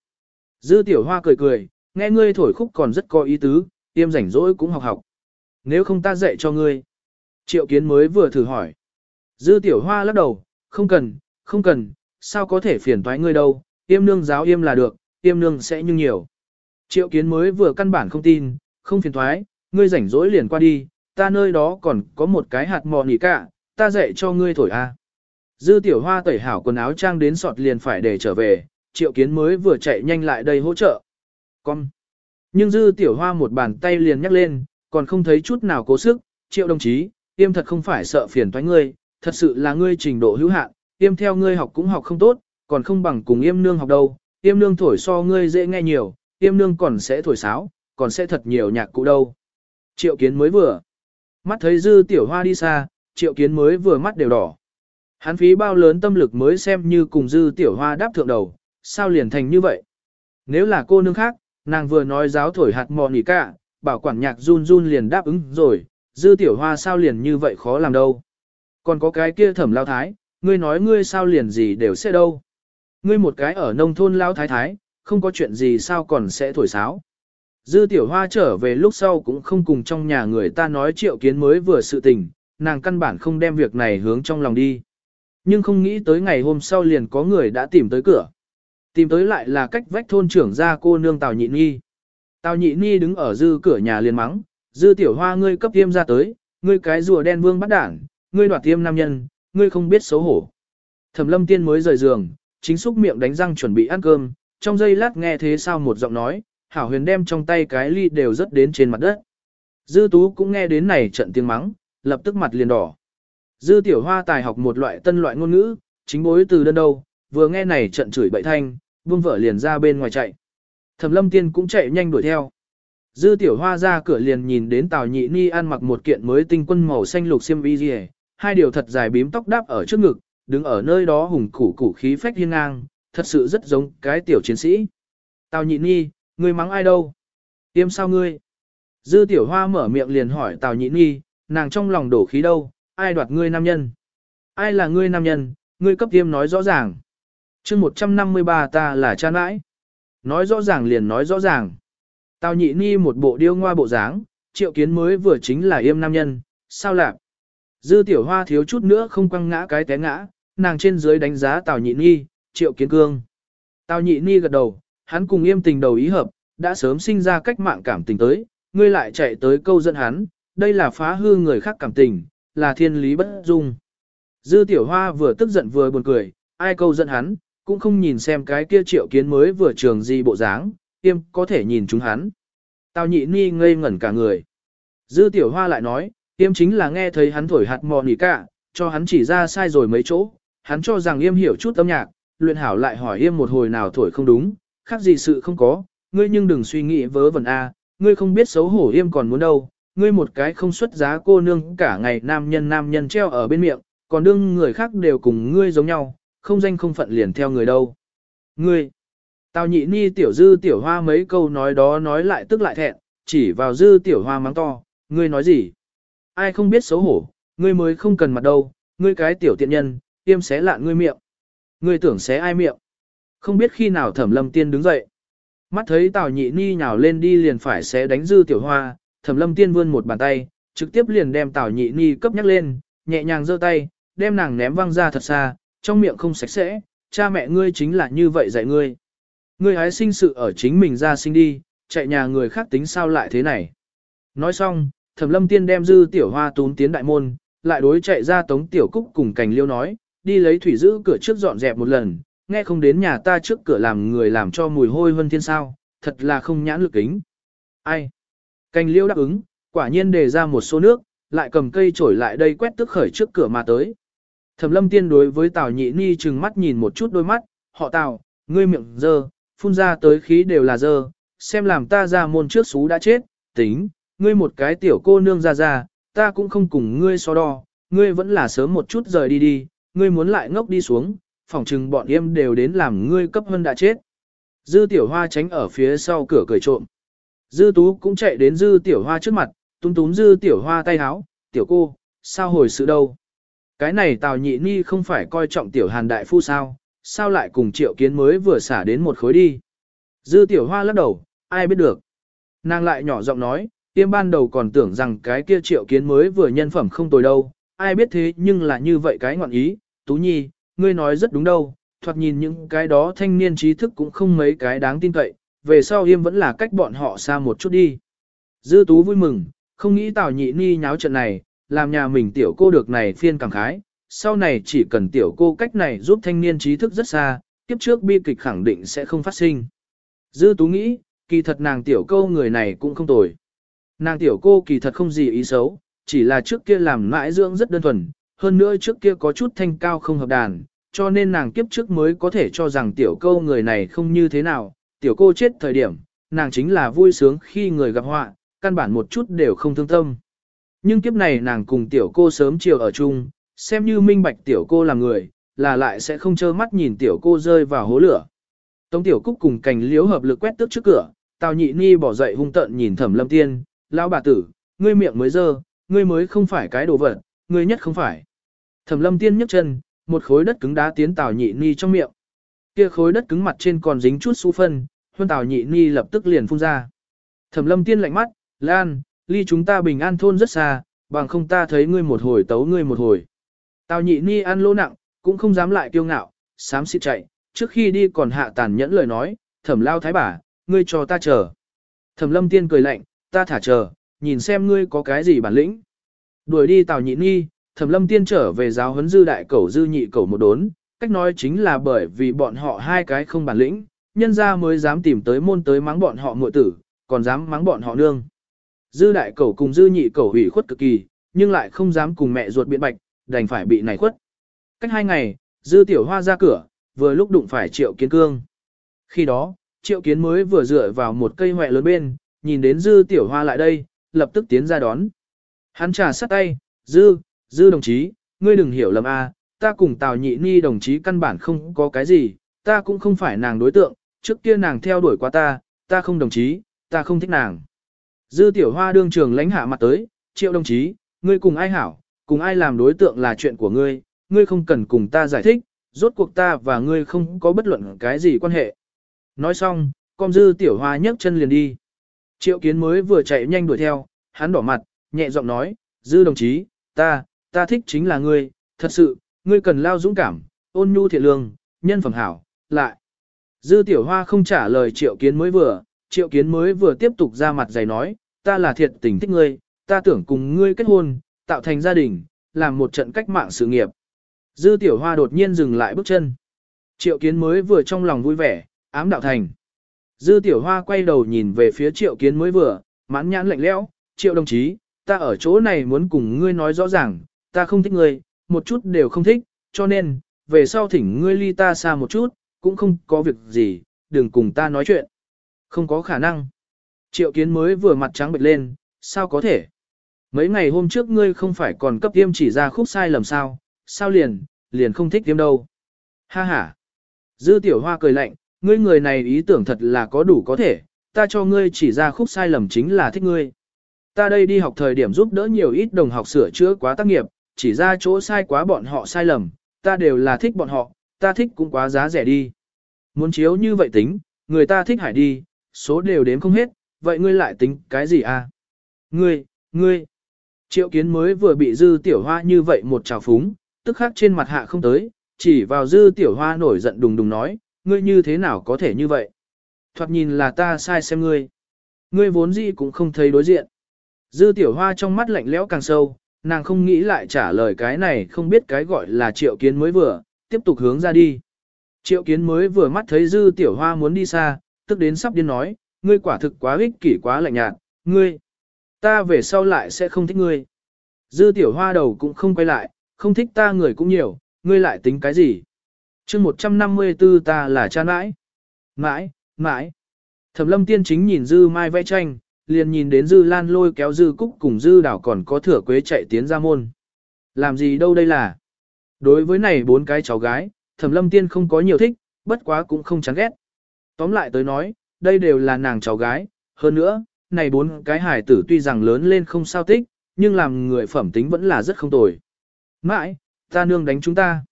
Dư tiểu hoa cười cười, nghe ngươi thổi khúc còn rất có ý tứ, tiêm rảnh rỗi cũng học học. Nếu không ta dạy cho ngươi. Triệu kiến mới vừa thử hỏi. Dư tiểu hoa lắc đầu, không cần, không cần, sao có thể phiền toái ngươi đâu, tiêm nương giáo yêm là được, tiêm nương sẽ nhưng nhiều. Triệu kiến mới vừa căn bản không tin, không phiền toái, ngươi rảnh rỗi liền qua đi, ta nơi đó còn có một cái hạt mò nỉ cả, ta dạy cho ngươi thổi a. Dư tiểu hoa tẩy hảo quần áo trang đến sọt liền phải để trở về, triệu kiến mới vừa chạy nhanh lại đây hỗ trợ. Con. Nhưng dư tiểu hoa một bàn tay liền nhắc lên, còn không thấy chút nào cố sức, triệu đồng chí, tiêm thật không phải sợ phiền toái ngươi, thật sự là ngươi trình độ hữu hạn, tiêm theo ngươi học cũng học không tốt, còn không bằng cùng yêm nương học đâu, yêm nương thổi so ngươi dễ nghe nhiều, yêm nương còn sẽ thổi sáo, còn sẽ thật nhiều nhạc cụ đâu. Triệu kiến mới vừa, mắt thấy dư tiểu hoa đi xa, triệu kiến mới vừa mắt đều đỏ. Hắn phí bao lớn tâm lực mới xem như cùng dư tiểu hoa đáp thượng đầu, sao liền thành như vậy? Nếu là cô nương khác, nàng vừa nói giáo thổi hạt mò nỉ cả, bảo quản nhạc run run liền đáp ứng rồi, dư tiểu hoa sao liền như vậy khó làm đâu. Còn có cái kia thẩm lao thái, ngươi nói ngươi sao liền gì đều sẽ đâu. Ngươi một cái ở nông thôn lao thái thái, không có chuyện gì sao còn sẽ thổi sáo. Dư tiểu hoa trở về lúc sau cũng không cùng trong nhà người ta nói triệu kiến mới vừa sự tình, nàng căn bản không đem việc này hướng trong lòng đi. Nhưng không nghĩ tới ngày hôm sau liền có người đã tìm tới cửa. Tìm tới lại là cách vách thôn trưởng ra cô nương Tào Nhị Nhi. Tào nhị nhi đứng ở dư cửa nhà liền mắng, dư tiểu hoa ngươi cấp tiêm ra tới, ngươi cái rùa đen vương bắt đảng, ngươi đoạt tiêm nam nhân, ngươi không biết xấu hổ. Thẩm lâm tiên mới rời giường, chính xúc miệng đánh răng chuẩn bị ăn cơm, trong giây lát nghe thế sao một giọng nói, hảo huyền đem trong tay cái ly đều rớt đến trên mặt đất. Dư tú cũng nghe đến này trận tiếng mắng, lập tức mặt liền đỏ. Dư tiểu hoa tài học một loại tân loại ngôn ngữ, chính bối từ đơn đâu, vừa nghe này trận chửi bậy thanh, buông vợ liền ra bên ngoài chạy. Thẩm lâm tiên cũng chạy nhanh đuổi theo. Dư tiểu hoa ra cửa liền nhìn đến Tào Nhị Ni ăn mặc một kiện mới tinh quân màu xanh lục xiêm y rìa, hai điều thật dài bím tóc đáp ở trước ngực, đứng ở nơi đó hùng củ củ khí phách hiên ngang, thật sự rất giống cái tiểu chiến sĩ. Tào Nhị Ni, ngươi mắng ai đâu? Tiêm sao ngươi? Dư tiểu hoa mở miệng liền hỏi Tào Nhị Ni, nàng trong lòng đổ khí đâu, ai đoạt ngươi nam nhân? Ai là ngươi nam nhân, ngươi cấp tiêm nói rõ ràng chương 153 ta là cha nãi. Nói rõ ràng liền nói rõ ràng. Tào nhị ni một bộ điêu ngoa bộ dáng, triệu kiến mới vừa chính là yêm nam nhân, sao lạc. Dư tiểu hoa thiếu chút nữa không quăng ngã cái té ngã, nàng trên dưới đánh giá tào nhị ni, triệu kiến cương. Tào nhị ni gật đầu, hắn cùng yêm tình đầu ý hợp, đã sớm sinh ra cách mạng cảm tình tới, ngươi lại chạy tới câu dẫn hắn, đây là phá hư người khác cảm tình, là thiên lý bất dung. Dư tiểu hoa vừa tức giận vừa buồn cười, ai câu dẫn hắn, cũng không nhìn xem cái kia triệu kiến mới vừa trường gì bộ dáng, tiêm có thể nhìn chúng hắn. Tào nhị ni ngây ngẩn cả người. Dư tiểu hoa lại nói, tiêm chính là nghe thấy hắn thổi hạt mò nỉ cả, cho hắn chỉ ra sai rồi mấy chỗ, hắn cho rằng yêm hiểu chút âm nhạc, luyện hảo lại hỏi yêm một hồi nào thổi không đúng, khác gì sự không có, ngươi nhưng đừng suy nghĩ vớ vẩn a, à, ngươi không biết xấu hổ yêm còn muốn đâu, ngươi một cái không xuất giá cô nương cả ngày nam nhân nam nhân treo ở bên miệng, còn đương người khác đều cùng ngươi giống nhau, không danh không phận liền theo người đâu. Ngươi, Tào nhị ni tiểu dư tiểu hoa mấy câu nói đó nói lại tức lại thẹn, chỉ vào dư tiểu hoa mắng to, ngươi nói gì? Ai không biết xấu hổ, ngươi mới không cần mặt đâu, ngươi cái tiểu tiện nhân, tiêm xé lạn ngươi miệng. Ngươi tưởng xé ai miệng? Không biết khi nào thẩm lâm tiên đứng dậy. Mắt thấy tào nhị ni nhào lên đi liền phải xé đánh dư tiểu hoa, thẩm lâm tiên vươn một bàn tay, trực tiếp liền đem tào nhị ni cấp nhắc lên, nhẹ nhàng giơ tay, đem nàng ném văng ra thật xa, trong miệng không sạch sẽ, cha mẹ ngươi chính là như vậy dạy ngươi. Ngươi hái sinh sự ở chính mình ra sinh đi, chạy nhà người khác tính sao lại thế này. Nói xong, thẩm lâm tiên đem dư tiểu hoa tún tiến đại môn, lại đối chạy ra tống tiểu cúc cùng cành liêu nói, đi lấy thủy giữ cửa trước dọn dẹp một lần, nghe không đến nhà ta trước cửa làm người làm cho mùi hôi hơn thiên sao, thật là không nhãn lực kính. Ai? Cành liêu đáp ứng, quả nhiên đề ra một số nước, lại cầm cây trổi lại đây quét tức khởi trước cửa mà tới. Thẩm lâm tiên đối với Tào nhị ni chừng mắt nhìn một chút đôi mắt, họ Tào, ngươi miệng dơ, phun ra tới khí đều là dơ, xem làm ta ra môn trước xú đã chết, tính, ngươi một cái tiểu cô nương ra ra, ta cũng không cùng ngươi so đo, ngươi vẫn là sớm một chút rời đi đi, ngươi muốn lại ngốc đi xuống, phỏng chừng bọn em đều đến làm ngươi cấp hơn đã chết. Dư tiểu hoa tránh ở phía sau cửa cười trộm. Dư tú cũng chạy đến dư tiểu hoa trước mặt, túm túm dư tiểu hoa tay háo, tiểu cô, sao hồi sự đâu. Cái này tào nhị ni không phải coi trọng tiểu hàn đại phu sao, sao lại cùng triệu kiến mới vừa xả đến một khối đi. Dư tiểu hoa lắc đầu, ai biết được. Nàng lại nhỏ giọng nói, tiêm ban đầu còn tưởng rằng cái kia triệu kiến mới vừa nhân phẩm không tồi đâu, ai biết thế nhưng là như vậy cái ngọn ý, tú nhi, ngươi nói rất đúng đâu, thoạt nhìn những cái đó thanh niên trí thức cũng không mấy cái đáng tin cậy, về sau yêm vẫn là cách bọn họ xa một chút đi. Dư tú vui mừng, không nghĩ tào nhị ni nháo trận này, làm nhà mình tiểu cô được này phiên cảm khái, sau này chỉ cần tiểu cô cách này giúp thanh niên trí thức rất xa, kiếp trước bi kịch khẳng định sẽ không phát sinh. Dư Tú nghĩ, kỳ thật nàng tiểu cô người này cũng không tồi. Nàng tiểu cô kỳ thật không gì ý xấu, chỉ là trước kia làm mãi dưỡng rất đơn thuần, hơn nữa trước kia có chút thanh cao không hợp đàn, cho nên nàng kiếp trước mới có thể cho rằng tiểu cô người này không như thế nào, tiểu cô chết thời điểm, nàng chính là vui sướng khi người gặp họa, căn bản một chút đều không thương tâm. Nhưng kiếp này nàng cùng tiểu cô sớm chiều ở chung, xem như minh bạch tiểu cô là người, là lại sẽ không trơ mắt nhìn tiểu cô rơi vào hố lửa. Tống tiểu cúc cùng cành liếu hợp lực quét tước trước cửa, tào nhị ni bỏ dậy hung tợn nhìn thẩm lâm tiên, lão bà tử, ngươi miệng mới dơ, ngươi mới không phải cái đồ vật, ngươi nhất không phải. Thẩm lâm tiên nhấc chân, một khối đất cứng đá tiến tào nhị ni trong miệng. Kia khối đất cứng mặt trên còn dính chút su phân, huân tào nhị ni lập tức liền phun ra. Thẩm lâm tiên lạnh mắt, Lan, ly chúng ta bình an thôn rất xa, bằng không ta thấy ngươi một hồi tấu ngươi một hồi. Tào nhị ni ăn lỗ nặng, cũng không dám lại kiêu ngạo, sám xịt chạy, trước khi đi còn hạ tàn nhẫn lời nói, thẩm lao thái bà, ngươi cho ta chờ. Thẩm lâm tiên cười lạnh, ta thả chờ, nhìn xem ngươi có cái gì bản lĩnh. Đuổi đi Tào Nhị Nhi, Thẩm lâm tiên trở về giáo huấn dư đại cẩu dư nhị cẩu một đốn, cách nói chính là bởi vì bọn họ hai cái không bản lĩnh, nhân ra mới dám tìm tới môn tới mắng bọn họ muội tử, còn dám mắng bọn họ nương. Dư đại cẩu cùng dư nhị cẩu hủy khuất cực kỳ, nhưng lại không dám cùng mẹ ruột biện bạch, đành phải bị này khuất. Cách hai ngày, dư tiểu hoa ra cửa, vừa lúc đụng phải triệu kiến cương. Khi đó, triệu kiến mới vừa dựa vào một cây hoẹ lớn bên, nhìn đến dư tiểu hoa lại đây, lập tức tiến ra đón. Hắn trà sắt tay, dư, dư đồng chí, ngươi đừng hiểu lầm a, ta cùng tào nhị ni đồng chí căn bản không có cái gì, ta cũng không phải nàng đối tượng, trước kia nàng theo đuổi qua ta, ta không đồng chí, ta không thích nàng. Dư tiểu hoa đương trường lãnh hạ mặt tới, triệu đồng chí, ngươi cùng ai hảo, cùng ai làm đối tượng là chuyện của ngươi, ngươi không cần cùng ta giải thích, rốt cuộc ta và ngươi không có bất luận cái gì quan hệ. Nói xong, con dư tiểu hoa nhấc chân liền đi. Triệu kiến mới vừa chạy nhanh đuổi theo, hắn đỏ mặt, nhẹ giọng nói, dư đồng chí, ta, ta thích chính là ngươi, thật sự, ngươi cần lao dũng cảm, ôn nhu thiện lương, nhân phẩm hảo, lại. Dư tiểu hoa không trả lời triệu kiến mới vừa, triệu kiến mới vừa tiếp tục ra mặt dày nói, ta là thiệt tình thích ngươi, ta tưởng cùng ngươi kết hôn, tạo thành gia đình, làm một trận cách mạng sự nghiệp. Dư tiểu hoa đột nhiên dừng lại bước chân. Triệu kiến mới vừa trong lòng vui vẻ, ám đạo thành. Dư tiểu hoa quay đầu nhìn về phía triệu kiến mới vừa, mãn nhãn lạnh lẽo, triệu đồng chí, ta ở chỗ này muốn cùng ngươi nói rõ ràng, ta không thích ngươi, một chút đều không thích, cho nên, về sau thỉnh ngươi ly ta xa một chút, cũng không có việc gì, đừng cùng ta nói chuyện. Không có khả năng. Triệu kiến mới vừa mặt trắng bệch lên, sao có thể? Mấy ngày hôm trước ngươi không phải còn cấp tiêm chỉ ra khúc sai lầm sao, sao liền, liền không thích tiêm đâu. Ha ha. Dư tiểu hoa cười lạnh, ngươi người này ý tưởng thật là có đủ có thể, ta cho ngươi chỉ ra khúc sai lầm chính là thích ngươi. Ta đây đi học thời điểm giúp đỡ nhiều ít đồng học sửa chữa quá tác nghiệp, chỉ ra chỗ sai quá bọn họ sai lầm, ta đều là thích bọn họ, ta thích cũng quá giá rẻ đi. Muốn chiếu như vậy tính, người ta thích hải đi, số đều đếm không hết, vậy ngươi lại tính cái gì à? Ngươi, ngươi, triệu kiến mới vừa bị dư tiểu hoa như vậy một trào phúng, tức khắc trên mặt hạ không tới, chỉ vào dư tiểu hoa nổi giận đùng đùng nói, ngươi như thế nào có thể như vậy? Thoạt nhìn là ta sai xem ngươi. Ngươi vốn gì cũng không thấy đối diện. Dư tiểu hoa trong mắt lạnh lẽo càng sâu, nàng không nghĩ lại trả lời cái này không biết cái gọi là triệu kiến mới vừa, tiếp tục hướng ra đi. Triệu kiến mới vừa mắt thấy dư tiểu hoa muốn đi xa, tức đến sắp điên nói, ngươi quả thực quá ích kỷ quá lạnh nhạt, ngươi, ta về sau lại sẽ không thích ngươi. Dư tiểu hoa đầu cũng không quay lại, không thích ta người cũng nhiều, ngươi lại tính cái gì? chương 154 ta là cha mãi. Mãi, mãi. Thẩm lâm tiên chính nhìn dư mai vẽ tranh, liền nhìn đến dư lan lôi kéo dư cúc cùng dư đảo còn có thừa quế chạy tiến ra môn. Làm gì đâu đây là? Đối với này bốn cái cháu gái, thẩm lâm tiên không có nhiều thích, bất quá cũng không chán ghét. Tóm lại tới nói, đây đều là nàng cháu gái, hơn nữa, này bốn cái hải tử tuy rằng lớn lên không sao tích, nhưng làm người phẩm tính vẫn là rất không tồi. Mãi, ta nương đánh chúng ta.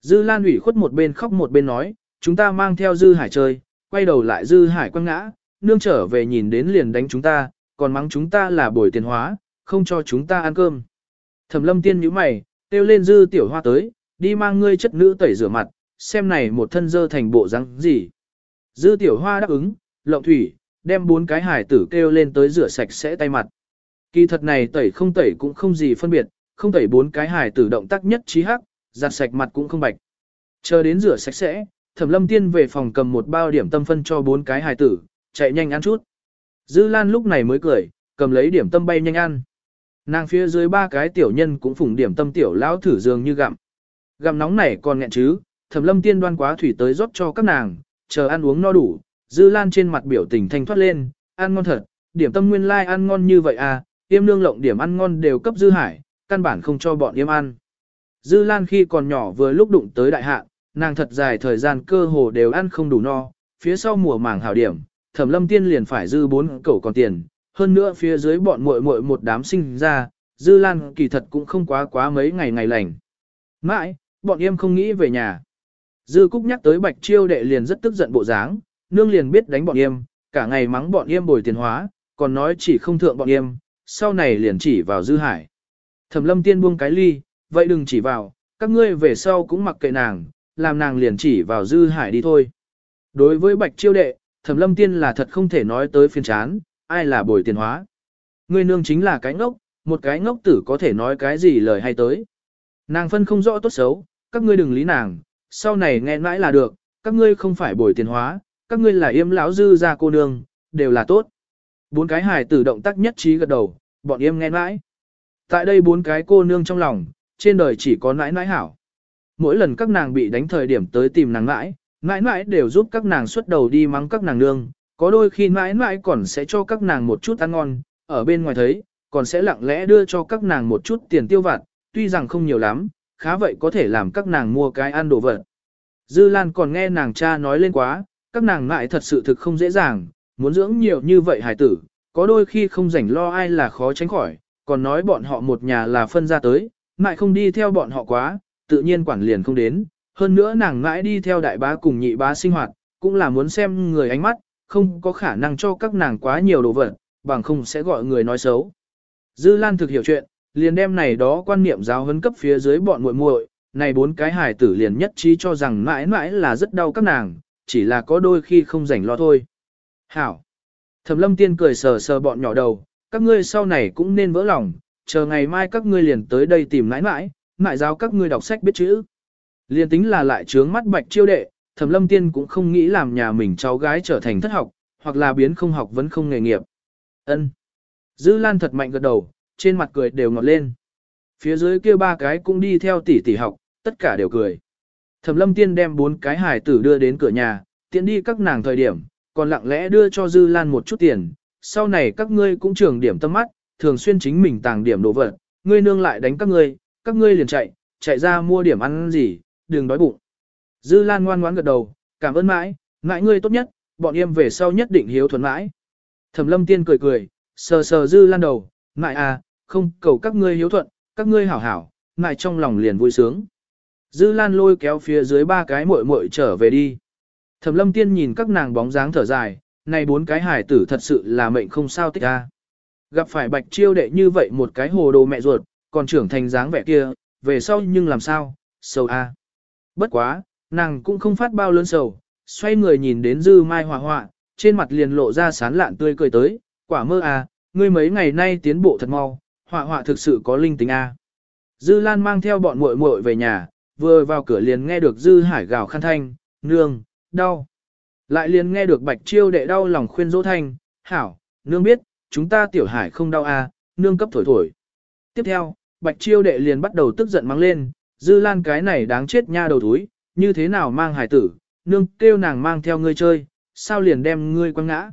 Dư Lan ủy khuất một bên khóc một bên nói, chúng ta mang theo Dư Hải chơi, quay đầu lại Dư Hải quăng ngã, nương trở về nhìn đến liền đánh chúng ta, còn mắng chúng ta là bồi tiền hóa, không cho chúng ta ăn cơm. Thẩm lâm tiên nhíu mày, kêu lên Dư tiểu hoa tới, đi mang ngươi chất nữ tẩy rửa mặt, xem này một thân dơ thành bộ răng gì. Dư tiểu hoa đáp ứng, lộng thủy, đem bốn cái hải tử kêu lên tới rửa sạch sẽ tay mặt. Kỳ thật này tẩy không tẩy cũng không gì phân biệt, không tẩy bốn cái hải tử động tác nhất trí hắc, giặt sạch mặt cũng không bạch. Chờ đến rửa sạch sẽ, Thẩm Lâm Tiên về phòng cầm một bao điểm tâm phân cho bốn cái hài tử, chạy nhanh ăn chút. Dư Lan lúc này mới cười, cầm lấy điểm tâm bay nhanh ăn. Nàng phía dưới ba cái tiểu nhân cũng phủng điểm tâm tiểu lão thử dường như gặm. Gặm nóng này còn nghẹn chứ, Thẩm Lâm Tiên đoan quá thủy tới rót cho các nàng, chờ ăn uống no đủ. Dư Lan trên mặt biểu tình thanh thoát lên, ăn ngon thật, điểm tâm nguyên lai like ăn ngon như vậy à, yêm nương lộng điểm ăn ngon đều cấp dư hải, căn bản không cho bọn yêm ăn. Dư Lan khi còn nhỏ vừa lúc đụng tới đại hạn, nàng thật dài thời gian cơ hồ đều ăn không đủ no, phía sau mùa màng hảo điểm, Thẩm Lâm Tiên liền phải dư bốn cẩu còn tiền, hơn nữa phía dưới bọn muội muội một đám sinh ra, Dư Lan kỳ thật cũng không quá quá mấy ngày ngày lành. Mãi, bọn em không nghĩ về nhà. Dư Cúc nhắc tới Bạch Chiêu đệ liền rất tức giận bộ dáng, nương liền biết đánh bọn em, cả ngày mắng bọn em bồi tiền hóa, còn nói chỉ không thượng bọn em, sau này liền chỉ vào Dư Hải. Thẩm Lâm Tiên buông cái ly, vậy đừng chỉ vào, các ngươi về sau cũng mặc kệ nàng, làm nàng liền chỉ vào dư hải đi thôi. Đối với bạch chiêu đệ, thẩm lâm tiên là thật không thể nói tới phiên chán, ai là bồi tiền hóa. Ngươi nương chính là cái ngốc, một cái ngốc tử có thể nói cái gì lời hay tới. Nàng phân không rõ tốt xấu, các ngươi đừng lý nàng, sau này nghe mãi là được, các ngươi không phải bồi tiền hóa, các ngươi là yêm lão dư ra cô nương, đều là tốt. Bốn cái hài tử động tác nhất trí gật đầu, bọn yêm nghe mãi. Tại đây bốn cái cô nương trong lòng, trên đời chỉ có nãi nãi hảo. Mỗi lần các nàng bị đánh thời điểm tới tìm nàng nãi, nãi nãi đều giúp các nàng xuất đầu đi mắng các nàng nương, có đôi khi nãi nãi còn sẽ cho các nàng một chút ăn ngon, ở bên ngoài thấy, còn sẽ lặng lẽ đưa cho các nàng một chút tiền tiêu vặt, tuy rằng không nhiều lắm, khá vậy có thể làm các nàng mua cái ăn đồ vật. Dư Lan còn nghe nàng cha nói lên quá, các nàng ngại thật sự thực không dễ dàng, muốn dưỡng nhiều như vậy hải tử, có đôi khi không rảnh lo ai là khó tránh khỏi, còn nói bọn họ một nhà là phân ra tới, ngại không đi theo bọn họ quá, tự nhiên quản liền không đến, hơn nữa nàng ngại đi theo đại bá cùng nhị bá sinh hoạt, cũng là muốn xem người ánh mắt, không có khả năng cho các nàng quá nhiều đồ vật, bằng không sẽ gọi người nói xấu. Dư Lan thực hiểu chuyện, liền đem này đó quan niệm giáo huấn cấp phía dưới bọn muội muội, này bốn cái hài tử liền nhất trí cho rằng mãi mãi là rất đau các nàng, chỉ là có đôi khi không rảnh lo thôi. Hảo! Thẩm lâm tiên cười sờ sờ bọn nhỏ đầu, các ngươi sau này cũng nên vỡ lòng, chờ ngày mai các ngươi liền tới đây tìm mãi mãi, mãi giáo các ngươi đọc sách biết chữ. Liền tính là lại trướng mắt bạch chiêu đệ, thẩm lâm tiên cũng không nghĩ làm nhà mình cháu gái trở thành thất học, hoặc là biến không học vẫn không nghề nghiệp. Ân. Dư Lan thật mạnh gật đầu, trên mặt cười đều ngọt lên. Phía dưới kia ba cái cũng đi theo tỷ tỷ học, tất cả đều cười. Thẩm lâm tiên đem bốn cái hải tử đưa đến cửa nhà, tiện đi các nàng thời điểm, còn lặng lẽ đưa cho Dư Lan một chút tiền. Sau này các ngươi cũng trường điểm tâm mắt, thường xuyên chính mình tàng điểm đồ vật, ngươi nương lại đánh các ngươi, các ngươi liền chạy, chạy ra mua điểm ăn gì, đừng đói bụng. Dư Lan ngoan ngoãn gật đầu, cảm ơn mãi, mãi ngươi tốt nhất, bọn em về sau nhất định hiếu thuận mãi. Thẩm lâm tiên cười cười, sờ sờ Dư Lan đầu, mãi à, không cầu các ngươi hiếu thuận, các ngươi hảo hảo, ngài trong lòng liền vui sướng. Dư Lan lôi kéo phía dưới ba cái muội muội trở về đi. Thẩm lâm tiên nhìn các nàng bóng dáng thở dài, này bốn cái hải tử thật sự là mệnh không sao tích ra. Gặp phải bạch chiêu đệ như vậy một cái hồ đồ mẹ ruột, còn trưởng thành dáng vẻ kia, về sau nhưng làm sao, sầu a. Bất quá, nàng cũng không phát bao lớn sầu, xoay người nhìn đến dư mai hòa họa, trên mặt liền lộ ra sán lạn tươi cười tới, quả mơ a, ngươi mấy ngày nay tiến bộ thật mau, họa họa thực sự có linh tính a. Dư Lan mang theo bọn muội muội về nhà, vừa vào cửa liền nghe được Dư Hải gào khăn thanh, nương, đau. Lại liền nghe được Bạch Chiêu đệ đau lòng khuyên dỗ thanh, hảo, nương biết, chúng ta tiểu hải không đau a, nương cấp thổi thổi. Tiếp theo, Bạch Chiêu đệ liền bắt đầu tức giận mắng lên, Dư Lan cái này đáng chết nha đầu thúi, như thế nào mang hải tử, nương kêu nàng mang theo ngươi chơi, sao liền đem ngươi quăng ngã.